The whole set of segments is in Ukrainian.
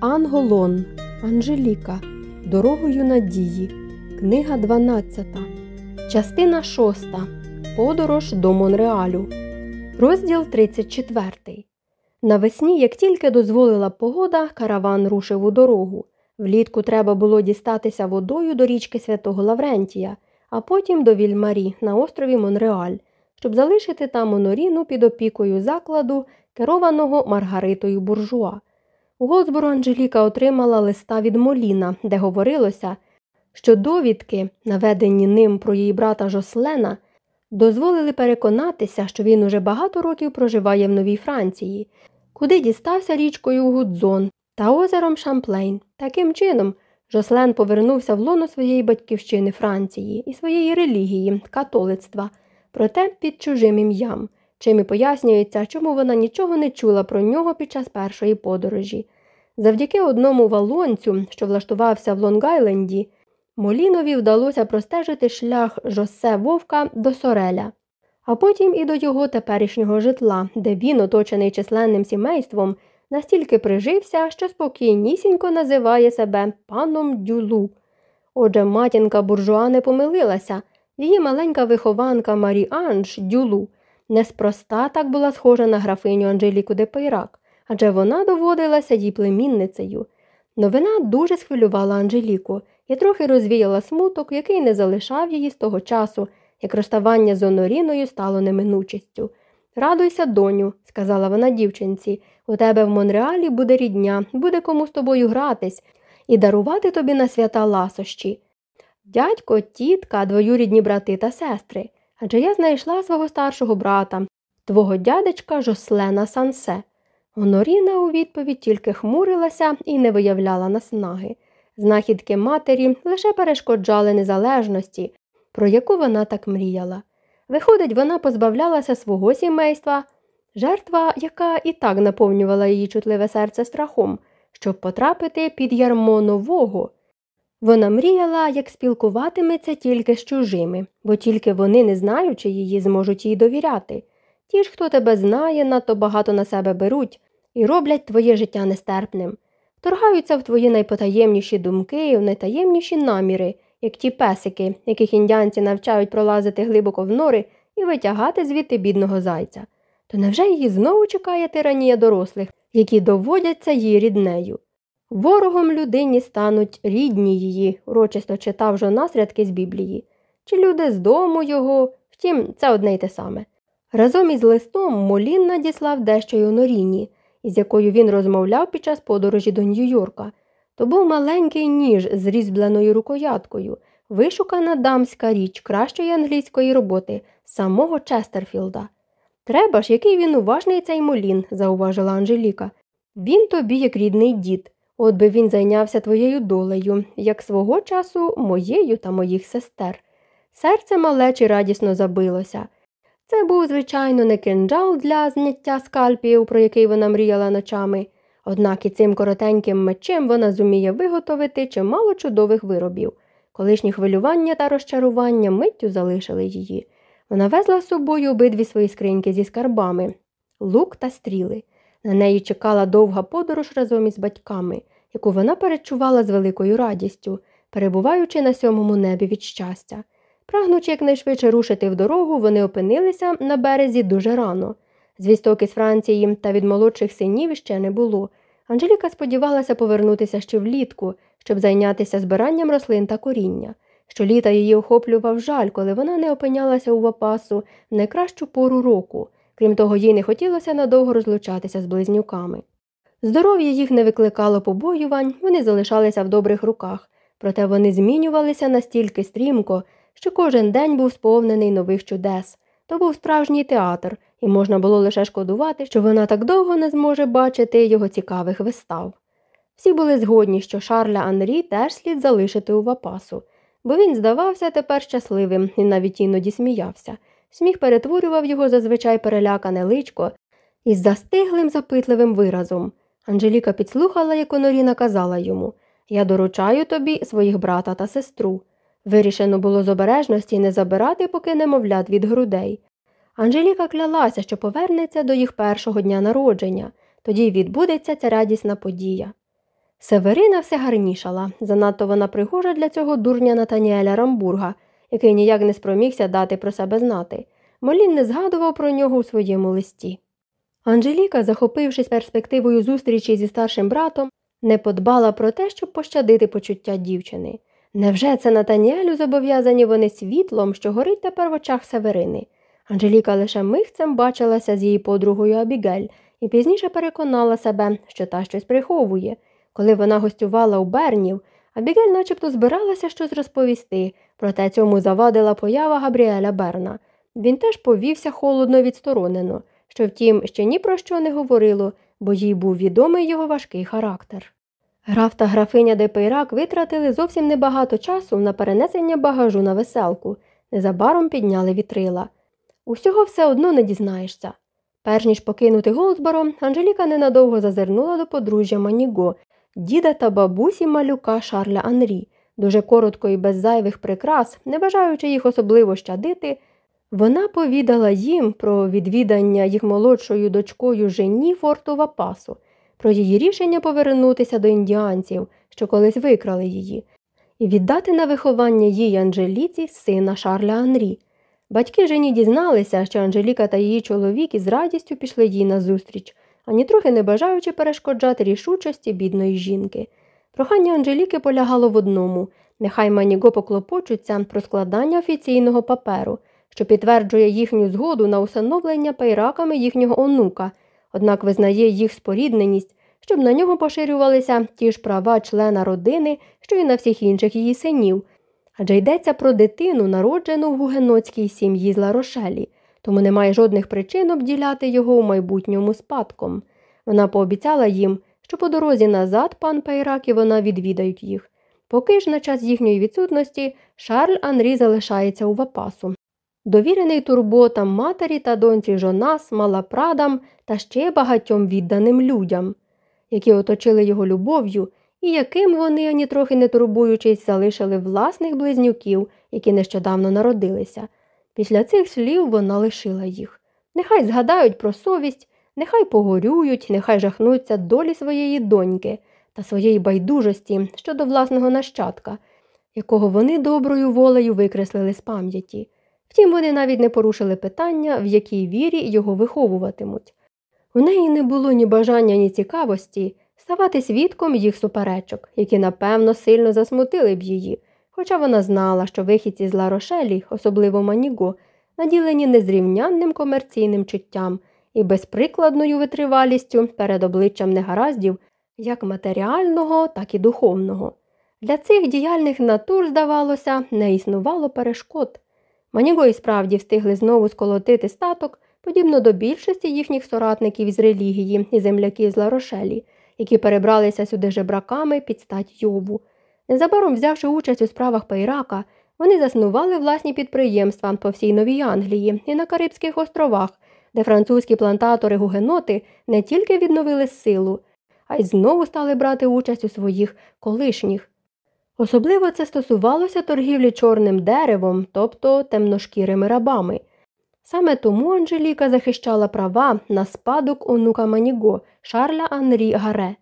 Анголон Анжеліка. Дорогою надії. Книга 12. Частина 6. Подорож до Монреалю. Розділ 34. Навесні, як тільки дозволила погода, караван рушив у дорогу. Влітку треба було дістатися водою до річки Святого Лаврентія, а потім до Вільмарі на острові Монреаль, щоб залишити там Оноріну під опікою закладу, керованого Маргаритою Буржуа. У Голдсбору Анжеліка отримала листа від Моліна, де говорилося, що довідки, наведені ним про її брата Жослена, дозволили переконатися, що він уже багато років проживає в Новій Франції, куди дістався річкою Гудзон та озером Шамплейн. Таким чином, Жослен повернувся в лоно своєї батьківщини Франції і своєї релігії, католицтва, проте під чужим ім'ям чим і пояснюється, чому вона нічого не чула про нього під час першої подорожі. Завдяки одному валонцю, що влаштувався в Лонг-Айленді, Молінові вдалося простежити шлях Жосе Вовка до Сореля, а потім і до його теперішнього житла, де він, оточений численним сімейством, настільки прижився, що спокійнісінько називає себе паном Дюлу. Отже, матінка буржуа не помилилася, її маленька вихованка Марі Анж Дюлу Неспроста так була схожа на графиню Анжеліку де адже вона доводилася їй племінницею. Новина дуже схвилювала Анжеліку і трохи розвіяла смуток, який не залишав її з того часу, як розставання з Оноріною стало неминучістю. Радуйся, доню, сказала вона дівчинці, у тебе в Монреалі буде рідня, буде кому з тобою гратись і дарувати тобі на свята ласощі. Дядько, тітка, двоюрідні брати та сестри адже я знайшла свого старшого брата, твого дядечка Жослена Сансе. Гоноріна у відповідь тільки хмурилася і не виявляла наснаги. Знахідки матері лише перешкоджали незалежності, про яку вона так мріяла. Виходить, вона позбавлялася свого сімейства, жертва, яка і так наповнювала її чутливе серце страхом, щоб потрапити під ярмо нового, вона мріяла, як спілкуватиметься тільки з чужими, бо тільки вони, не знаючи її, зможуть їй довіряти. Ті ж, хто тебе знає, надто багато на себе беруть і роблять твоє життя нестерпним, вторгаються в твої найпотаємніші думки, в найтаємніші наміри, як ті песики, яких індіанці навчають пролазити глибоко в нори і витягати звідти бідного зайця. То невже її знову чекає тиранія дорослих, які доводяться їй ріднею? Ворогом людині стануть рідні її, урочисто читав Жонас рядки з Біблії, чи люди з дому його, втім, це одне й те саме. Разом із листом Молін надіслав дещо й Оноріні, із якою він розмовляв під час подорожі до Нью-Йорка. То був маленький ніж з різьбленою рукояткою, вишукана дамська річ кращої англійської роботи, самого Честерфілда. Треба ж, який він уважний цей Молін, зауважила Анжеліка. Він тобі, як рідний дід. От би він зайнявся твоєю долею, як свого часу моєю та моїх сестер. Серце малечі радісно забилося. Це був, звичайно, не кинджал для зняття скальпів, про який вона мріяла ночами, однак і цим коротеньким мечем вона зуміє виготовити чимало чудових виробів. Колишні хвилювання та розчарування миттю залишили її. Вона везла з собою обидві свої скриньки зі скарбами, лук та стріли. На неї чекала довга подорож разом із батьками, яку вона перечувала з великою радістю, перебуваючи на сьомому небі від щастя. Прагнучи якнайшвидше рушити в дорогу, вони опинилися на березі дуже рано. Звісток із Франції та від молодших синів ще не було. Анжеліка сподівалася повернутися ще влітку, щоб зайнятися збиранням рослин та коріння. Щоліта її охоплював жаль, коли вона не опинялася у вапасу в найкращу пору року. Крім того, їй не хотілося надовго розлучатися з близнюками. Здоров'я їх не викликало побоювань, вони залишалися в добрих руках, проте вони змінювалися настільки стрімко, що кожен день був сповнений нових чудес. То був справжній театр, і можна було лише шкодувати, що вона так довго не зможе бачити його цікавих вистав. Всі були згодні, що Шарля Анрі теж слід залишити у вапасу, бо він здавався тепер щасливим і навіть іноді сміявся. Сміх перетворював його зазвичай перелякане личко із застиглим запитливим виразом. Анжеліка підслухала, як Оноріна казала йому Я доручаю тобі своїх брата та сестру. Вирішено було з обережності не забирати, поки немовлят від грудей. Анжеліка клялася, що повернеться до їх першого дня народження, тоді відбудеться ця радісна подія. Северина все гарнішала, занадто вона пригожа для цього дурня Натаніеля Рамбурга, який ніяк не спромігся дати про себе знати. Молін не згадував про нього у своєму листі. Анжеліка, захопившись перспективою зустрічі зі старшим братом, не подбала про те, щоб пощадити почуття дівчини. Невже це Натаніелю зобов'язані вони світлом, що горить тепер в очах Северини? Анжеліка лише мигцем бачилася з її подругою Абігель і пізніше переконала себе, що та щось приховує. Коли вона гостювала у Бернів, Абігель начебто збиралася щось розповісти, проте цьому завадила поява Габріеля Берна. Він теж повівся холодно відсторонено, що, втім, ще ні про що не говорило, бо їй був відомий його важкий характер. Граф та графиня Депейрак витратили зовсім небагато часу на перенесення багажу на веселку, незабаром підняли вітрила. Усього все одно не дізнаєшся. Перш ніж покинути Голдсборо, Анжеліка ненадовго зазирнула до подружжя Маніго, діда та бабусі малюка Шарля Анрі, дуже коротко і без зайвих прикрас, не бажаючи їх особливо щадити, вона повідала їм про відвідання їх молодшою дочкою жені форту Вапасу, про її рішення повернутися до індіанців, що колись викрали її, і віддати на виховання їй Анжеліці сина Шарля Анрі. Батьки жені дізналися, що Анжеліка та її чоловік із радістю пішли їй назустріч, ані трохи не бажаючи перешкоджати рішучості бідної жінки. Прохання Анжеліки полягало в одному нехай Маніго поклопочуться про складання офіційного паперу, що підтверджує їхню згоду на усиновлення пайраками їхнього онука, однак визнає їх спорідненість, щоб на нього поширювалися ті ж права члена родини, що й на всіх інших її синів. Адже йдеться про дитину, народжену в гугенотській сім'ї з Ларошелі, тому немає жодних причин обділяти його у майбутньому спадком. Вона пообіцяла їм, що по дорозі назад пан Пайрак і вона відвідають їх. Поки ж на час їхньої відсутності Шарль Анрі залишається у Вапасу. Довірений турботам матері та доньці Жонас, Малапрадам та ще багатьом відданим людям, які оточили його любов'ю і яким вони, ані трохи не турбуючись, залишили власних близнюків, які нещодавно народилися. Після цих слів вона лишила їх. Нехай згадають про совість, нехай погорюють, нехай жахнуться долі своєї доньки та своєї байдужості щодо власного нащадка, якого вони доброю волею викреслили з пам'яті. Втім, вони навіть не порушили питання, в якій вірі його виховуватимуть. У неї не було ні бажання, ні цікавості ставати свідком їх суперечок, які, напевно, сильно засмутили б її, хоча вона знала, що вихідці з Ларошелі, особливо Маніго, наділені незрівнянним комерційним чуттям і безприкладною витривалістю перед обличчям негараздів як матеріального, так і духовного. Для цих діяльних натур, здавалося, не існувало перешкод. Маніго і справді встигли знову сколотити статок, подібно до більшості їхніх соратників із релігії і земляків з Ларошелі, які перебралися сюди жебраками під стать Йову. Незабаром взявши участь у справах Пайрака, вони заснували власні підприємства по всій Новій Англії і на Карибських островах, де французькі плантатори гугеноти не тільки відновили силу, а й знову стали брати участь у своїх колишніх. Особливо це стосувалося торгівлі чорним деревом, тобто темношкірими рабами. Саме тому Анжеліка захищала права на спадок онука Маніго Шарля Анрі Гаре.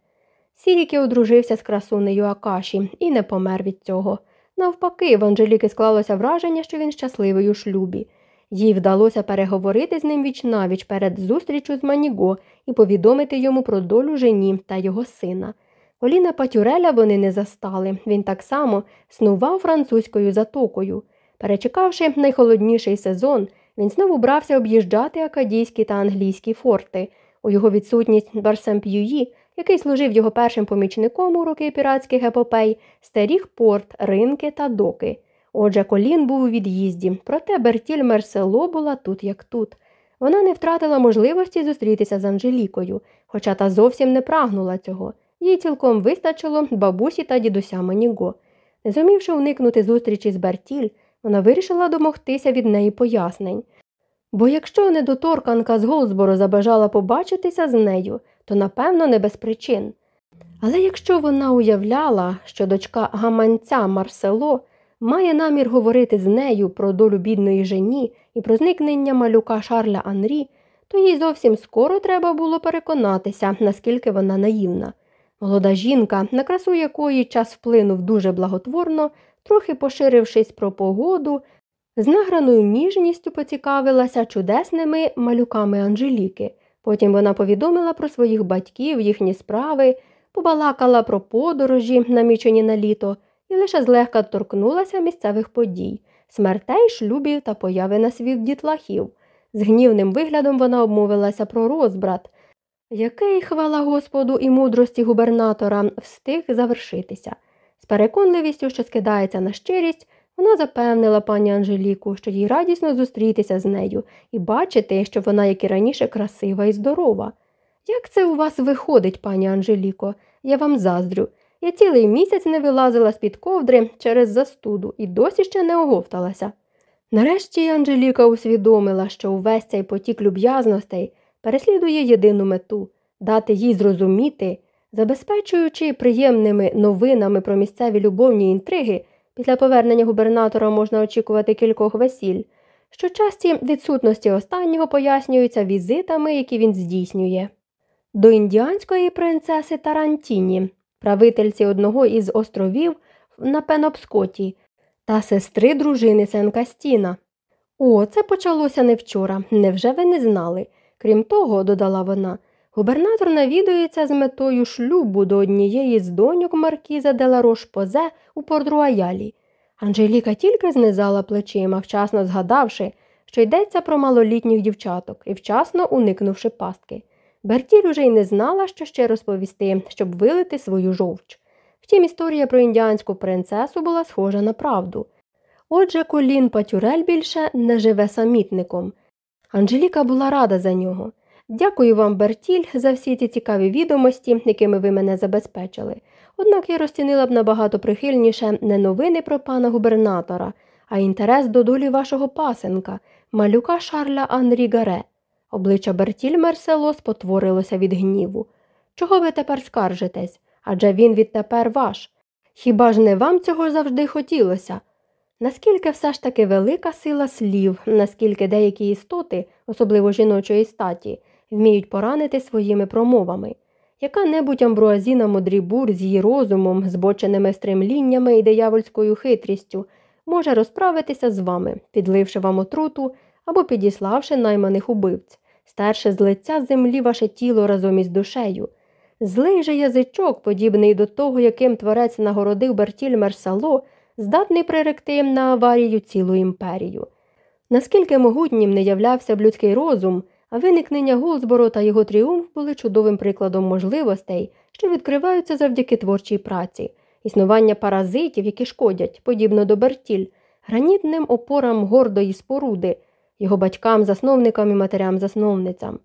Сіріки одружився з красунею Акаші і не помер від цього. Навпаки, в Анжеліки склалося враження, що він щасливий у шлюбі. Їй вдалося переговорити з ним віч перед зустрічю з Маніго і повідомити йому про долю жені та його сина. Коліна Патюреля вони не застали, він так само снував французькою затокою. Перечекавши найхолодніший сезон, він знову брався об'їжджати акадійські та англійські форти. У його відсутність Барсемп'юї, який служив його першим помічником у роки піратських епопей, старіг порт, ринки та доки. Отже, колін був у від'їзді, проте Бертіль Мерсело була тут, як тут. Вона не втратила можливості зустрітися з Анжелікою, хоча та зовсім не прагнула цього. Їй цілком вистачило бабусі та дідуся Маніго. Не зумівши уникнути зустрічі з Бертіль, вона вирішила домогтися від неї пояснень. Бо якщо недоторканка з Голдсборо забажала побачитися з нею, то напевно не без причин. Але якщо вона уявляла, що дочка гаманця Марсело має намір говорити з нею про долю бідної жені і про зникнення малюка Шарля Анрі, то їй зовсім скоро треба було переконатися, наскільки вона наївна. Молода жінка, на красу якої час вплинув дуже благотворно, трохи поширившись про погоду, з награною ніжністю поцікавилася чудесними малюками Анжеліки. Потім вона повідомила про своїх батьків, їхні справи, побалакала про подорожі, намічені на літо, і лише злегка торкнулася місцевих подій, смертей, шлюбів та появи на світ дітлахів. З гнівним виглядом вона обмовилася про розбрат, який, хвала Господу і мудрості губернатора, встиг завершитися. З переконливістю, що скидається на щирість, вона запевнила пані Анжеліку, що їй радісно зустрітися з нею і бачити, що вона, як і раніше, красива і здорова. Як це у вас виходить, пані Анжеліко? Я вам заздрю. Я цілий місяць не вилазила з під ковдри через застуду і досі ще не оговталася. Нарешті Анжеліка усвідомила, що увесь цей потік люб'язностей переслідує єдину мету дати їй зрозуміти, забезпечуючи приємними новинами про місцеві любовні інтриги, після повернення губернатора можна очікувати кількох весіль, що часті відсутності останнього пояснюються візитами, які він здійснює. До індіанської принцеси Тарантіні, правительці одного із островів на Пенопскоті та сестри дружини Сенкастіна. О, це почалося не вчора. Невже ви не знали? Крім того, додала вона, губернатор навідується з метою шлюбу до однієї з доньок Маркіза Деларош Позе у Порт-Руаялі. Анжеліка тільки знизала плечима, вчасно згадавши, що йдеться про малолітніх дівчаток і вчасно уникнувши пастки. Бертіль уже й не знала, що ще розповісти, щоб вилити свою жовч. Втім, історія про індіанську принцесу була схожа на правду. Отже, колін Патюрель більше не живе самітником. Анжеліка була рада за нього. Дякую вам, Бертіль, за всі ці цікаві відомості, якими ви мене забезпечили. Однак я розцінила б набагато прихильніше не новини про пана губернатора, а інтерес до долі вашого пасенка, малюка Шарля Анрі Гаре. Обличчя Бертіль Мерсело спотворилося від гніву. Чого ви тепер скаржитесь? Адже він відтепер ваш. Хіба ж не вам цього завжди хотілося? Наскільки все ж таки велика сила слів, наскільки деякі істоти, особливо жіночої статі, вміють поранити своїми промовами, яка небудь амбруазіна Модрібур з її розумом, збоченими стремліннями і диявольською хитрістю, може розправитися з вами, підливши вам отруту або підіславши найманих убивць, стерши з лиця землі ваше тіло разом із душею. Злий же язичок, подібний до того, яким творець нагородив Бертіль Мерсало, здатний приректи на аварію цілу імперію. Наскільки могутнім не являвся б людський розум, а виникнення Голзборо та його тріумф були чудовим прикладом можливостей, що відкриваються завдяки творчій праці, існування паразитів, які шкодять, подібно до Бертіль, гранітним опорам гордої споруди, його батькам, засновникам і матерям-засновницям.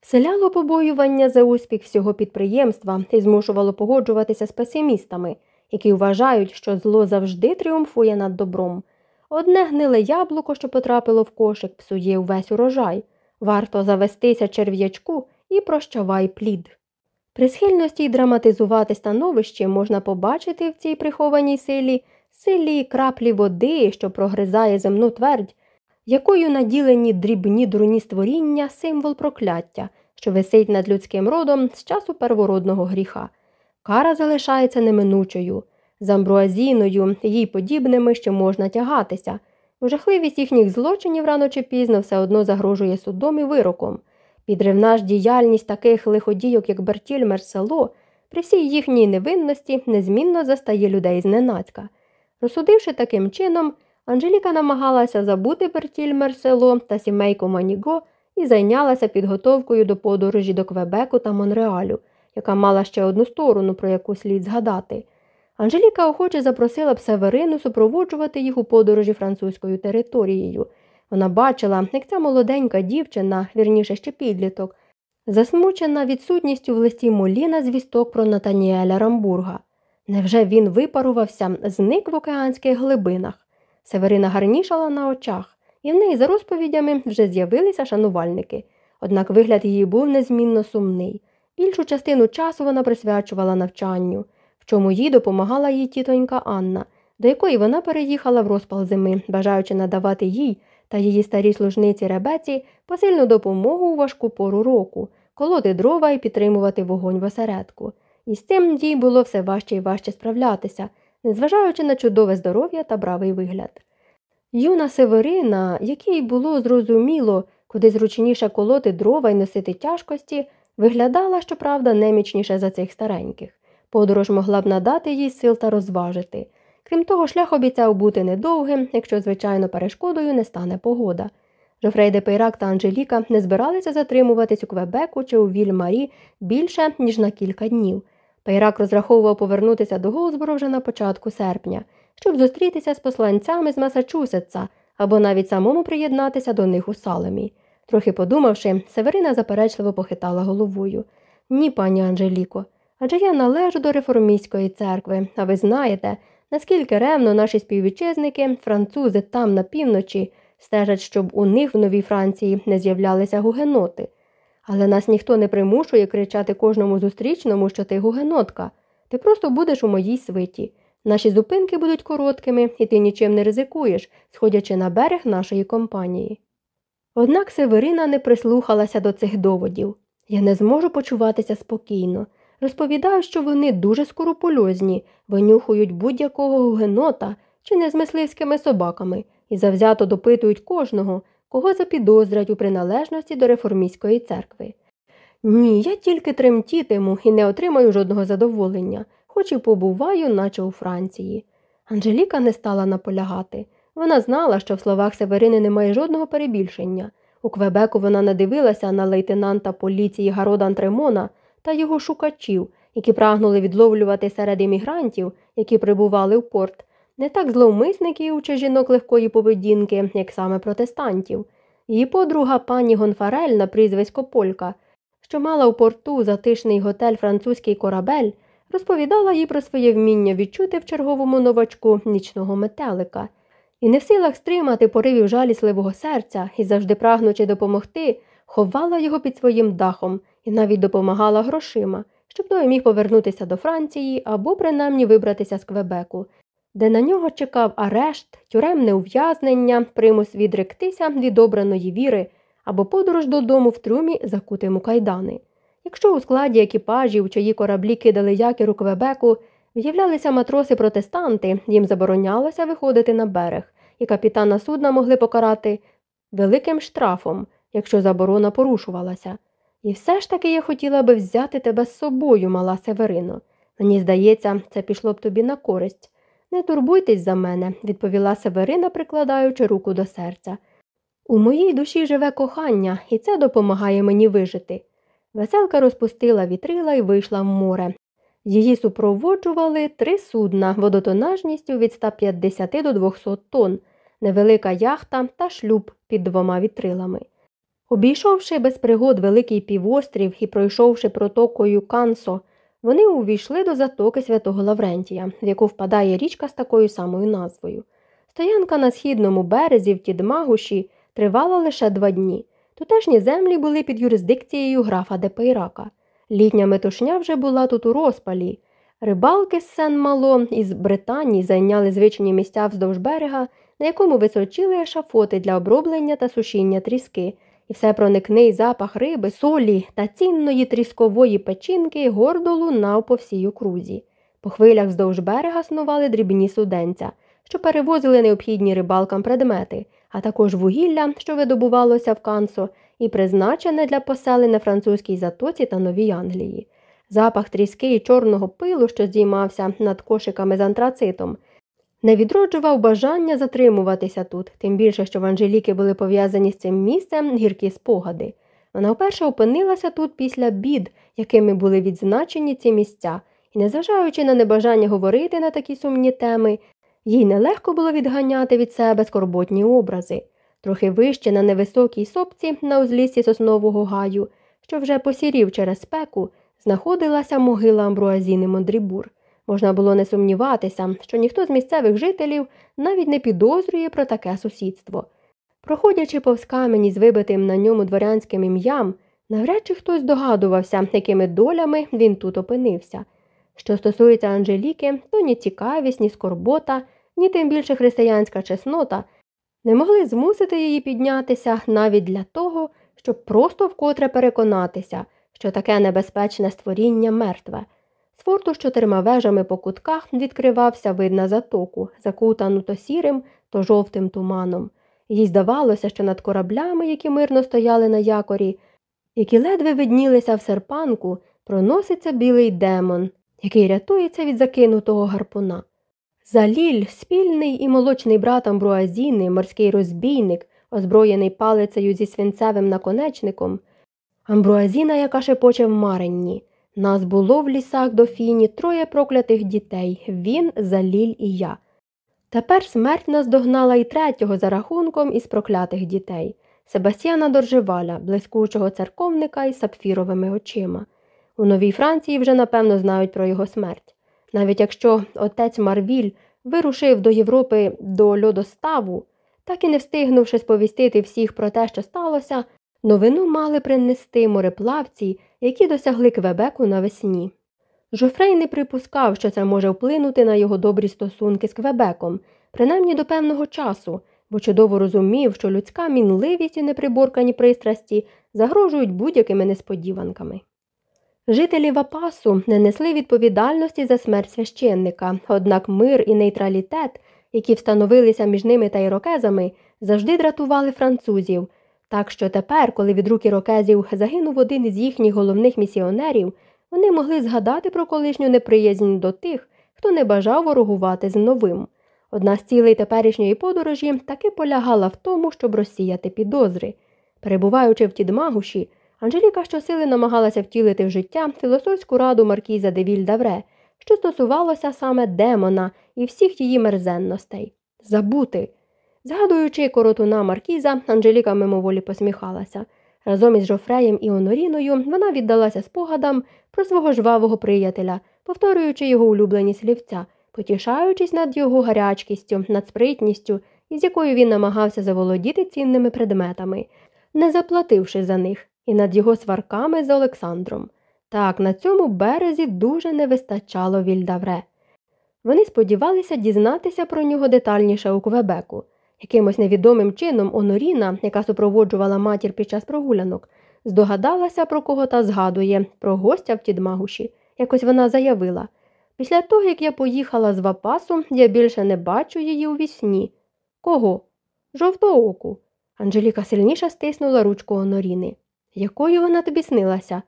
Вселяло побоювання за успіх всього підприємства і змушувало погоджуватися з песимістами які вважають, що зло завжди тріумфує над добром. Одне гниле яблуко, що потрапило в кошик, псує увесь урожай. Варто завестися черв'ячку і прощавай плід. При схильності й драматизувати становище можна побачити в цій прихованій силі силі краплі води, що прогризає земну твердь, якою наділені дрібні дурні створіння символ прокляття, що висить над людським родом з часу первородного гріха. Кара залишається неминучою, з амбруазіною їй подібними ще можна тягатися. Жахливість їхніх злочинів рано чи пізно все одно загрожує судом і вироком. Підривна ж діяльність таких лиходійок, як Бертіль Мерсело, при всій їхній невинності незмінно застає людей зненацька. Розсудивши таким чином, Анжеліка намагалася забути Бертіль Мерсело та сімейку Маніго і зайнялася підготовкою до подорожі до Квебеку та Монреалю яка мала ще одну сторону, про яку слід згадати. Анжеліка охоче запросила б Северину супроводжувати їх у подорожі французькою територією. Вона бачила, як ця молоденька дівчина, вірніше ще підліток, засмучена відсутністю в листі Моліна звісток про Натаніеля Рамбурга. Невже він випарувався, зник в океанських глибинах? Северина гарнішала на очах, і в неї, за розповідями, вже з'явилися шанувальники. Однак вигляд її був незмінно сумний. Більшу частину часу вона присвячувала навчанню, в чому їй допомагала її тітонька Анна, до якої вона переїхала в розпал зими, бажаючи надавати їй та її старій служниці ребеці посильну допомогу у важку пору року, колоти дрова і підтримувати вогонь в осередку. і з цим їй було все важче і важче справлятися, незважаючи на чудове здоров'я та бравий вигляд. Юна Северина, якій було зрозуміло, куди зручніше колоти дрова і носити тяжкості, виглядала, щоправда, немічніше за цих стареньких. Подорож могла б надати їй сил та розважити. Крім того, шлях обіцяв бути недовгим, якщо, звичайно, перешкодою не стане погода. Жофрей де Пейрак та Анжеліка не збиралися затримуватись у Квебеку чи у Вільмарі більше, ніж на кілька днів. Пейрак розраховував повернутися до Голсборо вже на початку серпня, щоб зустрітися з посланцями з Масачусетса або навіть самому приєднатися до них у Салемі. Трохи подумавши, Северина заперечливо похитала головою. Ні, пані Анжеліко, адже я належу до реформістської церкви, а ви знаєте, наскільки ревно наші співвітчизники, французи там на півночі, стежать, щоб у них в Новій Франції не з'являлися гугеноти. Але нас ніхто не примушує кричати кожному зустрічному, що ти гугенотка. Ти просто будеш у моїй свиті. Наші зупинки будуть короткими, і ти нічим не ризикуєш, сходячи на берег нашої компанії. Однак Северина не прислухалася до цих доводів. Я не зможу почуватися спокійно. Розповідаю, що вони дуже скоропольозні, винюхують будь-якого гугенота чи не з мисливськими собаками і завзято допитують кожного, кого запідозрять у приналежності до реформістської церкви. Ні, я тільки тремтітиму і не отримаю жодного задоволення, хоч і побуваю, наче у Франції. Анжеліка не стала наполягати. Вона знала, що в словах Северини немає жодного перебільшення. У Квебеку вона надивилася на лейтенанта поліції Гарода Тремона та його шукачів, які прагнули відловлювати серед іммігрантів, які прибували в порт, не так зловмисників чи жінок легкої поведінки, як саме протестантів. Її подруга пані Гонфарель на прізвисько Полька, що мала у порту затишний готель французький корабель, розповідала їй про своє вміння відчути в черговому новачку нічного метелика. І не в силах стримати поривів жалісливого серця і завжди прагнучи допомогти, ховала його під своїм дахом і навіть допомагала грошима, щоб той міг повернутися до Франції або принаймні вибратися з Квебеку, де на нього чекав арешт, тюремне ув'язнення, примус відректися від обраної віри або подорож додому в трюмі, закутим у кайдани. Якщо у складі екіпажів, чиї кораблі кидали якір у Квебеку, в'являлися матроси-протестанти, їм заборонялося виходити на берег, і капітана судна могли покарати великим штрафом, якщо заборона порушувалася. І все ж таки я хотіла би взяти тебе з собою, мала Северино. Мені здається, це пішло б тобі на користь. Не турбуйтесь за мене, відповіла Северина, прикладаючи руку до серця. У моїй душі живе кохання, і це допомагає мені вижити. Веселка розпустила вітрила і вийшла в море. Її супроводжували три судна водотонажністю від 150 до 200 тонн, невелика яхта та шлюб під двома вітрилами. Обійшовши без пригод великий півострів і пройшовши протокою Кансо, вони увійшли до затоки святого Лаврентія, в яку впадає річка з такою самою назвою. Стоянка на східному березі в Тідмагуші тривала лише два дні. Тутешні землі були під юрисдикцією графа Депейрака. Літня метушня вже була тут у розпалі. Рибалки з Сен Мало із Бретані зайняли звичні місця вздовж берега, на якому височили ешафоти для оброблення та сушіння тріски, і всепроникний запах риби, солі та цінної тріскової печінки гордо лунав по всій окрузі. По хвилях вздовж берега снували дрібні суденця, що перевозили необхідні рибалкам предмети, а також вугілля, що видобувалося в Кансо, і призначене для поселень на французькій затоці та Новій Англії. Запах тріски і чорного пилу, що здіймався над кошиками з антрацитом, не відроджував бажання затримуватися тут, тим більше, що в Анжеліки були пов'язані з цим місцем гіркі спогади. Вона вперше опинилася тут після бід, якими були відзначені ці місця, і, незважаючи на небажання говорити на такі сумні теми, їй нелегко було відганяти від себе скорботні образи. Трохи вище на невисокій сопці на узліссі соснового гаю, що вже посірів через спеку, знаходилася могила Амбруазіни Мондрібур. Можна було не сумніватися, що ніхто з місцевих жителів навіть не підозрює про таке сусідство. Проходячи повз камені з вибитим на ньому дворянським ім'ям, навряд чи хтось догадувався, якими долями він тут опинився. Що стосується Анжеліки, то ні цікавість, ні скорбота, ні тим більше християнська чеснота не могли змусити її піднятися навіть для того, щоб просто вкотре переконатися, що таке небезпечне створіння мертве. Форту з чотирма вежами по кутках відкривався вид на затоку, закутану то сірим, то жовтим туманом. Їй здавалося, що над кораблями, які мирно стояли на якорі, які ледве виднілися в серпанку, проноситься білий демон, який рятується від закинутого гарпуна. Заліль, спільний і молочний брат Амбруазіни, морський розбійник, озброєний палицею зі свинцевим наконечником, Амбруазіна, яка шепоче в маренні. Нас було в лісах до фіні троє проклятих дітей він, Заліль і я. Тепер смерть наздогнала і третього за рахунком із проклятих дітей Себастьяна Доржеваля, блискучого церковника із сапфіровими очима. У Новій Франції вже напевно знають про його смерть. Навіть якщо отець Марвіль вирушив до Європи до льодоставу, так і не встигнувши сповістити всіх про те, що сталося, новину мали принести мореплавці, які досягли Квебеку навесні. Жофрей не припускав, що це може вплинути на його добрі стосунки з Квебеком, принаймні до певного часу, бо чудово розумів, що людська мінливість і неприборкані пристрасті загрожують будь-якими несподіванками. Жителі Вапасу не несли відповідальності за смерть священника, однак мир і нейтралітет, які встановилися між ними та ірокезами, завжди дратували французів. Так що тепер, коли від рук ірокезів загинув один із їхніх головних місіонерів, вони могли згадати про колишню неприязнь до тих, хто не бажав ворогувати з новим. Одна з цілей теперішньої подорожі таки полягала в тому, щоб розсіяти підозри. Перебуваючи в Тідмагуші, Анжеліка щосили намагалася втілити в життя філософську раду Маркіза де Вільдавре, що стосувалося саме демона і всіх її мерзенностей забути. Згадуючи коротуна Маркіза, Анжеліка мимоволі посміхалася. Разом із Жофреєм і Оноріною вона віддалася спогадам про свого жвавого приятеля, повторюючи його улюблені слівця, потішаючись над його гарячкістю, над спритністю, із якою він намагався заволодіти цінними предметами, не заплативши за них, і над його сварками з Олександром. Так, на цьому березі дуже не вистачало Вільдавре. Вони сподівалися дізнатися про нього детальніше у Квебеку. Якимось невідомим чином Оноріна, яка супроводжувала матір під час прогулянок, здогадалася, про кого та згадує, про гостя в Тідмагуші. Якось вона заявила після того, як я поїхала з Вапасу, я більше не бачу її у вісні. Кого? Жовтооку. Анжеліка сильніше стиснула ручку Оноріни. Якою вона тобі снилася?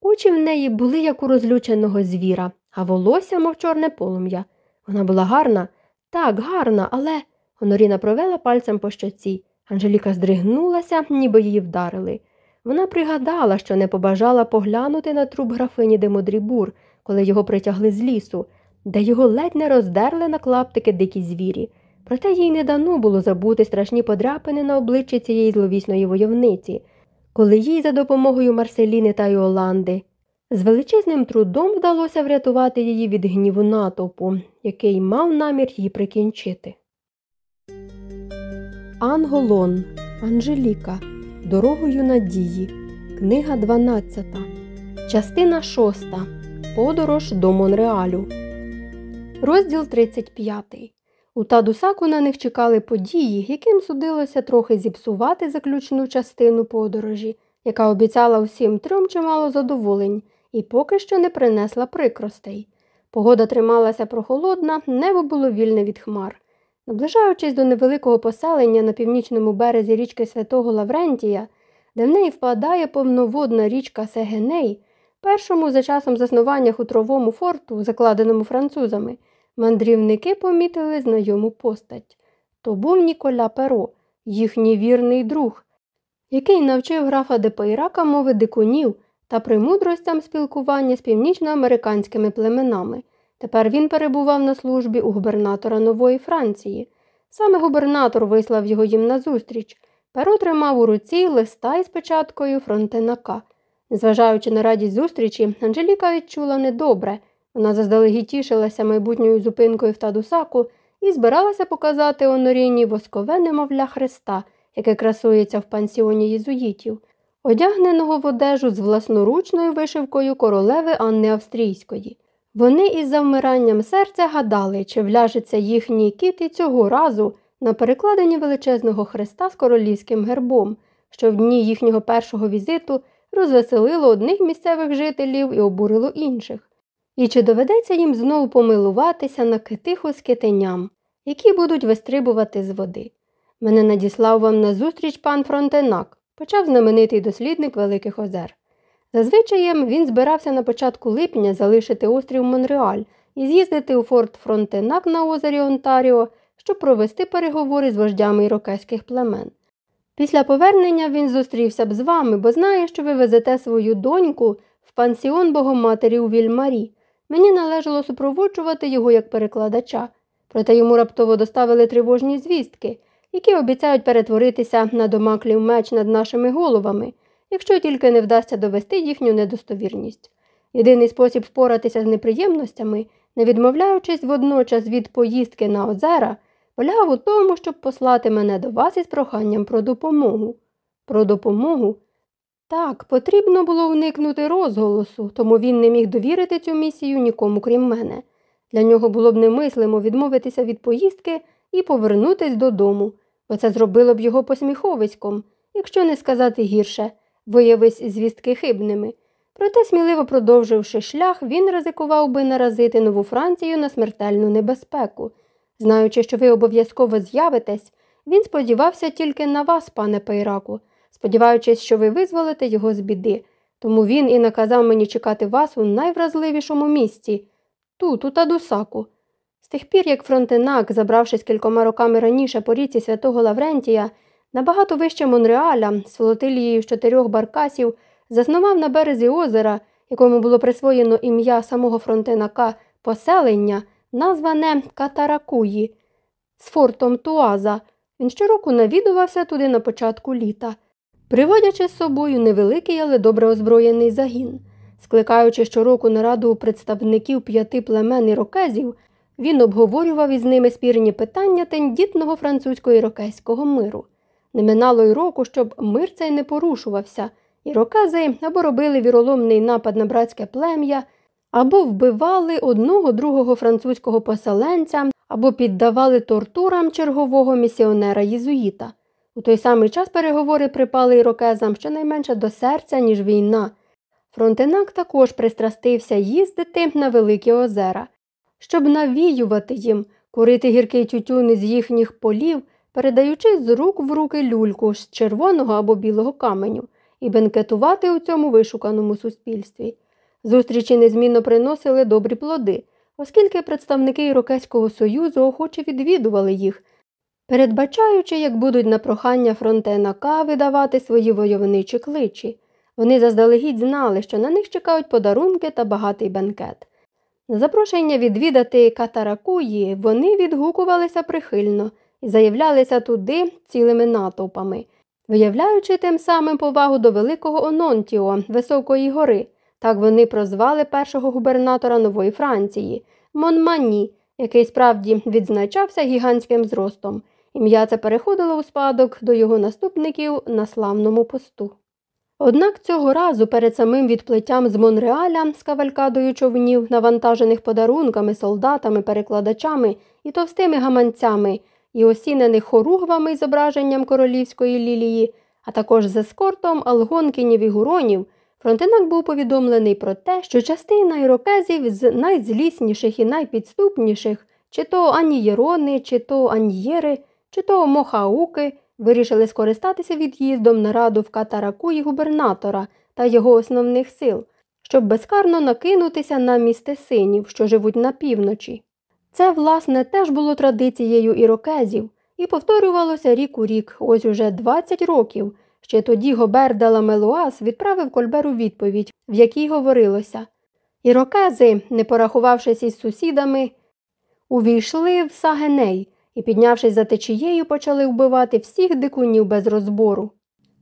Очі в неї були, як у розлюченого звіра, а волосся, мов чорне полум'я. Вона була гарна, так, гарна, але. Оноріна провела пальцем по щоці. Анжеліка здригнулася, ніби її вдарили. Вона пригадала, що не побажала поглянути на труп графині де Модрібур, коли його притягли з лісу, де його ледь не роздерли на клаптики дикі звірі. Проте їй не дано було забути страшні подряпини на обличчі цієї зловісної войовниці, коли їй за допомогою Марселіни та Іоланди з величезним трудом вдалося врятувати її від гніву натовпу, який мав намір її прикінчити. Анголон Анжеліка Дорогою надії. Книга 12. Частина 6. Подорож до Монреалю. Розділ 35. У Тадусаку на них чекали події, яким судилося трохи зіпсувати заключну частину подорожі, яка обіцяла всім трьом чимало задоволень і поки що не принесла прикростей. Погода трималася прохолодна, небо було вільне від хмар. Наближаючись до невеликого поселення на північному березі річки Святого Лаврентія, де в неї впадає повноводна річка Сегеней, першому за часом заснування хутровому форту, закладеному французами, мандрівники помітили знайому постать. То був Ніколя Перо, їхній вірний друг, який навчив графа Депейрака мови дикунів та премудростям спілкування з північноамериканськими племенами. Тепер він перебував на службі у губернатора Нової Франції. Саме губернатор вислав його їм назустріч. Перо тримав у руці листа із печаткою фронтенака. Незважаючи на радість зустрічі, Анжеліка відчула недобре. Вона заздалегідь тішилася майбутньою зупинкою в Тадусаку і збиралася показати Оноріні воскове немовля Христа, яке красується в пансіоні єзуїтів, одягненого в одежу з власноручною вишивкою королеви Анни Австрійської. Вони із завмиранням серця гадали, чи вляжеться їхній кіт і цього разу на перекладенні величезного хреста з королівським гербом, що в дні їхнього першого візиту розвеселило одних місцевих жителів і обурило інших. І чи доведеться їм знову помилуватися на китиху з китеням, які будуть вистрибувати з води? Мене надіслав вам на зустріч пан Фронтенак, почав знаменитий дослідник Великих Озер. Зазвичаєм він збирався на початку липня залишити острів Монреаль і з'їздити у Форт Фронтенак на озері Онтаріо, щоб провести переговори з вождями ірокезьких племен. Після повернення він зустрівся б з вами, бо знає, що ви везете свою доньку в пансіон Богоматері у Вільмарі. Мені належало супроводжувати його як перекладача, проте йому раптово доставили тривожні звістки, які обіцяють перетворитися на домаклів меч над нашими головами, якщо тільки не вдасться довести їхню недостовірність. Єдиний спосіб впоратися з неприємностями, не відмовляючись водночас від поїздки на озера, полягав у тому, щоб послати мене до вас із проханням про допомогу. Про допомогу? Так, потрібно було уникнути розголосу, тому він не міг довірити цю місію нікому крім мене. Для нього було б немислимо відмовитися від поїздки і повернутись додому, бо це зробило б його посміховиськом, якщо не сказати гірше, виявись звістки хибними. Проте, сміливо продовживши шлях, він ризикував би наразити нову Францію на смертельну небезпеку. Знаючи, що ви обов'язково з'явитесь, він сподівався тільки на вас, пане Пейраку, сподіваючись, що ви визволите його з біди. Тому він і наказав мені чекати вас у найвразливішому місці тут, у Тадусаку. З тих пір, як Фронтенак, забравшись кількома роками раніше по ріці святого Лаврентія, набагато вище Монреаля, з флотилією з чотирьох баркасів, заснував на березі озера, якому було присвоєно ім'я самого Фронтенака поселення, назване Катаракуї, з фортом Туаза. Він щороку навідувався туди на початку літа, приводячи з собою невеликий, але добре озброєний загін. Скликаючи щороку нараду представників п'яти племен ірокезів, він обговорював із ними спірні питання тендітного французько-ірокезького миру. Не минало й року, щоб мир цей не порушувався, ірокези або робили віроломний напад на братське плем'я, або вбивали одного другого французького поселенця, або піддавали тортурам чергового місіонера єзуїта. У той самий час переговори припали ірокезам щонайменше до серця, ніж війна. Фронтенак також пристрастився їздити на Великі озера, щоб навіювати їм, курити гіркий тютюн із їхніх полів, передаючи з рук в руки люльку з червоного або білого каменю, і бенкетувати у цьому вишуканому суспільстві. Зустрічі незмінно приносили добрі плоди, оскільки представники Ірокезького союзу охоче відвідували їх, передбачаючи, як будуть на прохання фронтенака видавати свої войовничі кличі. Вони заздалегідь знали, що на них чекають подарунки та багатий бенкет. На запрошення відвідати катаракуї вони відгукувалися прихильно і заявлялися туди цілими натовпами, виявляючи тим самим повагу до великого Ононтіо, Високої гори. Так вони прозвали першого губернатора Нової Франції Монмані, який справді відзначався гігантським зростом. Ім'я це переходило у спадок до його наступників на славному посту. Однак цього разу перед самим відплиттям з Монреаля з кавалькадою човнів, навантажених подарунками, солдатами, перекладачами і товстими гаманцями, і осінених хоругвами зображенням королівської лілії, а також з ескортом алгонкінів і гуронів, фронтенак був повідомлений про те, що частина ірокезів з найзлісніших і найпідступніших, чи то анієрони, чи то аньєри, чи то мохауки вирішили скористатися від'їздом на раду в катараку губернатора та його основних сил, щоб безкарно накинутися на містесинів, що живуть на півночі. Це, власне, теж було традицією ірокезів і повторювалося рік у рік, ось уже 20 років. Ще тоді Гобер де Ламелуас відправив Кольберу відповідь, в якій говорилося Ірокези, не порахувавшись із сусідами, увійшли в Сагеней і, піднявшись за течією, почали вбивати всіх дикунів без розбору,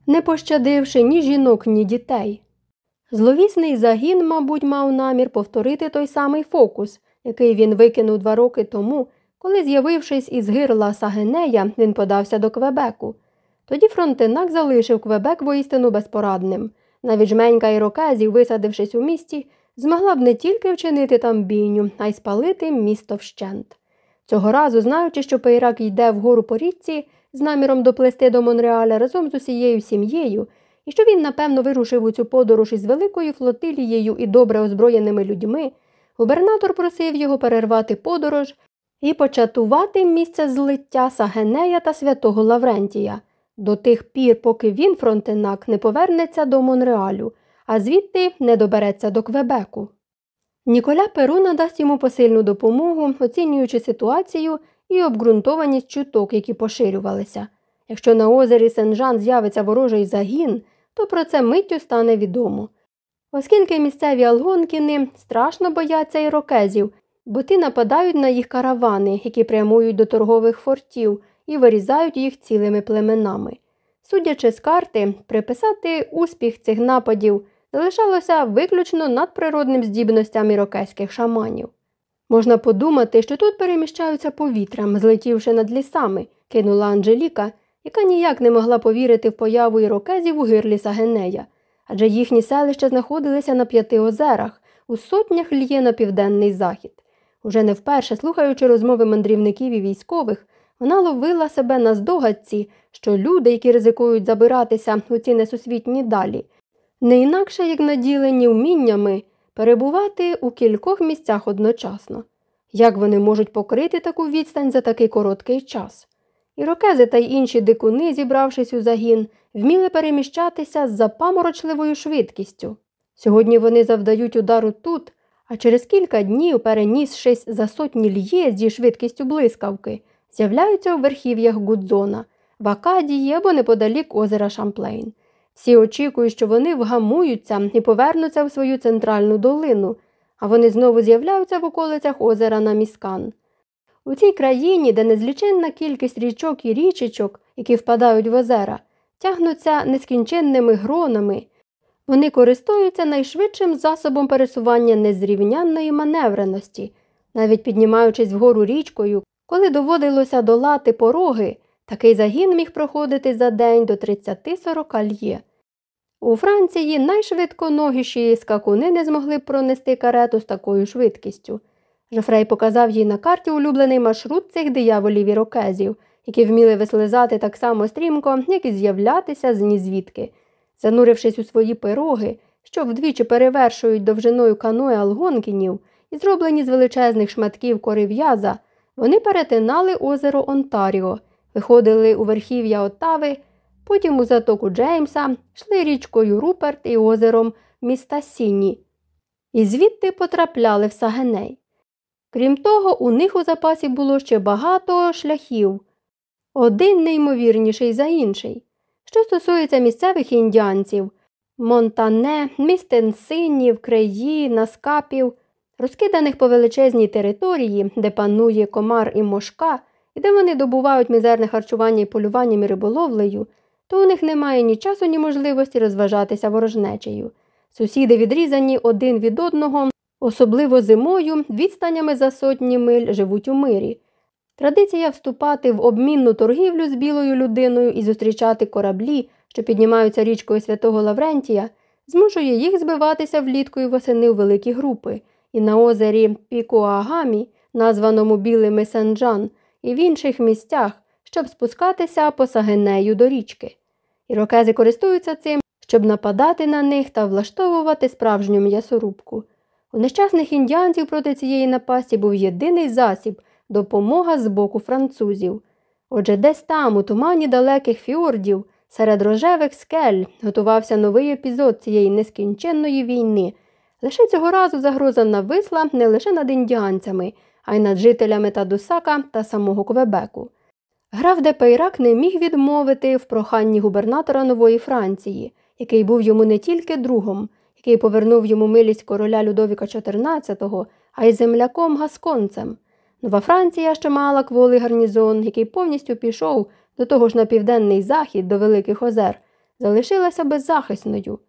не пощадивши ні жінок, ні дітей. Зловісний загін, мабуть, мав намір повторити той самий фокус, який він викинув два роки тому, коли, з'явившись із гирла Сагенея, він подався до Квебеку. Тоді фронтенак залишив Квебек воістину безпорадним. Навіть жменька ірокезів, висадившись у місті, змогла б не тільки вчинити там бійню, а й спалити місто вщент. Цього разу, знаючи, що Пейрак йде вгору по річці з наміром доплести до Монреаля разом з усією сім'єю, і що він, напевно, вирушив у цю подорож із великою флотилією і добре озброєними людьми, Губернатор просив його перервати подорож і початувати місце злиття Сагенея та святого Лаврентія до тих пір, поки він, фронтенак, не повернеться до Монреалю, а звідти не добереться до Квебеку. Ніколя Перу надасть йому посильну допомогу, оцінюючи ситуацію і обґрунтованість чуток, які поширювалися. Якщо на озері Сен-Жан з'явиться ворожий загін, то про це миттю стане відомо. Оскільки місцеві алгонкіни страшно бояться ірокезів, бо ті нападають на їх каравани, які прямують до торгових фортів і вирізають їх цілими племенами. Судячи з карти, приписати успіх цих нападів залишалося виключно надприродним здібностям ірокезьких шаманів. Можна подумати, що тут переміщаються повітрям, злетівши над лісами, кинула Анжеліка, яка ніяк не могла повірити в появу ірокезів у гирлі Сагенея, адже їхні селища знаходилися на п'яти озерах, у сотнях льє на південний захід. Уже не вперше, слухаючи розмови мандрівників і військових, вона ловила себе на здогадці, що люди, які ризикують забиратися у ці несусвітні далі, не інакше як наділені вміннями перебувати у кількох місцях одночасно. Як вони можуть покрити таку відстань за такий короткий час? Ірокези та й інші дикуни, зібравшись у загін, вміли переміщатися з запаморочливою швидкістю. Сьогодні вони завдають удару тут, а через кілька днів, перенісшись за сотні льє зі швидкістю блискавки, з'являються у верхів'ях Гудзона, в Акадії або неподалік озера Шамплейн. Всі очікують, що вони вгамуються і повернуться в свою центральну долину, а вони знову з'являються в околицях озера Наміскан. У цій країні, де незліченна кількість річок і річечок, які впадають в озера, тягнуться нескінченними гронами, вони користуються найшвидшим засобом пересування незрівнянної маневреності, навіть піднімаючись вгору річкою, коли доводилося долати пороги, такий загін міг проходити за день до 30-40 льє. У Франції найшвидконогіші скакуни не змогли б пронести карету з такою швидкістю. Жофрей показав їй на карті улюблений маршрут цих дияволів ірокезів, які вміли вислизати так само стрімко, як і з'являтися з нізвідки. Занурившись у свої пироги, що вдвічі перевершують довжиною каної алгонкінів і зроблені з величезних шматків кори в'яза, вони перетинали озеро Онтаріо, виходили у верхів'я Оттави, потім у затоку Джеймса, йшли річкою Руперт і озером міста Сіні, і звідти потрапляли в Сагеней. Крім того, у них у запасі було ще багато шляхів, один неймовірніший за інший. Що стосується місцевих індіанців Монтане, містенсинів, Креї, Наскапів, розкиданих по величезній території, де панує комар і мошка, і де вони добувають мізерне харчування і полюванням і риболовлею, то у них немає ні часу, ні можливості розважатися ворожнечею. Сусіди відрізані один від одного, особливо зимою, відстанями за сотні миль живуть у мирі. Традиція вступати в обмінну торгівлю з білою людиною і зустрічати кораблі, що піднімаються річкою святого Лаврентія, змушує їх збиватися влітку і восени у великі групи, і на озері Пікуагамі, названому Білими Сенджан, і в інших місцях, щоб спускатися по сагенею до річки. Ірокези користуються цим, щоб нападати на них та влаштовувати справжню м'ясорубку. У нещасних індіанців проти цієї напасті був єдиний засіб допомога з боку французів. Отже, десь там, у тумані далеких фіордів, серед рожевих скель, готувався новий епізод цієї нескінченної війни. Лише цього разу загроза нависла не лише над індіанцями, а й над жителями Тадусака та самого Квебеку. Граф де Пейрак не міг відмовити в проханні губернатора Нової Франції, який був йому не тільки другом, який повернув йому милість короля Людовіка XIV, а й земляком гасконцем. Нова Франція ще мала кволий гарнізон, який повністю пішов до того ж на південний захід до Великих Озер, залишилася беззахисною.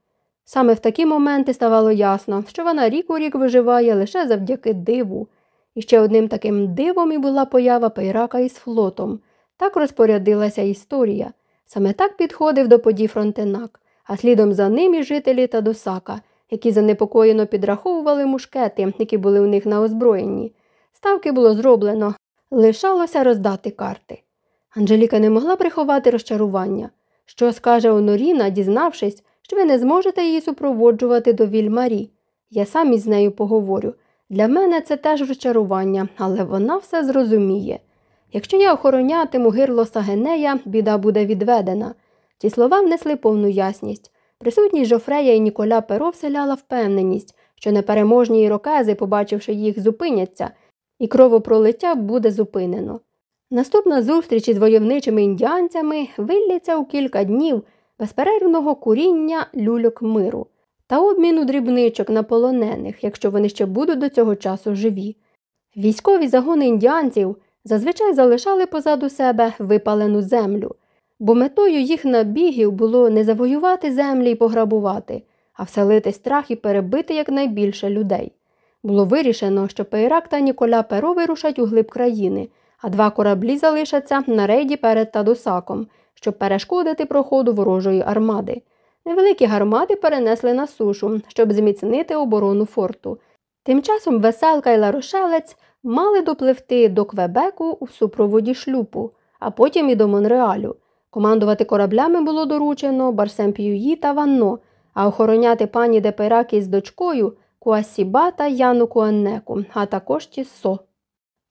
Саме в такі моменти ставало ясно, що вона рік у рік виживає лише завдяки диву. І ще одним таким дивом і була поява Пейрака із флотом. Так розпорядилася історія. Саме так підходив до подій Фронтенак, а слідом за ним і жителі Тадосака, які занепокоєно підраховували мушкети, які були у них на озброєнні. Ставки було зроблено, лишалося роздати карти. Анжеліка не могла приховати розчарування. Що скаже Оноріна, дізнавшись, що ви не зможете її супроводжувати до Вільмарі. Я сам із нею поговорю. Для мене це теж розчарування, але вона все зрозуміє. Якщо я охоронятиму гирло Сагенея, біда буде відведена. Ці слова внесли повну ясність. Присутність Жофрея і Ніколя Перо вселяла впевненість, що непереможні ірокези, побачивши їх, зупиняться, і кровопролиття буде зупинено. Наступна зустріч із войовничими індіанцями виллється у кілька днів безперервного куріння люльок миру та обміну дрібничок на полонених, якщо вони ще будуть до цього часу живі. Військові загони індіанців зазвичай залишали позаду себе випалену землю, бо метою їх набігів було не завоювати землі і пограбувати, а вселити страх і перебити якнайбільше людей. Було вирішено, що Пейрак та Ніколя Перо вирушать у глиб країни, а два кораблі залишаться на рейді перед Тадосаком, щоб перешкодити проходу ворожої армади. Невеликі гармати перенесли на сушу, щоб зміцнити оборону форту. Тим часом веселка і ларошелець мали допливти до Квебеку у супроводі шлюпу, а потім і до Монреалю. Командувати кораблями було доручено Барсем П'юї та Ванно, а охороняти пані Депераки з дочкою Куасіба та Яну Куаннеку, а також Тіссо.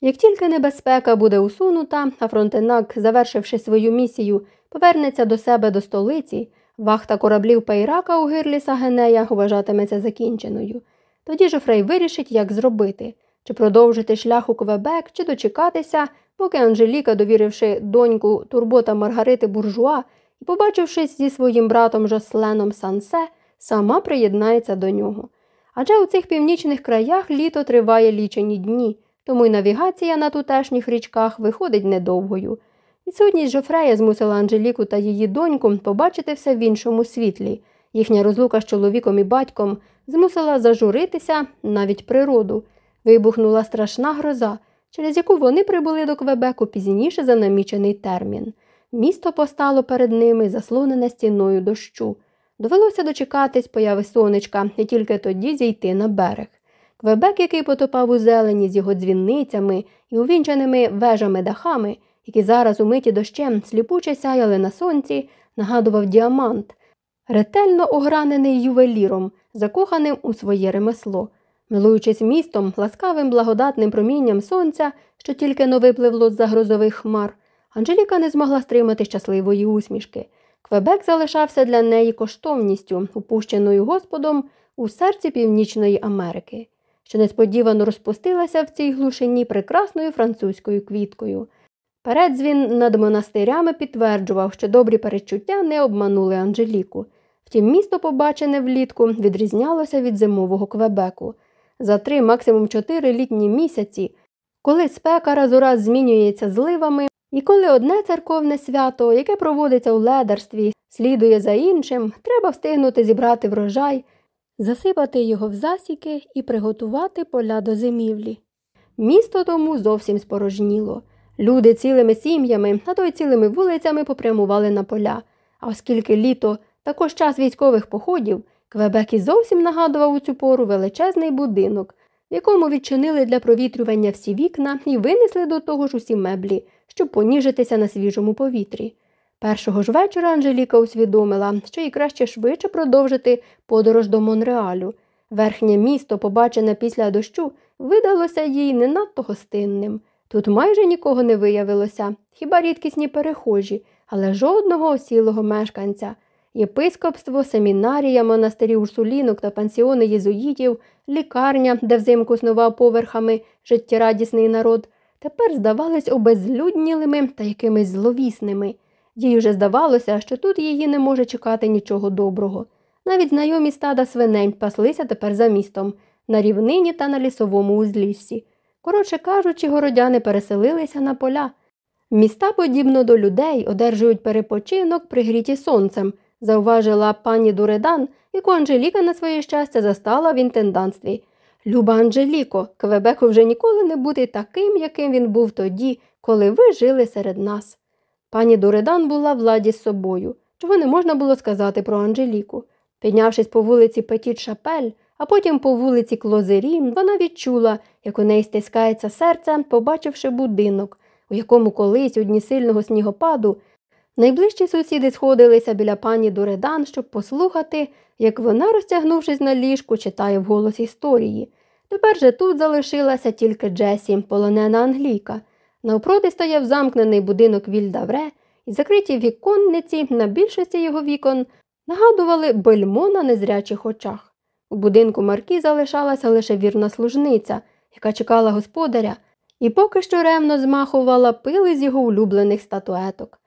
Як тільки небезпека буде усунута, а фронтенак, завершивши свою місію, повернеться до себе до столиці, вахта кораблів Пейрака у гирлі Сагенея вважатиметься закінченою. Тоді Жофрей вирішить, як зробити чи продовжити шлях у Квебек, чи дочекатися, поки Анжеліка, довіривши доньку турбота Маргарити Буржуа і, побачившись зі своїм братом Жосленом Сансе, сама приєднається до нього. Адже у цих північних краях літо триває лічені дні, тому й навігація на тутешніх річках виходить недовгою. Відсутність Жофрея змусила Анжеліку та її доньку побачити все в іншому світлі. Їхня розлука з чоловіком і батьком змусила зажуритися навіть природу. Вибухнула страшна гроза, через яку вони прибули до Квебеку пізніше за намічений термін. Місто постало перед ними, заслонене стіною дощу. Довелося дочекатись появи сонечка і тільки тоді зійти на берег. Квебек, який потопав у зелені з його дзвінницями і увінченими вежами дахами, які зараз умиті дощем сліпуче сяяли на сонці, нагадував діамант, ретельно огранений ювеліром, закоханим у своє ремесло. Милуючись містом, ласкавим благодатним промінням сонця, що тільки но випливло з за грозових хмар, Анжеліка не змогла стримати щасливої усмішки. Квебек залишався для неї коштовністю, упущеною Господом у серці Північної Америки, що несподівано розпустилася в цій глушині прекрасною французькою квіткою. Передзвін над монастирями підтверджував, що добрі перечуття не обманули Анжеліку. Втім, місто, побачене влітку, відрізнялося від зимового Квебеку. За три, максимум чотири літні місяці, коли спека раз у раз змінюється зливами, і коли одне церковне свято, яке проводиться у ледарстві, слідує за іншим, треба встигнути зібрати врожай, засипати його в засіки і приготувати поля до зимівлі. Місто тому зовсім спорожніло. Люди цілими сім'ями, а то й цілими вулицями попрямували на поля. А оскільки літо також час військових походів, Квебек і зовсім нагадував у цю пору величезний будинок, в якому відчинили для провітрювання всі вікна і винесли до того ж усі меблі, щоб поніжитися на свіжому повітрі. Першого ж вечора Анжеліка усвідомила, що їй краще швидше продовжити подорож до Монреалю. Верхнє місто, побачене після дощу, видалося їй не надто гостинним. Тут майже нікого не виявилося, хіба рідкісні перехожі, але жодного осілого мешканця. Єпископство, семінарія, монастирі урсулінок та пансіони єзуїтів, лікарня, де взимку снував поверхами життєрадісний народ, тепер здавались обезлюднілими та якимись зловісними. Їй вже здавалося, що тут її не може чекати нічого доброго. Навіть знайомі стада свинень паслися тепер за містом, на рівнині та на лісовому узліссі. Коротше кажучи, городяни переселилися на поля. Міста, подібно до людей, одержують перепочинок, пригріті сонцем, зауважила пані Дуредан, яку Анжеліка на своє щастя застала в інтендантстві. Люба Анжеліко, Квебеку вже ніколи не бути таким, яким він був тоді, коли ви жили серед нас. Пані Дуредан була владі з собою, чого не можна було сказати про Анжеліку. Піднявшись по вулиці Петіт Шапель, а потім по вулиці Клозері, вона відчула, як у неї стискається серце, побачивши будинок, у якому колись у дні сильного снігопаду найближчі сусіди сходилися біля пані Дуредан, щоб послухати, як вона, розтягнувшись на ліжку, читає вголос історії. Тепер же тут залишилася тільки Джесі, полонена англійка. Навпроти стояв замкнений будинок Вільдавре, і закриті віконниці на більшості його вікон нагадували бельмо на незрячих очах. У будинку Маркі залишалася лише вірна служниця, яка чекала господаря, і поки що ревно змахувала пили з його улюблених статуеток.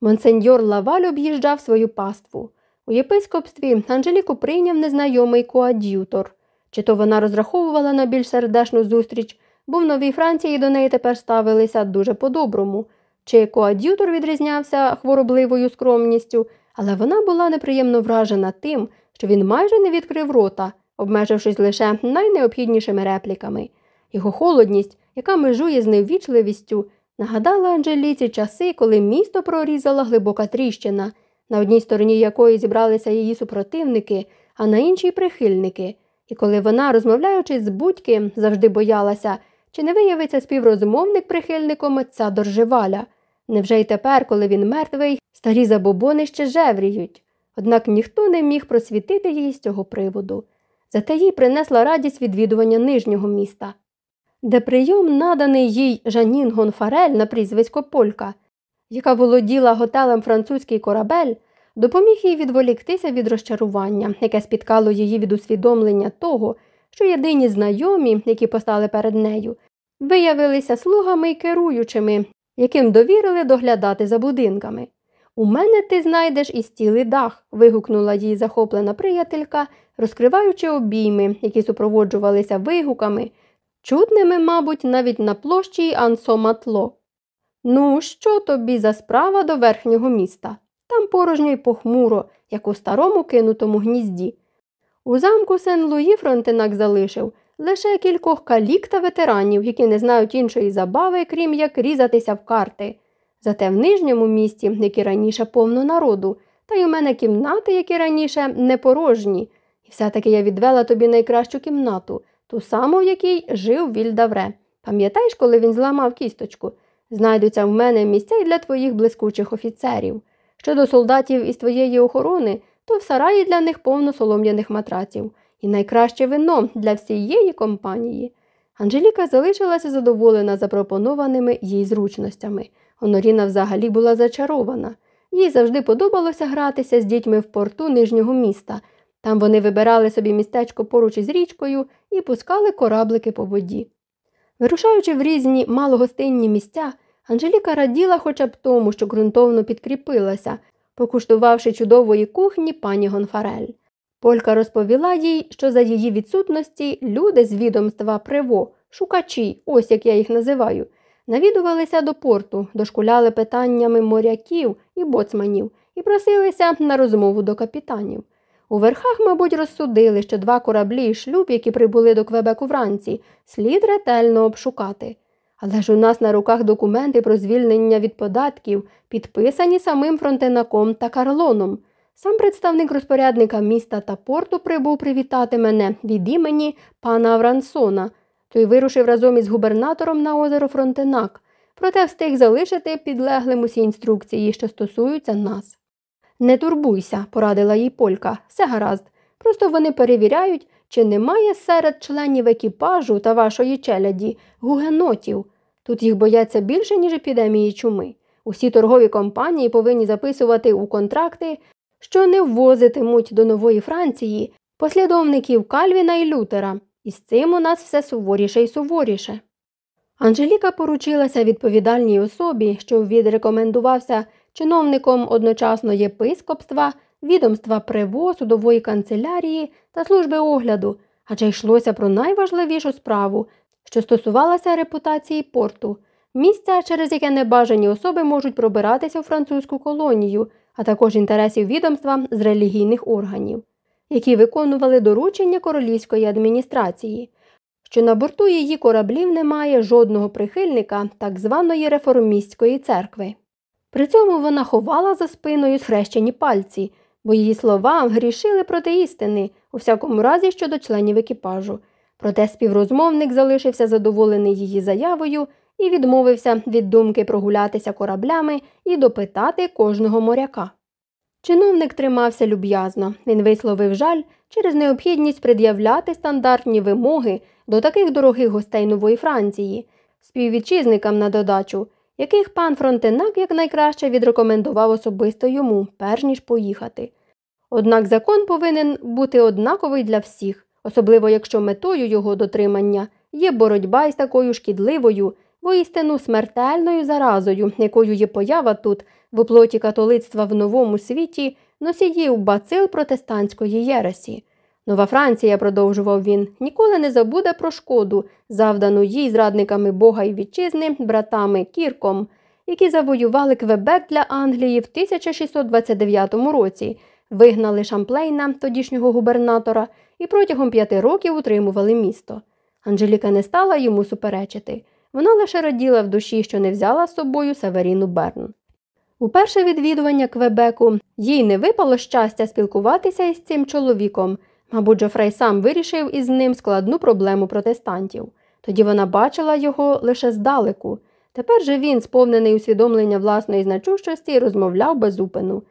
Монсеньор Лаваль об'їжджав свою паству. У єпископстві Анжеліку прийняв незнайомий коад'ютор. Чи то вона розраховувала на більш сердешну зустріч, бо в Новій Франції до неї тепер ставилися дуже по-доброму, чи коад'ютор відрізнявся хворобливою скромністю, але вона була неприємно вражена тим, що він майже не відкрив рота, обмежившись лише найнеобхіднішими репліками. Його холодність, яка межує з неввічливістю, нагадала Анжеліці часи, коли місто прорізала глибока тріщина, на одній стороні якої зібралися її супротивники, а на іншій прихильники. І коли вона, розмовляючи з будь-ким, завжди боялася, чи не виявиться співрозмовник прихильником отця Доржеваля. Невже й тепер, коли він мертвий, старі забобони ще жевріють? Однак ніхто не міг просвітити її з цього приводу. Зате їй принесла радість відвідування нижнього міста, де прийом наданий їй Жанін Гонфарель на прізвисько Полька, яка володіла готелем французький корабель, допоміг їй відволіктися від розчарування, яке спіткало її від усвідомлення того, що єдині знайомі, які постали перед нею, виявилися слугами й керуючими, яким довірили доглядати за будинками. У мене ти знайдеш і стілий дах. вигукнула їй захоплена приятелька, розкриваючи обійми, які супроводжувалися вигуками, чутними, мабуть, навіть на площі Ансо-Матло. Ну, що тобі за справа до верхнього міста? Там порожньо й похмуро, як у старому кинутому гнізді. У замку Сен Луї Фронтенак залишив лише кількох калік та ветеранів, які не знають іншої забави, крім як різатися в карти. Зате в нижньому місті, як і раніше, повно народу, та й у мене кімнати, які раніше не порожні. І все-таки я відвела тобі найкращу кімнату, ту саму, в якій жив Вільдавре. Пам'ятаєш, коли він зламав кісточку? Знайдуться в мене місця й для твоїх блискучих офіцерів. Щодо солдатів із твоєї охорони, то в сараї для них повно солом'яних матраців і найкраще вино для всієї компанії. Анжеліка залишилася задоволена запропонованими їй зручностями. Оноріна взагалі була зачарована. Їй завжди подобалося гратися з дітьми в порту нижнього міста. Там вони вибирали собі містечко поруч із річкою і пускали кораблики по воді. Вирушаючи в різні малогостинні місця, Анжеліка раділа хоча б тому, що ґрунтовно підкріпилася, покуштувавши чудової кухні пані Гонфарель. Полька розповіла їй, що за її відсутності люди з відомства Приво, шукачі, ось як я їх називаю, навідувалися до порту, дошкуляли питаннями моряків і боцманів і просилися на розмову до капітанів. У верхах, мабуть, розсудили, що два кораблі і шлюб, які прибули до Квебеку вранці, слід ретельно обшукати. Але ж у нас на руках документи про звільнення від податків, підписані самим фронтенаком та Карлоном. Сам представник розпорядника міста та порту прибув привітати мене від імені пана Аврансона. Той вирушив разом із губернатором на озеро Фронтенак, проте встиг залишити підлеглим усі інструкції, що стосуються нас. Не турбуйся, порадила їй Полька, все гаразд. Просто вони перевіряють, чи немає серед членів екіпажу та вашої челяді гугенотів. Тут їх бояться більше, ніж епідемії чуми. Усі торгові компанії повинні записувати у контракти, що не ввозитимуть до нової Франції послідовників Кальвіна і Лютера, і з цим у нас все суворіше і суворіше. Анжеліка поручилася відповідальній особі, що відрекомендувався чиновником одночасно єпископства, відомства Приво, судової канцелярії та служби огляду, адже йшлося про найважливішу справу, що стосувалася репутації порту, місця, через яке небажані особи можуть пробиратися у французьку колонію, а також інтересів відомства з релігійних органів, які виконували доручення королівської адміністрації, що на борту її кораблів немає жодного прихильника так званої реформістської церкви. При цьому вона ховала за спиною схрещені пальці, бо її слова грішили проти істини, у всякому разі щодо членів екіпажу. Проте співрозмовник залишився задоволений її заявою і відмовився від думки прогулятися кораблями і допитати кожного моряка. Чиновник тримався люб'язно. Він висловив жаль через необхідність пред'являти стандартні вимоги до таких дорогих гостей нової Франції, співвітчизникам на додачу, яких пан Фронтенак якнайкраще відрекомендував особисто йому, перш ніж поїхати. Однак закон повинен бути однаковий для всіх, особливо якщо метою його дотримання є боротьба із такою шкідливою, воістину смертельною заразою, якою є поява тут, в оплоті католицтва в новому світі, носіїв бацил протестантської єресі. Нова Франція, продовжував він, ніколи не забуде про шкоду, завдану їй зрадниками Бога і вітчизни, братами Кірком, які завоювали Квебек для Англії в 1629 році, вигнали Шамплейна, тодішнього губернатора, і протягом п'яти років утримували місто. Анжеліка не стала йому суперечити. Вона лише раділа в душі, що не взяла з собою Северіну Берн. У перше відвідування Квебеку їй не випало щастя спілкуватися із цим чоловіком. Мабуть, Джофрей сам вирішив із ним складну проблему протестантів. Тоді вона бачила його лише здалеку. Тепер же він, сповнений усвідомлення власної значущості, розмовляв без упину.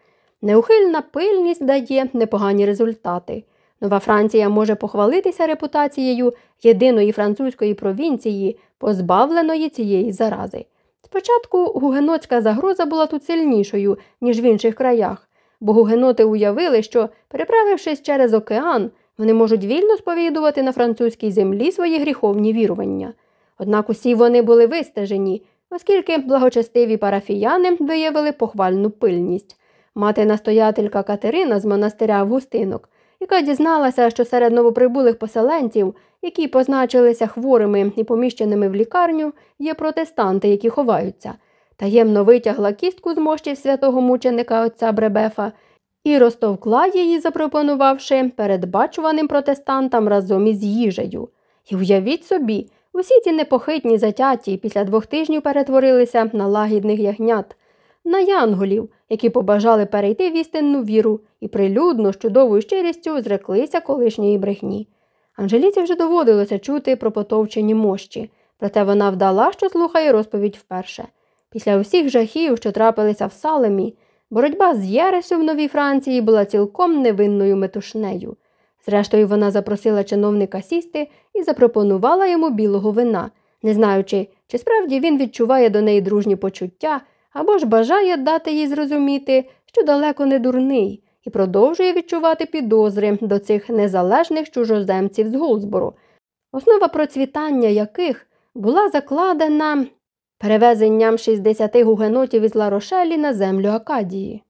Неухильна пильність дає непогані результати. Нова Франція може похвалитися репутацією єдиної французької провінції, позбавленої цієї зарази. Спочатку гугенотська загроза була тут сильнішою, ніж в інших краях, бо гугеноти уявили, що, переправившись через океан, вони можуть вільно сповідувати на французькій землі свої гріховні вірування. Однак усі вони були вистежені, оскільки благочестиві парафіяни виявили похвальну пильність. Мати настоятелька Катерина з монастиря Августинок яка дізналася, що серед новоприбулих поселенців, які позначилися хворими і поміщеними в лікарню, є протестанти, які ховаються, таємно витягла кістку з мощів святого мученика отця Бребефа і розтовкла її, запропонувавши передбачуваним протестантам разом із їжею. І уявіть собі, усі ці непохитні затяті після двох тижнів перетворилися на лагідних ягнят на янголів, які побажали перейти в істинну віру і прилюдно з чудовою щирістю зреклися колишньої брехні. Анжеліці вже доводилося чути про потовчені мощі, проте вона вдала, що слухає розповідь вперше. Після усіх жахів, що трапилися в Салемі, боротьба з Єресю в Новій Франції була цілком невинною метушнею. Зрештою, вона запросила чиновника сісти і запропонувала йому білого вина, не знаючи, чи справді він відчуває до неї дружні почуття або ж бажає дати їй зрозуміти, що далеко не дурний, і продовжує відчувати підозри до цих незалежних чужоземців з Голдсбору, основа процвітання яких була закладена перевезенням 60 гугенотів із Ларошелі на землю Акадії.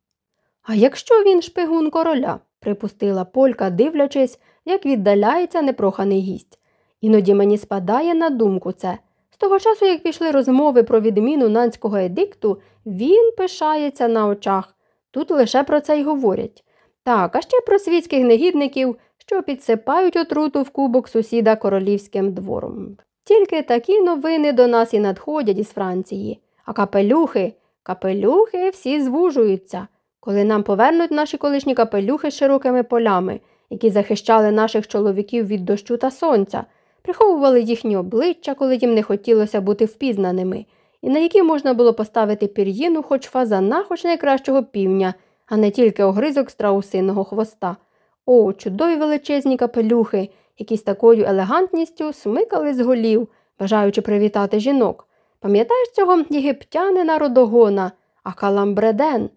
А якщо він шпигун короля, припустила Полька, дивлячись, як віддаляється непроханий гість. Іноді мені спадає на думку це З того часу, як пішли розмови про відміну нанського едикту, він пишається на очах. Тут лише про це й говорять. Так, а ще про світських негідників, що підсипають отруту в кубок сусіда королівським двором. Тільки такі новини до нас і надходять із Франції. А капелюхи, капелюхи всі звужуються. Коли нам повернуть наші колишні капелюхи з широкими полями, які захищали наших чоловіків від дощу та сонця приховували їхні обличчя, коли їм не хотілося бути впізнаними, і на які можна було поставити пір'їну хоч фазана, хоч найкращого півня, а не тільки огризок страусиного хвоста. О, чудові величезні капелюхи, які з такою елегантністю смикали з голів, бажаючи привітати жінок. Пам'ятаєш цього єгиптянина родогона, а каламбреден?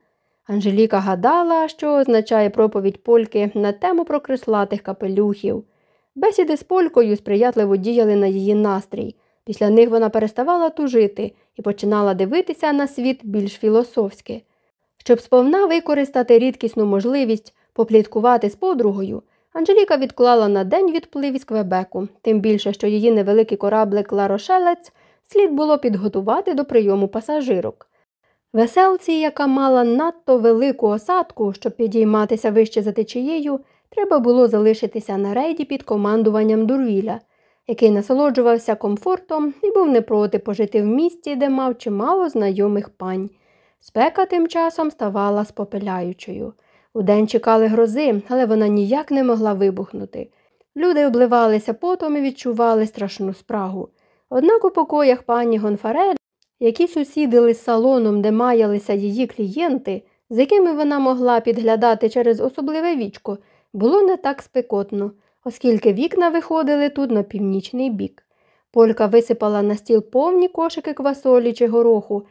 Анжеліка гадала, що означає проповідь польки на тему про крислатих капелюхів. Бесіди з полькою сприятливо діяли на її настрій. Після них вона переставала тужити і починала дивитися на світ більш філософськи. Щоб сповна використати рідкісну можливість попліткувати з подругою, Анжеліка відклала на день відплив із Квебеку, тим більше, що її невеликий кораблик Ларошелець слід було підготувати до прийому пасажирок. Веселці, яка мала надто велику осадку, щоб підійматися вище за течією, треба було залишитися на рейді під командуванням дурвіля, який насолоджувався комфортом і був не проти пожити в місті, де мав чимало знайомих пань. Спека тим часом ставала спопеляючою. Удень чекали грози, але вона ніяк не могла вибухнути. Люди обливалися потом і відчували страшну спрагу. Однак у покоях пані Гонфарель, які сусідили з салоном, де маялися її клієнти, з якими вона могла підглядати через особливе вічко, було не так спекотно, оскільки вікна виходили тут на північний бік. Полька висипала на стіл повні кошики квасолі чи гороху,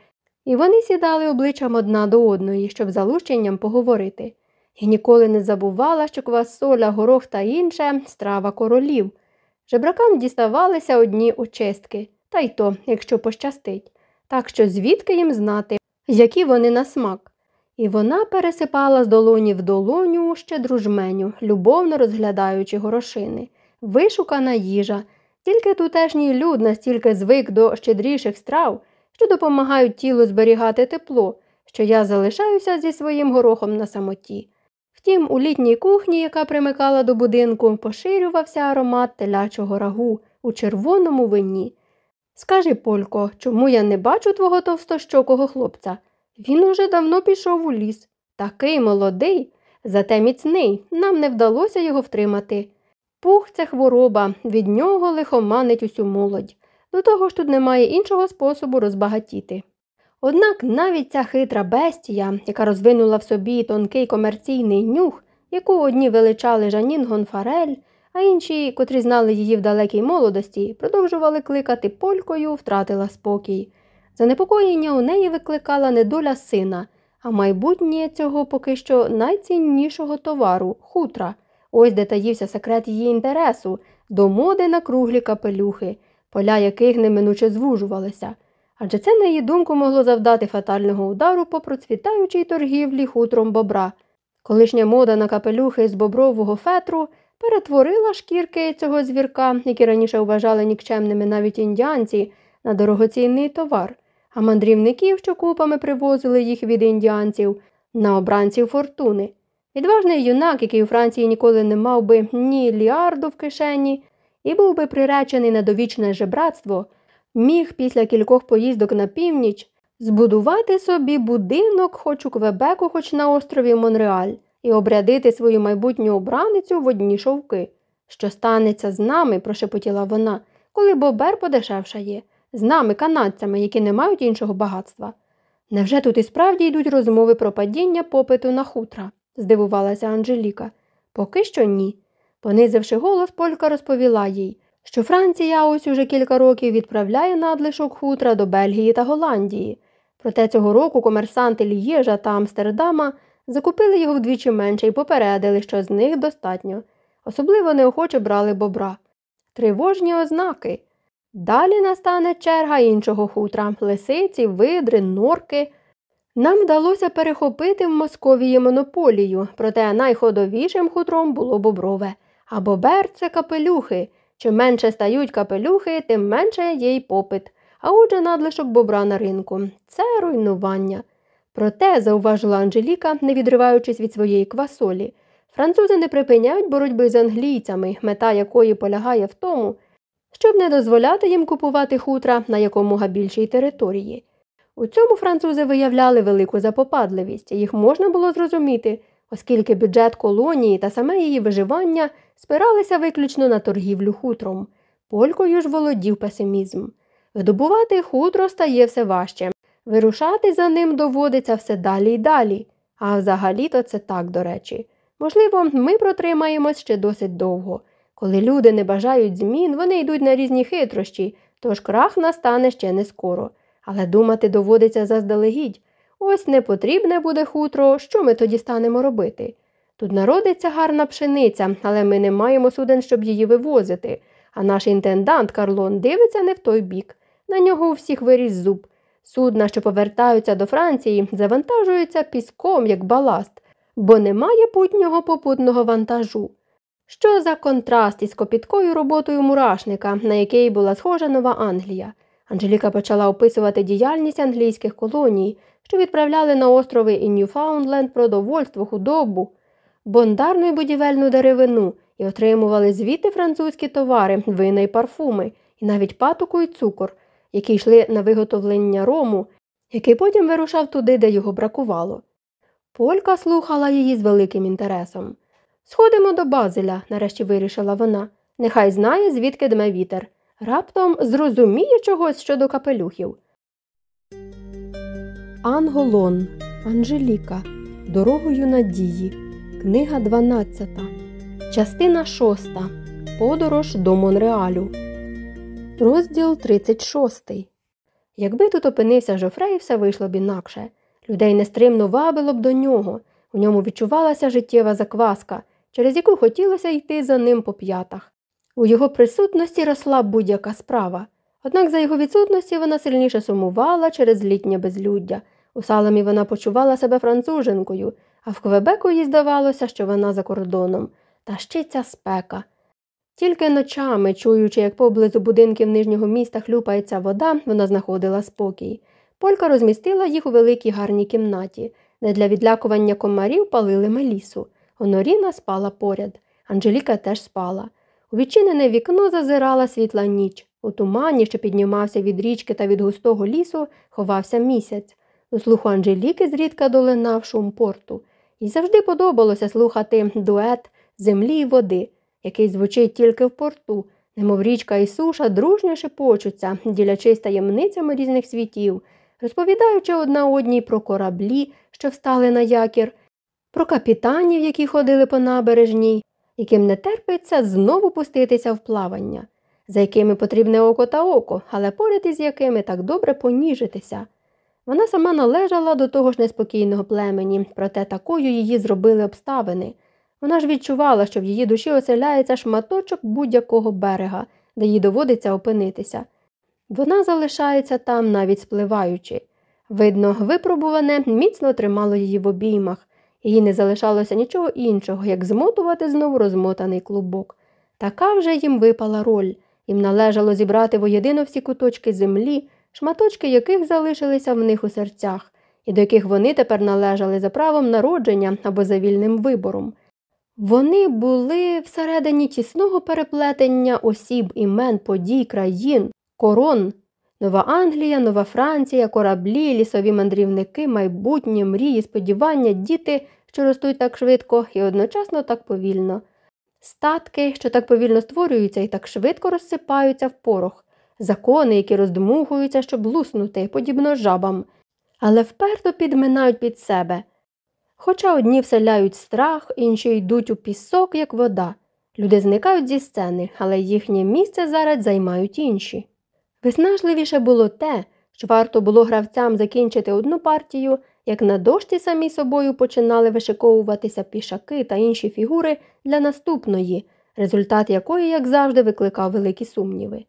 і вони сідали обличчям одна до одної, щоб за лущенням поговорити. І ніколи не забувала, що квасоля, горох та інше страва королів. Жебракам діставалися одні очистки, та й то, якщо пощастить, так що звідки їм знати, які вони на смак. І вона пересипала з долоні в долоню ще дружменю, любовно розглядаючи горошини, вишукана їжа, тільки тутешній люд настільки звик до щедріших страв, що допомагають тілу зберігати тепло, що я залишаюся зі своїм горохом на самоті. Втім, у літній кухні, яка примикала до будинку, поширювався аромат телячого рагу у червоному вині. Скажи, Полько, чому я не бачу твого товстощокого хлопця? Він уже давно пішов у ліс. Такий молодий, зате міцний, нам не вдалося його втримати. Пух це хвороба, від нього лихоманить усю молодь. До того ж тут немає іншого способу розбагатіти. Однак навіть ця хитра бестія, яка розвинула в собі тонкий комерційний нюх, яку одні величали Жанін Гонфарель, а інші, котрі знали її в далекій молодості, продовжували кликати полькою, втратила спокій. Занепокоєння у неї викликала не доля сина, а майбутнє цього поки що найціннішого товару хутра. Ось де таївся секрет її інтересу, до моди на круглі капелюхи, поля яких неминуче звужувалися. Адже це, на її думку, могло завдати фатального удару по процвітаючій торгівлі хутром бобра. Колишня мода на капелюхи з бобрового фетру перетворила шкірки цього звірка, які раніше вважали нікчемними навіть індіанці, на дорогоцінний товар, а мандрівників, що купами привозили їх від індіанців, на обранців фортуни. Відважний юнак, який у Франції ніколи не мав би ні ліарду в кишені, і був би приречений на довічне жебратство, міг після кількох поїздок на північ збудувати собі будинок хоч у Квебеку, хоч на острові Монреаль, і обрядити свою майбутню обраницю в одні шовки. Що станеться з нами, прошепотіла вона, коли бобер подешевшає, з нами, канадцями, які не мають іншого багатства. Невже тут і справді йдуть розмови про падіння попиту на хутра? здивувалася Анжеліка. Поки що ні. Понизивши голос, Полька розповіла їй, що Франція ось уже кілька років відправляє надлишок хутра до Бельгії та Голландії. Проте цього року комерсанти Лієжа та Амстердама закупили його вдвічі менше і попередили, що з них достатньо. Особливо неохоче брали бобра. Тривожні ознаки. Далі настане черга іншого хутра лисиці, видри, норки. Нам вдалося перехопити в Московії монополію, проте найходовішим хутром було боброве, а бобер це капелюхи. Чим менше стають капелюхи, тим менше є й попит, а отже надлишок бобра на ринку. Це руйнування. Проте, зауважила Анжеліка, не відриваючись від своєї квасолі, французи не припиняють боротьби з англійцями, мета якої полягає в тому, щоб не дозволяти їм купувати хутра на якомога більшій території. У цьому французи виявляли велику запопадливість, їх можна було зрозуміти, оскільки бюджет колонії та саме її виживання спиралися виключно на торгівлю хутром. Полькою ж володів песимізм. Видобувати хутро стає все важче, вирушати за ним доводиться все далі й далі. А взагалі-то це так, до речі. Можливо, ми протримаємось ще досить довго. Коли люди не бажають змін, вони йдуть на різні хитрощі, тож крах настане ще не скоро. Але думати доводиться заздалегідь. Ось не потрібне буде хутро, що ми тоді станемо робити. Тут народиться гарна пшениця, але ми не маємо суден, щоб її вивозити. А наш інтендант Карлон дивиться не в той бік. На нього у всіх виріс зуб. Судна, що повертаються до Франції, завантажуються піском, як баласт, бо немає путнього попутного вантажу. Що за контраст із копіткою роботою мурашника, на який була схожа Нова Англія? Анжеліка почала описувати діяльність англійських колоній, що відправляли на острови і Ньюфаундленд продовольство, худобу, бондарну і будівельну деревину і отримували звідти французькі товари, вина й парфуми, і навіть патоку і цукор, які йшли на виготовлення рому, який потім вирушав туди, де його бракувало. Полька слухала її з великим інтересом. Сходимо до Базеля, нарешті вирішила вона. Нехай знає, звідки дме вітер. Раптом зрозуміє чогось щодо капелюхів. Анголон, Анжеліка. Дорогою надії. Книга 12. Частина 6. Подорож до Монреалю. Розділ 36. Якби тут опинився Жофрей, все вийшло б інакше. Людей нестримно вабило б до нього. У ньому відчувалася життєва закваска, через яку хотілося йти за ним по п'ятах. У його присутності росла будь-яка справа. Однак за його відсутності вона сильніше сумувала через літнє безлюддя. У саламі вона почувала себе француженкою, а в Квебеку їй здавалося, що вона за кордоном. Та ще ця спека. Тільки ночами, чуючи, як поблизу будинків нижнього міста хлюпається вода, вона знаходила спокій. Полька розмістила їх у великій гарній кімнаті, де для відлякування комарів палили мелісу. Оноріна спала поряд. Анжеліка теж спала. У відчинене вікно зазирала світла ніч. У тумані, що піднімався від річки та від густого лісу, ховався місяць. У слуху Анжеліки зрідка долинав шум порту. Їй завжди подобалося слухати дует землі і води, який звучить тільки в порту, немов річка і суша дружньо шепочуться, ділячись таємницями різних світів, розповідаючи одна одній про кораблі, що встали на якір, про капітанів, які ходили по набережній, яким не терпиться знову пуститися в плавання, за якими потрібне око та око, але поряд із якими так добре поніжитися. Вона сама належала до того ж неспокійного племені, проте такою її зробили обставини. Вона ж відчувала, що в її душі оселяється шматочок будь-якого берега, де їй доводиться опинитися. Вона залишається там, навіть спливаючи. Видно, випробуване міцно тримало її в обіймах, їй не залишалося нічого іншого, як змотувати знову розмотаний клубок. Така вже їм випала роль, їм належало зібрати воєдино всі куточки землі, шматочки яких залишилися в них у серцях, і до яких вони тепер належали за правом народження або за вільним вибором. Вони були всередині тісного переплетення осіб, імен, подій, країн, корон, Нова Англія, Нова Франція, кораблі, лісові мандрівники, майбутнє, мрії, сподівання, діти, що ростуть так швидко і одночасно так повільно, статки, що так повільно створюються і так швидко розсипаються в порох, закони, які роздмухуються, щоб луснути, подібно жабам, але вперто підминають під себе. Хоча одні вселяють страх, інші йдуть у пісок, як вода. Люди зникають зі сцени, але їхнє місце зараз займають інші. Виснажливіше було те, що варто було гравцям закінчити одну партію, як на дошці самі собою починали вишиковуватися пішаки та інші фігури для наступної, результат якої, як завжди, викликав великі сумніви.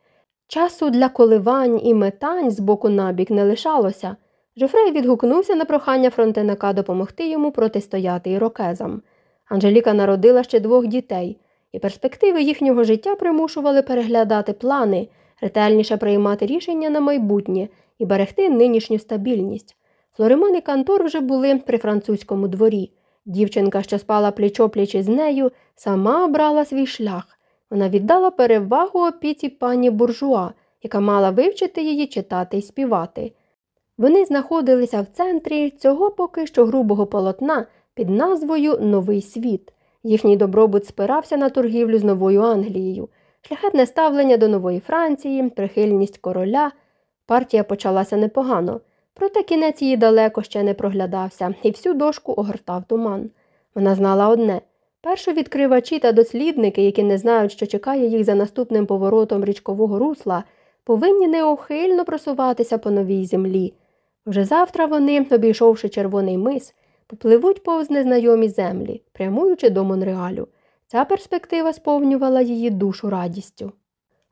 Часу для коливань і метань з боку набік не лишалося. Жофрей відгукнувся на прохання фронтенака допомогти йому протистояти ірокезам. Анжеліка народила ще двох дітей, і перспективи їхнього життя примушували переглядати плани, ретельніше приймати рішення на майбутнє і берегти нинішню стабільність. Флоримон і Кантор вже були при французькому дворі. Дівчинка, що спала пліч-опліч із нею, сама обрала свій шлях. Вона віддала перевагу опіці пані буржуа, яка мала вивчити її читати і співати. Вони знаходилися в центрі цього поки що грубого полотна під назвою Новий світ. Їхній добробут спирався на торгівлю з Новою Англією, шляхетне ставлення до Нової Франції, прихильність короля. Партія почалася непогано, проте кінець її далеко ще не проглядався, і всю дошку огортав туман. Вона знала одне першовідкривачі та дослідники, які не знають, що чекає їх за наступним поворотом річкового русла, повинні неухильно просуватися по новій землі. Вже завтра вони, обійшовши червоний мис, попливуть повз незнайомі землі, прямуючи до Монреалю. Ця перспектива сповнювала її душу радістю.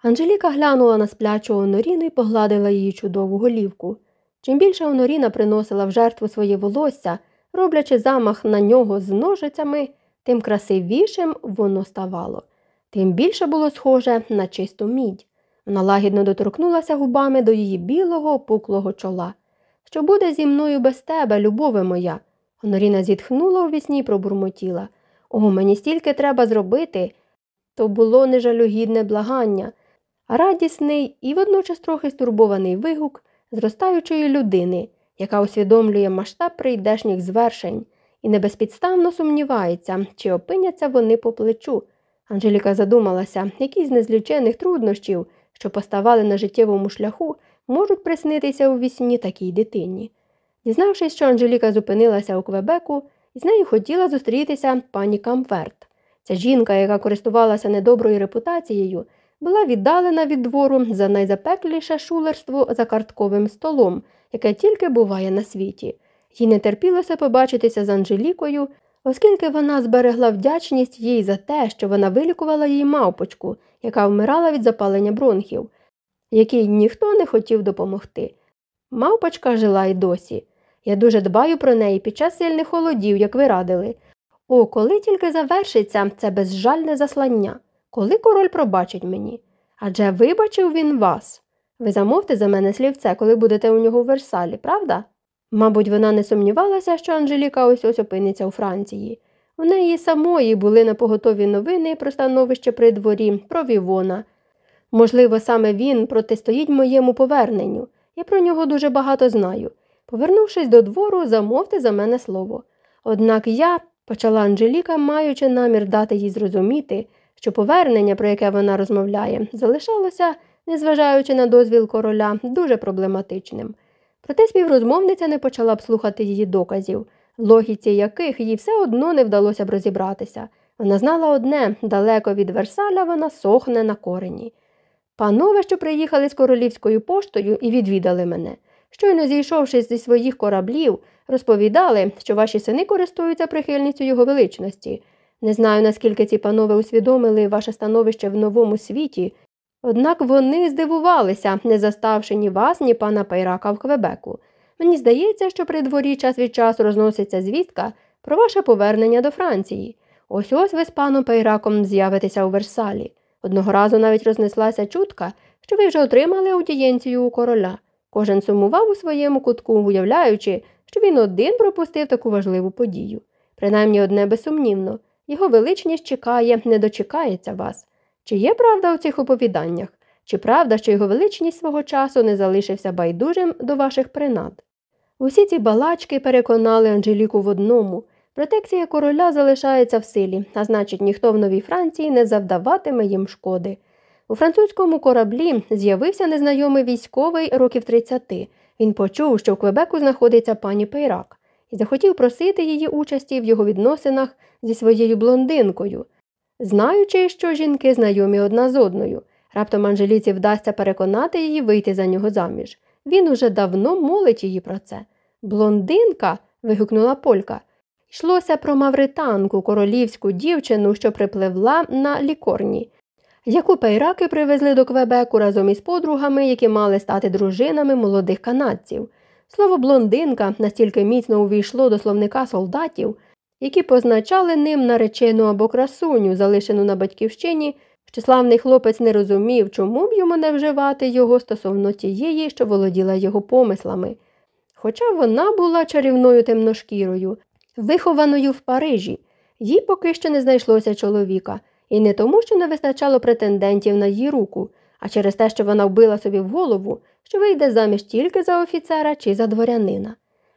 Анжеліка глянула на сплячу Оноріну і погладила її чудову голівку. Чим більше Оноріна приносила в жертву своє волосся, роблячи замах на нього з ножицями, тим красивішим воно ставало, тим більше було схоже на чисту мідь. Вона лагідно доторкнулася губами до її білого опуклого чола. Що буде зі мною без тебе, любове моя? Оноріна зітхнула у вісні і пробурмотіла. О, мені стільки треба зробити. То було нежалюгідне благання, а радісний і водночас трохи стурбований вигук зростаючої людини, яка усвідомлює масштаб прийдешніх звершень і небезпідставно сумнівається, чи опиняться вони по плечу. Анжеліка задумалася, які з незлічених труднощів, що поставали на життєвому шляху, можуть приснитися у вісні такій дитині. Дізнавшись, що Анжеліка зупинилася у Квебеку, з нею хотіла зустрітися пані Камферт. Ця жінка, яка користувалася недоброю репутацією, була віддалена від двору за найзапекліше шулерство за картковим столом, яке тільки буває на світі. Їй не терпілося побачитися з Анжелікою, оскільки вона зберегла вдячність їй за те, що вона вилікувала їй мавпочку, яка вмирала від запалення бронхів, якій ніхто не хотів допомогти. Мавпочка жила й досі. Я дуже дбаю про неї під час сильних холодів, як ви радили. О, коли тільки завершиться це безжальне заслання, коли король пробачить мені. Адже вибачив він вас. Ви замовте за мене слівце, коли будете у нього в Версалі, правда? Мабуть, вона не сумнівалася, що Анжеліка ось ось опиниться у Франції. У неї самої були напоготові новини про становище при дворі, про Вівона. Можливо, саме він протистоїть моєму поверненню. Я про нього дуже багато знаю. Повернувшись до двору, замовте за мене слово. Однак я, почала Анжеліка, маючи намір дати їй зрозуміти, що повернення, про яке вона розмовляє, залишалося, незважаючи на дозвіл короля, дуже проблематичним. Проте співрозмовниця не почала б слухати її доказів, логіці яких їй все одно не вдалося б розібратися. Вона знала одне далеко від Версаля вона сохне на корені. Панове, що приїхали з королівською поштою і відвідали мене. Щойно зійшовшись зі своїх кораблів, розповідали, що ваші сини користуються прихильністю його величності. Не знаю, наскільки ці панове усвідомили ваше становище в новому світі, однак вони здивувалися, не заставши ні вас, ні пана Пайрака в Квебеку. Мені здається, що при дворі час від часу розноситься звістка про ваше повернення до Франції. Ось ось ви з паном Пайраком з'явитеся у Версалі. Одного разу навіть рознеслася чутка, що ви вже отримали аудієнцію у короля. Кожен сумував у своєму кутку, уявляючи, що він один пропустив таку важливу подію. Принаймні одне безсумнівно, його величність чекає, не дочекається вас. Чи є правда у цих оповіданнях? Чи правда, що його величність свого часу не залишився байдужим до ваших принад? Усі ці балачки переконали Анжеліку в одному протекція короля залишається в силі, а значить, ніхто в Новій Франції не завдаватиме їм шкоди. У французькому кораблі з'явився незнайомий військовий років 30. Він почув, що в Квебеку знаходиться пані Пейрак, і захотів просити її участі в його відносинах зі своєю блондинкою, знаючи, що жінки знайомі одна з одною. Раптом Анжеліці вдасться переконати її вийти за нього заміж. Він уже давно молить її про це. Блондинка. вигукнула Полька. Йшлося про мавританку, королівську дівчину, що припливла на лікорні яку пейраки привезли до Квебеку разом із подругами, які мали стати дружинами молодих канадців. Слово блондинка настільки міцно увійшло до словника солдатів, які позначали ним наречену або красуню, залишену на батьківщині, що славний хлопець не розумів, чому б йому не вживати його стосовно тієї, що володіла його помислами. Хоча вона була чарівною темношкірою, вихованою в Парижі, їй поки що не знайшлося чоловіка. І не тому, що не вистачало претендентів на її руку, а через те, що вона вбила собі в голову, що вийде заміж тільки за офіцера чи за дворянина.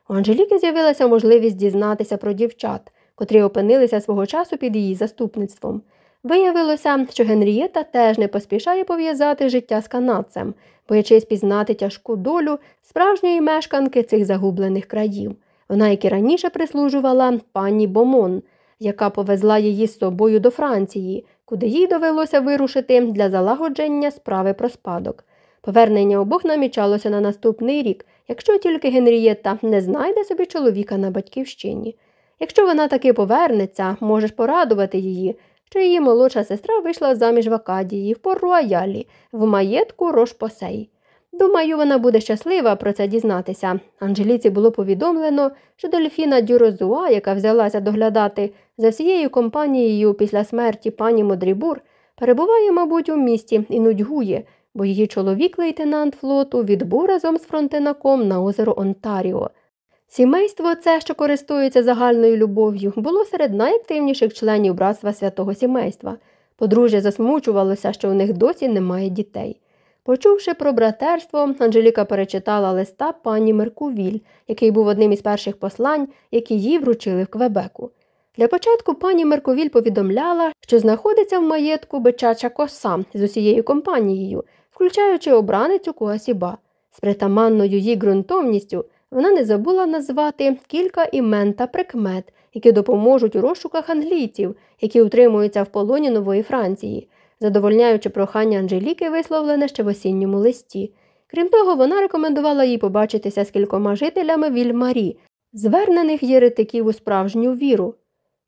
У Анжеліки з'явилася можливість дізнатися про дівчат, котрі опинилися свого часу під її заступництвом. Виявилося, що Генрієта теж не поспішає пов'язати життя з канадцем, боячись пізнати тяжку долю справжньої мешканки цих загублених країв. Вона, як і раніше прислужувала пані Бомон, яка повезла її з собою до Франції, куди їй довелося вирушити для залагодження справи про спадок. Повернення обох намічалося на наступний рік, якщо тільки Генрієта не знайде собі чоловіка на батьківщині. Якщо вона таки повернеться, можеш порадувати її, що її молодша сестра вийшла заміж в Акадії в Пор-Руаялі, в маєтку Рошпосей. Думаю, вона буде щаслива про це дізнатися. Анжеліці було повідомлено, що Дельфіна Дюрозуа, яка взялася доглядати за всією компанією після смерті пані Модрібур, перебуває, мабуть, у місті і нудьгує, бо її чоловік, лейтенант флоту, відбув разом з фронтинаком на озеро Онтаріо. Сімейство, це, що користується загальною любов'ю, було серед найактивніших членів братства святого сімейства. Подружжя засмучувалося, що у них досі немає дітей. Почувши про братерство, Анжеліка перечитала листа пані Меркувіль, який був одним із перших послань, які їй вручили в Квебеку. Для початку пані Меркувіль повідомляла, що знаходиться в маєтку бичача коса з усією компанією, включаючи обраницю Куасіба. З притаманною їй ґрунтовністю вона не забула назвати кілька імен та прикмет, які допоможуть у розшуках англійців, які утримуються в полоні нової Франції, задовольняючи прохання Анжеліки, висловлене ще в осінньому листі. Крім того, вона рекомендувала їй побачитися з кількома жителями Вільмарі, звернених єретиків у справжню віру,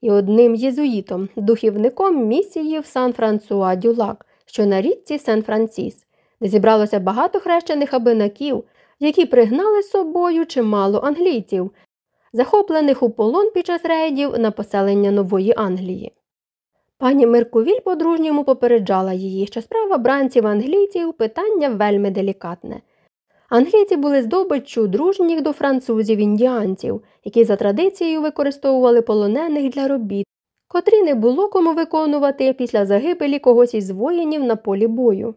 і одним єзуїтом, духівником місії в Сан Франсуа Дюлак, що на річці Сен Франсіс, де зібралося багато хрещених абинаків, які пригнали з собою чимало англійців, захоплених у полон під час рейдів на поселення Нової Англії. Пані Меркувіль по-дружньому попереджала її, що справа бранців англійців питання вельми делікатне. Англійці були здобиччю дружніх до французів індіанців, які за традицією використовували полонених для робіт, котрі не було кому виконувати після загибелі когось із воїнів на полі бою.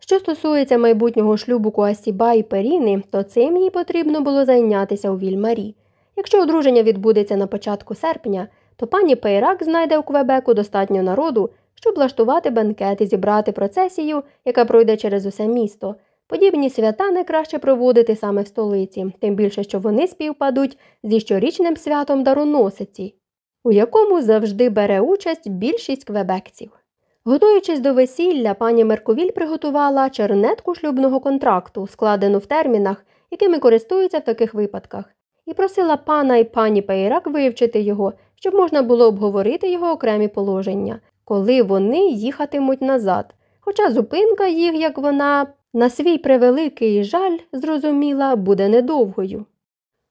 Що стосується майбутнього шлюбу Куасіба і Періни, то цим їй потрібно було зайнятися у Вільмарі. Якщо одруження відбудеться на початку серпня, то пані Пейрак знайде у Квебеку достатньо народу, щоб влаштувати бенкет зібрати процесію, яка пройде через усе місто. Подібні свята найкраще проводити саме в столиці, тим більше, що вони співпадуть зі щорічним святом дароносиці, у якому завжди бере участь більшість квебекців. Готуючись до весілля, пані Мерковіль приготувала чернетку шлюбного контракту, складену в термінах, якими користуються в таких випадках, і просила пана і пані Пейрак вивчити його, щоб можна було обговорити його окремі положення, коли вони їхатимуть назад. Хоча зупинка їх, як вона на свій превеликий жаль зрозуміла, буде недовгою.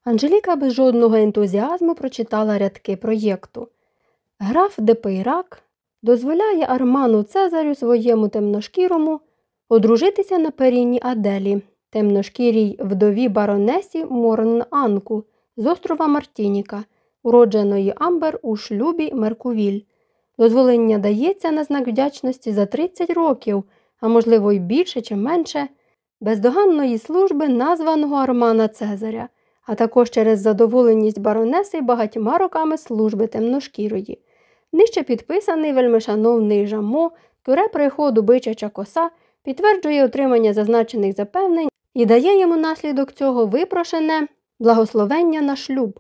Анжеліка без жодного ентузіазму прочитала рядки проєкту. Граф де Пейрак дозволяє Арману Цезарю своєму темношкірому одружитися на періні Аделі, темношкірій вдові баронесі Морн Анку з острова Мартініка, уродженої Амбер у шлюбі Меркувіль. Дозволення дається на знак вдячності за 30 років, а можливо й більше чи менше, бездоганної служби названого Армана Цезаря, а також через задоволеність баронеси багатьма роками служби темношкірої. Нижче підписаний вельмишановний Жамо, кюре приходу бичача коса, підтверджує отримання зазначених запевнень і дає йому наслідок цього випрошене благословення на шлюб.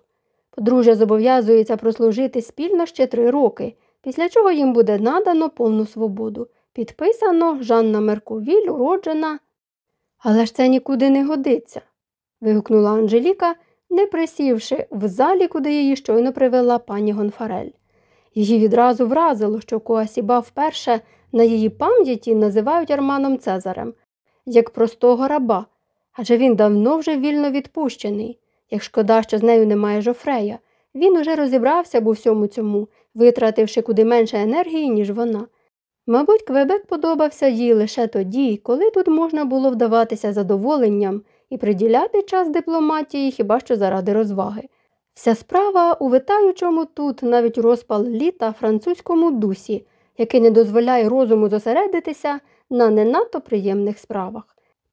Подружжя зобов'язується прослужити спільно ще три роки, після чого їм буде надано повну свободу. Підписано Жанна Мерковіль, уроджена. Але ж це нікуди не годиться. вигукнула Анжеліка, не присівши в залі, куди її щойно привела пані Гонфарель. Її відразу вразило, що Коасіба вперше на її пам'яті називають Арманом Цезарем, як простого раба, адже він давно вже вільно відпущений. Як шкода, що з нею немає жофрея. Він уже розібрався в усьому цьому, витративши куди менше енергії, ніж вона. Мабуть, Квебек подобався їй лише тоді, коли тут можна було вдаватися задоволенням і приділяти час дипломатії хіба що заради розваги. Вся справа у витаючому тут навіть розпал літа французькому дусі, який не дозволяє розуму зосередитися на не надто приємних справах.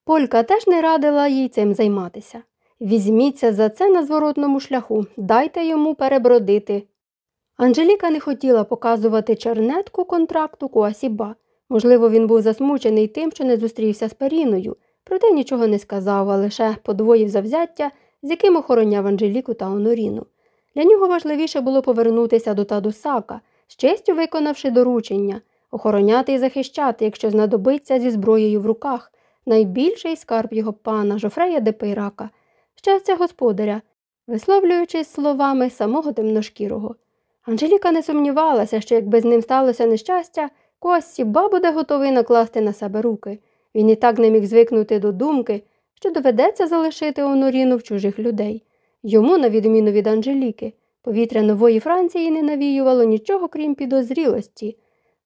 Полька теж не радила їй цим займатися. Візьміться за це на зворотному шляху, дайте йому перебродити. Анжеліка не хотіла показувати чернетку контракту Куасіба. Можливо, він був засмучений тим, що не зустрівся з Періною, проте нічого не сказав, а лише подвоїв завзяття, з яким охороняв Анжеліку та Оноріну. Для нього важливіше було повернутися до Тадусака, з честю виконавши доручення, охороняти і захищати, якщо знадобиться зі зброєю в руках, найбільший скарб його пана Жофрея де щастя господаря, висловлюючись словами самого темношкірого. Анжеліка не сумнівалася, що якби з ним сталося нещастя, Куассіба буде готовий накласти на себе руки. Він і так не міг звикнути до думки, що доведеться залишити Оноріну в чужих людей. Йому, на відміну від Анжеліки, повітря нової Франції не навіювало нічого, крім підозрілості.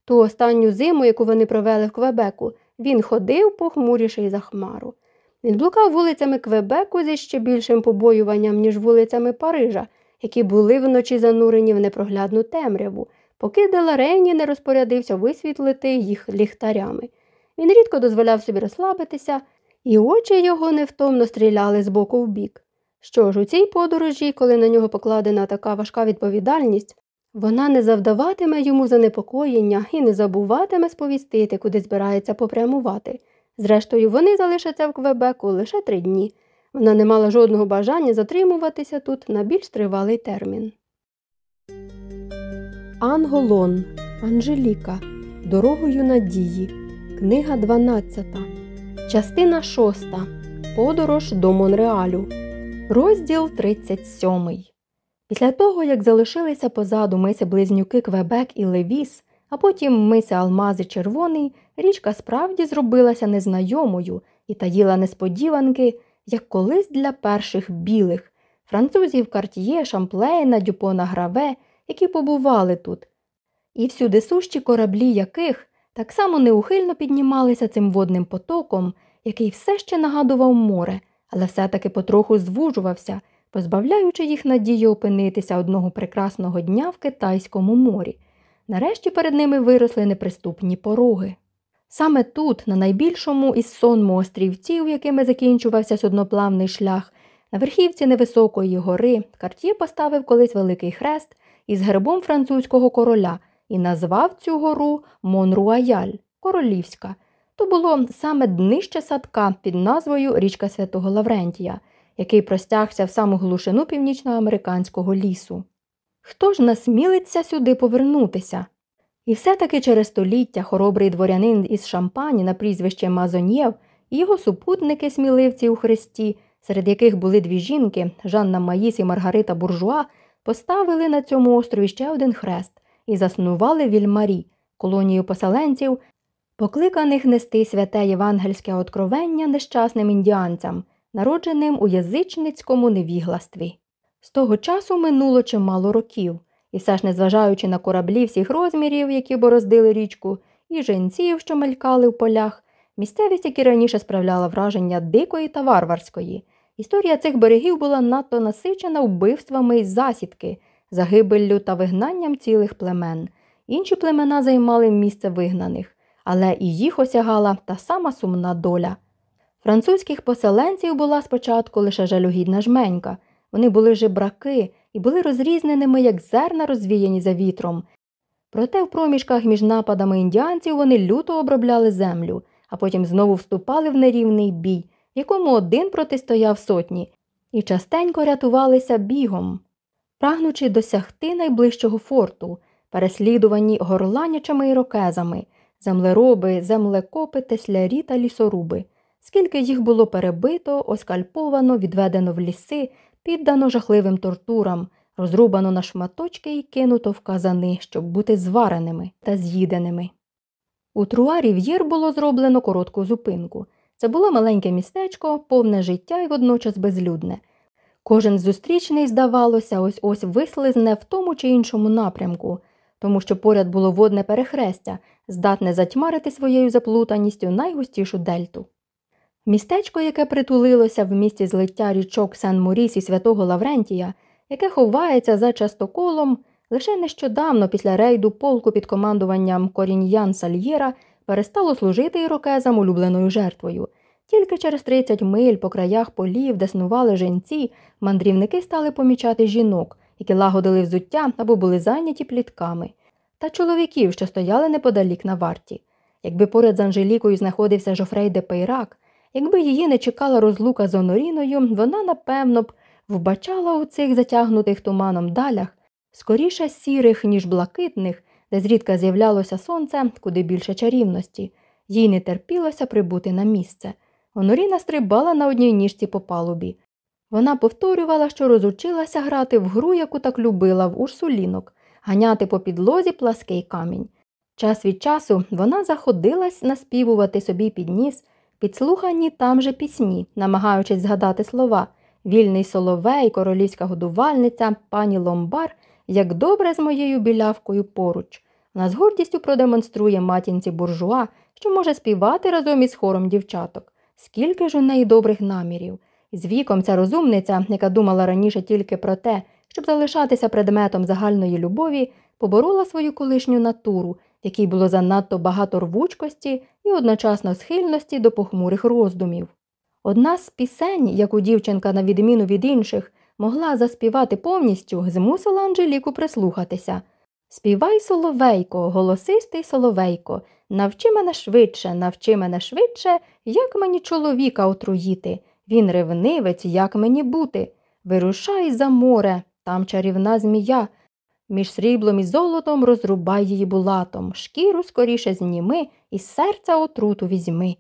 Ту останню зиму, яку вони провели в Квебеку, він ходив, похмуріший за хмару. Він блукав вулицями Квебеку зі ще більшим побоюванням, ніж вулицями Парижа, які були вночі занурені в непроглядну темряву, поки Деларейні не розпорядився висвітлити їх ліхтарями. Він рідко дозволяв собі розслабитися, і очі його невтомно стріляли з боку в бік. Що ж, у цій подорожі, коли на нього покладена така важка відповідальність, вона не завдаватиме йому занепокоєння і не забуватиме сповістити, куди збирається попрямувати. Зрештою, вони залишаться в Квебеку лише три дні. Вона не мала жодного бажання затримуватися тут на більш тривалий термін. Анголон Анжеліка Дорогою надії. Книга 12. Частина 6. Подорож до Монреалю. Розділ 37. Після того, як залишилися позаду миси близнюки Квебек і Левіс, а потім миси Алмази Червоний, річка справді зробилася незнайомою і таїла несподіванки, як колись для перших білих французів Картіє, Шамплейна, Дюпона Граве, які побували тут, і всюди сущі кораблі яких так само неухильно піднімалися цим водним потоком, який все ще нагадував море, але все-таки потроху звужувався, позбавляючи їх надії опинитися одного прекрасного дня в Китайському морі. Нарешті перед ними виросли неприступні пороги. Саме тут, на найбільшому із сонму острівців, якими закінчувався судноплавний шлях, на верхівці невисокої гори Карт'є поставив колись великий хрест із гербом французького короля і назвав цю гору Монруаяль Королівська. То було саме днище садка під назвою Річка Святого Лаврентія, який простягся в саму глушину північноамериканського лісу. Хто ж насмілиться сюди повернутися? І все-таки через століття хоробрий дворянин із шампані на прізвище Мазонєв і його супутники сміливці у Христі, серед яких були дві жінки Жанна Маїс і Маргарита Буржуа, поставили на цьому острові ще один хрест і заснували вільмарі, колонію поселенців, покликаних нести святе євангельське откровення нещасним індіанцям, народженим у язичницькому невігластві. З того часу минуло чимало років, і все ж, незважаючи на кораблі всіх розмірів, які бороздили річку, і женців, що мелькали в полях, місцевість, які раніше справляла враження дикої та варварської. Історія цих берегів була надто насичена вбивствами із засідки, загибеллю та вигнанням цілих племен. Інші племена займали місце вигнаних, але і їх осягала та сама сумна доля. Французьких поселенців була спочатку лише жалюгідна жменька. Вони були жебраки і були розрізненими, як зерна, розвіяні за вітром. Проте в проміжках між нападами індіанців вони люто обробляли землю, а потім знову вступали в нерівний бій, якому один протистояв сотні, і частенько рятувалися бігом, прагнучи досягти найближчого форту, переслідувані горланячими ірокезами, землероби, землекопи, теслярі та лісоруби. Скільки їх було перебито, оскальповано, відведено в ліси, піддано жахливим тортурам, розрубано на шматочки і кинуто в казани, щоб бути звареними та з'їденими. У труарі в'єр було зроблено коротку зупинку. Це було маленьке містечко, повне життя і водночас безлюдне. Кожен зустрічний, здавалося, ось ось вислизне в тому чи іншому напрямку, тому що поряд було водне перехрестя, здатне затьмарити своєю заплутаністю найгустішу дельту. Містечко, яке притулилося в місті злиття річок Сен Моріс і святого Лаврентія, яке ховається за частоколом, лише нещодавно після рейду полку під командуванням Коріньян Сальєра перестало служити ірокезам улюбленою жертвою. Тільки через 30 миль по краях полів, де снували женці, мандрівники стали помічати жінок, які лагодили взуття або були зайняті плітками, та чоловіків, що стояли неподалік на варті. Якби поряд з Анжелікою знаходився Жофрей де Пейрак, якби її не чекала розлука з Оноріною, вона, напевно б, вбачала у цих затягнутих туманом далях скоріше сірих, ніж блакитних, де зрідка з'являлося сонце, куди більше чарівності, їй не терпілося прибути на місце. Оноріна стрибала на одній ніжці по палубі. Вона повторювала, що розучилася грати в гру, яку так любила в урсулінок, ганяти по підлозі плаский камінь. Час від часу вона заходилась наспівувати собі під ніс підслухані там же пісні, намагаючись згадати слова вільний соловей, королівська годувальниця, пані Ломбар, як добре з моєю білявкою поруч. Вона з гордістю продемонструє матінці буржуа, що може співати разом із хором дівчаток. Скільки ж у неї добрих намірів. З віком ця розумниця, яка думала раніше тільки про те, щоб залишатися предметом загальної любові, поборола свою колишню натуру, якій було занадто багато рвучкості і одночасно схильності до похмурих роздумів. Одна з пісень, яку дівчинка, на відміну від інших, могла заспівати повністю, змусила Анжеліку прислухатися. Співай, соловейко, голосистий соловейко, навчи мене швидше, навчи мене швидше, як мені чоловіка отруїти. Він ревнивець, як мені бути. Вирушай за море, там чарівна змія. Між сріблом і золотом розрубай її булатом, шкіру скоріше зніми і серця отруту візьми.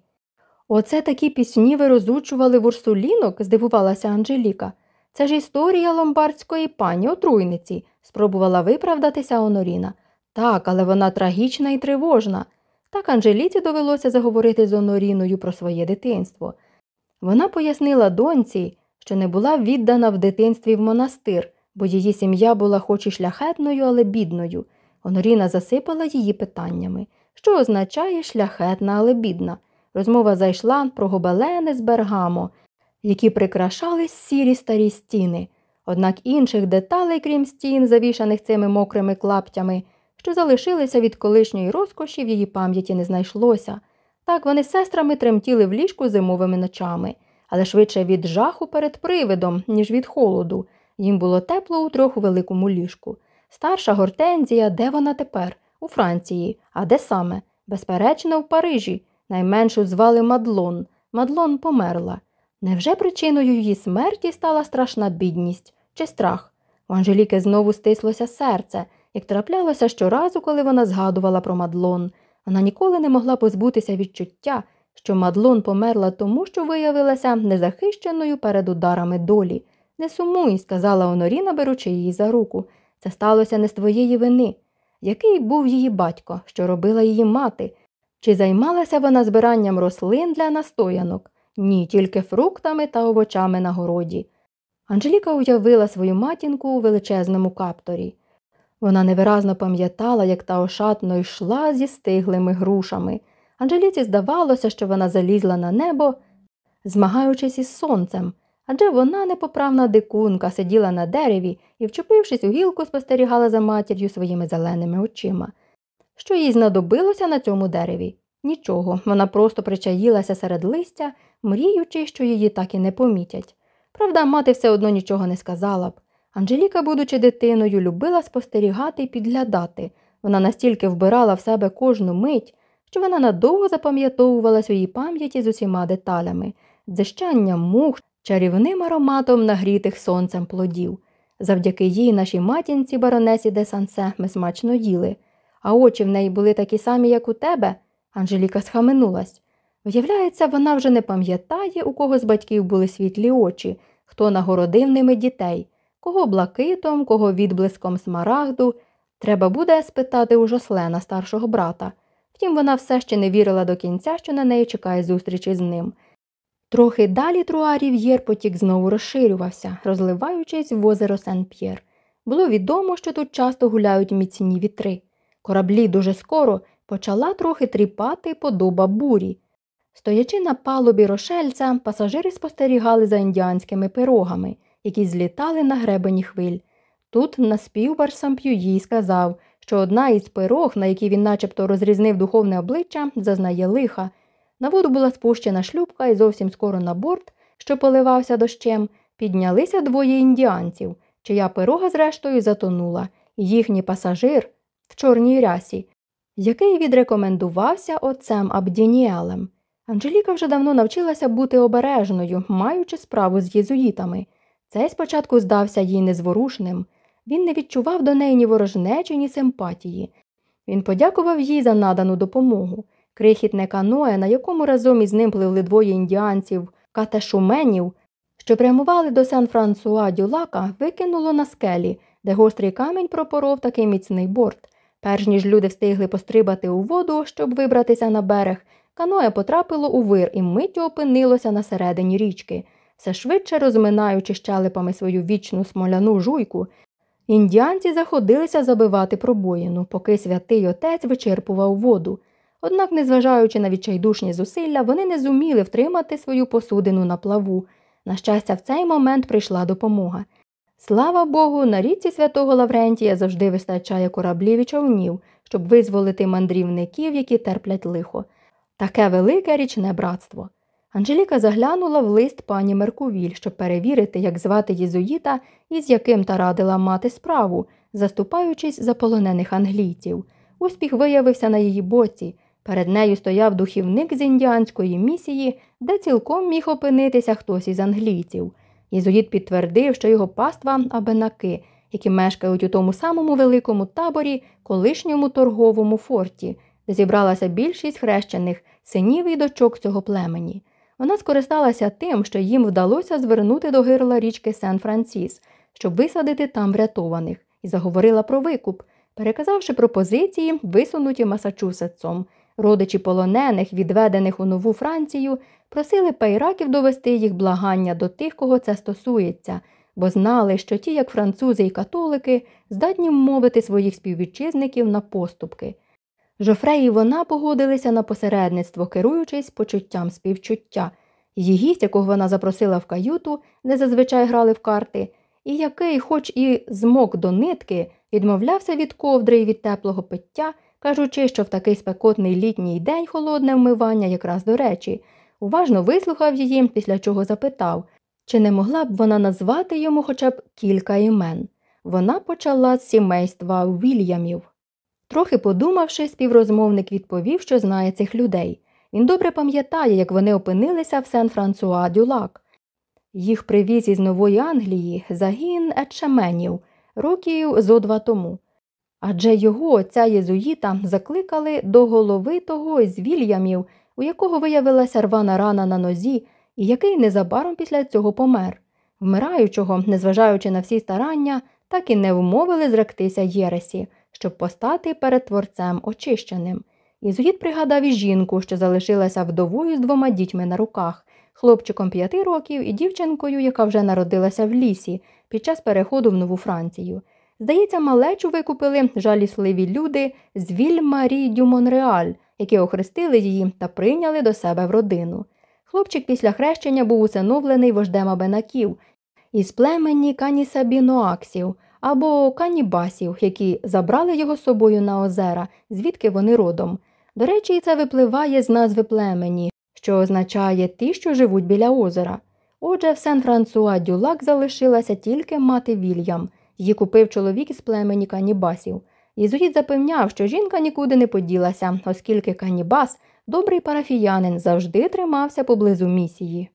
Оце такі пісні ви розучували в Урсулінок, здивувалася Анжеліка. Це ж історія ломбардської пані отруйниці, спробувала виправдатися Оноріна. Так, але вона трагічна і тривожна. Так Анжеліці довелося заговорити з Оноріною про своє дитинство. Вона пояснила доньці, що не була віддана в дитинстві в монастир, бо її сім'я була хоч і шляхетною, але бідною. Оноріна засипала її питаннями, що означає шляхетна, але бідна. Розмова зайшла про гобелени з бергамо, які прикрашали сірі старі стіни. Однак інших деталей, крім стін, завішаних цими мокрими клаптями, що залишилися від колишньої розкоші в її пам'яті не знайшлося. Так вони з сестрами тремтіли в ліжку зимовими ночами, але швидше від жаху перед привидом, ніж від холоду. Їм було тепло у трьох у великому ліжку. Старша гортензія, де вона тепер? У Франції. А де саме? Безперечно, в Парижі. Найменшу звали Мадлон. Мадлон померла. Невже причиною її смерті стала страшна бідність чи страх? У Анжеліки знову стислося серце, як траплялося щоразу, коли вона згадувала про Мадлон. Вона ніколи не могла позбутися відчуття, що Мадлон померла тому, що виявилася незахищеною перед ударами долі. Не сумуй, сказала Оноріна, беручи її за руку. Це сталося не з твоєї вини. Який був її батько, що робила її мати? Чи займалася вона збиранням рослин для настоянок? Ні, тільки фруктами та овочами на городі. Анжеліка уявила свою матінку у величезному капторі. Вона невиразно пам'ятала, як та ошатно йшла зі стиглими грушами. Анжеліці здавалося, що вона залізла на небо, змагаючись із сонцем, адже вона, непоправна дикунка, сиділа на дереві і, вчепившись у гілку, спостерігала за матір'ю своїми зеленими очима. Що їй знадобилося на цьому дереві? Нічого, вона просто причаїлася серед листя, мріючи, що її так і не помітять. Правда, мати все одно нічого не сказала б. Анжеліка, будучи дитиною, любила спостерігати і підглядати. Вона настільки вбирала в себе кожну мить, що вона надовго запам'ятовувала своїй пам'яті з усіма деталями, дзищанням мух, чарівним ароматом нагрітих сонцем плодів. Завдяки їй нашій матінці баронесі де Сансе ми смачно їли, а очі в неї були такі самі, як у тебе. Анжеліка схаменулась. Виявляється, вона вже не пам'ятає, у кого з батьків були світлі очі, хто нагородив ними дітей, кого блакитом, кого відблиском смарагду. Треба буде спитати у Жослена, старшого брата. Втім, вона все ще не вірила до кінця, що на неї чекає зустрічі з ним. Трохи далі Труа Рів'єр потік знову розширювався, розливаючись в озеро Сен-П'єр. Було відомо, що тут часто гуляють міцні вітри. Кораблі дуже скоро почала трохи тріпати подоба бурі. Стоячи на палубі рошельця, пасажири спостерігали за індіанськими пирогами, які злітали на гребені хвиль. Тут наспів Барсамп'юї сказав, що одна із пирог, на якій він начебто розрізнив духовне обличчя, зазнає лиха. На воду була спущена шлюбка, і зовсім скоро на борт, що поливався дощем, піднялися двоє індіанців, чия пирога, зрештою, затонула, їхній пасажир в чорній рясі, який відрекомендувався отцем Абдініелем. Анжеліка вже давно навчилася бути обережною, маючи справу з єзуїтами. Цей спочатку здався їй незворушним. Він не відчував до неї ні ворожнечі, ні симпатії. Він подякував їй за надану допомогу. Крихітне каное, на якому разом із ним пливли двоє індіанців катешуменів, що прямували до Сан Франсуа Дюлака, викинуло на скелі, де гострий камінь пропоров такий міцний борт. Перш ніж люди встигли пострибати у воду, щоб вибратися на берег, каное потрапило у вир і миттю опинилося на середині річки. Все швидше розминаючи щелепами свою вічну смоляну жуйку, індіанці заходилися забивати пробоїну, поки святий отець вичерпував воду. Однак, незважаючи на відчайдушні зусилля, вони не зуміли втримати свою посудину на плаву. На щастя, в цей момент прийшла допомога. Слава Богу, на річці святого Лаврентія завжди вистачає кораблів і човнів, щоб визволити мандрівників, які терплять лихо. Таке велике річне братство. Анжеліка заглянула в лист пані Меркувіль, щоб перевірити, як звати єзуїта і з яким та радила мати справу, заступаючись за полонених англійців. Успіх виявився на її боці. Перед нею стояв духівник з індіанської місії, де цілком міг опинитися хтось із англійців. Єзуїт підтвердив, що його паства абенаки, які мешкають у тому самому великому таборі, колишньому торговому форті, де зібралася більшість хрещених синів і дочок цього племені. Вона скористалася тим, що їм вдалося звернути до гирла річки Сен-Францис, щоб висадити там врятованих, і заговорила про викуп, переказавши пропозиції, висунуті Масачусетсом. Родичі полонених, відведених у Нову Францію, просили пайраків довести їх благання до тих, кого це стосується, бо знали, що ті, як французи і католики, здатні вмовити своїх співвітчизників на поступки. Жофре і вона погодилися на посередництво, керуючись почуттям співчуття. Її гість, якого вона запросила в каюту, де зазвичай грали в карти, і який, хоч і змок до нитки, відмовлявся від ковдри і від теплого пиття, кажучи, що в такий спекотний літній день холодне вмивання якраз до речі, уважно вислухав її, після чого запитав, чи не могла б вона назвати йому хоча б кілька імен. Вона почала з сімейства Вільямів. Трохи подумавши, співрозмовник відповів, що знає цих людей. Він добре пам'ятає, як вони опинилися в Сен-Франсуа Дюлак. Їх привіз із Нової Англії загін Ечеменів років зо два тому. Адже його отця єзуїта закликали до голови того з Вільямів, у якого виявилася рвана рана на нозі, і який незабаром після цього помер. Вмираючого, незважаючи на всі старання, так і не вмовили зректися Єресі, щоб постати перед творцем очищеним. Єзуїт пригадав і жінку, що залишилася вдовою з двома дітьми на руках, хлопчиком п'яти років і дівчинкою, яка вже народилася в лісі під час переходу в Нову Францію. Здається, малечу викупили жалісливі люди з Віль Марі Дю Монреаль, які охрестили її та прийняли до себе в родину. Хлопчик після хрещення був усиновлений вождем абенаків із племені канісабіноаксів або канібасів, які забрали його з собою на озера, звідки вони родом. До речі, це випливає з назви племені, що означає ті, що живуть біля озера. Отже, в Сен-Франсуа Дюлак залишилася тільки мати Вільям. Її купив чоловік із племені канібасів. Єзуїт запевняв, що жінка нікуди не поділася, оскільки канібас, добрий парафіянин, завжди тримався поблизу місії.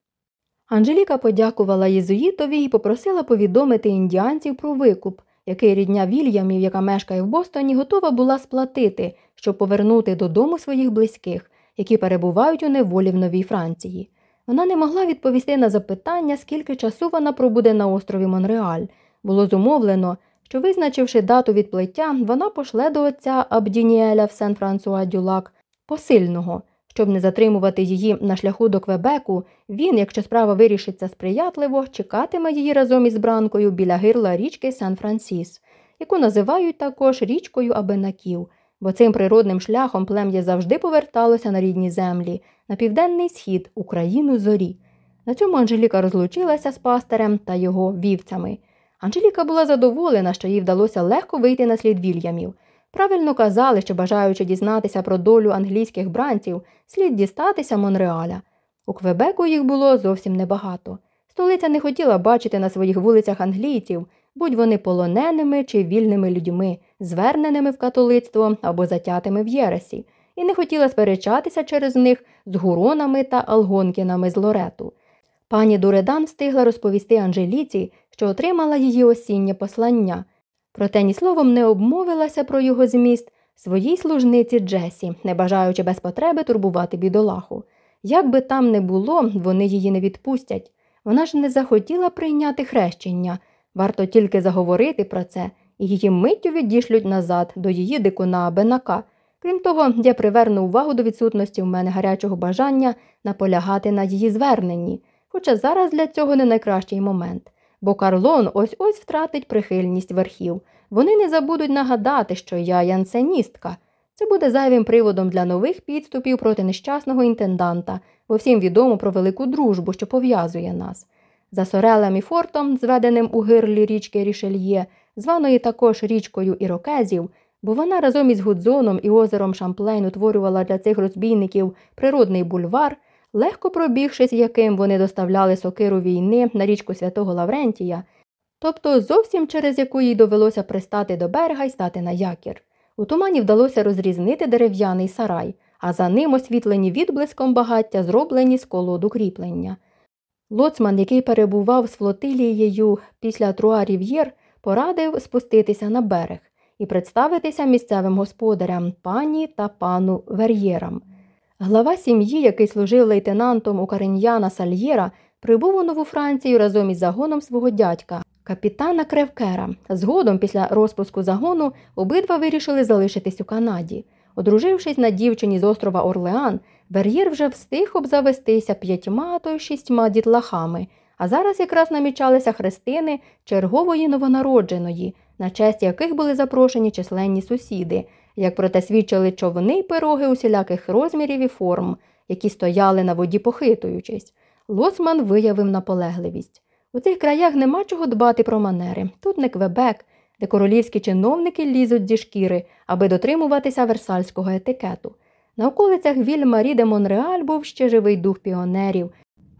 Анжеліка подякувала єзуїтові і попросила повідомити індіанців про викуп, який рідня Вільямів, яка мешкає в Бостоні, готова була сплатити, щоб повернути додому своїх близьких, які перебувають у неволі в Новій Франції. Вона не могла відповісти на запитання, скільки часу вона пробуде на острові Монреаль. Було зумовлено, що, визначивши дату відплиття, вона пошле до отця Абдініеля в Сен-Франсуа Дюлак посильного. Щоб не затримувати її на шляху до Квебеку, він, якщо справа вирішиться сприятливо, чекатиме її разом із бранкою біля гирла річки Сан-Франсіс, яку називають також річкою Абенаків, бо цим природним шляхом плем'я завжди поверталося на рідні землі, на південний схід, Україну зорі. На цьому Анжеліка розлучилася з пастирем та його вівцями. Анжеліка була задоволена, що їй вдалося легко вийти на слід Вільямів. Правильно казали, що бажаючи дізнатися про долю англійських бранців, слід дістатися Монреаля. У Квебеку їх було зовсім небагато. Столиця не хотіла бачити на своїх вулицях англійців, будь вони полоненими чи вільними людьми, зверненими в католицтво або затятими в Єресі, і не хотіла сперечатися через них з гуронами та алгонкінами з Лорету. Пані Дуредан встигла розповісти Анжеліці, що отримала її осіннє послання проте ні словом не обмовилася про його зміст своїй служниці Джесі, не бажаючи без потреби турбувати бідолаху. Як би там не було, вони її не відпустять. Вона ж не захотіла прийняти хрещення. Варто тільки заговорити про це, і її миттю відійшлють назад до її дикуна Бенака. Крім того, я приверну увагу до відсутності в мене гарячого бажання наполягати на її зверненні, хоча зараз для цього не найкращий момент бо Карлон ось ось втратить прихильність верхів. Вони не забудуть нагадати, що я янсеністка. Це буде зайвим приводом для нових підступів проти нещасного інтенданта, бо всім відомо про велику дружбу, що пов'язує нас. За Сорелем і фортом, зведеним у гирлі річки Рішельє, званої також річкою Ірокезів, бо вона разом із Гудзоном і озером Шамплейн утворювала для цих розбійників природний бульвар, легко пробігшись, яким вони доставляли сокиру війни на річку святого Лаврентія, тобто зовсім через яку їй довелося пристати до берега і стати на якір. У тумані вдалося розрізнити дерев'яний сарай, а за ним освітлені відблиском багаття, зроблені з колоду кріплення. Лоцман, який перебував з флотилією після Труа-Рів'єр, порадив спуститися на берег і представитися місцевим господарям пані та пану Вер'єрам. Глава сім'ї, який служив лейтенантом у Кареньяна Сальєра, прибув у Нову Францію разом із загоном свого дядька, капітана Кревкера. Згодом, після розпуску загону, обидва вирішили залишитись у Канаді. Одружившись на дівчині з острова Орлеан, Вер'єр вже встиг обзавестися п'ятьма, а то й шістьма дітлахами, а зараз якраз намічалися хрестини чергової новонародженої, на честь яких були запрошені численні сусіди, як проте свідчили човни й пироги усіляких розмірів і форм, які стояли на воді, похитуючись. Лоцман виявив наполегливість. У цих краях нема чого дбати про манери. Тут не Квебек, де королівські чиновники лізуть зі шкіри, аби дотримуватися версальського етикету. На околицях Віль Марі де Монреаль був ще живий дух піонерів,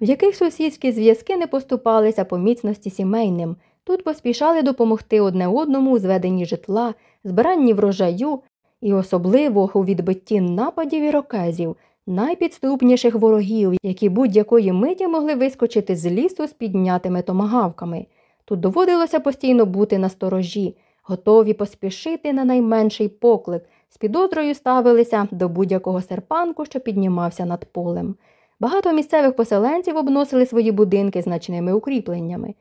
в яких сусідські зв'язки не поступалися по міцності сімейним. Тут поспішали допомогти одне одному у зведенні житла, збиранні врожаю і особливо у відбитті нападів ірокезів, найпідступніших ворогів, які будь-якої миті могли вискочити з лісу з піднятими томагавками. Тут доводилося постійно бути на сторожі, готові поспішити на найменший поклик, з підозрою ставилися до будь-якого серпанку, що піднімався над полем. Багато місцевих поселенців обносили свої будинки значними укріпленнями.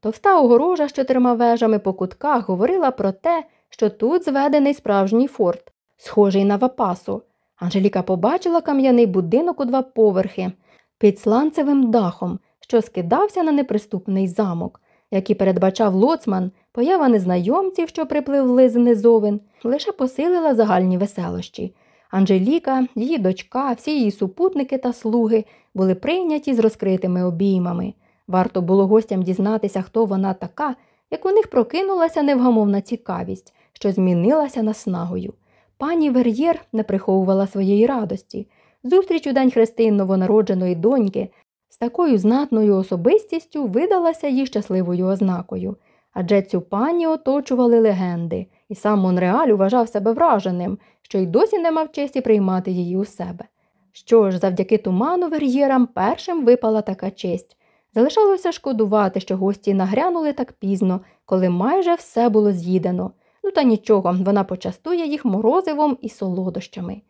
Товста огорожа з чотирма вежами по кутках говорила про те, що тут зведений справжній форт, схожий на вапасу. Анжеліка побачила кам'яний будинок у два поверхи під сланцевим дахом, що скидався на неприступний замок, який передбачав лоцман, поява незнайомців, що припливли з низовин, лише посилила загальні веселощі. Анжеліка, її дочка, всі її супутники та слуги були прийняті з розкритими обіймами. Варто було гостям дізнатися, хто вона така, як у них прокинулася невгамовна цікавість, що змінилася наснагою. Пані Вер'єр не приховувала своєї радості. Зустріч у день хрестин новонародженої доньки з такою знатною особистістю видалася їй щасливою ознакою. Адже цю пані оточували легенди, і сам Монреаль вважав себе враженим, що й досі не мав честі приймати її у себе. Що ж, завдяки туману Вер'єрам першим випала така честь. Залишалося шкодувати, що гості нагрянули так пізно, коли майже все було з'їдено. Ну та нічого, вона почастує їх морозивом і солодощами.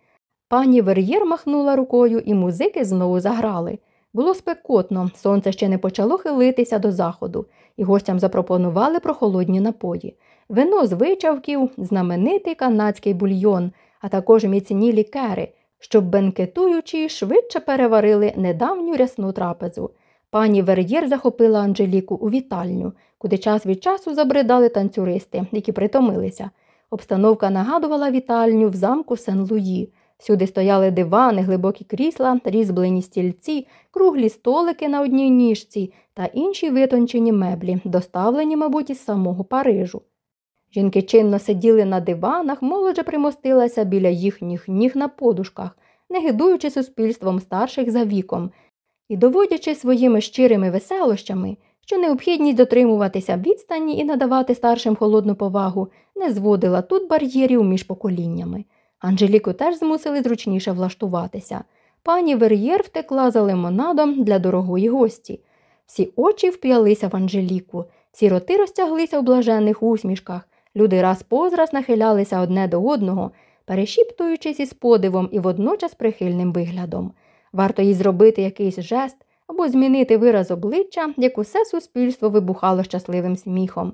Пані Вер'єр махнула рукою, і музики знову заграли. Було спекотно, сонце ще не почало хилитися до заходу, і гостям запропонували прохолодні напої. Вино з вичавків, знаменитий канадський бульйон, а також міцні лікери, щоб бенкетуючи швидше переварили недавню рясну трапезу. Пані Вер'єр захопила Анжеліку у вітальню, куди час від часу забридали танцюристи, які притомилися. Обстановка нагадувала вітальню в замку Сен-Луї. Всюди стояли дивани, глибокі крісла, різьблені стільці, круглі столики на одній ніжці та інші витончені меблі, доставлені, мабуть, із самого Парижу. Жінки чинно сиділи на диванах, молодь же примостилася біля їхніх ніг на подушках, не гидуючи суспільством старших за віком, і доводячи своїми щирими веселощами, що необхідність дотримуватися відстані і надавати старшим холодну повагу не зводила тут бар'єрів між поколіннями. Анжеліку теж змусили зручніше влаштуватися. Пані Вер'єр втекла за лимонадом для дорогої гості. Всі очі вп'ялися в Анжеліку, всі роти розтяглися в блаженних усмішках, люди раз позраз нахилялися одне до одного, перешіптуючись із подивом і водночас прихильним виглядом. Варто їй зробити якийсь жест або змінити вираз обличчя, як усе суспільство вибухало щасливим сміхом.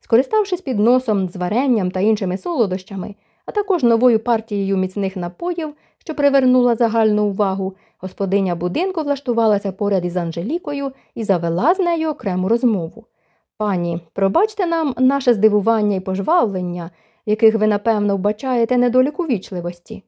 Скориставшись підносом з варенням та іншими солодощами, а також новою партією міцних напоїв, що привернула загальну увагу, господиня будинку влаштувалася поряд із Анжелікою і завела з нею окрему розмову. Пані, пробачте нам наше здивування і пожвавлення, яких ви, напевно, вбачаєте недоліку вічливості.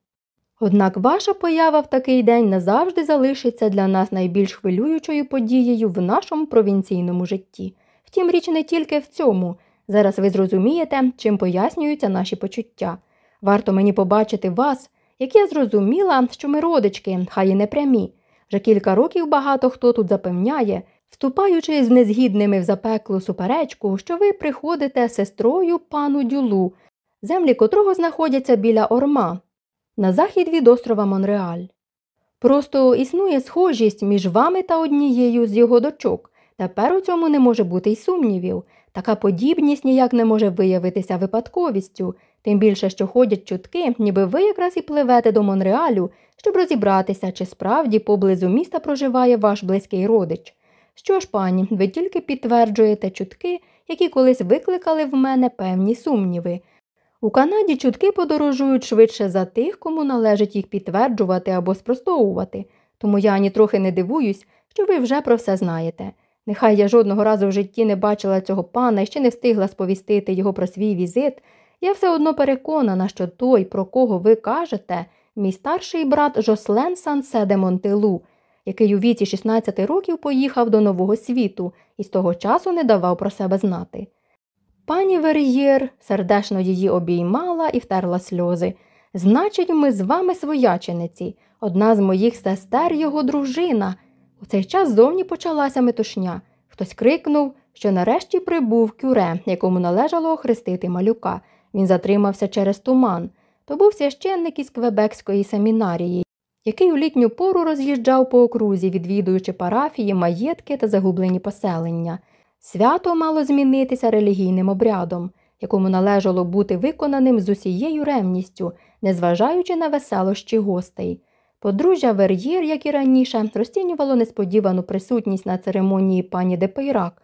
Однак ваша поява в такий день назавжди залишиться для нас найбільш хвилюючою подією в нашому провінційному житті. Втім, річ не тільки в цьому. Зараз ви зрозумієте, чим пояснюються наші почуття. Варто мені побачити вас, як я зрозуміла, що ми родички, хай і не прямі. Вже кілька років багато хто тут запевняє, вступаючи з незгідними в запеклу суперечку, що ви приходите сестрою пану дюлу, землі котрого знаходяться біля орма. На захід від острова Монреаль. Просто існує схожість між вами та однією з його дочок. Тепер у цьому не може бути й сумнівів. Така подібність ніяк не може виявитися випадковістю, тим більше, що ходять чутки, ніби ви якраз і пливете до Монреалю, щоб розібратися, чи справді поблизу міста проживає ваш близький родич. Що ж, пані, ви тільки підтверджуєте чутки, які колись викликали в мене певні сумніви. У Канаді чутки подорожують швидше за тих, кому належить їх підтверджувати або спростовувати, тому я ані трохи не дивуюсь, що ви вже про все знаєте. Нехай я жодного разу в житті не бачила цього пана і ще не встигла сповістити його про свій візит, я все одно переконана, що той, про кого ви кажете, мій старший брат Жослен Сансе де Монтелу, який у віці 16 років поїхав до Нового світу і з того часу не давав про себе знати. Пані Вер'єр сердечно її обіймала і втерла сльози. Значить, ми з вами своячениці, одна з моїх сестер його дружина. У цей час зовні почалася метушня. Хтось крикнув, що нарешті прибув кюре, якому належало охрестити малюка. Він затримався через туман. То був священник із Квебекської семінарії, який у літню пору роз'їжджав по окрузі, відвідуючи парафії, маєтки та загублені поселення. Свято мало змінитися релігійним обрядом, якому належало бути виконаним з усією ревністю, незважаючи на веселощі гостей. Подружжя Вер'єр, як і раніше, розцінювало несподівану присутність на церемонії пані де Пейрак,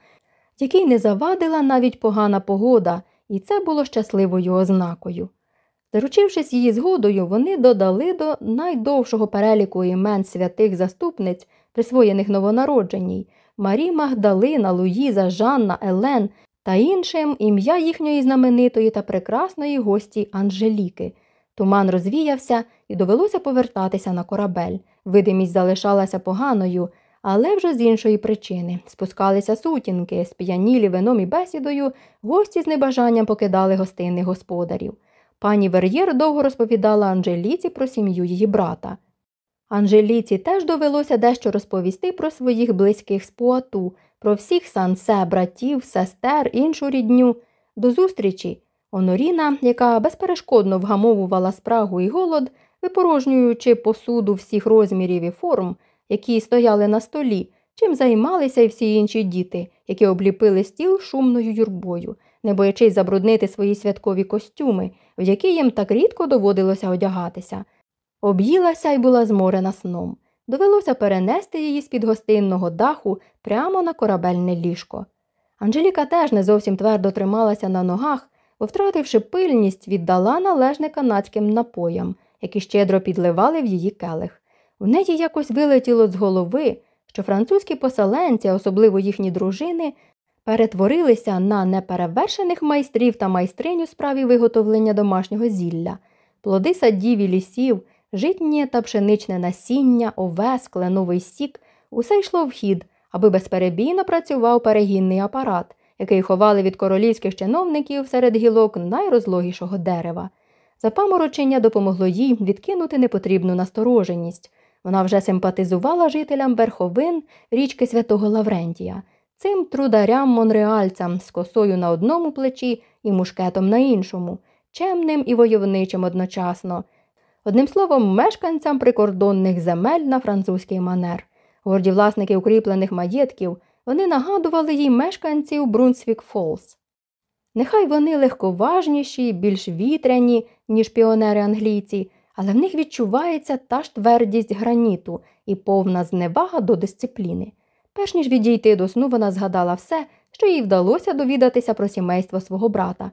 якій не завадила навіть погана погода, і це було щасливою ознакою. Заручившись її згодою, вони додали до найдовшого переліку імен святих заступниць, присвоєних новонародженій Марі Магдалина, Луїза, Жанна, Елен та іншим ім'я їхньої знаменитої та прекрасної гості Анжеліки. Туман розвіявся і довелося повертатися на корабель. Видимість залишалася поганою, але вже з іншої причини. Спускалися сутінки, сп'янілі вином і бесідою, гості з небажанням покидали гостинних господарів. Пані Вер'єр довго розповідала Анжеліці про сім'ю її брата. Анжеліці теж довелося дещо розповісти про своїх близьких з Пуату, про всіх сансе, братів, сестер, іншу рідню. До зустрічі Оноріна, яка безперешкодно вгамовувала спрагу і голод, випорожнюючи посуду всіх розмірів і форм, які стояли на столі, чим займалися й всі інші діти, які обліпили стіл шумною юрбою, не боячись забруднити свої святкові костюми, в які їм так рідко доводилося одягатися. Об'їлася і була зморена сном. Довелося перенести її з під гостинного даху прямо на корабельне ліжко. Анжеліка теж не зовсім твердо трималася на ногах, бо, втративши пильність, віддала належне канадським напоям, які щедро підливали в її келих. У неї якось вилетіло з голови, що французькі поселенці, особливо їхні дружини, перетворилися на неперевершених майстрів та майстринь у справі виготовлення домашнього зілля, плоди садів і лісів, житнє та пшеничне насіння, овес, кленовий сік усе йшло в хід, аби безперебійно працював перегінний апарат, який ховали від королівських чиновників серед гілок найрозлогішого дерева. Запаморочення допомогло їй відкинути непотрібну настороженість. Вона вже симпатизувала жителям верховин річки Святого Лаврентія, цим трударям монреальцям з косою на одному плечі і мушкетом на іншому, чемним і войовничим одночасно. Одним словом, мешканцям прикордонних земель на французький манер. Горді власники укріплених маєтків, вони нагадували їй мешканців Брунсвік Фолс. Нехай вони легковажніші, більш вітряні, ніж піонери англійці, але в них відчувається та ж твердість граніту і повна зневага до дисципліни. Перш ніж відійти до сну, вона згадала все, що їй вдалося довідатися про сімейство свого брата,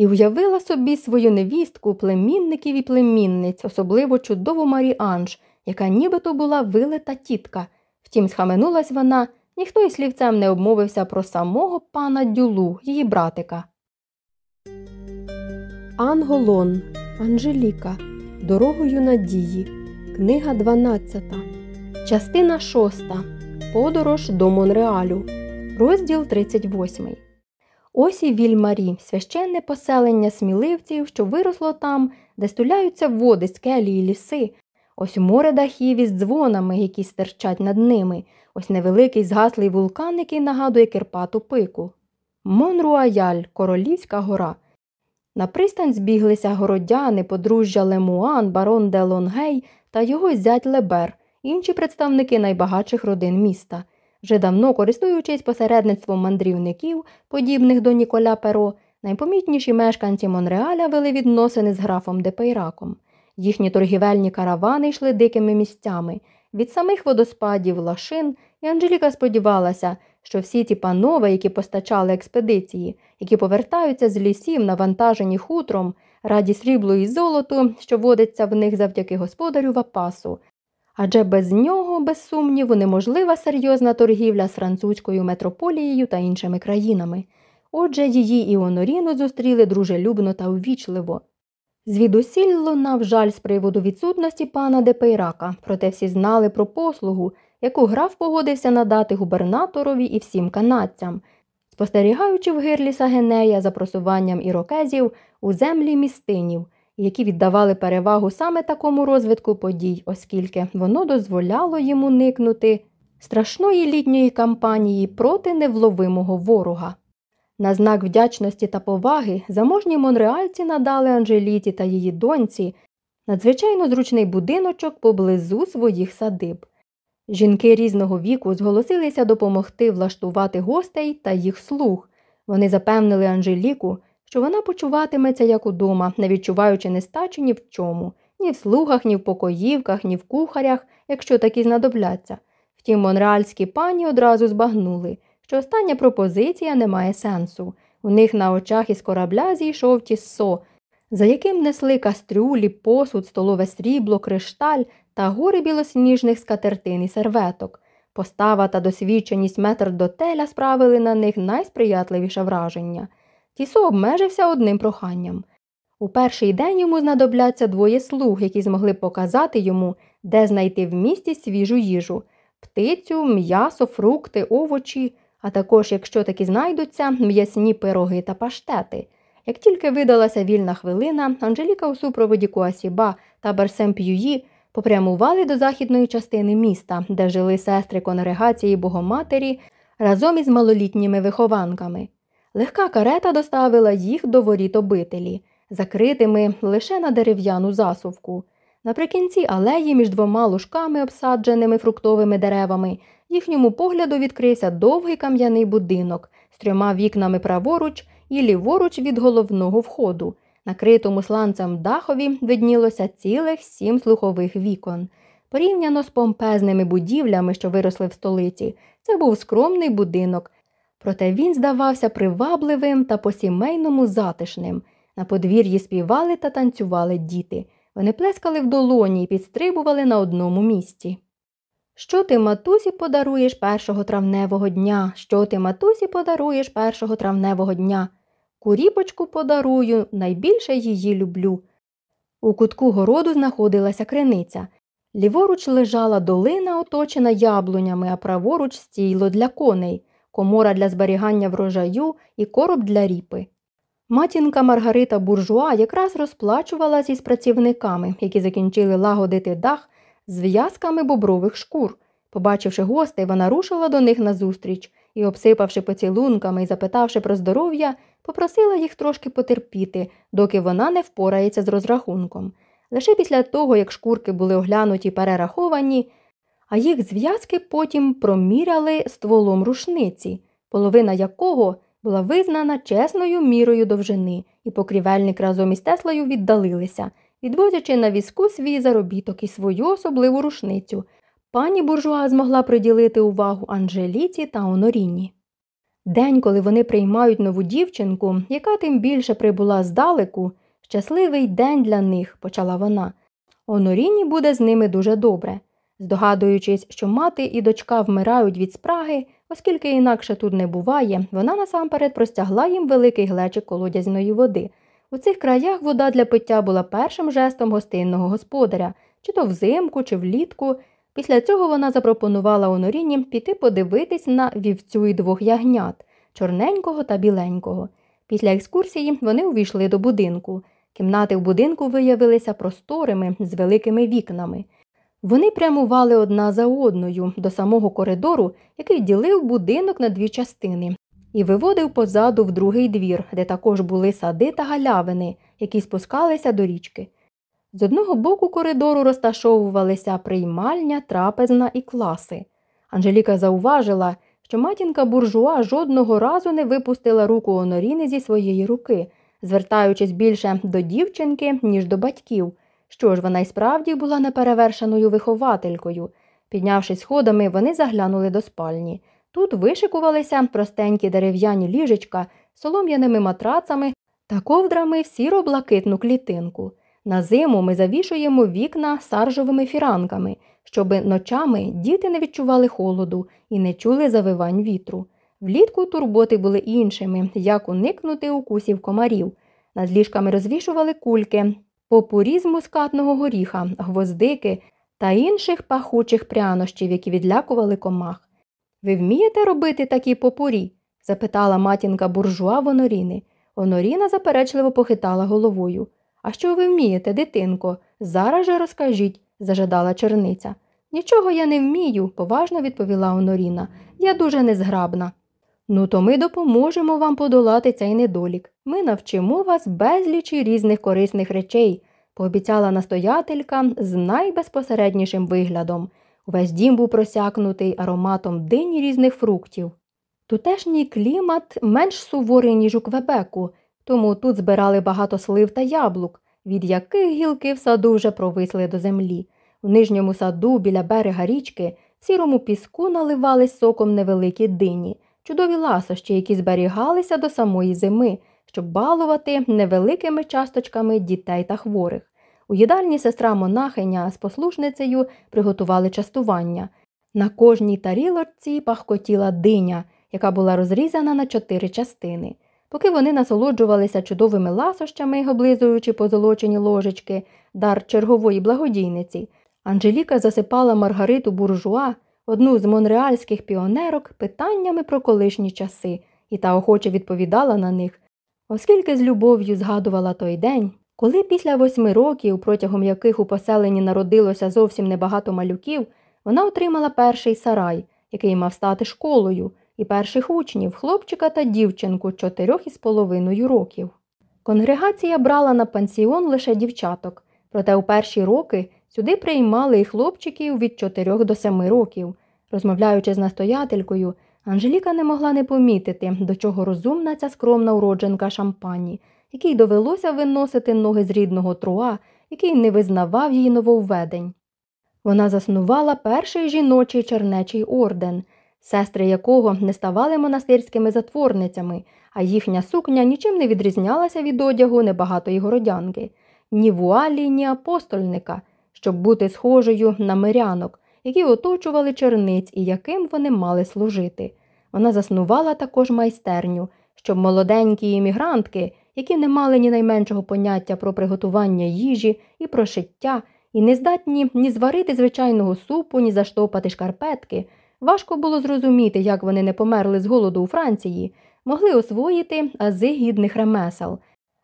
і уявила собі свою невістку, племінників і племінниць, особливо чудову Марі Анж, яка нібито була вилита тітка. Втім, схаменулась вона, ніхто й слівцем не обмовився про самого пана Дюлу, її братика. Анголон Анжеліка. Дорогою надії. Книга 12. Частина 6. Подорож до Монреалю. Розділ 38. Ось і Вільмарі, священне поселення сміливців, що виросло там, де стуляються води, скелі і ліси. Ось море дахів із дзвонами, які стерчать над ними. Ось невеликий згаслий вулкан, який нагадує Кирпату пику. Мон-Руаяль, королівська гора. На пристань збіглися городяни, подружжя Лемуан, барон де Лонгей та його зять Лебер, інші представники найбагатших родин міста. Вже давно, користуючись посередництвом мандрівників, подібних до Ніколя Перо, найпомітніші мешканці Монреаля вели відносини з графом де Пейраком. Їхні торгівельні каравани йшли дикими місцями від самих водоспадів Лашин, і Анжеліка сподівалася, що всі ті панове, які постачали експедиції, які повертаються з лісів, навантажені хутром, раді сріблу і золоту, що водиться в них завдяки господарю Вапасу. Адже без нього, без сумніву, неможлива серйозна торгівля з французькою метрополією та іншими країнами. Отже, її і Оноріну зустріли дружелюбно та увічливо. Звідусіль лунав жаль з приводу відсутності пана Депейрака, проте всі знали про послугу, яку граф погодився надати губернаторові і всім канадцям, спостерігаючи в гирлі Сагенея за просуванням ірокезів у землі містинів, які віддавали перевагу саме такому розвитку подій, оскільки воно дозволяло їм уникнути страшної літньої кампанії проти невловимого ворога. На знак вдячності та поваги заможні монреальці надали Анжеліті та її доньці надзвичайно зручний будиночок поблизу своїх садиб. Жінки різного віку зголосилися допомогти влаштувати гостей та їх слуг. Вони запевнили Анжеліку, що вона почуватиметься як удома, не відчуваючи нестачі ні в чому, ні в слугах, ні в покоївках, ні в кухарях, якщо такі знадобляться. Втім, монреальські пані одразу збагнули що остання пропозиція не має сенсу. У них на очах із корабля зійшов тіссо, за яким несли кастрюлі, посуд, столове срібло, кришталь та гори білосніжних скатертин і серветок. Постава та досвідченість метр дотеля справили на них найсприятливіше враження. Тісо обмежився одним проханням. У перший день йому знадобляться двоє слуг, які змогли показати йому, де знайти в місті свіжу їжу птицю, м'ясо, фрукти, овочі, а також, якщо такі знайдуться, м'ясні пироги та паштети. Як тільки видалася вільна хвилина, Анжеліка у супроводі Куасіба та Барсем П'юї попрямували до західної частини міста, де жили сестри конгрегації Богоматері разом із малолітніми вихованками. Легка карета доставила їх до воріт обителі, закритими лише на дерев'яну засувку. Наприкінці алеї між двома лужками, обсадженими фруктовими деревами, їхньому погляду відкрився довгий кам'яний будинок з трьома вікнами праворуч і ліворуч від головного входу. Накритому сланцем дахові виднілося цілих сім слухових вікон. Порівняно з помпезними будівлями, що виросли в столиці, це був скромний будинок, проте він здавався привабливим та по сімейному затишним. На подвір'ї співали та танцювали діти. Вони плескали в долоні і підстрибували на одному місці. Що ти матусі подаруєш першого травневого дня? Що ти матусі подаруєш першого травневого дня? Куріпочку подарую, найбільше її люблю. У кутку городу знаходилася криниця. Ліворуч лежала долина, оточена яблунями, а праворуч стійло для коней, комора для зберігання врожаю і короб для ріпи. Матінка Маргарита Буржуа якраз розплачувалась із працівниками, які закінчили лагодити дах з в'язками бобрових шкур. Побачивши гостей, вона рушила до них назустріч і, обсипавши поцілунками і запитавши про здоров'я, попросила їх трошки потерпіти, доки вона не впорається з розрахунком. Лише після того, як шкурки були оглянуті й перераховані, а їх зв'язки потім проміряли стволом рушниці, половина якого була визнана чесною мірою довжини, і покрівельник разом із Теслою віддалилися, відвозячи на візку свій заробіток і свою особливу рушницю. Пані буржуа змогла приділити увагу Анжеліці та Оноріні. День, коли вони приймають нову дівчинку, яка тим більше прибула здалеку, щасливий день для них, почала вона. Оноріні буде з ними дуже добре. Здогадуючись, що мати і дочка вмирають від спраги, оскільки інакше тут не буває, вона насамперед простягла їм великий глечик колодязної води. У цих краях вода для пиття була першим жестом гостинного господаря, чи то взимку, чи влітку. Після цього вона запропонувала Оноріні піти подивитись на вівцю і двох ягнят чорненького та біленького. Після екскурсії вони увійшли до будинку. Кімнати в будинку виявилися просторими з великими вікнами. Вони прямували одна за одною до самого коридору, який ділив будинок на дві частини. і виводив позаду в другий двір, де також були сади та галявини, які спускалися до річки. З одного боку коридору розташовувалися приймальня, трапезна і класи. Анжеліка зауважила, що матінка буржуа жодного разу не випустила руку Оноріни зі своєї руки, звертаючись більше до дівчинки, ніж до батьків. Що ж, вона й справді була неперевершеною вихователькою. Піднявшись сходами, вони заглянули до спальні. Тут вишикувалися простенькі дерев'яні ліжечка солом'яними матрацами та ковдрами в сіро-блакитну клітинку. На зиму ми завішуємо вікна саржовими фіранками, щоби ночами діти не відчували холоду і не чули завивань вітру. Влітку турботи були іншими, як уникнути укусів комарів. Над ліжками розвішували кульки, попурі з мускатного горіха, гвоздики та інших пахучих прянощів, які відлякували комах. Ви вмієте робити такі попурі? запитала матінка буржуа в Оноріни. Оноріна заперечливо похитала головою. А що ви вмієте, дитинко? Зараз же розкажіть, зажадала черниця. Нічого я не вмію, поважно відповіла Оноріна. Я дуже незграбна. Ну, то ми допоможемо вам подолати цей недолік. Ми навчимо вас безлічі різних корисних речей, пообіцяла настоятелька з найбезпосереднішим виглядом. Увесь дім був просякнутий ароматом дині різних фруктів. Тутешній клімат менш суворий, ніж у Квебеку, тому тут збирали багато слив та яблук, від яких гілки в саду вже провисли до землі. У нижньому саду біля берега річки в сірому піску наливались соком невеликі дині, чудові ласощі, які зберігалися до самої зими, щоб балувати невеликими часточками дітей та хворих. У їдальні сестра монахиня з послушницею приготували частування. На кожній тарілочці пахкотіла диня, яка була розрізана на чотири частини. Поки вони насолоджувалися чудовими ласощами, облизуючи позолочені ложечки, дар чергової благодійниці, Анжеліка засипала Маргариту буржуа, одну з монреальських піонерок, питаннями про колишні часи, і та охоче відповідала на них, оскільки з любов'ю згадувала той день, коли після восьми років, протягом яких у поселенні народилося зовсім небагато малюків, вона отримала перший сарай, який мав стати школою, і перших учнів, хлопчика та дівчинку чотирьох із половиною років. Конгрегація брала на пансіон лише дівчаток, проте у перші роки сюди приймали і хлопчиків від чотирьох до семи років. Розмовляючи з настоятелькою, Анжеліка не могла не помітити, до чого розумна ця скромна уродженка шампані, якій довелося виносити ноги з рідного труа, який не визнавав її нововведень. Вона заснувала перший жіночий чернечий орден, сестри якого не ставали монастирськими затворницями, а їхня сукня нічим не відрізнялася від одягу небагатої городянки, ні вуалі, ні апостольника, щоб бути схожою на мирянок, які оточували черниць і яким вони мали служити. Вона заснувала також майстерню, щоб молоденькі іммігрантки, які не мали ні найменшого поняття про приготування їжі і про шиття, і не здатні ні зварити звичайного супу, ні заштопати шкарпетки, важко було зрозуміти, як вони не померли з голоду у Франції, могли освоїти ази гідних ремесел,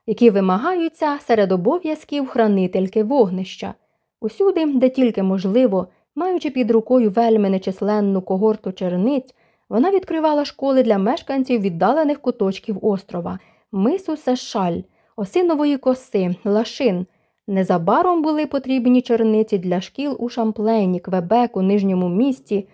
які вимагаються серед обов'язків хранительки вогнища. Усюди, де тільки можливо, маючи під рукою вельми нечисленну когорту черниць, вона відкривала школи для мешканців віддалених куточків острова, мису Сешаль, осинової коси, лашин. Незабаром були потрібні черниці для шкіл у Шамплейні, Квебеку, Нижньому місті,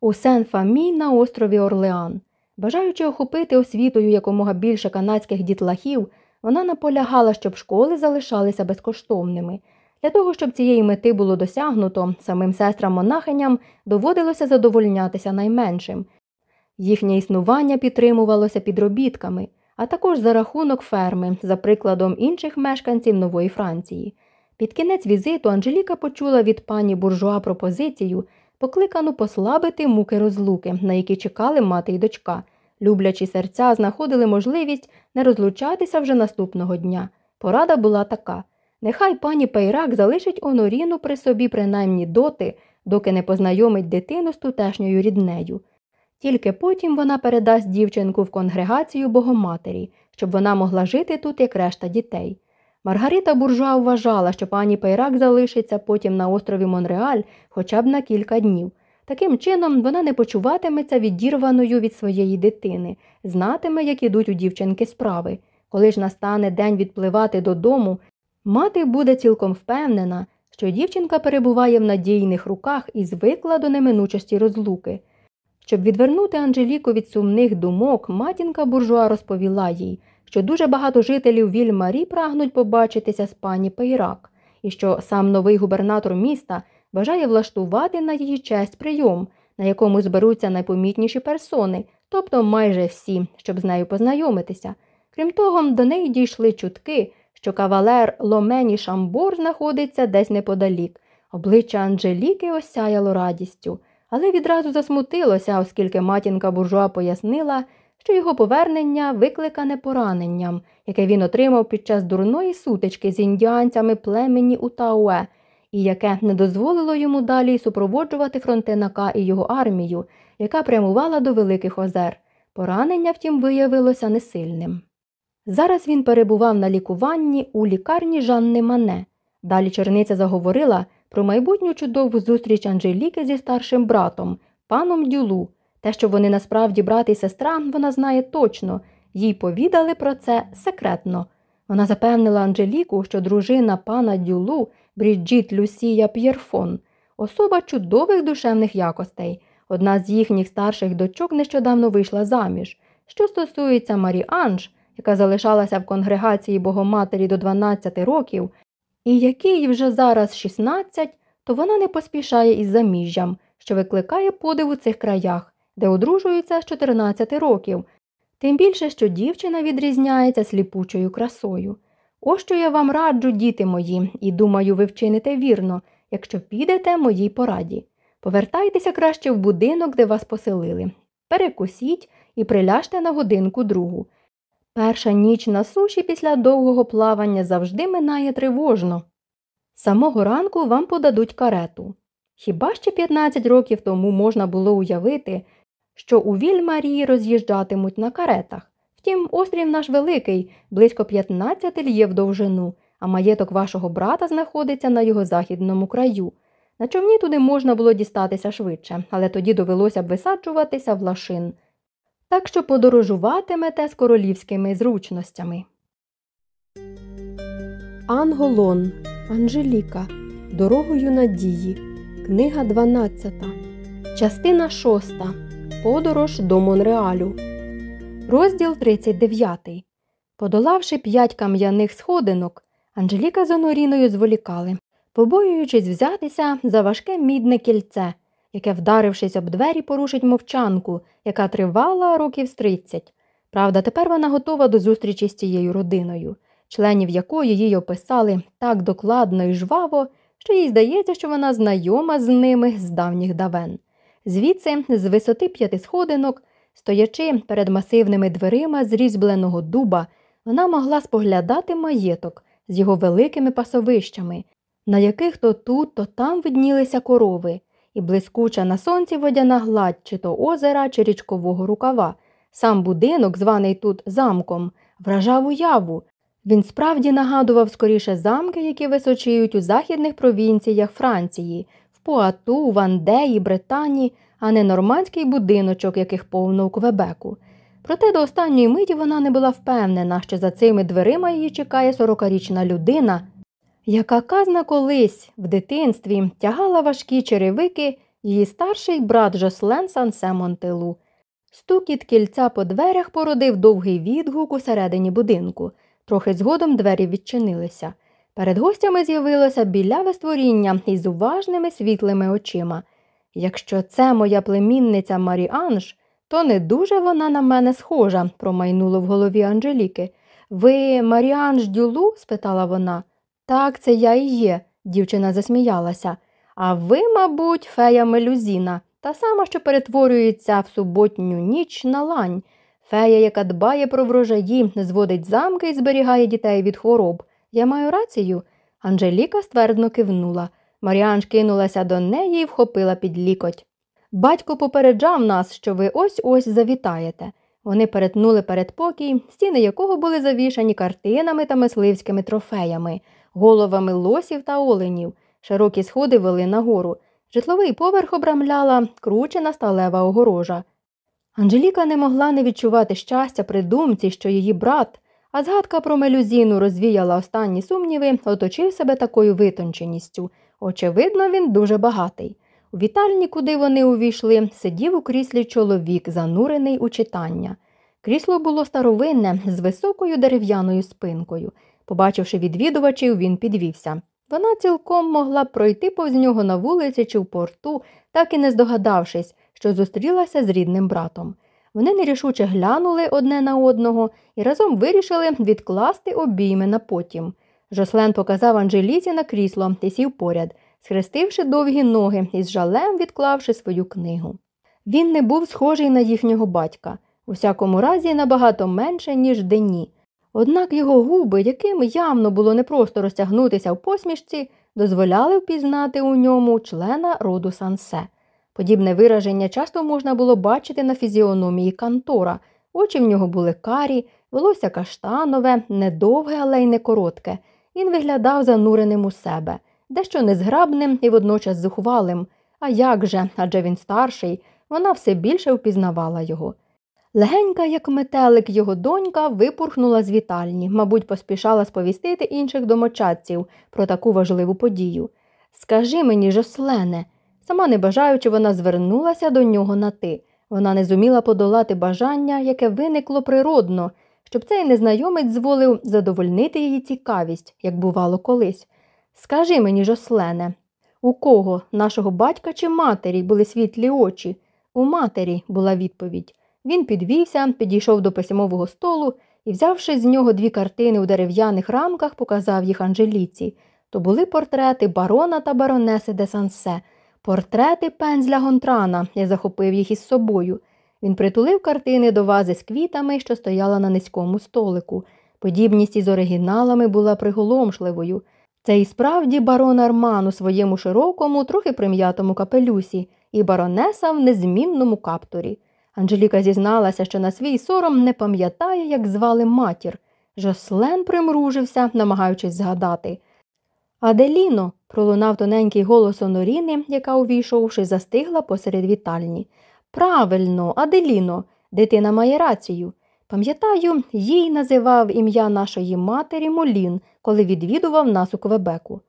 у Сен-Фамі на острові Орлеан. Бажаючи охопити освітою якомога більше канадських дітлахів, вона наполягала, щоб школи залишалися безкоштовними. Для того, щоб цієї мети було досягнуто, самим сестрам монахиням доводилося задовольнятися найменшим. Їхнє існування підтримувалося підробітками, а також за рахунок ферми, за прикладом інших мешканців Нової Франції. Під кінець візиту Анжеліка почула від пані буржуа пропозицію, покликану послабити муки розлуки, на які чекали мати й дочка. Люблячі серця знаходили можливість не розлучатися вже наступного дня. Порада була така нехай пані Пейрак залишить Оноріну при собі принаймні доти, доки не познайомить дитину з тутешньою ріднею. Тільки потім вона передасть дівчинку в конгрегацію Богоматері, щоб вона могла жити тут, як решта дітей. Маргарита буржуа вважала, що пані Пейрак залишиться потім на острові Монреаль хоча б на кілька днів. Таким чином, вона не почуватиметься відірваною від своєї дитини, знатиме, як ідуть у дівчинки справи. Коли ж настане день відпливати додому, мати буде цілком впевнена, що дівчинка перебуває в надійних руках і звикла до неминучості розлуки. Щоб відвернути Анжеліку від сумних думок, матінка буржуа розповіла їй, що дуже багато жителів Вільмарі прагнуть побачитися з пані Пейрак, і що сам новий губернатор міста бажає влаштувати на її честь прийом, на якому зберуться найпомітніші персони, тобто майже всі, щоб з нею познайомитися. Крім того, до неї дійшли чутки, що кавалер Ломені Шамбор знаходиться десь неподалік. Обличчя Анжеліки осяяло радістю, але відразу засмутилося, оскільки матінка буржуа пояснила, що його повернення викликане пораненням, яке він отримав під час дурної сутички з індіанцями племені Утауе, і яке не дозволило йому далі супроводжувати фронтенака і його армію, яка прямувала до Великих Озер. Поранення, втім, виявилося несильним. Зараз він перебував на лікуванні у лікарні Жанни Мане. Далі черниця заговорила про майбутню чудову зустріч Анжеліки зі старшим братом, паном Дюлу. Те, що вони насправді брат і сестра, вона знає точно, їй повідали про це секретно. Вона запевнила Анжеліку, що дружина пана Дюлу, Бріджіт Люсія П'єрфон, особа чудових душевних якостей. Одна з їхніх старших дочок нещодавно вийшла заміж. Що стосується Марі Анж, яка залишалася в конгрегації Богоматері до 12 років, і якій вже зараз 16, то вона не поспішає із заміжжям, що викликає подив у цих краях, де одружуються з 14 років, тим більше, що дівчина відрізняється сліпучою красою. Ось що я вам раджу, діти мої, і думаю, ви вчините вірно, якщо підете моїй пораді. Повертайтеся краще в будинок, де вас поселили. Перекусіть і приляжте на годинку другу. Перша ніч на суші після довгого плавання завжди минає тривожно. Самого ранку вам подадуть карету. Хіба ще 15 років тому можна було уявити, що у Вільмарії роз'їжджатимуть на каретах? Втім, острів наш великий, близько 15 льє в довжину, а маєток вашого брата знаходиться на його західному краю. На човні туди можна було дістатися швидше, але тоді довелося б висаджуватися в лашин так що подорожуватимете з королівськими зручностями. Анголон Анжеліка Дорогою надії. Книга 12. Частина 6. Подорож до Монреалю. Розділ 39. Подолавши п'ять кам'яних сходинок, Анжеліка з Оноріною зволікали, побоюючись взятися за важке мідне кільце яке, вдарившись об двері, порушить мовчанку, яка тривала років з тридцять. Правда, тепер вона готова до зустрічі з цією родиною, членів якої їй описали так докладно і жваво, що їй здається, що вона знайома з ними з давніх давен. Звідси, з висоти п'яти сходинок, стоячи перед масивними дверима з різьбленого дуба, вона могла споглядати маєток з його великими пасовищами, на яких то тут, то там виднілися корови, і блискуча на сонці водяна гладь чи то озера, чи річкового рукава. Сам будинок, званий тут замком, вражав уяву. Він справді нагадував скоріше замки, які височіють у західних провінціях Франції, в Пуату, Вандеї, Британії, а не нормандський будиночок, яких повно у Квебеку. Проте до останньої миті вона не була впевнена, що за цими дверима її чекає сорокарічна людина, яка казна колись в дитинстві тягала важкі черевики її старший брат Жослен Сансе Монтелу. Стукіт кільця по дверях породив довгий відгук у середині будинку. Трохи згодом двері відчинилися. Перед гостями з'явилося біляве створіння із уважними світлими очима. Якщо це моя племінниця Маріанж, то не дуже вона на мене схожа, промайнуло в голові Анжеліки. Ви Маріанж Дюлу? спитала вона. Так, це я і є, дівчина засміялася. А ви, мабуть, фея мелюзіна, та сама, що перетворюється в суботню ніч на лань, фея, яка дбає про врожаї, зводить замки і зберігає дітей від хвороб. Я маю рацію. Анжеліка ствердно кивнула. Маріанж кинулася до неї і вхопила під лікоть. Батько попереджав нас, що ви ось ось завітаєте. Вони перетнули передпокій, стіни якого були завішані картинами та мисливськими трофеями головами лосів та оленів. Широкі сходи вели нагору. Житловий поверх обрамляла кручена сталева огорожа. Анжеліка не могла не відчувати щастя при думці, що її брат, а згадка про мелюзіну розвіяла останні сумніви, оточив себе такою витонченістю. Очевидно, він дуже багатий. У вітальні, куди вони увійшли, сидів у кріслі чоловік, занурений у читання. Крісло було старовинне, з високою дерев'яною спинкою. Побачивши відвідувачів, він підвівся. Вона цілком могла пройти повз нього на вулиці чи в порту, так і не здогадавшись, що зустрілася з рідним братом. Вони нерішуче глянули одне на одного і разом вирішили відкласти обійми на потім. Жослен показав Анжеліці на крісло і сів поряд, схрестивши довгі ноги і з жалем відклавши свою книгу. Він не був схожий на їхнього батька, у всякому разі набагато менше, ніж Дені. Однак його губи, яким явно було непросто розтягнутися в посмішці, дозволяли впізнати у ньому члена роду Сансе. Подібне вираження часто можна було бачити на фізіономії Кантора. Очі в нього були карі, волосся каштанове, недовге, але й не коротке. Він виглядав зануреним у себе, дещо незграбним і водночас зухвалим. А як же, адже він старший, вона все більше впізнавала його. Легенька, як метелик, його донька випурхнула з вітальні, мабуть, поспішала сповістити інших домочадців про таку важливу подію. Скажи мені, Жослене, сама не бажаючи, вона звернулася до нього на ти. Вона не зуміла подолати бажання, яке виникло природно, щоб цей незнайомець зволив задовольнити її цікавість, як бувало колись. Скажи мені, Жослене, у кого, нашого батька чи матері, були світлі очі? У матері була відповідь. Він підвівся, підійшов до письмового столу і, взявши з нього дві картини у дерев'яних рамках, показав їх Анжеліці. То були портрети барона та баронеси де Сансе, портрети пензля Гонтрана, я захопив їх із собою. Він притулив картини до вази з квітами, що стояла на низькому столику. Подібність із оригіналами була приголомшливою. Це і справді барон Арман у своєму широкому, трохи прим'ятому капелюсі, і баронеса в незмінному каптурі. Анжеліка зізналася, що на свій сором не пам'ятає, як звали матір. Жослен примружився, намагаючись згадати. Аделіно, пролунав тоненький голос Оноріни, яка, увійшовши, застигла посеред вітальні. Правильно, Аделіно, дитина має рацію. Пам'ятаю, їй називав ім'я нашої матері Молін, коли відвідував нас у Квебеку.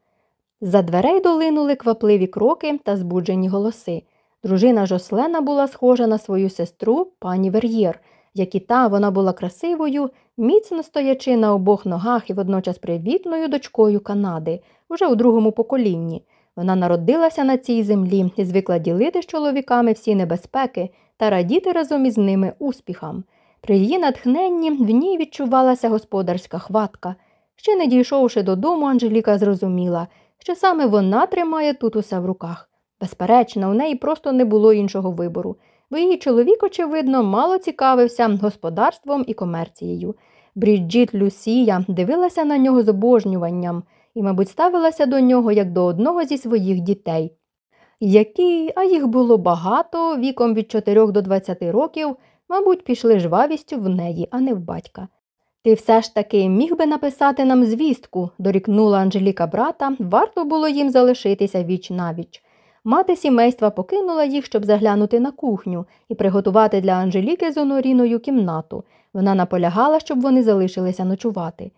За дверей долинули квапливі кроки та збуджені голоси. Дружина Жослена була схожа на свою сестру пані Вер'єр, як і та вона була красивою, міцно стоячи на обох ногах і водночас привітною дочкою Канади, уже у другому поколінні. Вона народилася на цій землі і звикла ділити з чоловіками всі небезпеки та радіти разом із ними успіхам. При її натхненні в ній відчувалася господарська хватка. Ще не дійшовши додому, Анжеліка зрозуміла, що саме вона тримає тут усе в руках. Безперечно, у неї просто не було іншого вибору, бо її чоловік, очевидно, мало цікавився господарством і комерцією. Бріджіт Люсія дивилася на нього з обожнюванням і, мабуть, ставилася до нього як до одного зі своїх дітей, які, а їх було багато, віком від 4 до 20 років, мабуть, пішли жвавістю в неї, а не в батька. Ти все ж таки міг би написати нам звістку, дорікнула Анжеліка брата, варто було їм залишитися віч навіч. Мати сімейства покинула їх, щоб заглянути на кухню і приготувати для Анжеліки з Оноріною кімнату. Вона наполягала, щоб вони залишилися ночувати.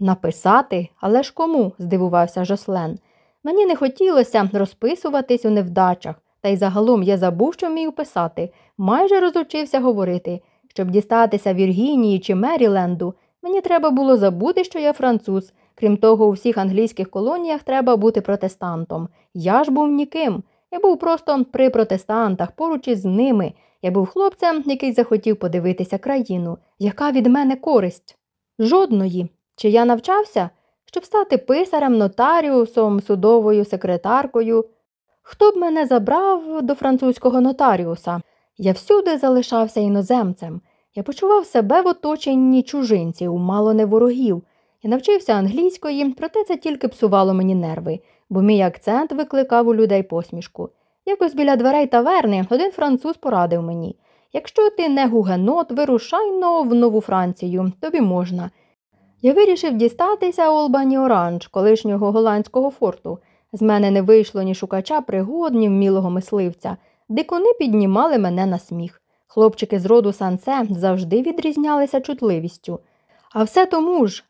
Написати? Але ж кому? здивувався Жослен. Мені не хотілося розписуватись у невдачах, та й загалом я забув, що вмію писати, майже розучився говорити. Щоб дістатися Віргінії чи Меріленду, мені треба було забути, що я француз, Крім того, у всіх англійських колоніях треба бути протестантом. Я ж був ніким. Я був просто при протестантах, поруч із ними. Я був хлопцем, який захотів подивитися країну. Яка від мене користь? Жодної. Чи я навчався? Щоб стати писарем, нотаріусом, судовою секретаркою. Хто б мене забрав до французького нотаріуса? Я всюди залишався іноземцем. Я почував себе в оточенні чужинців, мало не ворогів. Я навчився англійської, проте це тільки псувало мені нерви, бо мій акцент викликав у людей посмішку. Якось біля дверей таверни один француз порадив мені якщо ти не гугенот, вирушай но в Нову Францію, тобі можна. Я вирішив дістатися Олбані Оранж, колишнього голландського форту. З мене не вийшло ні шукача пригод, ні вмілого мисливця. Дикуни піднімали мене на сміх. Хлопчики з роду санце завжди відрізнялися чутливістю. А все тому ж.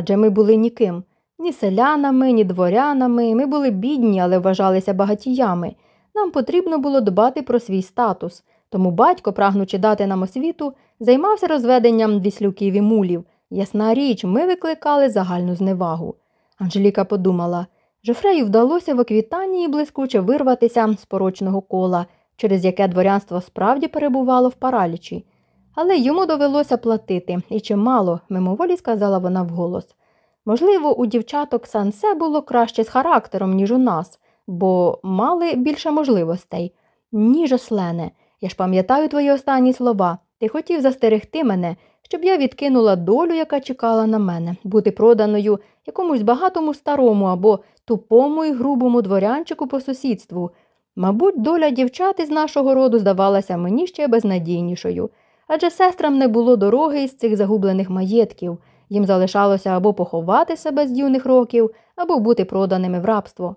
Адже ми були ніким. Ні селянами, ні дворянами. Ми були бідні, але вважалися багатіями. Нам потрібно було дбати про свій статус. Тому батько, прагнучи дати нам освіту, займався розведенням віслюків і мулів. Ясна річ, ми викликали загальну зневагу. Анжеліка подумала Жофрею вдалося в Оквітанії блискуче вирватися з порочного кола, через яке дворянство справді перебувало в паралічі. Але йому довелося платити, і чимало, мимоволі сказала вона вголос. Можливо, у дівчаток Сансе було краще з характером, ніж у нас, бо мали більше можливостей. Ні, Жослене, я ж пам'ятаю твої останні слова. Ти хотів застерегти мене, щоб я відкинула долю, яка чекала на мене, бути проданою якомусь багатому старому або тупому і грубому дворянчику по сусідству. Мабуть, доля дівчат із нашого роду здавалася мені ще безнадійнішою, адже сестрам не було дороги із цих загублених маєтків, їм залишалося або поховати себе з юних років, або бути проданими в рабство.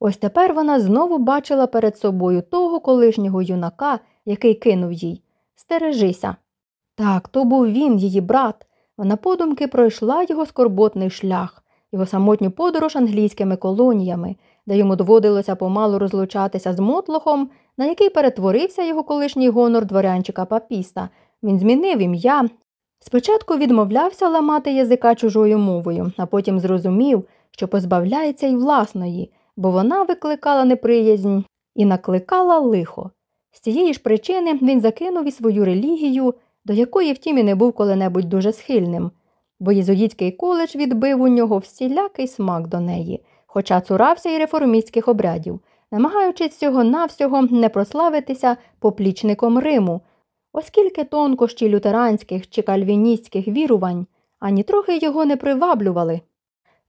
Ось тепер вона знову бачила перед собою того колишнього юнака, який кинув їй Стережися. Так, то був він, її брат. Вона подумки пройшла його скорботний шлях, його самотню подорож англійськими колоніями, де йому доводилося помалу розлучатися з мотлохом, на який перетворився його колишній гонор дворянчика папіста. Він змінив ім'я. Спочатку відмовлявся ламати язика чужою мовою, а потім зрозумів, що позбавляється й власної, бо вона викликала неприязнь і накликала лихо. З цієї ж причини він закинув і свою релігію, до якої, втім, і не був коли-небудь дуже схильним, бо єзуїтський коледж відбив у нього всілякий смак до неї, хоча цурався й реформістських обрядів, намагаючись всього навсього не прославитися поплічником Риму, оскільки тонкощі лютеранських чи кальвіністських вірувань ані трохи його не приваблювали.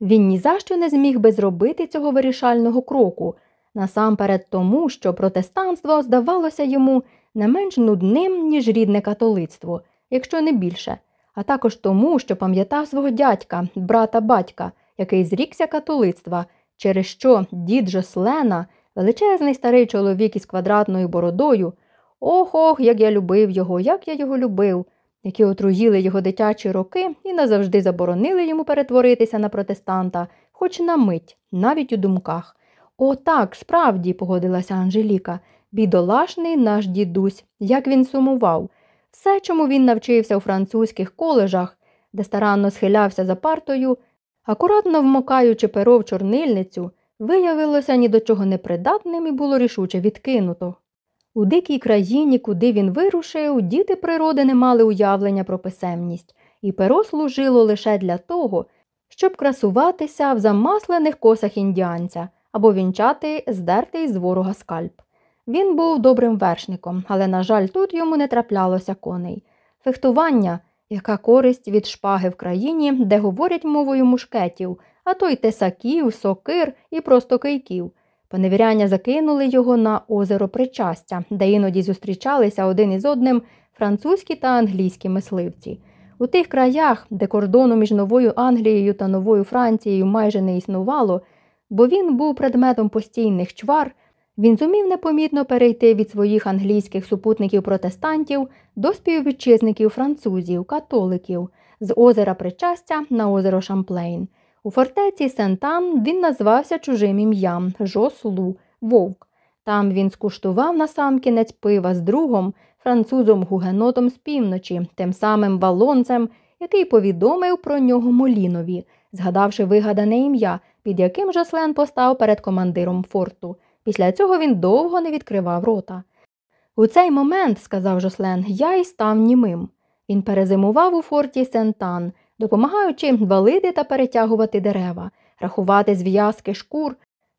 Він ні за що не зміг би зробити цього вирішального кроку, насамперед тому, що протестанство здавалося йому не менш нудним, ніж рідне католицтво, якщо не більше, а також тому, що пам'ятав свого дядька, брата батька, який зрікся католицтва, через що дід Жослена, величезний старий чоловік із квадратною бородою, ох ох, як я любив його, як я його любив, які отруїли його дитячі роки і назавжди заборонили йому перетворитися на протестанта, хоч на мить, навіть у думках. О, так, справді, погодилася Анжеліка, бідолашний наш дідусь, як він сумував. Все, чому він навчився у французьких колежах, де старанно схилявся за партою, акуратно вмокаючи перо в чорнильницю, виявилося ні до чого непридатним і було рішуче відкинуто. У дикій країні, куди він вирушив, діти природи не мали уявлення про писемність, і перо служило лише для того, щоб красуватися в замаслених косах індіанця або вінчати здертий з ворога скальп. Він був добрим вершником, але, на жаль, тут йому не траплялося коней. Фехтування, яка користь від шпаги в країні, де говорять мовою мушкетів, а то й тесаків, сокир і просто кийків. Поневіряння закинули його на озеро Причастя, де іноді зустрічалися один із одним французькі та англійські мисливці. У тих краях, де кордону між новою Англією та новою Францією майже не існувало, бо він був предметом постійних чвар, він зумів непомітно перейти від своїх англійських супутників протестантів до співвітчизників французів, католиків з озера Причастя на озеро Шамплейн. У фортеці Сентан він назвався чужим ім'ям Жослу Вовк. Там він скуштував насамкінець пива з другом, французом гугенотом з півночі, тим самим валонцем, який повідомив про нього Молінові, згадавши вигадане ім'я, під яким Жослен постав перед командиром форту. Після цього він довго не відкривав рота. У цей момент, сказав Жослен, я й став німим. Він перезимував у форті Сентан, допомагаючи валити та перетягувати дерева, рахувати зв'язки шкур,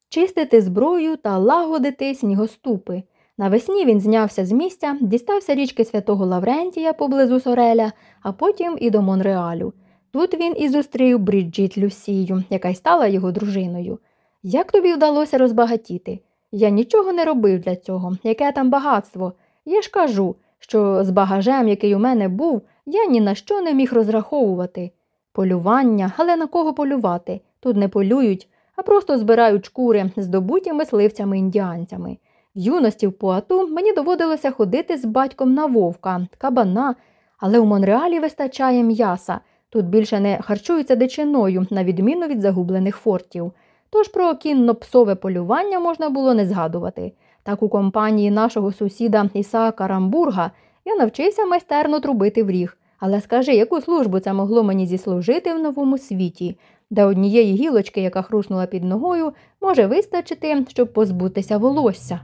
чистити зброю та лагодити снігоступи. Навесні він знявся з місця, дістався річки святого Лаврентія поблизу Сореля, а потім і до Монреалю. Тут він і зустрів Бріджіт Люсію, яка й стала його дружиною. Як тобі вдалося розбагатіти? Я нічого не робив для цього, яке там багатство. Я ж кажу, що з багажем, який у мене був, я ні на що не міг розраховувати. Полювання, але на кого полювати? Тут не полюють, а просто збирають шкури, здобуті мисливцями індіанцями. В юності в Пуату мені доводилося ходити з батьком на вовка, кабана, але у Монреалі вистачає м'яса. Тут більше не харчуються дичиною, на відміну від загублених фортів. Тож про кінно-псове полювання можна було не згадувати. Так у компанії нашого сусіда Ісаака Рамбурга я навчився майстерно трубити в ріг. Але скажи, яку службу це могло мені зіслужити в новому світі, де однієї гілочки, яка хруснула під ногою, може вистачити, щоб позбутися волосся.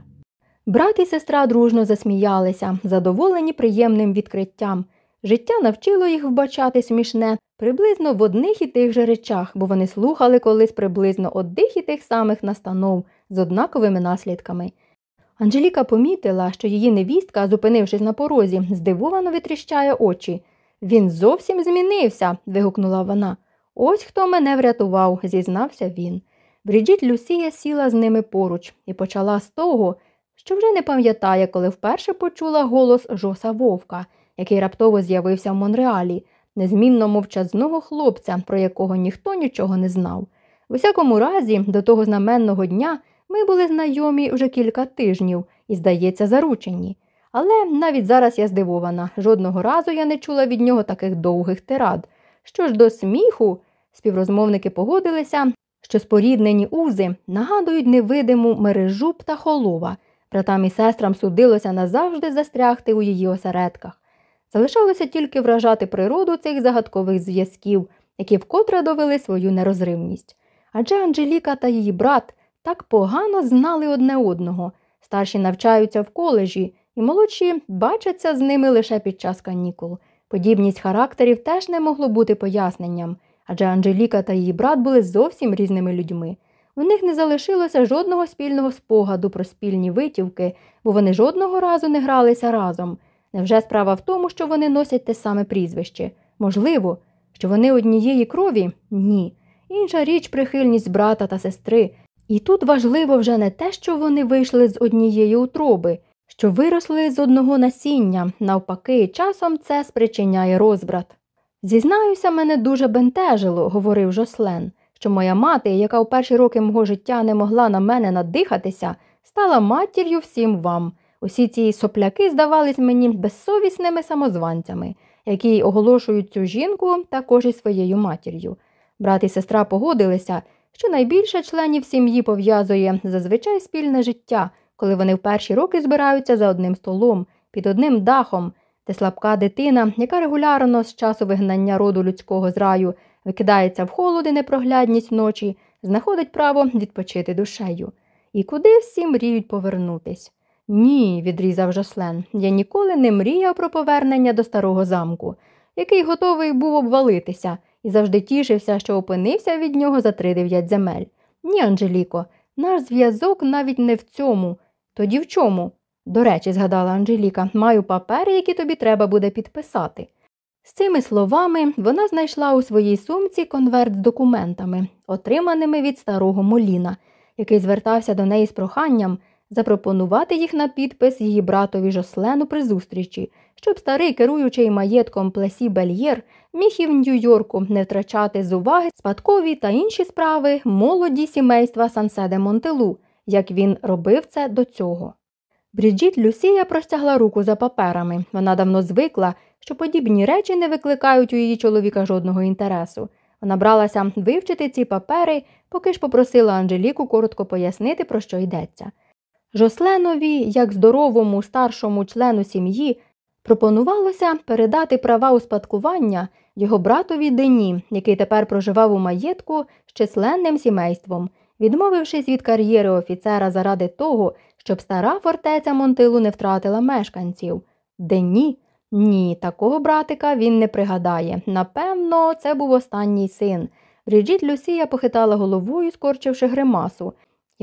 Брат і сестра дружно засміялися, задоволені приємним відкриттям. Життя навчило їх вбачати смішне приблизно в одних і тих же речах, бо вони слухали колись приблизно одних і тих самих настанов з однаковими наслідками. Анжеліка помітила, що її невістка, зупинившись на порозі, здивовано витріщає очі. Він зовсім змінився. вигукнула вона. Ось хто мене врятував, зізнався він. Бріджіт Люсія сіла з ними поруч і почала з того, що вже не пам'ятає, коли вперше почула голос Жоса Вовка, який раптово з'явився в Монреалі, незмінно мовчазного хлопця, про якого ніхто нічого не знав. В усякому разі, до того знаменного дня ми були знайомі вже кілька тижнів і, здається, заручені. Але навіть зараз я здивована, жодного разу я не чула від нього таких довгих тирад. Що ж до сміху, співрозмовники погодилися, що споріднені узи нагадують невидиму мережу птахолова. Братам і сестрам судилося назавжди застрягти у її осередках. Залишалося тільки вражати природу цих загадкових зв'язків, які вкотре довели свою нерозривність. Адже Анжеліка та її брат так погано знали одне одного, старші навчаються в коледжі, і молодші бачаться з ними лише під час канікул. Подібність характерів теж не могло бути поясненням, адже Анжеліка та її брат були зовсім різними людьми. У них не залишилося жодного спільного спогаду про спільні витівки, бо вони жодного разу не гралися разом. Невже справа в тому, що вони носять те саме прізвище? Можливо, що вони однієї крові? Ні. Інша річ прихильність брата та сестри. І тут важливо вже не те, що вони вийшли з однієї утроби, що виросли з одного насіння, навпаки, часом це спричиняє розбрат. Зізнаюся, мене дуже бентежило, говорив Жослен, що моя мати, яка в перші роки мого життя не могла на мене надихатися, стала матір'ю всім вам. Усі ці сопляки здавались мені безсовісними самозванцями, які оголошують цю жінку також і своєю матір'ю. Брат і сестра погодилися, що найбільше членів сім'ї пов'язує зазвичай спільне життя, коли вони в перші роки збираються за одним столом, під одним дахом, де слабка дитина, яка регулярно з часу вигнання роду людського з раю викидається в холод і непроглядність ночі, знаходить право відпочити душею. І куди всі мріють повернутись? Ні, відрізав Жослен, я ніколи не мріяв про повернення до старого замку, який готовий був обвалитися, і завжди тішився, що опинився від нього за три дев'ять земель. Ні, Анжеліко, наш зв'язок навіть не в цьому. Тоді в чому? До речі, згадала Анжеліка, маю папери, які тобі треба буде підписати. З цими словами вона знайшла у своїй сумці конверт з документами, отриманими від старого Моліна, який звертався до неї з проханням запропонувати їх на підпис її братові Жослену при зустрічі, щоб старий керуючий маєтком Плесі Бельєр міг і в Нью-Йорку не втрачати з уваги спадкові та інші справи молоді сімейства Санседе Монтелу, як він робив це до цього. Бріджіт Люсія простягла руку за паперами. Вона давно звикла, що подібні речі не викликають у її чоловіка жодного інтересу. Вона бралася вивчити ці папери, поки ж попросила Анжеліку коротко пояснити, про що йдеться. Жосленові, як здоровому старшому члену сім'ї, пропонувалося передати права успадкування його братові Дені, який тепер проживав у маєтку з численним сімейством, відмовившись від кар'єри офіцера заради того, щоб стара фортеця Монтилу не втратила мешканців. Дені? Ні, такого братика він не пригадає. Напевно, це був останній син. Бріджіт Люсія похитала головою, скорчивши гримасу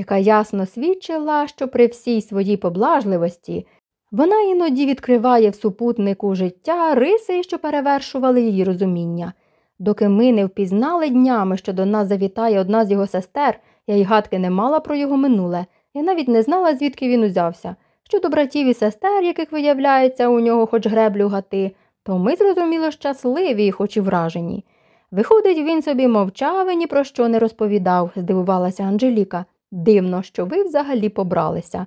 яка ясно свідчила, що при всій своїй поблажливості вона іноді відкриває в супутнику життя риси, що перевершували її розуміння. Доки ми не впізнали днями, що до нас завітає одна з його сестер, я й гадки не мала про його минуле, я навіть не знала, звідки він узявся. Щодо братів і сестер, яких виявляється у нього хоч греблю гати, то ми, зрозуміло, щасливі, хоч і вражені. Виходить, він собі мовчав і ні про що не розповідав, здивувалася Анжеліка. Дивно, що ви взагалі побралися.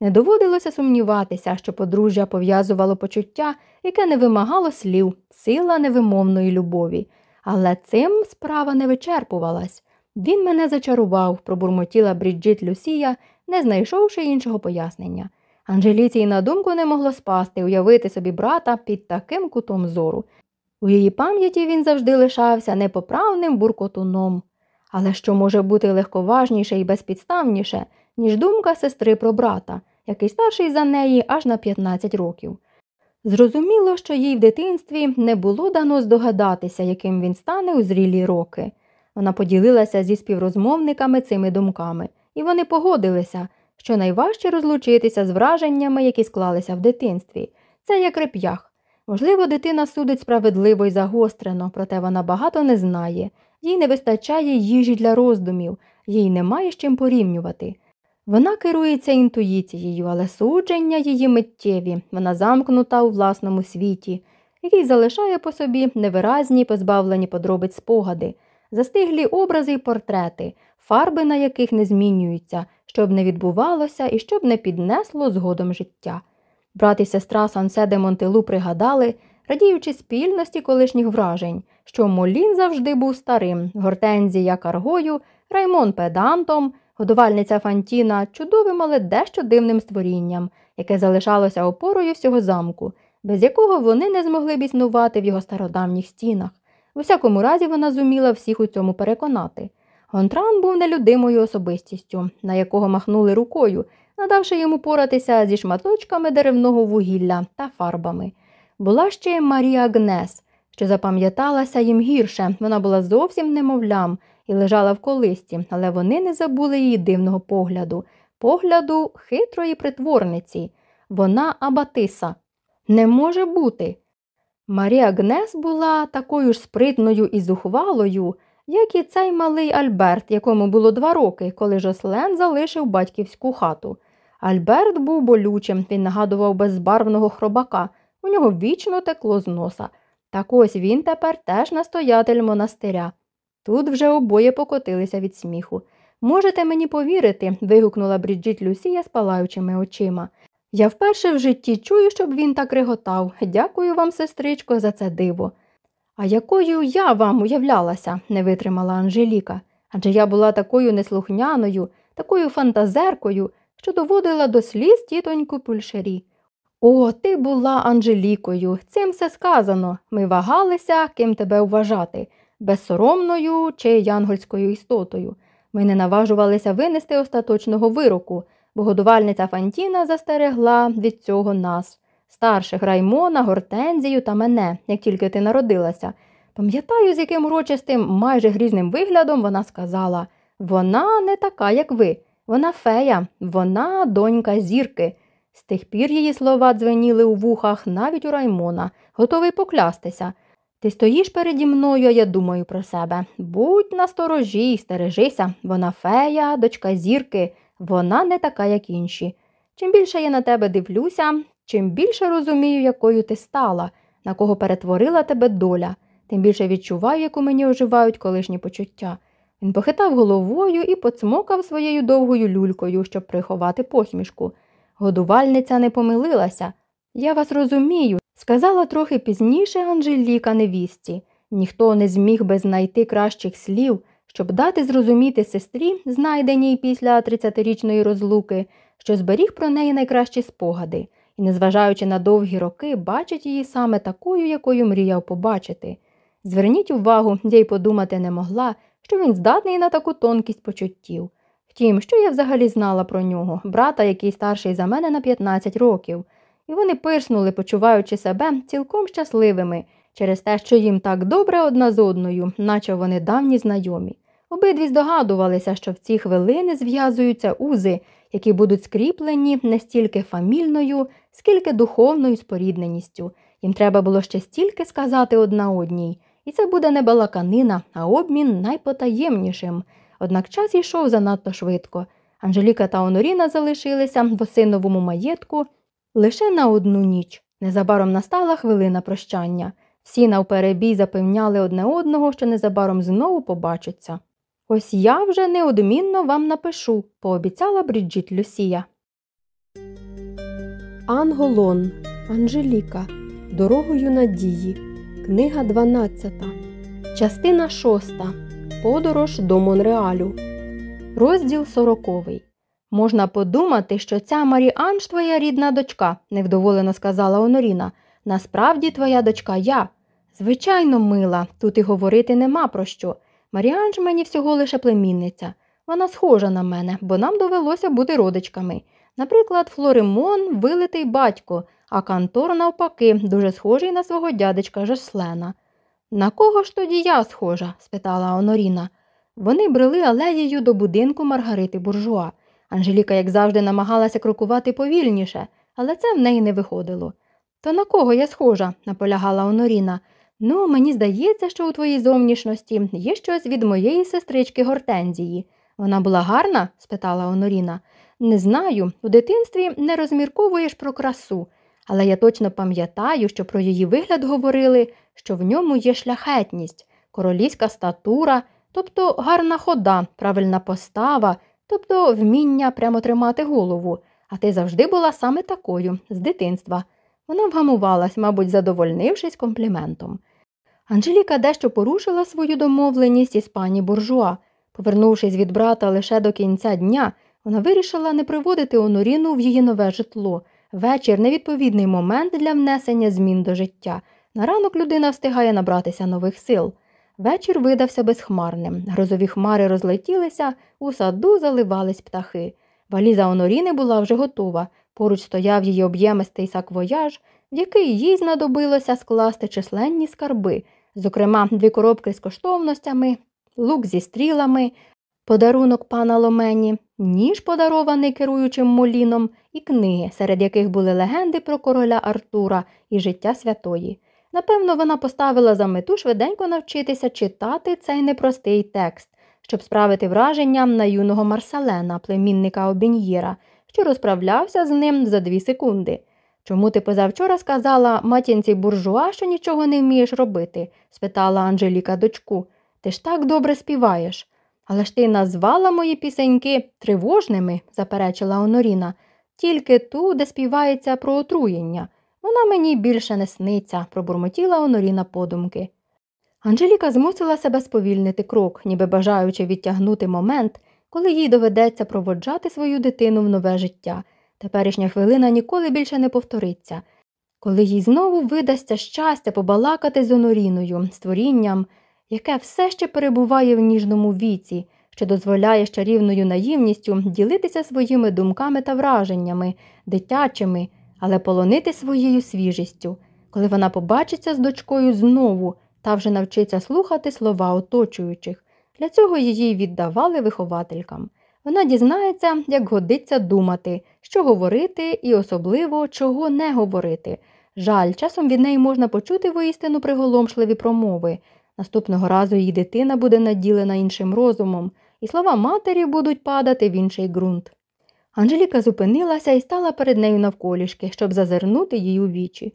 Не доводилося сумніватися, що подружжя пов'язувало почуття, яке не вимагало слів, сила невимовної любові. Але цим справа не вичерпувалась. Він мене зачарував, пробурмотіла Бріджит Люсія, не знайшовши іншого пояснення. Анжеліці й на думку не могло спасти, уявити собі брата під таким кутом зору. У її пам'яті він завжди лишався непоправним буркотуном. Але що може бути легковажніше і безпідставніше, ніж думка сестри про брата, який старший за неї аж на 15 років. Зрозуміло, що їй в дитинстві не було дано здогадатися, яким він стане у зрілі роки. Вона поділилася зі співрозмовниками цими думками, і вони погодилися, що найважче розлучитися з враженнями, які склалися в дитинстві. Це як реп'ях. Можливо, дитина судить справедливо і загострено, проте вона багато не знає, їй не вистачає їжі для роздумів, їй немає з чим порівнювати. Вона керується інтуїцією, але судження її миттєві, вона замкнута у власному світі, який залишає по собі невиразні, позбавлені подробиць спогади, застиглі образи й портрети, фарби на яких не змінюються, щоб не відбувалося і щоб не піднесло згодом життя. Брат і сестра Сансе де Монтелу пригадали, радіючи спільності колишніх вражень, що Молін завжди був старим, Гортензія каргою, Раймон педантом, годувальниця Фантіна чудовим, але дещо дивним створінням, яке залишалося опорою всього замку, без якого вони не змогли б існувати в його стародавніх стінах. У всякому разі вона зуміла всіх у цьому переконати. Гонтран був нелюдимою особистістю, на якого махнули рукою, надавши йому поратися зі шматочками деревного вугілля та фарбами. Була ще Марія Гнес, що запам'яталася їм гірше, вона була зовсім немовлям і лежала в колисці, але вони не забули її дивного погляду, погляду хитрої притворниці. Вона Абатиса. Не може бути. Марія Гнес була такою ж спритною і зухвалою, як і цей малий Альберт, якому було два роки, коли Жослен залишив батьківську хату. Альберт був болючим, він нагадував безбарвного хробака, у нього вічно текло з носа. Так ось він тепер теж настоятель монастиря. Тут вже обоє покотилися від сміху. Можете мені повірити, вигукнула Бріджит Люсія з палаючими очима. Я вперше в житті чую, щоб він так реготав. Дякую вам, сестричко, за це диво. А якою я вам уявлялася, не витримала Анжеліка, адже я була такою неслухняною, такою фантазеркою, що доводила до сліз тітоньку пульшері. О, ти була Анжелікою, цим все сказано. Ми вагалися, ким тебе вважати, безсоромною чи янгольською істотою. Ми не наважувалися винести остаточного вироку, бо годувальниця Фантіна застерегла від цього нас, старших Раймона, Гортензію та мене, як тільки ти народилася. Пам'ятаю, з яким урочистим, майже грізним виглядом вона сказала вона не така, як ви, вона фея, вона донька зірки. З тих пір її слова дзвеніли у вухах навіть у Раймона, готовий поклястися. Ти стоїш переді мною, а я думаю про себе. Будь насторожі, стережися, вона фея, дочка зірки, вона не така, як інші. Чим більше я на тебе дивлюся, чим більше розумію, якою ти стала, на кого перетворила тебе доля, тим більше відчуваю, як у мені оживають колишні почуття. Він похитав головою і поцмокав своєю довгою люлькою, щоб приховати посмішку. Годувальниця не помилилася. Я вас розумію, сказала трохи пізніше Анжеліка невісті. Ніхто не зміг би знайти кращих слів, щоб дати зрозуміти сестрі, знайденій після 30-річної розлуки, що зберіг про неї найкращі спогади, і, незважаючи на довгі роки, бачить її саме такою, якою мріяв побачити. Зверніть увагу, я й подумати не могла, що він здатний на таку тонкість почуттів. Втім, що я взагалі знала про нього, брата, який старший за мене на 15 років, і вони пирснули, почуваючи себе цілком щасливими через те, що їм так добре одна з одною, наче вони давні знайомі. Обидві здогадувалися, що в ці хвилини зв'язуються узи, які будуть скріплені не стільки фамільною, скільки духовною спорідненістю. Їм треба було ще стільки сказати одна одній, і це буде не балаканина, а обмін найпотаємнішим. Однак час йшов занадто швидко. Анжеліка та Оноріна залишилися в осиновому маєтку лише на одну ніч. Незабаром настала хвилина прощання. Всі навперебій запевняли одне одного, що незабаром знову побачаться. Ось я вже неодмінно вам напишу, пообіцяла Бріджіт Люсія. Анголон. Анжеліка. Дорогою надії. Книга 12. Частина 6. Подорож до Монреалю. Розділ сороковий. Можна подумати, що ця Маріанж твоя рідна дочка, невдоволено сказала Оноріна. Насправді твоя дочка я. Звичайно, мила, тут і говорити нема про що. Маріанж мені всього лише племінниця. Вона схожа на мене, бо нам довелося бути родичками. Наприклад, Флоримон вилитий батько, а Кантор, навпаки, дуже схожий на свого дядечка Жослена. На кого ж тоді я схожа? спитала Оноріна. Вони брели алеєю до будинку Маргарити Буржуа. Анжеліка, як завжди, намагалася крокувати повільніше, але це в неї не виходило. То на кого я схожа? наполягала Оноріна. Ну, мені здається, що у твоїй зовнішності є щось від моєї сестрички Гортензії. Вона була гарна? спитала Оноріна. Не знаю, у дитинстві не розмірковуєш про красу, але я точно пам'ятаю, що про її вигляд говорили, що в ньому є шляхетність, королівська статура, тобто гарна хода, правильна постава, тобто вміння прямо тримати голову. А ти завжди була саме такою, з дитинства. Вона вгамувалась, мабуть, задовольнившись компліментом. Анжеліка дещо порушила свою домовленість із пані буржуа. Повернувшись від брата лише до кінця дня, вона вирішила не приводити Оноріну в її нове житло. Вечір невідповідний момент для внесення змін до життя. На ранок людина встигає набратися нових сил. Вечір видався безхмарним. Грозові хмари розлетілися, у саду заливались птахи. Валіза Оноріни була вже готова. Поруч стояв її об'ємистий саквояж, в який їй знадобилося скласти численні скарби, зокрема, дві коробки з коштовностями, лук зі стрілами, подарунок пана Ломені, ніж подарований керуючим Моліном, і книги, серед яких були легенди про короля Артура і життя святої. Напевно, вона поставила за мету швиденько навчитися читати цей непростий текст, щоб справити враження на юного Марселена, племінника Обін'єра, що розправлявся з ним за дві секунди. Чому ти позавчора сказала матінці буржуа, що нічого не вмієш робити? спитала Анжеліка дочку. Ти ж так добре співаєш. Але ж ти назвала мої пісеньки тривожними, заперечила Оноріна, тільки ту, де співається про отруєння. Вона мені більше не сниться, пробурмотіла Оноріна подумки. Анжеліка змусила себе сповільнити крок, ніби бажаючи відтягнути момент, коли їй доведеться проводжати свою дитину в нове життя. Теперішня хвилина ніколи більше не повториться. Коли їй знову видасться щастя побалакати з Оноріною, створінням, яке все ще перебуває в ніжному віці, що дозволяє з чарівною наївністю ділитися своїми думками та враженнями, дитячими, але полонити своєю свіжістю, коли вона побачиться з дочкою знову та вже навчиться слухати слова оточуючих. Для цього її віддавали вихователькам. Вона дізнається, як годиться думати, що говорити і особливо чого не говорити. Жаль, часом від неї можна почути воістину приголомшливі промови. Наступного разу її дитина буде наділена іншим розумом, і слова матері будуть падати в інший ґрунт. Анжеліка зупинилася і стала перед нею навколішки, щоб зазирнути їй у вічі.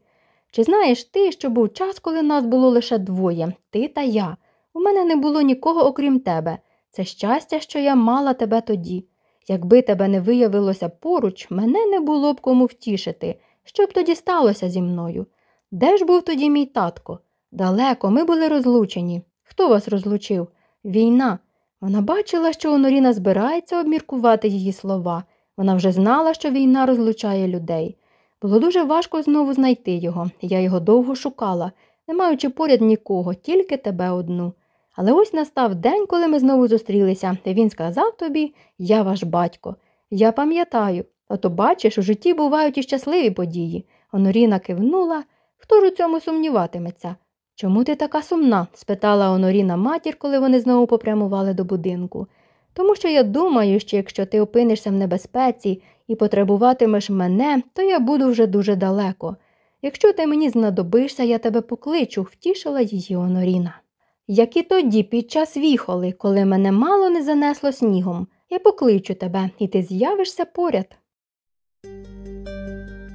Чи знаєш ти, що був час, коли нас було лише двоє, ти та я? У мене не було нікого, окрім тебе. Це щастя, що я мала тебе тоді. Якби тебе не виявилося поруч, мене не було б кому втішити. Що б тоді сталося зі мною? Де ж був тоді мій татко? Далеко, ми були розлучені. Хто вас розлучив? Війна. Вона бачила, що Оноріна збирається обміркувати її слова. Вона вже знала, що війна розлучає людей. Було дуже важко знову знайти його. Я його довго шукала, не маючи поряд нікого, тільки тебе одну. Але ось настав день, коли ми знову зустрілися, і він сказав тобі Я ваш батько. Я пам'ятаю, ото бачиш, у житті бувають і щасливі події. Оноріна кивнула. Хто ж у цьому сумніватиметься? Чому ти така сумна? спитала Оноріна матір, коли вони знову попрямували до будинку. Тому що я думаю, що якщо ти опинишся в небезпеці і потребуватимеш мене, то я буду вже дуже далеко. Якщо ти мені знадобишся, я тебе покличу, втішила її Оноріна. Як і тоді, під час віхоли, коли мене мало не занесло снігом, я покличу тебе, і ти з'явишся поряд.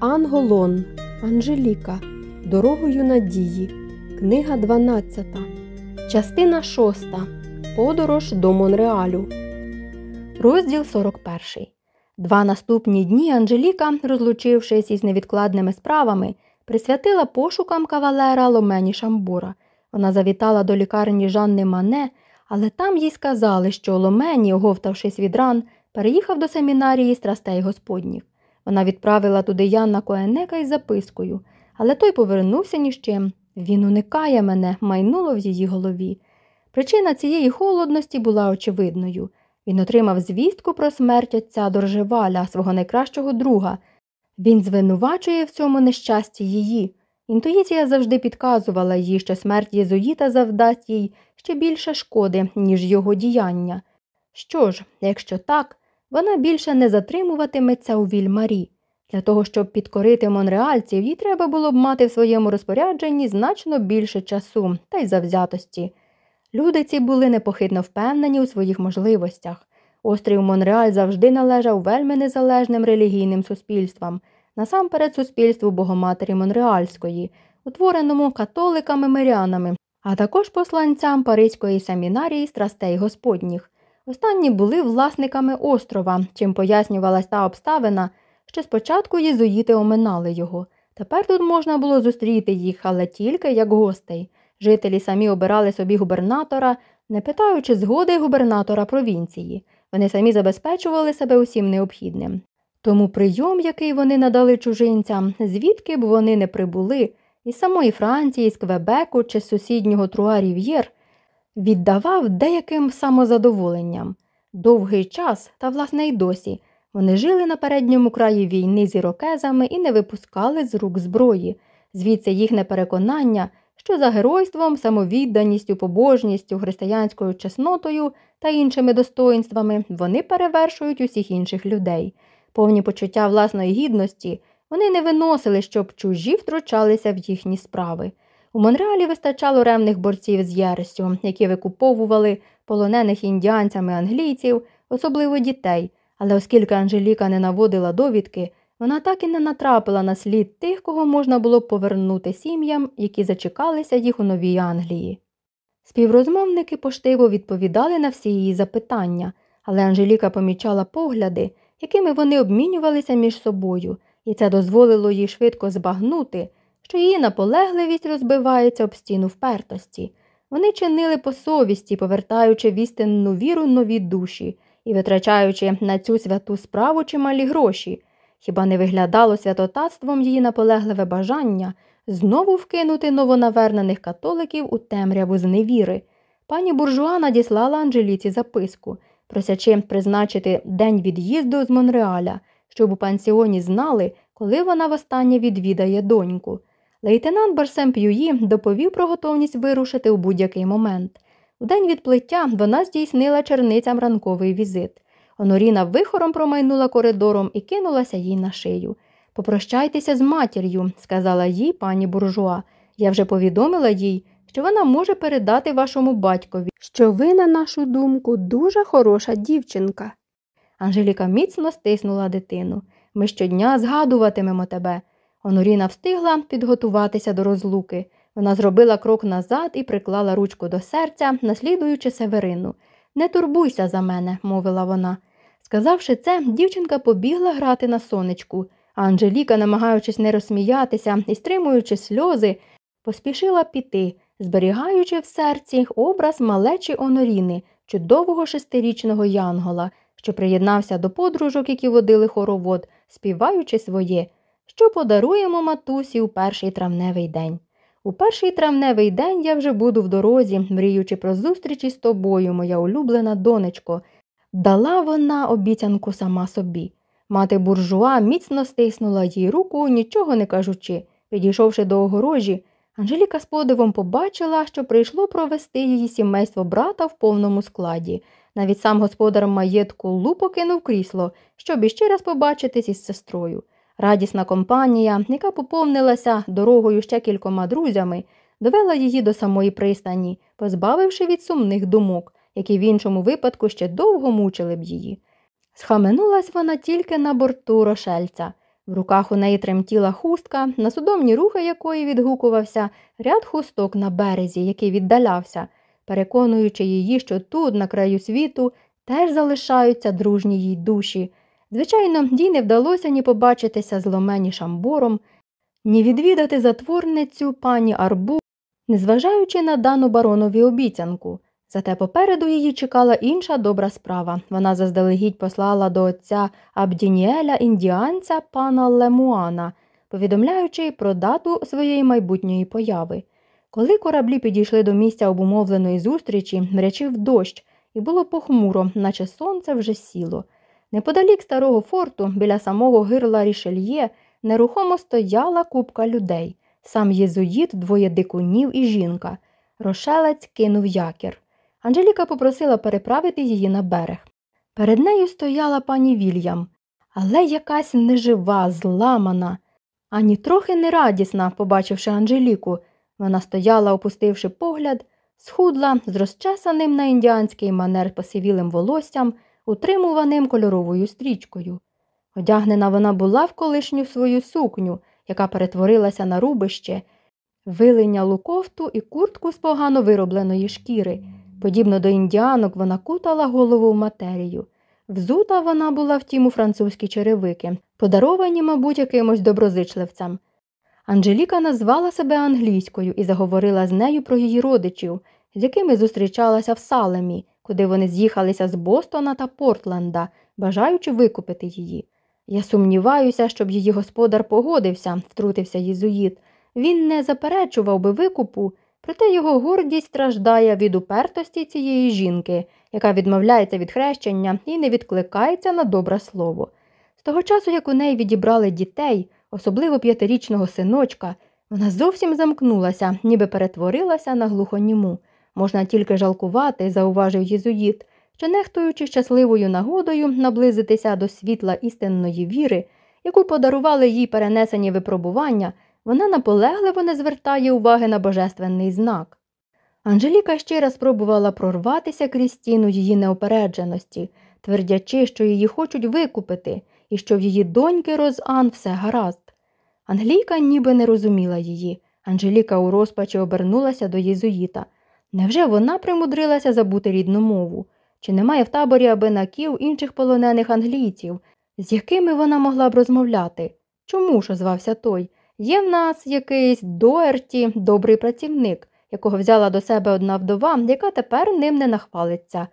Анголон. Анжеліка. Дорогою надії. Книга 12. Частина 6. Подорож до Монреалю. Розділ 41. Два наступні дні Анжеліка, розлучившись із невідкладними справами, присвятила пошукам кавалера Ломені Шамбура. Вона завітала до лікарні Жанни Мане, але там їй сказали, що Ломені, оговтавшись від ран, переїхав до семінарії страстей Господніх. Вона відправила туди Янна Коенека із запискою, але той повернувся ні з чим. Він уникає мене, майнуло в її голові. Причина цієї холодності була очевидною. Він отримав звістку про смерть отця Доржеваля, свого найкращого друга. Він звинувачує в цьому нещасті її. Інтуїція завжди підказувала їй, що смерть єзуїта завдасть їй ще більше шкоди, ніж його діяння. Що ж, якщо так, вона більше не затримуватиметься у Вільмарі. Для того, щоб підкорити монреальців, їй треба було б мати в своєму розпорядженні значно більше часу та й завзятості. Люди ці були непохитно впевнені у своїх можливостях. Острів Монреаль завжди належав вельми незалежним релігійним суспільствам, насамперед суспільству Богоматері Монреальської, утвореному католиками мирянами, а також посланцям Паризької семінарії страстей Господніх. Останні були власниками острова, чим пояснювалась та обставина, що спочатку єзуїти оминали його. Тепер тут можна було зустріти їх, але тільки як гостей. Жителі самі обирали собі губернатора, не питаючи згоди губернатора провінції. Вони самі забезпечували себе усім необхідним. Тому прийом, який вони надали чужинцям, звідки б вони не прибули, із самої Франції, з Квебеку чи з сусіднього Труа-Рів'єр, віддавав деяким самозадоволенням. Довгий час, та власне й досі, вони жили на передньому краї війни з ірокезами і не випускали з рук зброї, звідси їхнє переконання, що за геройством, самовідданістю, побожністю, християнською чеснотою та іншими достоїнствами вони перевершують усіх інших людей. Повні почуття власної гідності вони не виносили, щоб чужі втручалися в їхні справи. У Монреалі вистачало ревних борців з єресю, які викуповували полонених індіанцями англійців, особливо дітей, але оскільки Анжеліка не наводила довідки, вона так і не натрапила на слід тих, кого можна було повернути сім'ям, які зачекалися їх у Новій Англії. Співрозмовники поштиво відповідали на всі її запитання, але Анжеліка помічала погляди, якими вони обмінювалися між собою, і це дозволило їй швидко збагнути, що її наполегливість розбивається об стіну впертості. Вони чинили по совісті, повертаючи в істинну віру нові душі і витрачаючи на цю святу справу чималі гроші. Хіба не виглядало святотатством її наполегливе бажання знову вкинути новонавернених католиків у темряву зневіри? Пані буржуа надіслала Анжеліці записку, просячи призначити день від'їзду з Монреаля, щоб у пансіоні знали, коли вона востаннє відвідає доньку. Лейтенант Барсем П'юї доповів про готовність вирушити у будь-який момент. У день відплиття вона здійснила черницям ранковий візит. Оноріна вихором промайнула коридором і кинулася їй на шию. Попрощайтеся з матір'ю, сказала їй пані буржуа. Я вже повідомила їй, що вона може передати вашому батькові, що ви, на нашу думку, дуже хороша дівчинка. Анжеліка міцно стиснула дитину. Ми щодня згадуватимемо тебе. Оноріна встигла підготуватися до розлуки. Вона зробила крок назад і приклала ручку до серця, наслідуючи Северину. Не турбуйся за мене, мовила вона. Сказавши це, дівчинка побігла грати на сонечку, а Анжеліка, намагаючись не розсміятися і стримуючи сльози, поспішила піти, зберігаючи в серці образ малечі Оноріни, чудового шестирічного янгола, що приєднався до подружок, які водили хоровод, співаючи своє, що подаруємо матусі у перший травневий день. У перший травневий день я вже буду в дорозі, мріючи про зустріч із тобою, моя улюблена донечко. Дала вона обіцянку сама собі. Мати буржуа міцно стиснула їй руку, нічого не кажучи. Підійшовши до огорожі, Анжеліка з подивом побачила, що прийшло провести її сімейство брата в повному складі. Навіть сам господар маєтку Лу покинув крісло, щоб іще раз побачитись із сестрою. Радісна компанія, яка поповнилася дорогою ще кількома друзями, довела її до самої пристані, позбавивши від сумних думок, які в іншому випадку ще довго мучили б її. Схаменулась вона тільки на борту рошельця. В руках у неї тремтіла хустка, на судомні рухи якої відгукувався ряд хусток на березі, який віддалявся, переконуючи її, що тут, на краю світу, теж залишаються дружні їй душі. Звичайно, їй не вдалося ні побачитися з Ломені Шамбором, ні відвідати затворницю пані Арбу, незважаючи на дану баронові обіцянку. Зате попереду її чекала інша добра справа. Вона заздалегідь послала до отця Абдініеля індіанця пана Лемуана, повідомляючи про дату своєї майбутньої появи. Коли кораблі підійшли до місця обумовленої зустрічі, мрячив дощ, і було похмуро, наче сонце вже сіло. Неподалік старого форту, біля самого гирла рішельє, нерухомо стояла купка людей. Сам єзуїт, двоє дикунів і жінка. Рошелець кинув якір. Анжеліка попросила переправити її на берег. Перед нею стояла пані Вільям, але якась нежива, зламана, ані трохи не радісна, побачивши Анжеліку. Вона стояла, опустивши погляд, схудла з розчесаним на індіанський манер посивілим волоссям, утримуваним кольоровою стрічкою. Одягнена вона була в колишню свою сукню, яка перетворилася на рубище, вилиня кофту і куртку з погано виробленої шкіри. Подібно до індіанок, вона кутала голову в матерію. Взута вона була втім у французькі черевики, подаровані, мабуть, якимось доброзичливцям. Анжеліка назвала себе англійською і заговорила з нею про її родичів, з якими зустрічалася в Салемі, куди вони з'їхалися з Бостона та Портленда, бажаючи викупити її. Я сумніваюся, щоб її господар погодився, втрутився єзуїт. Він не заперечував би викупу, проте його гордість страждає від упертості цієї жінки, яка відмовляється від хрещення і не відкликається на добре слово. З того часу, як у неї відібрали дітей, особливо п'ятирічного синочка, вона зовсім замкнулася, ніби перетворилася на глухоніму. Можна тільки жалкувати, зауважив єзуїт, що, нехтуючи щасливою нагодою наблизитися до світла істинної віри, яку подарували їй перенесені випробування, вона наполегливо не звертає уваги на божественний знак. Анжеліка ще раз спробувала прорватися крізь стіну її неопередженості, твердячи, що її хочуть викупити і що в її доньки Розан все гаразд. Англійка ніби не розуміла її. Анжеліка у розпачі обернулася до єзуїта. Невже вона примудрилася забути рідну мову? Чи немає в таборі абинаків інших полонених англійців, з якими вона могла б розмовляти? Чому ж озвався той? Є в нас якийсь Доерті, добрий працівник, якого взяла до себе одна вдова, яка тепер ним не нахвалиться.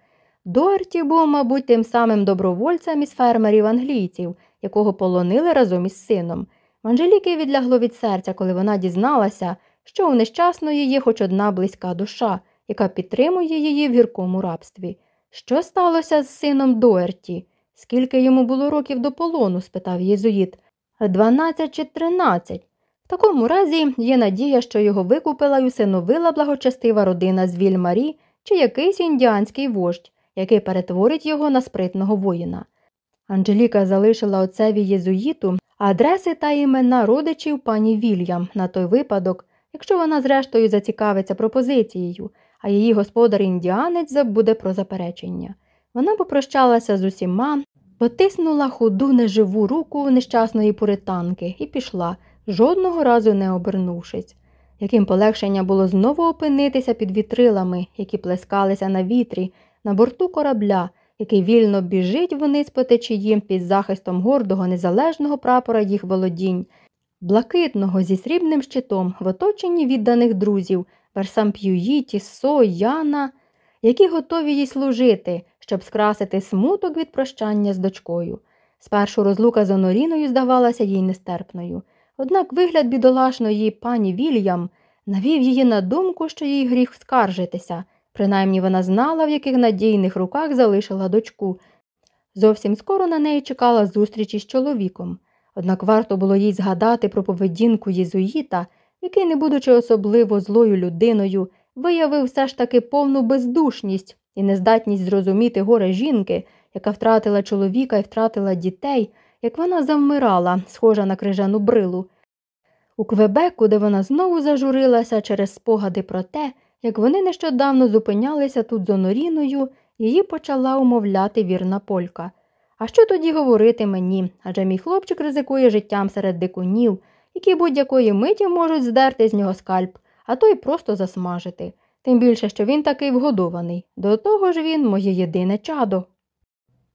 Доерті був, мабуть, тим самим добровольцем із фермерів англійців, якого полонили разом із сином. В Анжеліки відлягло від серця, коли вона дізналася, що у нещасної є хоч одна близька душа, яка підтримує її в гіркому рабстві. Що сталося з сином Доерті? Скільки йому було років до полону? спитав єзуїт. Дванадцять чи тринадцять. В такому разі є надія, що його викупила й усиновила благочестива родина з Вільмарі чи якийсь індіанський вождь, який перетворить його на спритного воїна. Анжеліка залишила отцеві єзуїту адреси та імена родичів пані Вільям на той випадок, якщо вона зрештою зацікавиться пропозицією, а її господар індіанець забуде про заперечення. Вона попрощалася з усіма, потиснула худу неживу руку нещасної пуританки і пішла, жодного разу не обернувшись. Яким полегшення було знову опинитися під вітрилами, які плескалися на вітрі, на борту корабля, який вільно біжить вниз по течії під захистом гордого незалежного прапора їх володінь, блакитного зі срібним щитом в оточенні відданих друзів Версамп'юї, Тіссо, Яна, які готові їй служити, щоб скрасити смуток від прощання з дочкою. Спершу розлука з Оноріною здавалася їй нестерпною. Однак вигляд бідолашної пані Вільям навів її на думку, що їй гріх скаржитися. Принаймні вона знала, в яких надійних руках залишила дочку. Зовсім скоро на неї чекала зустріч із чоловіком. Однак варто було їй згадати про поведінку єзуїта, який, не будучи особливо злою людиною, виявив все ж таки повну бездушність і нездатність зрозуміти горе жінки, яка втратила чоловіка і втратила дітей, як вона завмирала, схожа на крижану брилу. У Квебеку, де вона знову зажурилася через спогади про те, як вони нещодавно зупинялися тут з Оноріною, її почала умовляти вірна полька. А що тоді говорити мені? Адже мій хлопчик ризикує життям серед дикунів, які будь-якої миті можуть здерти з нього скальп, а то й просто засмажити. Тим більше, що він такий вгодований. До того ж він моє єдине чадо.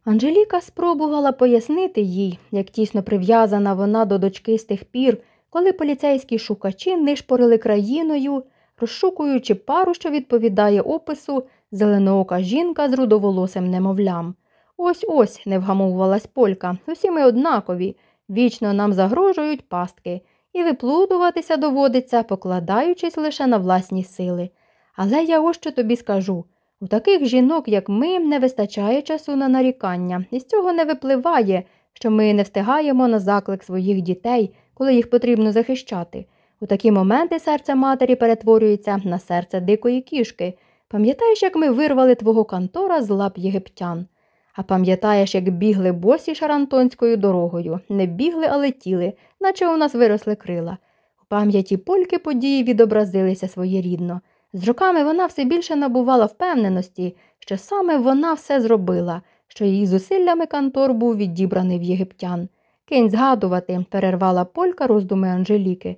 Анжеліка спробувала пояснити їй, як тісно прив'язана вона до дочки з тих пір, коли поліцейські шукачі нишпорили країною, розшукуючи пару, що відповідає опису зеленоока жінка з рудоволосим немовлям. Ось ось не вгамовувалась полька. Усі ми однакові, вічно нам загрожують пастки, і виплутуватися доводиться, покладаючись лише на власні сили. Але я ось що тобі скажу. У таких жінок, як ми, не вистачає часу на нарікання, і з цього не випливає, що ми не встигаємо на заклик своїх дітей, коли їх потрібно захищати. У такі моменти серце матері перетворюється на серце дикої кішки. Пам'ятаєш, як ми вирвали твого кантора з лап єгиптян? А пам'ятаєш, як бігли босі шарантонською дорогою, не бігли, а летіли, наче у нас виросли крила. У пам'яті польки події відобразилися своєрідно. З роками вона все більше набувала впевненості, що саме вона все зробила, що її зусиллями кантор був відібраний в єгиптян. Кинь згадувати, перервала полька роздуми Анжеліки.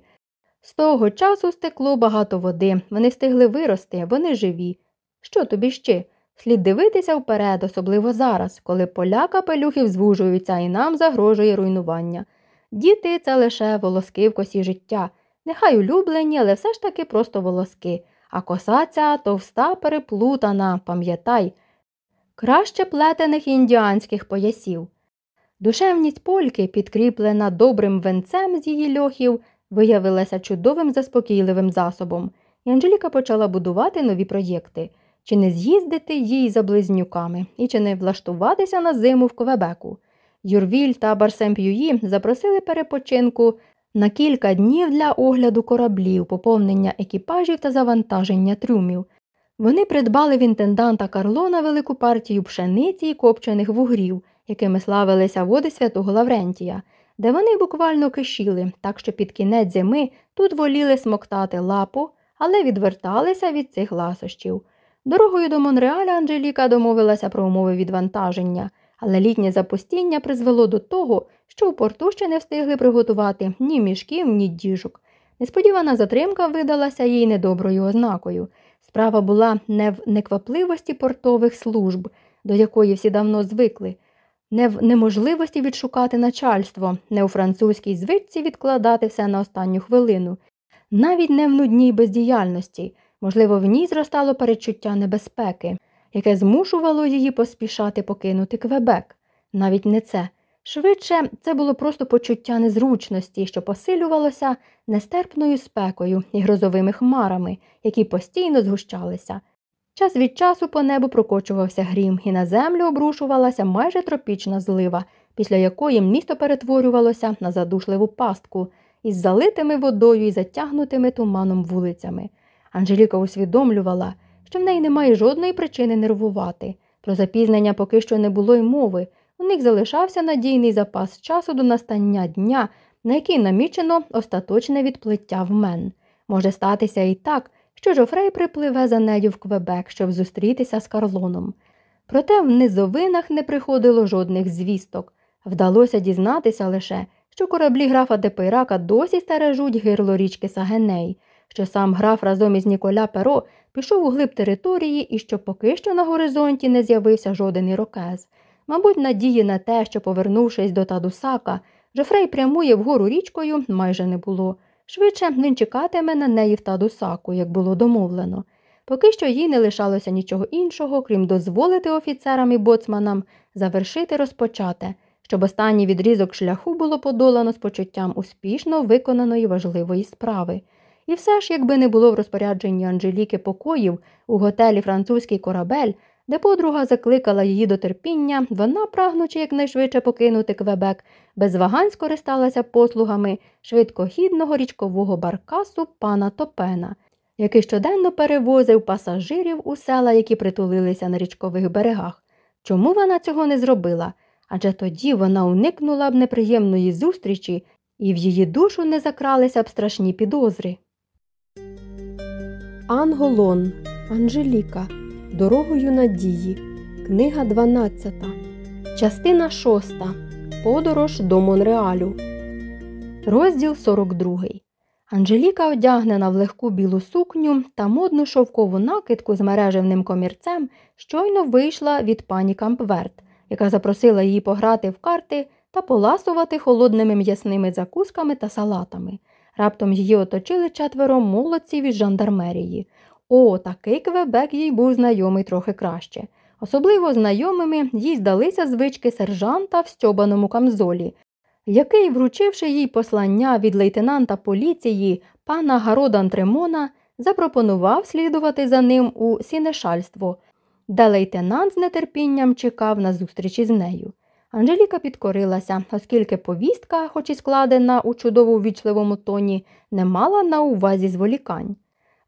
З того часу стекло багато води, вони встигли вирости, вони живі. Що тобі ще? Слід дивитися вперед, особливо зараз, коли поля капелюхів звужуються і нам загрожує руйнування. Діти це лише волоски в косі життя, нехай улюблені, але все ж таки просто волоски, а коса ця товста переплутана, пам'ятай, краще плетених індіанських поясів. Душевність польки, підкріплена добрим венцем з її льохів, виявилася чудовим заспокійливим засобом, і Анжеліка почала будувати нові проєкти чи не з'їздити їй за близнюками, і чи не влаштуватися на зиму в Ковебеку. Юрвіль та Барсемп'юї запросили перепочинку на кілька днів для огляду кораблів, поповнення екіпажів та завантаження трюмів. Вони придбали в інтенданта Карлона велику партію пшениці і копчених вугрів, якими славилися води святого Лаврентія, де вони буквально кишіли, так що під кінець зими тут воліли смоктати лапу, але відверталися від цих ласощів. Дорогою до Монреаля Анжеліка домовилася про умови відвантаження, але літнє запустіння призвело до того, що в порту ще не встигли приготувати ні мішків, ні діжок. Несподівана затримка видалася їй недоброю ознакою. Справа була не в неквапливості портових служб, до якої всі давно звикли, не в неможливості відшукати начальство, не у французькій звичці відкладати все на останню хвилину, навіть не в нудній бездіяльності. Можливо, в ній зростало перечуття небезпеки, яке змушувало її поспішати покинути Квебек. Навіть не це. Швидше, це було просто почуття незручності, що посилювалося нестерпною спекою і грозовими хмарами, які постійно згущалися. Час від часу по небу прокочувався грім, і на землю обрушувалася майже тропічна злива, після якої місто перетворювалося на задушливу пастку із залитими водою і затягнутими туманом вулицями. Анжеліка усвідомлювала, що в неї немає жодної причини нервувати. Про запізнення поки що не було й мови. У них залишався надійний запас часу до настання дня, на який намічено остаточне відплиття в Мен. Може статися і так, що Жофрей припливе за нею в Квебек, щоб зустрітися з Карлоном. Проте в низовинах не приходило жодних звісток. Вдалося дізнатися лише, що кораблі графа де Пейрака досі стережуть гирло річки Сагеней, що сам граф разом із Ніколя Перо пішов у глиб території і що поки що на горизонті не з'явився жоден ірокез. Мабуть, надії на те, що, повернувшись до Тадусака, Жофрей прямує вгору річкою, майже не було. Швидше він чекатиме на неї в Тадусаку, як було домовлено. Поки що їй не лишалося нічого іншого, крім дозволити офіцерам і боцманам завершити розпочате, щоб останній відрізок шляху було подолано з почуттям успішно виконаної важливої справи. І все ж, якби не було в розпорядженні Анжеліки покоїв у готелі французький корабель, де подруга закликала її до терпіння, вона, прагнучи якнайшвидше покинути Квебек, без вагань скористалася послугами швидкохідного річкового баркасу пана Топена, який щоденно перевозив пасажирів у села, які притулилися на річкових берегах. Чому вона цього не зробила? Адже тоді вона уникнула б неприємної зустрічі, і в її душу не закралися б страшні підозри. Анголон Анжеліка Дорогою надії. Книга 12. Частина 6. Подорож до Монреалю. Розділ 42. Анжеліка одягнена в легку білу сукню та модну шовкову накидку з мережевним комірцем, щойно вийшла від пані Кампверт, яка запросила її пограти в карти та поласувати холодними м'ясними закусками та салатами. Раптом її оточили четверо молодців із жандармерії. О, такий квебек їй був знайомий трохи краще. Особливо знайомими їй здалися звички сержанта в стьобаному камзолі, який, вручивши їй послання від лейтенанта поліції пана Гародан Тремона, запропонував слідувати за ним у сінешальство, де лейтенант з нетерпінням чекав на зустрічі з нею. Анжеліка підкорилася, оскільки повістка, хоч і складена у чудово ввічливому тоні, не мала на увазі зволікань.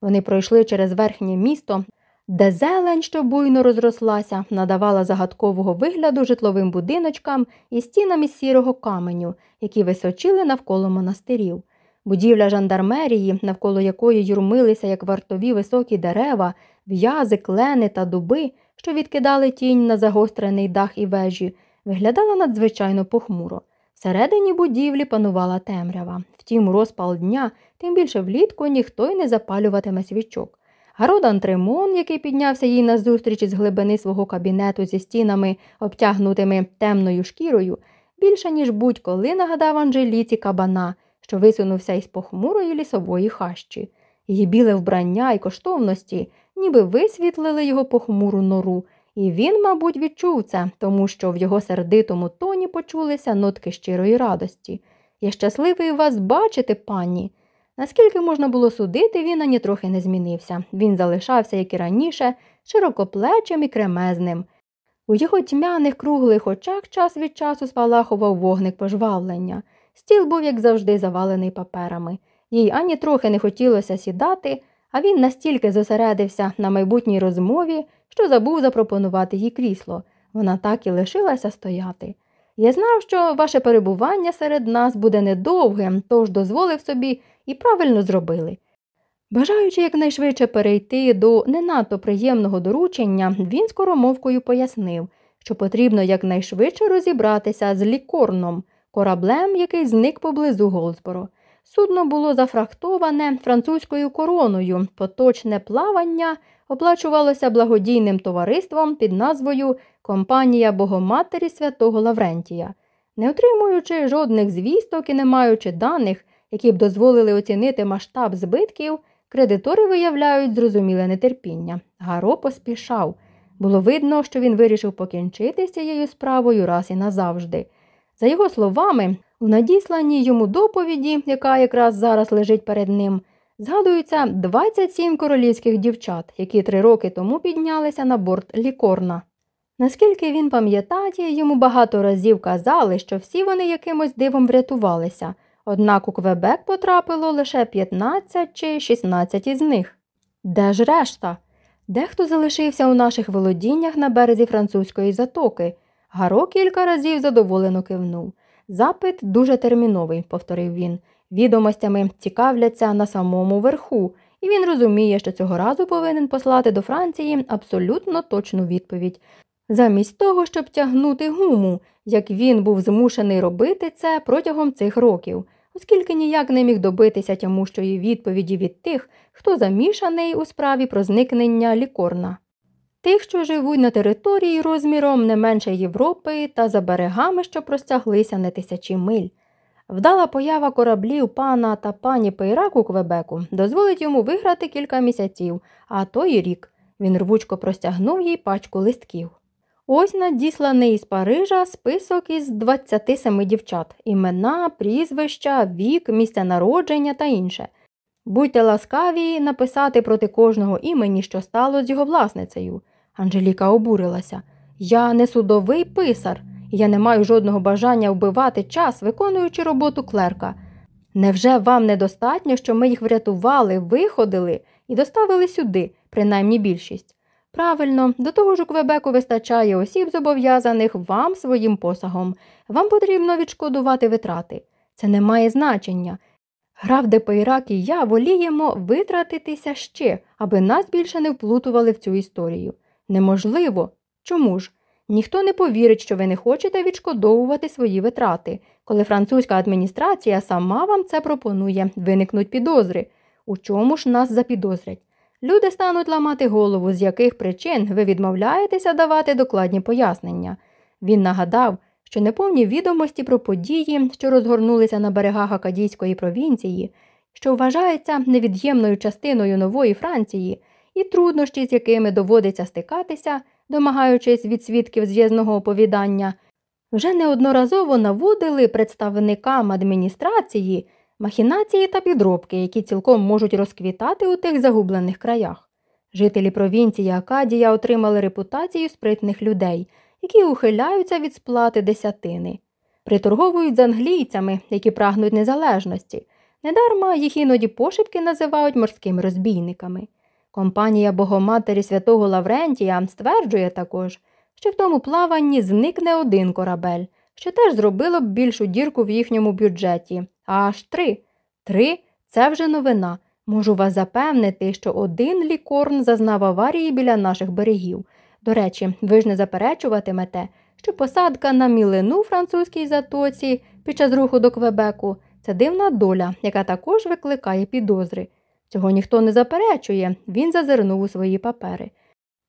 Вони пройшли через верхнє місто, де зелень, що буйно розрослася, надавала загадкового вигляду житловим будиночкам і стінам із сірого каменю, які височили навколо монастирів. Будівля жандармерії, навколо якої юрмилися як вартові високі дерева, в'язи, клени та дуби, що відкидали тінь на загострений дах і вежі, виглядала надзвичайно похмуро. Всередині будівлі панувала темрява. Втім, розпал дня, тим більше влітку ніхто й не запалюватиме свічок. Гародан Тримон, який піднявся їй назустріч із глибини свого кабінету зі стінами, обтягнутими темною шкірою, більше, ніж будь-коли нагадав Анжеліці кабана, що висунувся із похмурої лісової хащі. Її біле вбрання і коштовності, ніби висвітлили його похмуру нору, і він, мабуть, відчув це, тому що в його сердитому тоні почулися нотки щирої радості. Я щасливий вас бачити, пані. Наскільки можна було судити, він ані трохи не змінився. Він залишався, як і раніше, широкоплечим і кремезним. У його тьмяних круглих очах час від часу спалахував вогник пожвавлення. Стіл був, як завжди, завалений паперами. Їй ані трохи не хотілося сідати, а він настільки зосередився на майбутній розмові, що забув запропонувати їй крісло. Вона так і лишилася стояти. Я знав, що ваше перебування серед нас буде недовгим, тож дозволив собі і правильно зробили. Бажаючи якнайшвидше перейти до не надто приємного доручення, він скоромовкою пояснив, що потрібно якнайшвидше розібратися з лікорном, кораблем, який зник поблизу Голдсборо. Судно було зафрахтоване французькою короною, поточне плавання оплачувалося благодійним товариством під назвою Компанія Богоматері Святого Лаврентія. Не отримуючи жодних звісток і не маючи даних, які б дозволили оцінити масштаб збитків, кредитори виявляють зрозуміле нетерпіння. Гаро поспішав. Було видно, що він вирішив покінчити з цією справою раз і назавжди. За його словами, у надісланій йому доповіді, яка якраз зараз лежить перед ним, згадуються 27 королівських дівчат, які три роки тому піднялися на борт лікорна. Наскільки він пам'ятає, йому багато разів казали, що всі вони якимось дивом врятувалися, однак у Квебек потрапило лише 15 чи 16 із них. Де ж решта? Дехто залишився у наших володіннях на березі французької затоки. Гаро кілька разів задоволено кивнув. Запит дуже терміновий, повторив він. Відомостями цікавляться на самому верху, і він розуміє, що цього разу повинен послати до Франції абсолютно точну відповідь. Замість того, щоб тягнути гуму, як він був змушений робити це протягом цих років, оскільки ніяк не міг добитися тямущої відповіді від тих, хто замішаний у справі про зникнення лікорна. Тих, що живуть на території розміром не менше Європи та за берегами, що простяглися на тисячі миль. Вдала поява кораблів пана та пані Пейрак у Квебеку дозволить йому виграти кілька місяців, а то й рік. Він рвучко простягнув їй пачку листків. Ось надісланий із Парижа список із 27 дівчат імена, прізвища, вік, місця народження та інше. Будьте ласкаві написати проти кожного імені, що стало з його власницею. Анжеліка обурилася. Я не судовий писар, я не маю жодного бажання вбивати час, виконуючи роботу клерка. Невже вам недостатньо, що ми їх врятували, виходили і доставили сюди, принаймні більшість? Правильно, до того ж у Квебеку вистачає осіб, зобов'язаних вам своїм посагом. Вам потрібно відшкодувати витрати. Це не має значення. Граф де Пейрак і я воліємо витратитися ще, аби нас більше не вплутували в цю історію. Неможливо. Чому ж? Ніхто не повірить, що ви не хочете відшкодовувати свої витрати. Коли французька адміністрація сама вам це пропонує, виникнуть підозри. У чому ж нас запідозрять? Люди стануть ламати голову, з яких причин ви відмовляєтеся давати докладні пояснення. Він нагадав, що неповні відомості про події, що розгорнулися на берегах Акадійської провінції, що вважається невід'ємною частиною нової Франції, і труднощі, з якими доводиться стикатися, домагаючись від свідків з'їзного оповідання, вже неодноразово наводили представникам адміністрації махінації та підробки, які цілком можуть розквітати у тих загублених краях. Жителі провінції Акадія отримали репутацію спритних людей, які ухиляються від сплати десятини, приторговують з англійцями, які прагнуть незалежності. Недарма їх іноді пошепки називають морськими розбійниками. Компанія Богоматері святого Лаврентія стверджує також, що в тому плаванні зникне один корабель, що теж зробило б більшу дірку в їхньому бюджеті. Аж три. Три це вже новина. Можу вас запевнити, що один лікорн зазнав аварії біля наших берегів. До речі, ви ж не заперечуватимете, що посадка на мілину французькій затоці під час руху до Квебеку це дивна доля, яка також викликає підозри. Цього ніхто не заперечує, він зазирнув у свої папери.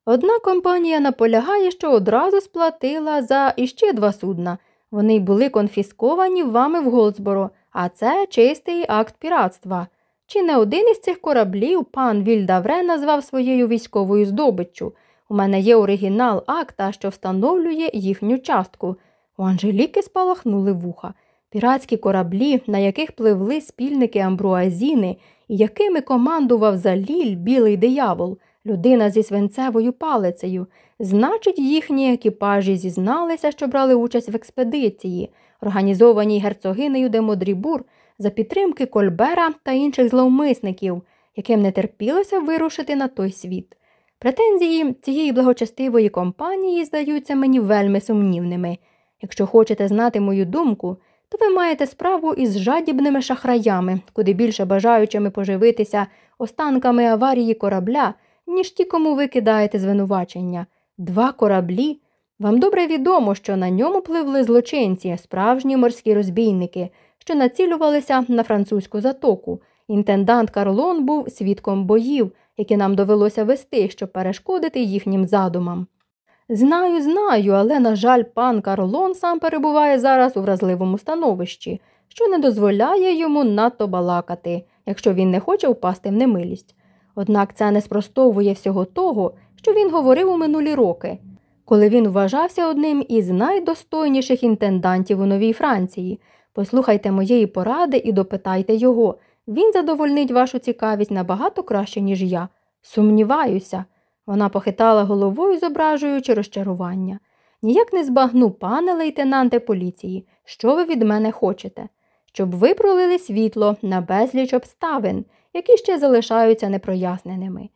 Одна компанія наполягає, що одразу сплатила за іще два судна. Вони були конфісковані вами в Голдсборо, а це чистий акт піратства. Чи не один із цих кораблів пан Вільдавре назвав своєю військовою здобиччю? У мене є оригінал акта, що встановлює їхню частку. У Анжеліки спалахнули вуха. Піратські кораблі, на яких пливли спільники амбруазіни, і якими командував заліль білий диявол, людина зі свинцевою палицею. Значить, їхні екіпажі зізналися, що брали участь в експедиції, організованій герцогинею де Модрібур за підтримки Кольбера та інших зловмисників, яким не терпілося вирушити на той світ. Претензії цієї благочестивої компанії здаються мені вельми сумнівними. Якщо хочете знати мою думку, то ви маєте справу із жадібними шахраями, куди більше бажаючими поживитися останками аварії корабля, ніж ті, кому ви кидаєте звинувачення. Два кораблі. Вам добре відомо, що на ньому пливли злочинці, справжні морські розбійники, що націлювалися на французьку затоку. Інтендант Карлон був свідком боїв, які нам довелося вести, щоб перешкодити їхнім задумам. Знаю, знаю, але, на жаль, пан Карлон сам перебуває зараз у вразливому становищі, що не дозволяє йому надто балакати, якщо він не хоче впасти в немилість. Однак це не спростовує всього того, що він говорив у минулі роки, коли він вважався одним із найдостойніших інтендантів у Новій Франції. Послухайте моєї поради і допитайте його. Він задовольнить вашу цікавість набагато краще, ніж я. Сумніваюся. Вона похитала головою, зображуючи розчарування. Ніяк не збагну, пане лейтенанте поліції, що ви від мене хочете, щоб ви пролили світло на безліч обставин, які ще залишаються непроясненими.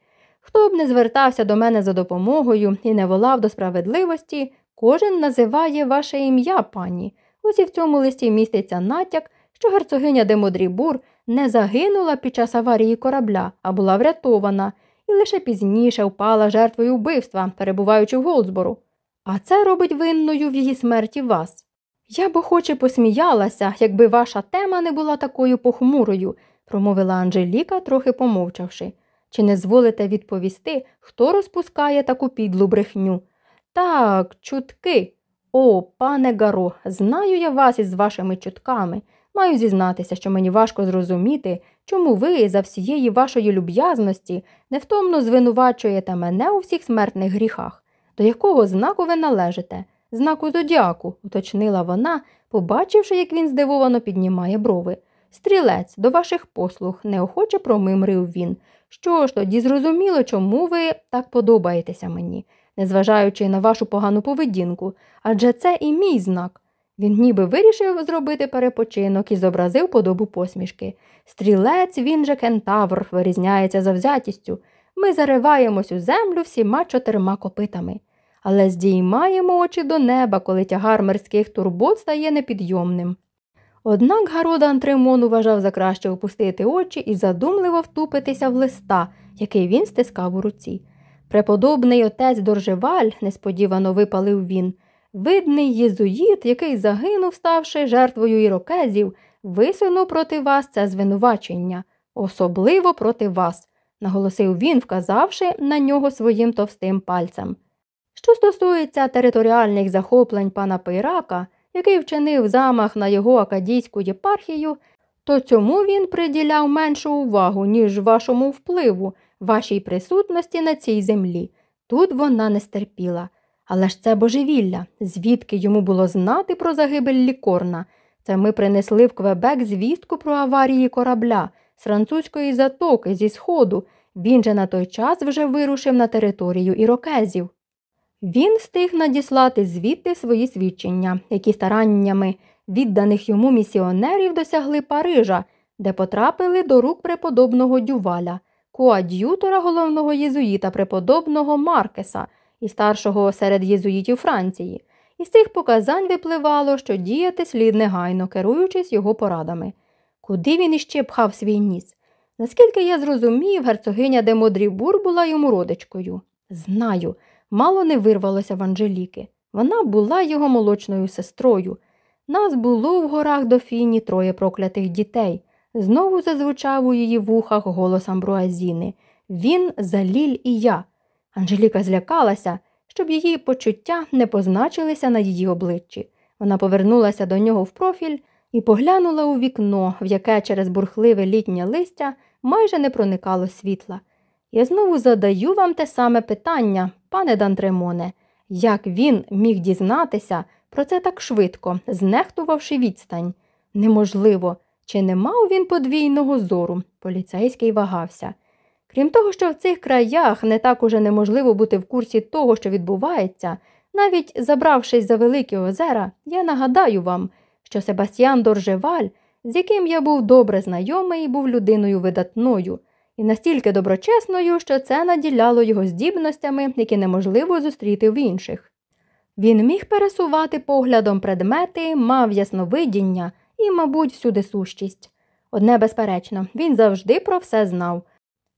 Хто б не звертався до мене за допомогою і не волав до справедливості, кожен називає ваше ім'я, пані. Ось і в цьому листі міститься натяк, що герцогиня де Модрібур не загинула під час аварії корабля, а була врятована, і лише пізніше впала жертвою вбивства, перебуваючи в Голдсбору. А це робить винною в її смерті вас. Я б охоче посміялася, якби ваша тема не була такою похмурою, промовила Анжеліка, трохи помовчавши. Чи не зволите відповісти, хто розпускає таку підлу брехню? Так, чутки. О, пане Гаро, знаю я вас із вашими чутками. Маю зізнатися, що мені важко зрозуміти, чому ви за всієї вашої люб'язності невтомно звинувачуєте мене у всіх смертних гріхах. До якого знаку ви належите? Знаку зодіаку, уточнила вона, побачивши, як він здивовано піднімає брови. Стрілець, до ваших послуг, неохоче промимрив він. Що ж, тоді зрозуміло, чому ви так подобаєтеся мені, незважаючи на вашу погану поведінку, адже це і мій знак. Він ніби вирішив зробити перепочинок і зобразив подобу посмішки. Стрілець, він же кентавр, вирізняється завзятістю. Ми зариваємось у землю всіма чотирма копитами, але здіймаємо очі до неба, коли тягар морських турбот стає непідйомним. Однак Гарода Антримон вважав за краще опустити очі і задумливо втупитися в листа, який він стискав у руці. Преподобний отець Доржеваль, несподівано випалив він, видний єзуїт, який загинув, ставши жертвою ірокезів, висунув проти вас це звинувачення, особливо проти вас, наголосив він, вказавши на нього своїм товстим пальцем. Що стосується територіальних захоплень пана Пейрака, який вчинив замах на його акадійську єпархію, то цьому він приділяв меншу увагу, ніж вашому впливу, вашій присутності на цій землі. Тут вона не стерпіла. Але ж це божевілля, звідки йому було знати про загибель лікорна. Це ми принесли в Квебек звістку про аварії корабля з французької затоки зі сходу. Він же на той час вже вирушив на територію ірокезів. Він встиг надіслати звідти свої свідчення, які стараннями відданих йому місіонерів досягли Парижа, де потрапили до рук преподобного дюваля, коад'ютора головного єзуїта преподобного Маркеса і старшого серед єзуїтів Франції. Із цих показань випливало, що діяти слід негайно, керуючись його порадами. Куди він іще пхав свій ніс? Наскільки я зрозумів, герцогиня де Модрібур була йому родичкою. Знаю, мало не вирвалося в Анжеліки. Вона була його молочною сестрою. Нас було в горах Дофіні троє проклятих дітей. Знову зазвучав у її вухах голос Амбруазіни. Він, Заліль і я. Анжеліка злякалася, щоб її почуття не позначилися на її обличчі. Вона повернулася до нього в профіль і поглянула у вікно, в яке через бурхливе літнє листя майже не проникало світла. Я знову задаю вам те саме питання, пане Дантремоне, як він міг дізнатися про це так швидко, знехтувавши відстань? Неможливо, чи не мав він подвійного зору? Поліцейський вагався. Крім того, що в цих краях не так уже неможливо бути в курсі того, що відбувається, навіть забравшись за великі озера, я нагадаю вам, що Себастьян Доржеваль, з яким я був добре знайомий, був людиною видатною і настільки доброчесною, що це наділяло його здібностями, які неможливо зустріти в інших. Він міг пересувати поглядом предмети, мав ясновидіння і, мабуть, всюди сущість. Одне безперечно, він завжди про все знав.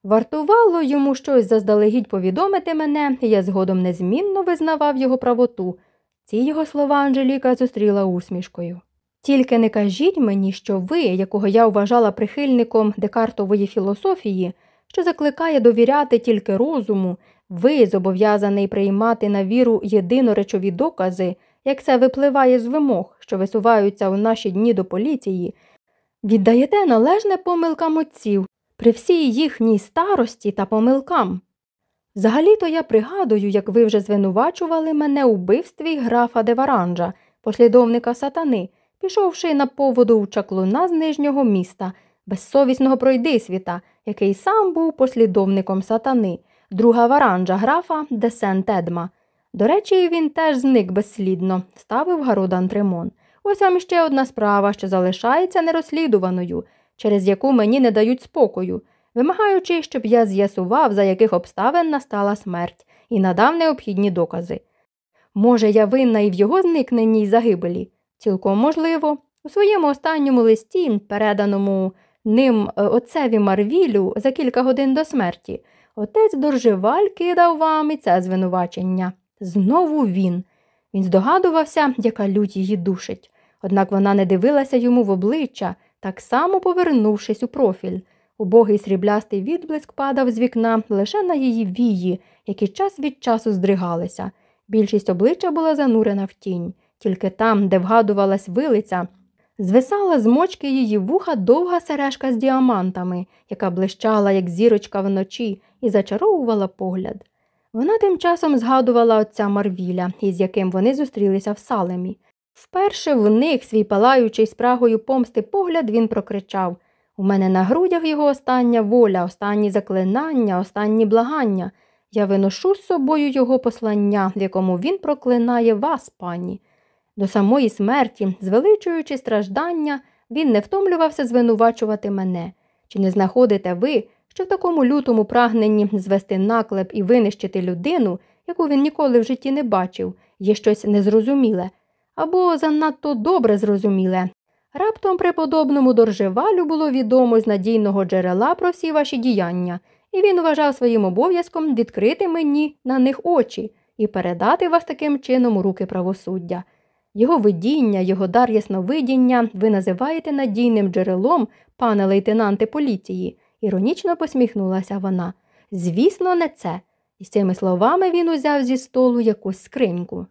Вартувало йому щось заздалегідь повідомити мене, і я згодом незмінно визнавав його правоту. Ці його слова Анжеліка зустріла усмішкою. Тільки не кажіть мені, що ви, якого я вважала прихильником декартової філософії, що закликає довіряти тільки розуму, ви зобов'язаний приймати на віру єдиноречові докази, як це випливає з вимог, що висуваються у наші дні до поліції, віддаєте належне помилкам отців при всій їхній старості та помилкам. Взагалі-то я пригадую, як ви вже звинувачували мене у вбивстві графа Деваранжа, послідовника сатани, пішовши на поводу у чаклуна з нижнього міста, безсовісного пройдисвіта, який сам був послідовником сатани, друга варанжа графа де Сент-Едма. До речі, він теж зник безслідно, ставив Гародан Тремон. Ось вам ще одна справа, що залишається нерозслідуваною, через яку мені не дають спокою, вимагаючи, щоб я з'ясував, за яких обставин настала смерть, і надав необхідні докази. Може, я винна і в його зникненні й загибелі? Цілком можливо. У своєму останньому листі, переданому ним е, отцеві Марвілю за кілька годин до смерті, отець Доржеваль кидав вам і це звинувачення. Знову він. Він здогадувався, яка лють її душить. Однак вона не дивилася йому в обличчя, так само повернувшись у профіль. Убогий сріблястий відблиск падав з вікна лише на її вії, які час від часу здригалися. Більшість обличчя була занурена в тінь, тільки там, де вгадувалась вилиця, звисала з мочки її вуха довга сережка з діамантами, яка блищала, як зірочка вночі, і зачаровувала погляд. Вона тим часом згадувала отця Марвіля, із яким вони зустрілися в салемі. Вперше в них, свій палаючий спрагою помсти погляд, він прокричав У мене на грудях його остання воля, останні заклинання, останні благання. Я виношу з собою його послання, в якому він проклинає вас, пані. До самої смерті, звеличуючи страждання, він не втомлювався звинувачувати мене. Чи не знаходите ви, що в такому лютому прагненні звести наклеп і винищити людину, яку він ніколи в житті не бачив, є щось незрозуміле, або занадто добре зрозуміле. Раптом преподобному доржевалю було відомо з надійного джерела про всі ваші діяння, і він вважав своїм обов'язком відкрити мені на них очі і передати вас таким чином у руки правосуддя. Його видіння, його дар ясновидіння ви називаєте надійним джерелом, пане лейтенанте поліції, іронічно посміхнулася вона. Звісно, не це. І з цими словами він узяв зі столу якусь скриньку.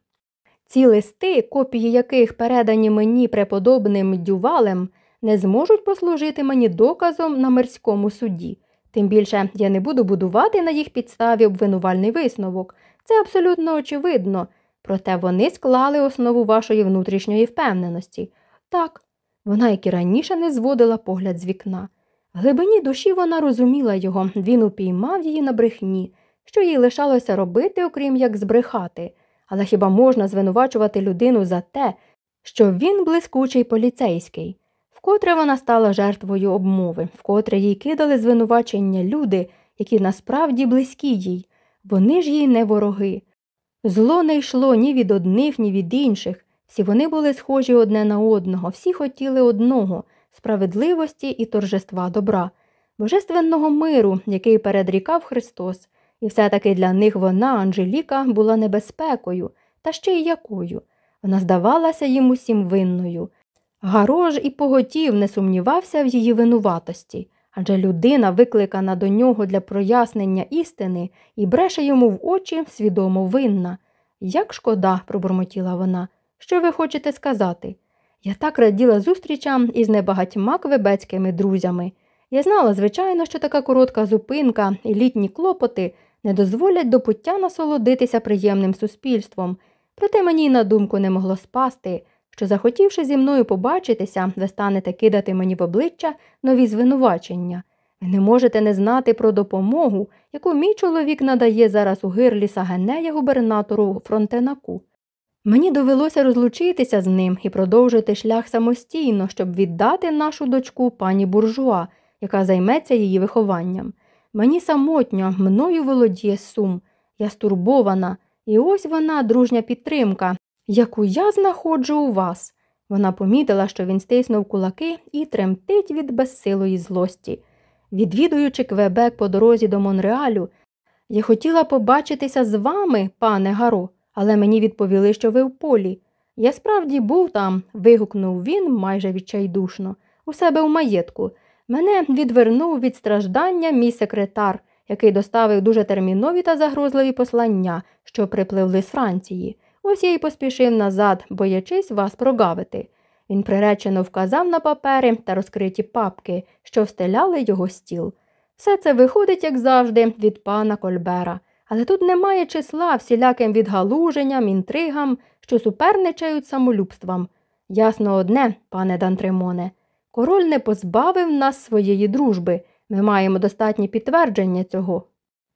Ці листи, копії яких передані мені преподобним дювалем, не зможуть послужити мені доказом на мирському суді. Тим більше я не буду будувати на їх підставі обвинувальний висновок. Це абсолютно очевидно. Проте вони склали основу вашої внутрішньої впевненості. Так, вона, як і раніше, не зводила погляд з вікна. В глибині душі вона розуміла його, він упіймав її на брехні, що їй лишалося робити, окрім як збрехати. Але хіба можна звинувачувати людину за те, що він блискучий поліцейський? Вкотре вона стала жертвою обмови, вкотре їй кидали звинувачення люди, які насправді близькі їй. Вони ж їй не вороги. Зло не йшло ні від одних, ні від інших. Всі вони були схожі одне на одного, всі хотіли одного справедливості і торжества добра, божественного миру, який передрікав Христос, і все-таки для них вона, Анжеліка, була небезпекою, та ще й якою. Вона здавалася їм усім винною. Гарож і поготів не сумнівався в її винуватості, адже людина, викликана до нього для прояснення істини, і бреше йому в очі свідомо винна. Як шкода, пробурмотіла вона, що ви хочете сказати? Я так раділа зустрічам із небагатьма квебецькими друзями. Я знала, звичайно, що така коротка зупинка і літні клопоти не дозволять до пуття насолодитися приємним суспільством, проте мені й на думку не могло спасти, що, захотівши зі мною побачитися, ви станете кидати мені в обличчя нові звинувачення. Ви не можете не знати про допомогу, яку мій чоловік надає зараз у гирлі Сагенея губернатору Фронтенаку. Мені довелося розлучитися з ним і продовжити шлях самостійно, щоб віддати нашу дочку пані буржуа, яка займеться її вихованням. Мені самотньо, мною володіє сум, я стурбована, і ось вона, дружня підтримка, яку я знаходжу у вас. Вона помітила, що він стиснув кулаки і тремтить від безсилої злості. Відвідуючи Квебек по дорозі до Монреалю, я хотіла побачитися з вами, пане Гаро, але мені відповіли, що ви в полі. Я справді був там, вигукнув він майже відчайдушно, у себе в маєтку. Мене відвернув від страждання мій секретар, який доставив дуже термінові та загрозливі послання, що припливли з Франції. Ось я й поспішив назад, боячись вас прогавити. Він приречено вказав на папери та розкриті папки, що встеляли його стіл. Все це виходить, як завжди, від пана Кольбера, але тут немає числа всіляким відгалуженням, інтригам, що суперничають самолюбствам. Ясно одне, пане Дантремоне, король не позбавив нас своєї дружби. Ми маємо достатні підтвердження цього.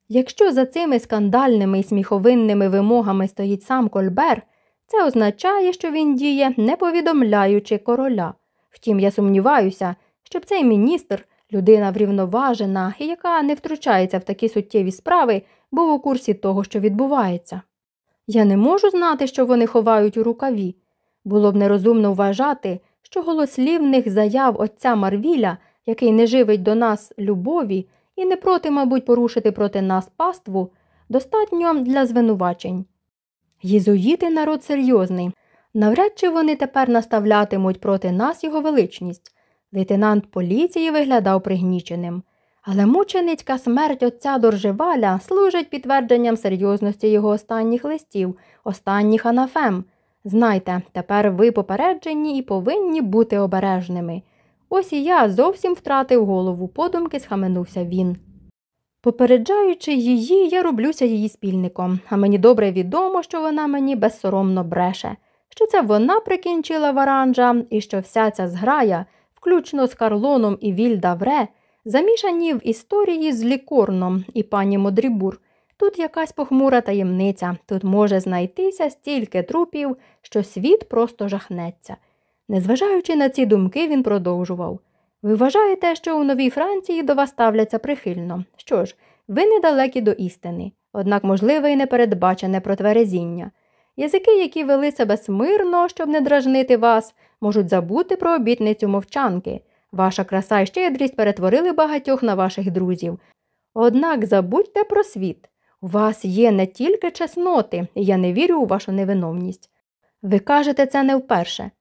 Якщо за цими скандальними і сміховинними вимогами стоїть сам Кольбер, це означає, що він діє, не повідомляючи короля. Втім, я сумніваюся, щоб цей міністр, людина врівноважена і яка не втручається в такі суттєві справи, був у курсі того, що відбувається. Я не можу знати, що вони ховають у рукаві. Було б нерозумно вважати, що голослівних заяв отця Марвіля, який не живить до нас любові і не проти, мабуть, порушити проти нас паству, достатньо для звинувачень. Єзуїти народ серйозний. Навряд чи вони тепер наставлятимуть проти нас його величність. Лейтенант поліції виглядав пригніченим. Але мученицька смерть отця Доржеваля служить підтвердженням серйозності його останніх листів, останніх анафем. Знайте, тепер ви попереджені і повинні бути обережними. Ось і я зовсім втратив голову, подумки схаменувся він. Попереджаючи її, я роблюся її спільником, а мені добре відомо, що вона мені безсоромно бреше, що це вона прикінчила варанжа і що вся ця зграя, включно з Карлоном і Вільдавре, замішані в історії з лікорном і пані Модрібур. Тут якась похмура таємниця, тут може знайтися стільки трупів, що світ просто жахнеться. Незважаючи на ці думки, він продовжував. Ви вважаєте, що у Новій Франції до вас ставляться прихильно. Що ж, ви недалекі до істини, однак можливе і непередбачене протверезіння. Язики, які вели себе смирно, щоб не дражнити вас, можуть забути про обітницю мовчанки. Ваша краса і щедрість перетворили багатьох на ваших друзів. Однак забудьте про світ. У вас є не тільки чесноти, і я не вірю у вашу невиновність. Ви кажете це не вперше.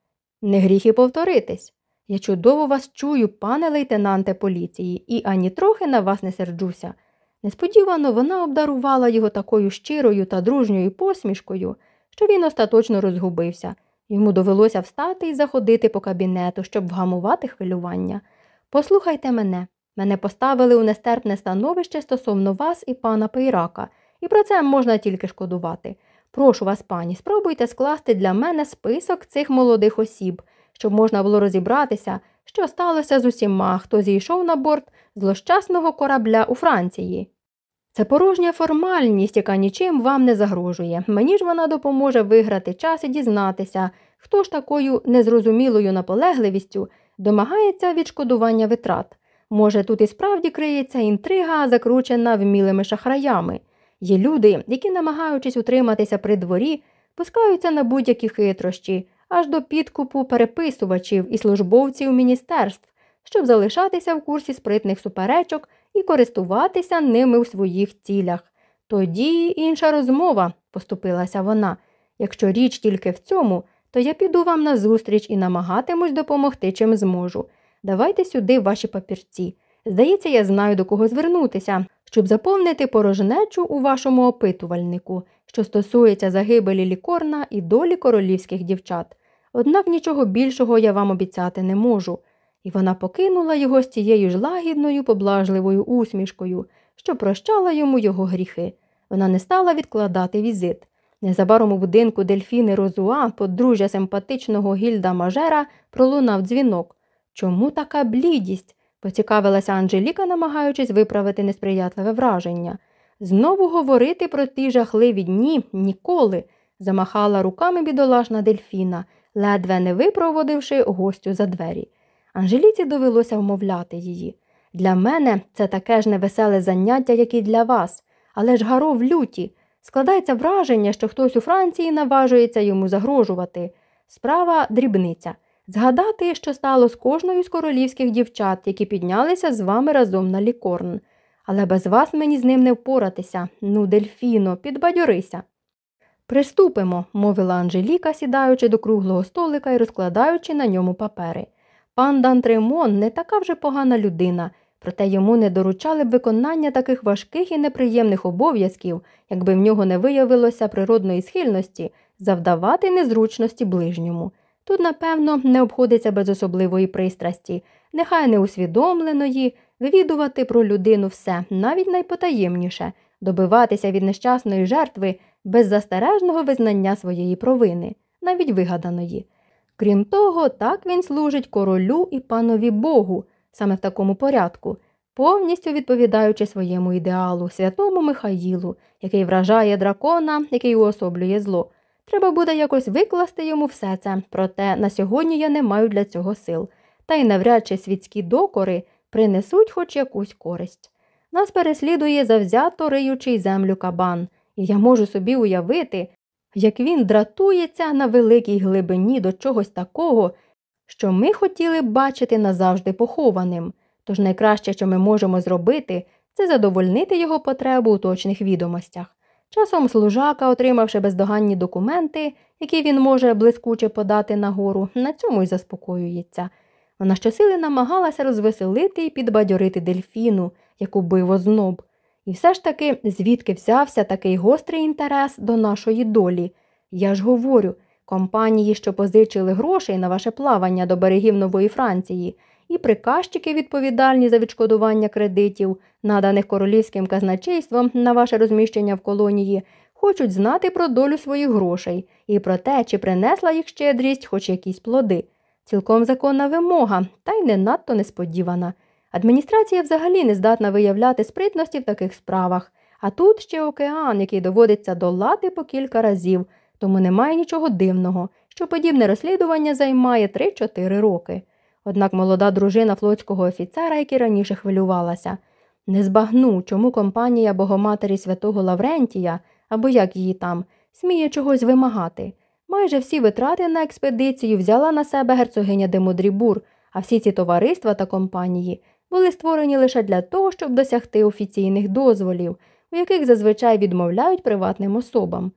Не гріх і повторитись. Я чудово вас чую, пане лейтенанте поліції, і ані трохи на вас не серджуся. Несподівано вона обдарувала його такою щирою та дружньою посмішкою, що він остаточно розгубився. Йому довелося встати і заходити по кабінету, щоб вгамувати хвилювання. Послухайте мене, мене поставили у нестерпне становище стосовно вас і пана Пейрака, і про це можна тільки шкодувати. Прошу вас, пані, спробуйте скласти для мене список цих молодих осіб, щоб можна було розібратися, що сталося з усіма, хто зійшов на борт злощасного корабля у Франції. Це порожня формальність, яка нічим вам не загрожує. Мені ж вона допоможе виграти час і дізнатися, хто ж такою незрозумілою наполегливістю домагається відшкодування витрат. Може, тут і справді криється інтрига, закручена вмілими шахраями. Є люди, які, намагаючись утриматися при дворі, пускаються на будь-які хитрощі, аж до підкупу переписувачів і службовців міністерств, щоб залишатися в курсі спритних суперечок і користуватися ними у своїх цілях. Тоді інша розмова, поступилася вона. Якщо річ тільки в цьому, то я піду вам назустріч і намагатимусь допомогти, чим зможу. Давайте сюди ваші папірці. Здається, я знаю, до кого звернутися, щоб заповнити порожнечу у вашому опитувальнику, що стосується загибелі лікорна і долі королівських дівчат. Однак нічого більшого я вам обіцяти не можу. І вона покинула його з тією ж лагідною, поблажливою усмішкою, що прощала йому його гріхи. Вона не стала відкладати візит. Незабаром у будинку дельфіни Розуа, подружжя симпатичного гільда Мажера, пролунав дзвінок. Чому така блідість? Поцікавилася Анжеліка, намагаючись виправити несприятливе враження. Знову говорити про ті жахливі дні ніколи, замахала руками бідолашна дельфіна, ледве не випроводивши гостю за двері. Анжеліці довелося вмовляти її. Для мене це таке ж невеселе заняття, як і для вас, але ж гаро в люті. Складається враження, що хтось у Франції наважується йому загрожувати. Справа дрібниця. Згадати, що стало з кожною з королівських дівчат, які піднялися з вами разом на лікорн. Але без вас мені з ним не впоратися. Ну, дельфіно, підбадьорися. Приступимо, мовила Анжеліка, сідаючи до круглого столика і розкладаючи на ньому папери. Пан Дантремон не така вже погана людина, проте йому не доручали б виконання таких важких і неприємних обов'язків, якби в нього не виявилося природної схильності завдавати незручності ближньому. Тут, напевно, не обходиться без особливої пристрасті, нехай не усвідомленої, вивідувати про людину все, навіть найпотаємніше, добиватися від нещасної жертви без застережного визнання своєї провини, навіть вигаданої. Крім того, так він служить королю і панові Богу, саме в такому порядку, повністю відповідаючи своєму ідеалу, святому Михаїлу, який вражає дракона, який уособлює зло. Треба буде якось викласти йому все це, проте на сьогодні я не маю для цього сил, та й навряд чи світські докори принесуть хоч якусь користь. Нас переслідує завзято риючий землю кабан, і я можу собі уявити, як він дратується на великій глибині до чогось такого, що ми хотіли б бачити назавжди похованим. Тож найкраще, що ми можемо зробити, це задовольнити його потребу у точних відомостях. Часом служака, отримавши бездоганні документи, які він може блискуче подати нагору, на цьому й заспокоюється. Вона щосили намагалася розвеселити і підбадьорити дельфіну, яку бив озноб. І все ж таки, звідки взявся такий гострий інтерес до нашої долі. Я ж говорю, компанії, що позичили грошей на ваше плавання до берегів Нової Франції, і приказчики, відповідальні за відшкодування кредитів, наданих королівським казначейством на ваше розміщення в колонії, хочуть знати про долю своїх грошей і про те, чи принесла їх щедрість хоч якісь плоди. Цілком законна вимога, та й не надто несподівана. Адміністрація взагалі не здатна виявляти спритності в таких справах, а тут ще океан, який доводиться долати по кілька разів, тому немає нічого дивного, що подібне розслідування займає 3-4 роки. Однак молода дружина флотського офіцера, який раніше хвилювалася, не збагну, чому компанія Богоматері святого Лаврентія, або як її там, сміє чогось вимагати. Майже всі витрати на експедицію взяла на себе герцогиня Демудрібур, а всі ці товариства та компанії були створені лише для того, щоб досягти офіційних дозволів, у яких зазвичай відмовляють приватним особам.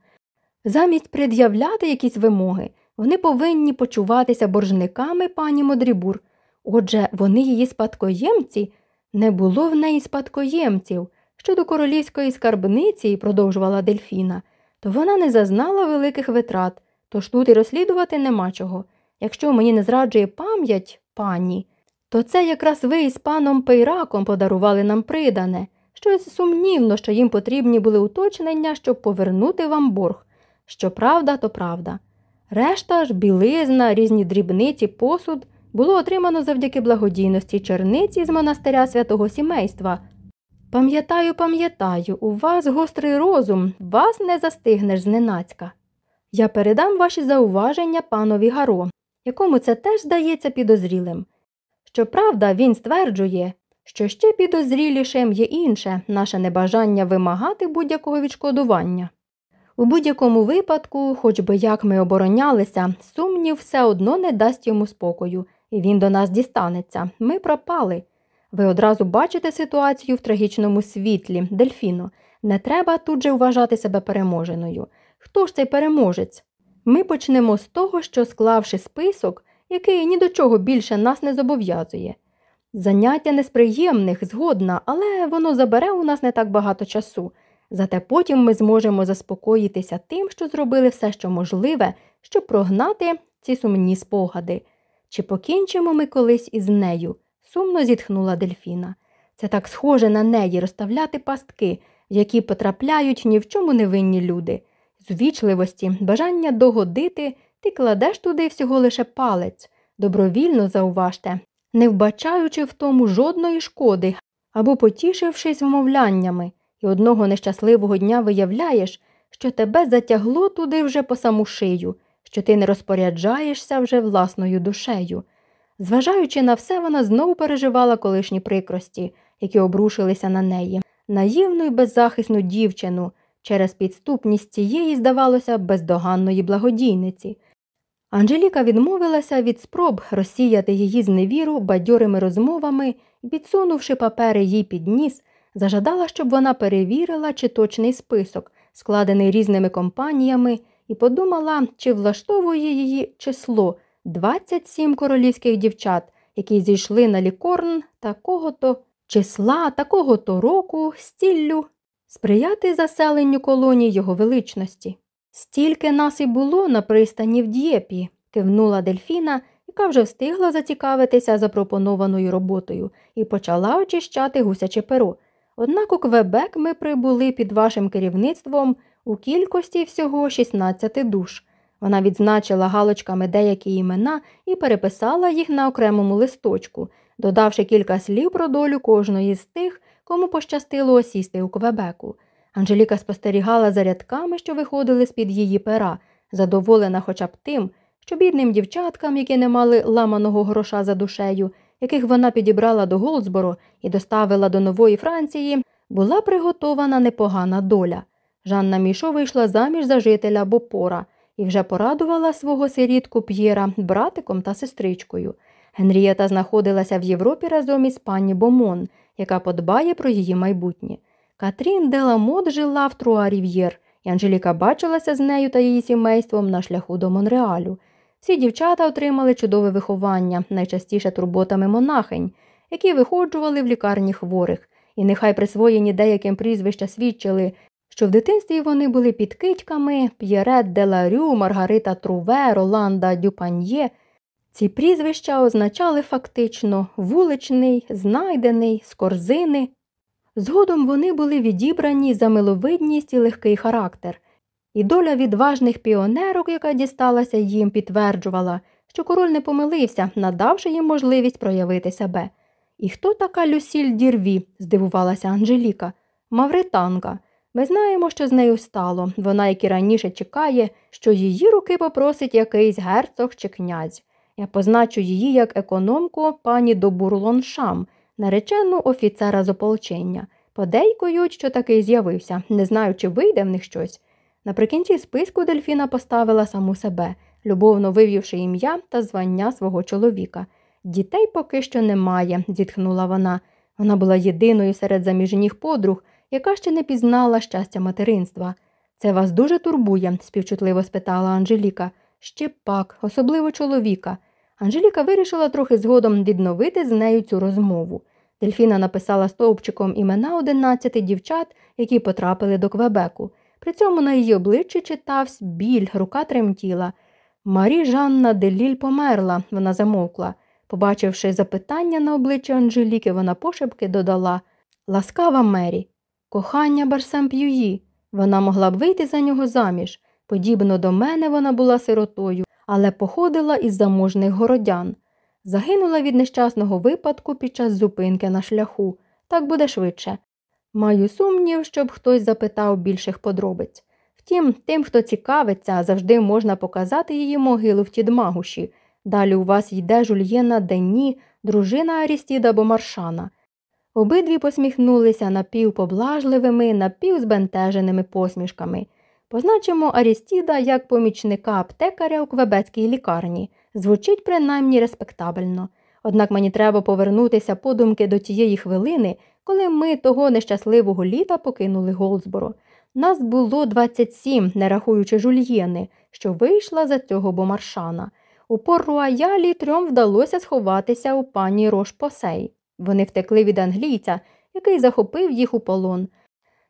Замість пред'являти якісь вимоги, вони повинні почуватися боржниками пані Модрібур. Отже, вони її спадкоємці, не було в неї спадкоємців. Щодо королівської скарбниці, продовжувала Дельфіна, то вона не зазнала великих витрат, тож тут і розслідувати нема чого. Якщо мені не зраджує пам'ять, пані, то це якраз ви із паном Пейраком подарували нам придане. Щось сумнівно, що їм потрібні були уточнення, щоб повернути вам борг. Що правда, то правда. Решта ж, білизна, різні дрібниці, посуд було отримано завдяки благодійності черниці з монастиря святого сімейства. Пам'ятаю, пам'ятаю, у вас гострий розум, вас не застигнеш зненацька. Я передам ваші зауваження панові Гаро, якому це теж здається підозрілим. Щоправда, він стверджує, що ще підозрілішим є інше наше небажання вимагати будь-якого відшкодування. У будь-якому випадку, хоч би як ми оборонялися, сумнів все одно не дасть йому спокою, і він до нас дістанеться. Ми пропали. Ви одразу бачите ситуацію в трагічному світлі, Дельфіно. Не треба тут же вважати себе переможеною. Хто ж цей переможець? Ми почнемо з того, що склавши список, який ні до чого більше нас не зобов'язує. Заняття несприємних, згодна, але воно забере у нас не так багато часу. Зате потім ми зможемо заспокоїтися тим, що зробили все, що можливе, щоб прогнати ці сумні спогади. Чи покінчимо ми колись із нею? сумно зітхнула дельфіна. Це так схоже на неї розставляти пастки, в які потрапляють ні в чому невинні люди. З увічливості, бажання догодити, ти кладеш туди всього лише палець, добровільно зауважте, не вбачаючи в тому жодної шкоди або потішившись вмовляннями, і одного нещасливого дня виявляєш, що тебе затягло туди вже по саму шию, що ти не розпоряджаєшся вже власною душею. Зважаючи на все, вона знову переживала колишні прикрості, які обрушилися на неї, наївну і беззахисну дівчину через підступність цієї, здавалося, бездоганної благодійниці. Анжеліка відмовилася від спроб розсіяти її зневіру бадьорими розмовами і, підсунувши папери їй під ніс, зажадала, щоб вона перевірила, чи точний список, складений різними компаніями, і подумала, чи влаштовує її число 27 королівських дівчат, які зійшли на лікорн такого-то числа, такого-то року, стіллю, сприяти заселенню колонії його величності. Стільки нас і було на пристані в Д'єпі, кивнула дельфіна, яка вже встигла зацікавитися запропонованою роботою і почала очищати гусяче перо. Однак у Квебек ми прибули під вашим керівництвом у кількості всього 16 душ. Вона відзначила галочками деякі імена і переписала їх на окремому листочку, додавши кілька слів про долю кожної з тих, кому пощастило осісти у Квебеку. Анжеліка спостерігала за рядками, що виходили з-під її пера, задоволена хоча б тим, що бідним дівчаткам, які не мали ламаного гроша за душею, яких вона підібрала до Голдсборо і доставила до нової Франції, була приготована непогана доля. Жанна Мішо вийшла заміж за жителя Бопора і вже порадувала свого сирітку П'єра братиком та сестричкою. Генрієта знаходилася в Європі разом із пані Бомон, яка подбає про її майбутнє. Катрін де Ламот жила в Труа-Рів'єр, і Анжеліка бачилася з нею та її сімейством на шляху до Монреалю. Всі дівчата отримали чудове виховання, найчастіше турботами монахинь, які виходжували в лікарні хворих, і нехай присвоєні деяким прізвища свідчили, що в дитинстві вони були підкидьками П'єрет Деларю, Маргарита Труве, Роланда Дюпаньє. Ці прізвища означали фактично вуличний, знайдений, з корзини. Згодом вони були відібрані за миловидність і легкий характер, і доля відважних піонерок, яка дісталася їм, підтверджувала, що король не помилився, надавши їм можливість проявити себе. І хто така Люсіль Дірві? здивувалася Анжеліка. Мавританка. Ми знаємо, що з нею стало. Вона, як і раніше, чекає, що її руки попросить якийсь герцог чи князь. Я позначу її як економку пані Добурлоншам, наречену офіцера з ополчення. Подейкують, що такий з'явився, не знаю, чи вийде в них щось. Наприкінці списку дельфіна поставила саму себе, любовно вивівши ім'я та звання свого чоловіка. Дітей поки що немає, зітхнула вона. Вона була єдиною серед заміжніх подруг, яка ще не пізнала щастя материнства. Це вас дуже турбує? співчутливо спитала Анжеліка. Ще пак, особливо чоловіка. Анжеліка вирішила трохи згодом відновити з нею цю розмову. Дельфіна написала стовпчиком імена 11 дівчат, які потрапили до Квебеку. При цьому на її обличчі читався біль, рука тремтіла. Марі Жанна Деліль померла, вона замовкла. Побачивши запитання на обличчі Анжеліки, вона пошепки додала Ласкава Мері, кохання Барсам П'юї. Вона могла б вийти за нього заміж. Подібно до мене вона була сиротою, але походила із заможних городян. Загинула від нещасного випадку під час зупинки на шляху. Так буде швидше. Маю сумнів, щоб хтось запитав більших подробиць. Втім, тим, хто цікавиться, завжди можна показати її могилу в Тідмагуші. Далі у вас йде жульєна Денні, дружина Арістіда Бомаршана. Обидві посміхнулися напівпоблажливими, напівзбентеженими посмішками. Позначимо Арістіда як помічника аптекаря у квебецькій лікарні. Звучить принаймні респектабельно. Однак мені треба повернутися подумки до тієї хвилини, коли ми того нещасливого літа покинули Голдсборо. Нас було 27, не рахуючи жульєни, що вийшла за цього бомаршана. У Пор-Руаялі трьом вдалося сховатися у пані Рош-Посей. Вони втекли від англійця, який захопив їх у полон.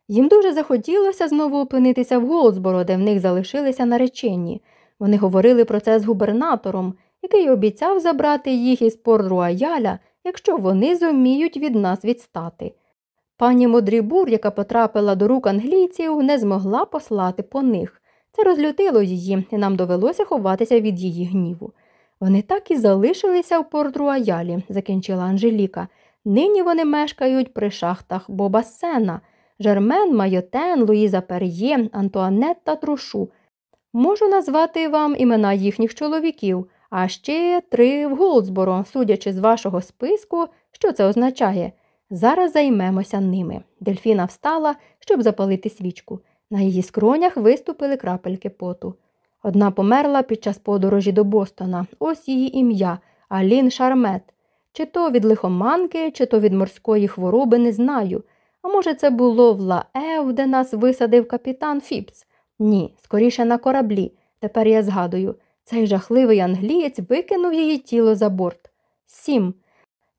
Їм дуже захотілося знову опинитися в Голдсборо, де в них залишилися наречені. Вони говорили про це з губернатором, який обіцяв забрати їх із Порт-Руаяля, якщо вони зуміють від нас відстати. Пані Модрібур, яка потрапила до рук англійців, не змогла послати по них. Це розлютило її, і нам довелося ховатися від її гніву. Вони так і залишилися в Порт-Руаялі, закінчила Анжеліка. Нині вони мешкають при шахтах Бобасена, Жермен, Майотен, Луїза Пер'є, Антуанетта Трушу. Можу назвати вам імена їхніх чоловіків, а ще три в Голдсборо, судячи з вашого списку, що це означає. Зараз займемося ними. Дельфіна встала, щоб запалити свічку. На її скронях виступили крапельки поту. Одна померла під час подорожі до Бостона. Ось її ім'я Алін Шармет. Чи то від лихоманки, чи то від морської хвороби, не знаю. А може, це було в Лаев, де нас висадив капітан Фіпс? Ні, скоріше на кораблі. Тепер я згадую. Цей жахливий англієць викинув її тіло за борт. Сім.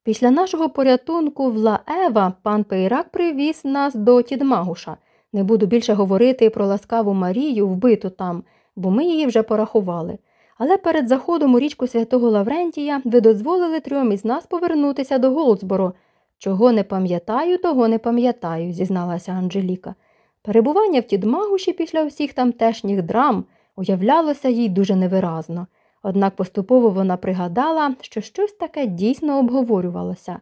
Після нашого порятунку в Лаева пан Пейрак привіз нас до Тідмагуша. Не буду більше говорити про ласкаву Марію, вбиту там, бо ми її вже порахували. Але перед заходом у річку святого Лаврентія ви дозволили трьом із нас повернутися до Голдсборо. Чого не пам'ятаю, того не пам'ятаю, зізналася Анжеліка. Перебування в Тідмагуші після всіх тамтешніх драм уявлялося їй дуже невиразно. Однак поступово вона пригадала, що щось таке дійсно обговорювалося.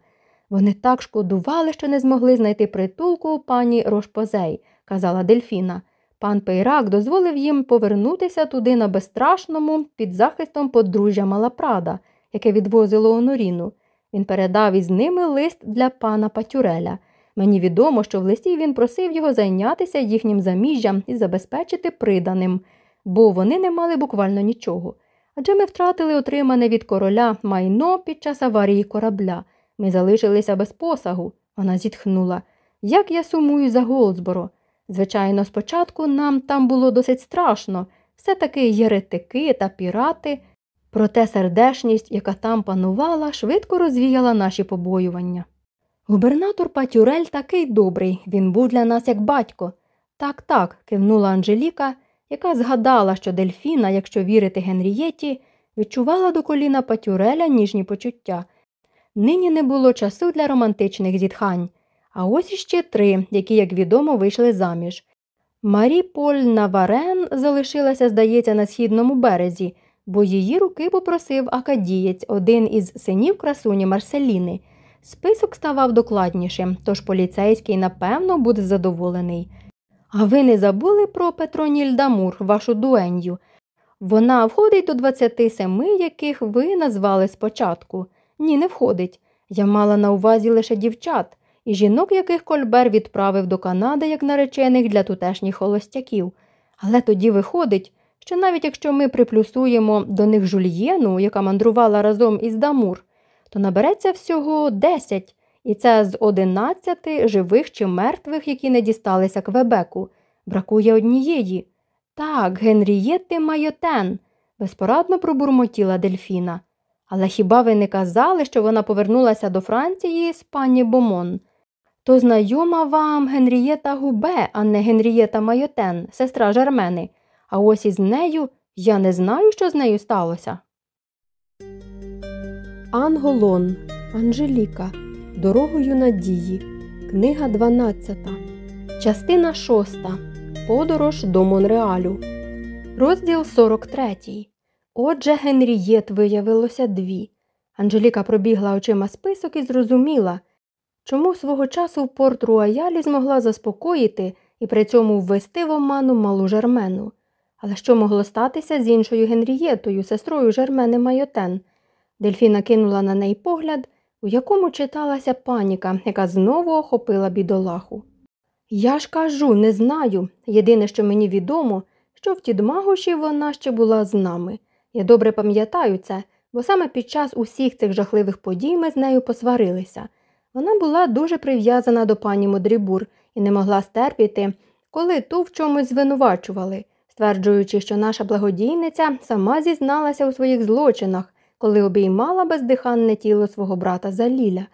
Вони так шкодували, що не змогли знайти притулку у пані Рошпозей, казала Дельфіна. Пан Пейрак дозволив їм повернутися туди на безстрашному під захистом подружжя Малапрада, яке відвозило Оноріну. Він передав із ними лист для пана Патюреля. Мені відомо, що в листі він просив його зайнятися їхнім заміжжям і забезпечити приданим, бо вони не мали буквально нічого. Адже ми втратили отримане від короля майно під час аварії корабля. Ми залишилися без посагу. Вона зітхнула. Як я сумую за Голдсборо. Звичайно, спочатку нам там було досить страшно, все таки єретики та пірати, проте сердешність, яка там панувала, швидко розвіяла наші побоювання. Губернатор Патюрель такий добрий, він був для нас як батько. Так, так, кивнула Анжеліка, яка згадала, що дельфіна, якщо вірити Генрієті, відчувала до коліна Патюреля ніжні почуття. Нині не було часу для романтичних зітхань. А ось іще три, які, як відомо, вийшли заміж. Марі Поль Наварен залишилася, здається, на східному березі, бо її руки попросив акадієць, один із синів красуні Марселіни. Список ставав докладнішим, тож поліцейський, напевно, буде задоволений. А ви не забули про Петроніль Дамур, вашу дуенью? Вона входить до 27, яких ви назвали спочатку. Ні, не входить. Я мала на увазі лише дівчат і жінок, яких Кольбер відправив до Канади як наречених для тутешніх холостяків. Але тоді виходить, що навіть якщо ми приплюсуємо до них жульєну, яка мандрувала разом із Дамур, то набереться всього 10, і це з 11 живих чи мертвих, які не дісталися Квебеку. Бракує однієї. Так, Генрієти Майотен, безпорадно пробурмотіла Дельфіна. Але хіба ви не казали, що вона повернулася до Франції з пані Бомон? То знайома вам Генрієта Губе, а не Генрієта Майотен, сестра Жермени. А ось із нею я не знаю, що з нею сталося. Анголон. Анжеліка. Дорогою надії. Книга 12. Частина 6. Подорож до Монреалю. Розділ 43. Отже, Генрієт виявилося дві. Анжеліка пробігла очима список і зрозуміла, чому свого часу в порт Руаялі змогла заспокоїти і при цьому ввести в оману малу Жермену. Але що могло статися з іншою Генрієтою, сестрою Жермени Майотен? Дельфіна кинула на неї погляд, у якому читалася паніка, яка знову охопила бідолаху. Я ж кажу, не знаю. Єдине, що мені відомо, що в Тідмагуші вона ще була з нами. Я добре пам'ятаю це, бо саме під час усіх цих жахливих подій ми з нею посварилися. Вона була дуже прив'язана до пані Модрібур і не могла стерпіти, коли ту в чомусь звинувачували, стверджуючи, що наша благодійниця сама зізналася у своїх злочинах, коли обіймала бездиханне тіло свого брата Заліля.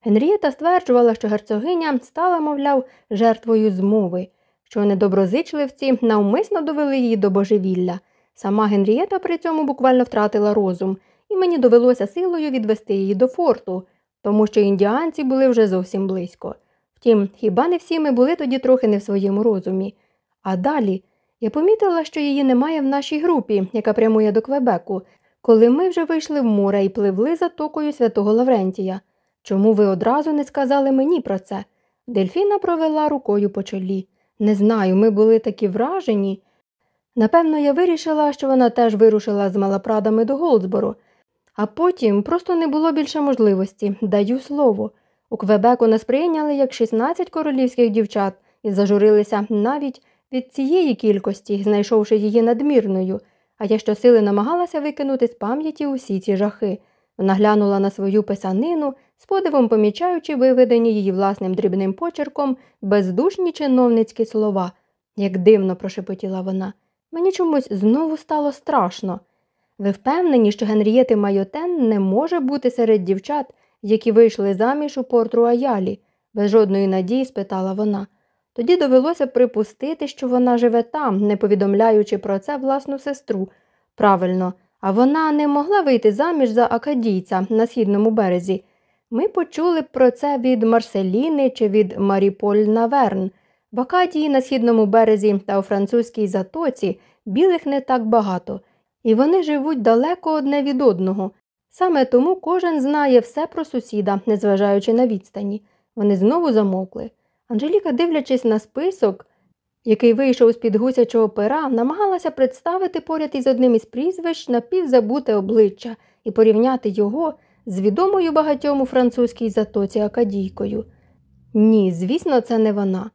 Генрієта стверджувала, що герцогиня стала, мовляв, жертвою змови, що недоброзичливці навмисно довели її до божевілля. Сама Генрієта при цьому буквально втратила розум, і мені довелося силою відвести її до форту, тому що індіанці були вже зовсім близько. Втім, хіба не всі ми були тоді трохи не в своєму розумі. А далі я помітила, що її немає в нашій групі, яка прямує до Квебеку, коли ми вже вийшли в море і пливли затокою святого Лаврентія. Чому ви одразу не сказали мені про це? Дельфіна провела рукою по чолі. Не знаю, ми були такі вражені. Напевно, я вирішила, що вона теж вирушила з малопрадами до Голдсбору, а потім просто не було більше можливості, даю слово. У Квебеку нас прийняли як 16 королівських дівчат і зажурилися навіть від цієї кількості, знайшовши її надмірною, а я щосили намагалася викинути з пам'яті усі ці жахи. Вона глянула на свою писанину, з подивом помічаючи виведені її власним дрібним почерком бездушні чиновницькі слова. Як дивно прошепотіла вона. Мені чомусь знову стало страшно. Ви впевнені, що Генрієти Майотен не може бути серед дівчат, які вийшли заміж у порт Руаялі? без жодної надії спитала вона. Тоді довелося припустити, що вона живе там, не повідомляючи про це власну сестру. Правильно, а вона не могла вийти заміж за акадійця на східному березі. Ми почули про це від Марселіни чи від Маріполь Наверн. В Акадії на східному березі та у французькій затоці білих не так багато, і вони живуть далеко одне від одного. Саме тому кожен знає все про сусіда, незважаючи на відстані. Вони знову замовкли. Анжеліка, дивлячись на список, який вийшов з під гусячого пера, намагалася представити поряд із одним із прізвищ напівзабуте обличчя і порівняти його з відомою багатьом у французькій затоці Акадійкою. Ні, звісно, це не вона.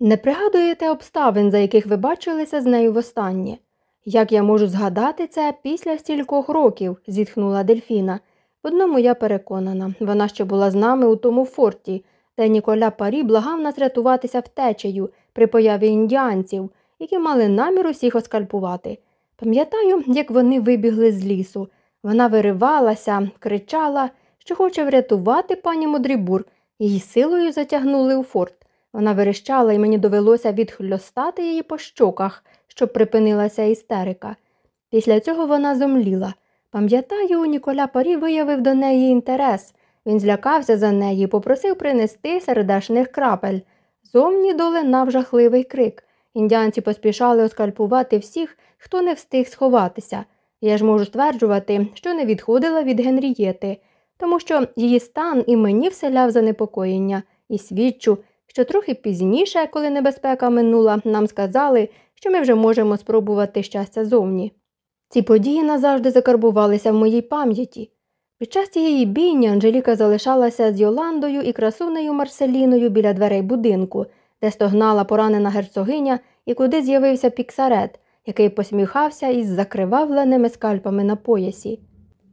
Не пригадуєте обставин, за яких ви бачилися з нею востаннє. Як я можу згадати це після стількох років, зітхнула Дельфіна. В одному я переконана, вона ще була з нами у тому форті, де Ніколя Парі благав нас рятуватися втечею при появі індіанців, які мали намір усіх оскальпувати. Пам'ятаю, як вони вибігли з лісу. Вона виривалася, кричала, що хоче врятувати пані Модрібур, її силою затягнули у форт. Вона верещала, і мені довелося відхльостати її по щоках, щоб припинилася істерика. Після цього вона зомліла. Пам'ятаю, Ніколя Парі виявив до неї інтерес. Він злякався за неї і попросив принести сердешних крапель. Зовні долинав жахливий крик. Індіанці поспішали оскальпувати всіх, хто не встиг сховатися. Я ж можу стверджувати, що не відходила від Генрієти, тому що її стан і мені вселяв занепокоєння, і свідчу, що трохи пізніше, коли небезпека минула, нам сказали, що ми вже можемо спробувати щастя зовні. Ці події назавжди закарбувалися в моїй пам'яті. Під час цієї бійні Анжеліка залишалася з Йоландою і красунею Марселіною біля дверей будинку, де стогнала поранена герцогиня і куди з'явився піксарет, який посміхався із закривавленими скальпами на поясі.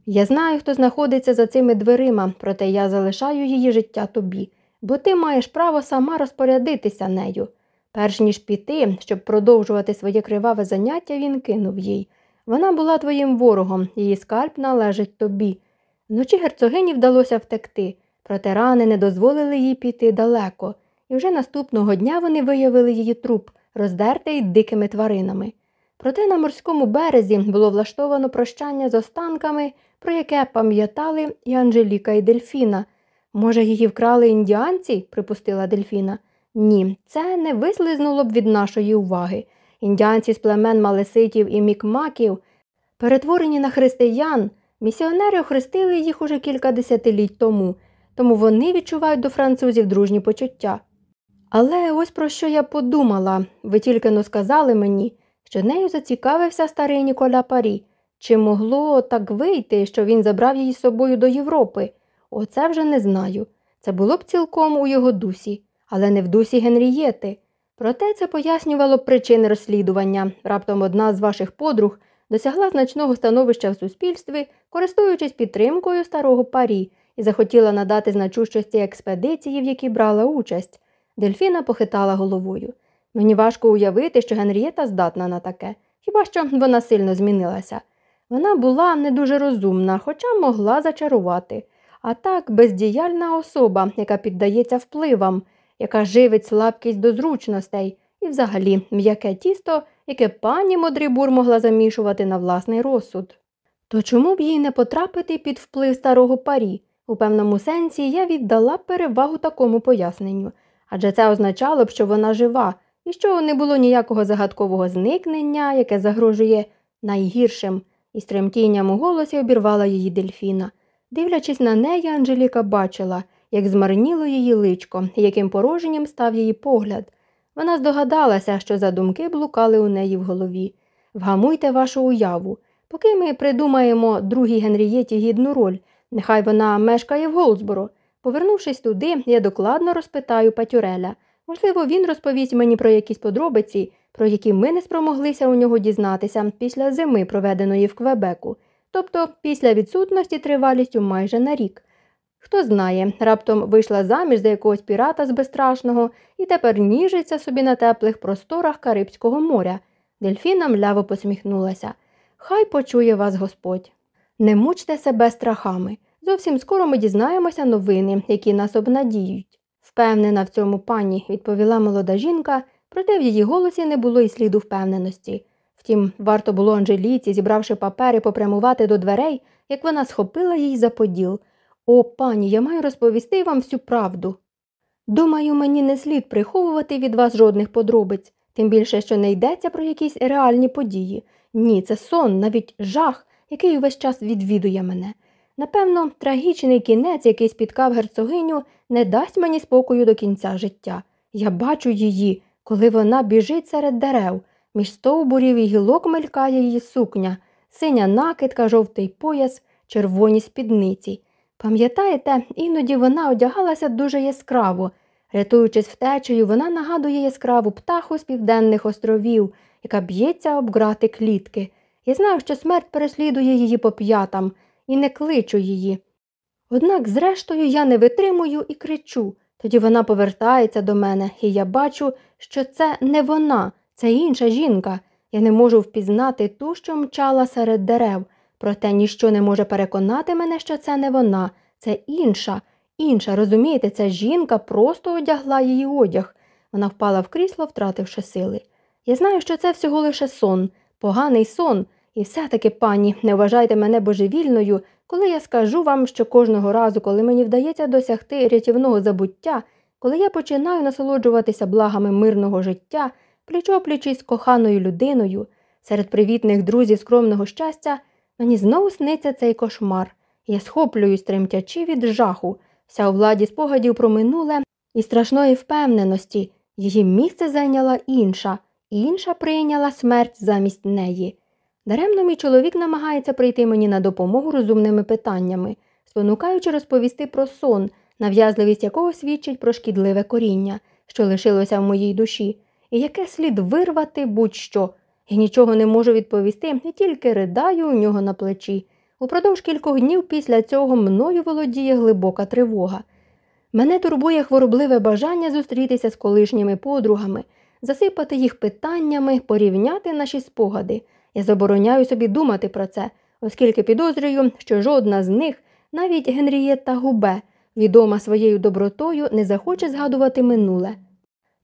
Я знаю, хто знаходиться за цими дверима, проте я залишаю її життя тобі, бо ти маєш право сама розпорядитися нею. Перш ніж піти, щоб продовжувати своє криваве заняття, він кинув їй. Вона була твоїм ворогом, її скальп належить тобі. Вночі герцогині вдалося втекти, проте рани не дозволили їй піти далеко, і вже наступного дня вони виявили її труп, роздертий дикими тваринами. Проте на морському березі було влаштовано прощання з останками, про яке пам'ятали і Анжеліка, і Дельфіна. Може, її вкрали індіанці? припустила Дельфіна. Ні, це не вислизнуло б від нашої уваги. Індіанці з племен Малеситів і Мікмаків, перетворені на християн, місіонери охрестили їх уже кілька десятиліть тому, тому вони відчувають до французів дружні почуття. Але ось про що я подумала, ви тільки но сказали мені, що нею зацікавився старий Ніколя Парі. Чи могло так вийти, що він забрав її з собою до Європи? Оце вже не знаю. Це було б цілком у його дусі, але не в дусі Генрієти. Проте це пояснювало причини розслідування. Раптом одна з ваших подруг досягла значного становища в суспільстві, користуючись підтримкою старого парі, і захотіла надати значущості експедиції, в якій брала участь. Дельфіна похитала головою. Мені важко уявити, що Генрієта здатна на таке, хіба що вона сильно змінилася. Вона була не дуже розумна, хоча могла зачарувати, а так бездіяльна особа, яка піддається впливам, яка живить слабкість до зручностей і взагалі м'яке тісто, яке пані Модрібур могла замішувати на власний розсуд. То чому б їй не потрапити під вплив старого парі? У певному сенсі я віддала перевагу такому поясненню, адже це означало б, що вона жива, і що не було ніякого загадкового зникнення, яке загрожує найгіршим, і з тремтінням у голосі обірвала її дельфіна. Дивлячись на неї, Анжеліка бачила, як змарніло її личко, яким пороженням став її погляд. Вона здогадалася, що за думки блукали у неї в голові. Вгамуйте вашу уяву. Поки ми придумаємо другій Генрієті гідну роль, нехай вона мешкає в Голдсборо. Повернувшись туди, я докладно розпитаю Патюреля. Можливо, він розповість мені про якісь подробиці, про які ми не спромоглися у нього дізнатися після зими, проведеної в Квебеку, тобто після відсутності тривалістю майже на рік. Хто знає, раптом вийшла заміж за якогось пірата з безстрашного і тепер ніжиться собі на теплих просторах Карибського моря. Дельфіна мляво посміхнулася. Хай почує вас Господь. Не мучте себе страхами. Зовсім скоро ми дізнаємося новини, які нас обнадіють. Впевнена в цьому пані, відповіла молода жінка, проте в її голосі не було і сліду впевненості. Втім, варто було Анжеліці, зібравши папери, попрямувати до дверей, як вона схопила їй за поділ. О, пані, я маю розповісти вам всю правду. Думаю, мені не слід приховувати від вас жодних подробиць, тим більше, що не йдеться про якісь реальні події. Ні, це сон, навіть жах, який увесь час відвідує мене. Напевно, трагічний кінець, який спіткав герцогиню, не дасть мені спокою до кінця життя. Я бачу її, коли вона біжить серед дерев, між стовбурів і гілок мелькає її сукня, синя накидка, жовтий пояс, червоні спідниці. Пам'ятаєте, іноді вона одягалася дуже яскраво. Рятуючись втечею, вона нагадує яскраву птаху з південних островів, яка б'ється об грати клітки. Я знаю, що смерть переслідує її по п'ятам і не кличу її. Однак, зрештою, я не витримую і кричу. Тоді вона повертається до мене, і я бачу, що це не вона, це інша жінка. Я не можу впізнати ту, що мчала серед дерев, проте ніщо не може переконати мене, що це не вона, це інша, інша, розумієте, ця жінка просто одягла її одяг. Вона впала в крісло, втративши сили. Я знаю, що це всього лише сон, поганий сон, і все-таки, пані, не вважайте мене божевільною, коли я скажу вам, що кожного разу, коли мені вдається досягти рятівного забуття, коли я починаю насолоджуватися благами мирного життя, пліч-опліч із коханою людиною, серед привітних друзів скромного щастя, мені знову сниться цей кошмар. Я схоплююсь, тремтячи від жаху, вся у владі спогадів про минуле і страшної впевненості. Її місце зайняла інша, інша прийняла смерть замість неї. Даремно мій чоловік намагається прийти мені на допомогу розумними питаннями, спонукаючи розповісти про сон, нав'язливість якого свідчить про шкідливе коріння, що лишилося в моїй душі, і яке слід вирвати будь-що. Я нічого не можу відповісти, і тільки ридаю у нього на плечі. Упродовж кількох днів після цього мною володіє глибока тривога. Мене турбує хворобливе бажання зустрітися з колишніми подругами, засипати їх питаннями, порівняти наші спогади. Я забороняю собі думати про це, оскільки підозрюю, що жодна з них, навіть Генрієтта Губе, відома своєю добротою, не захоче згадувати минуле.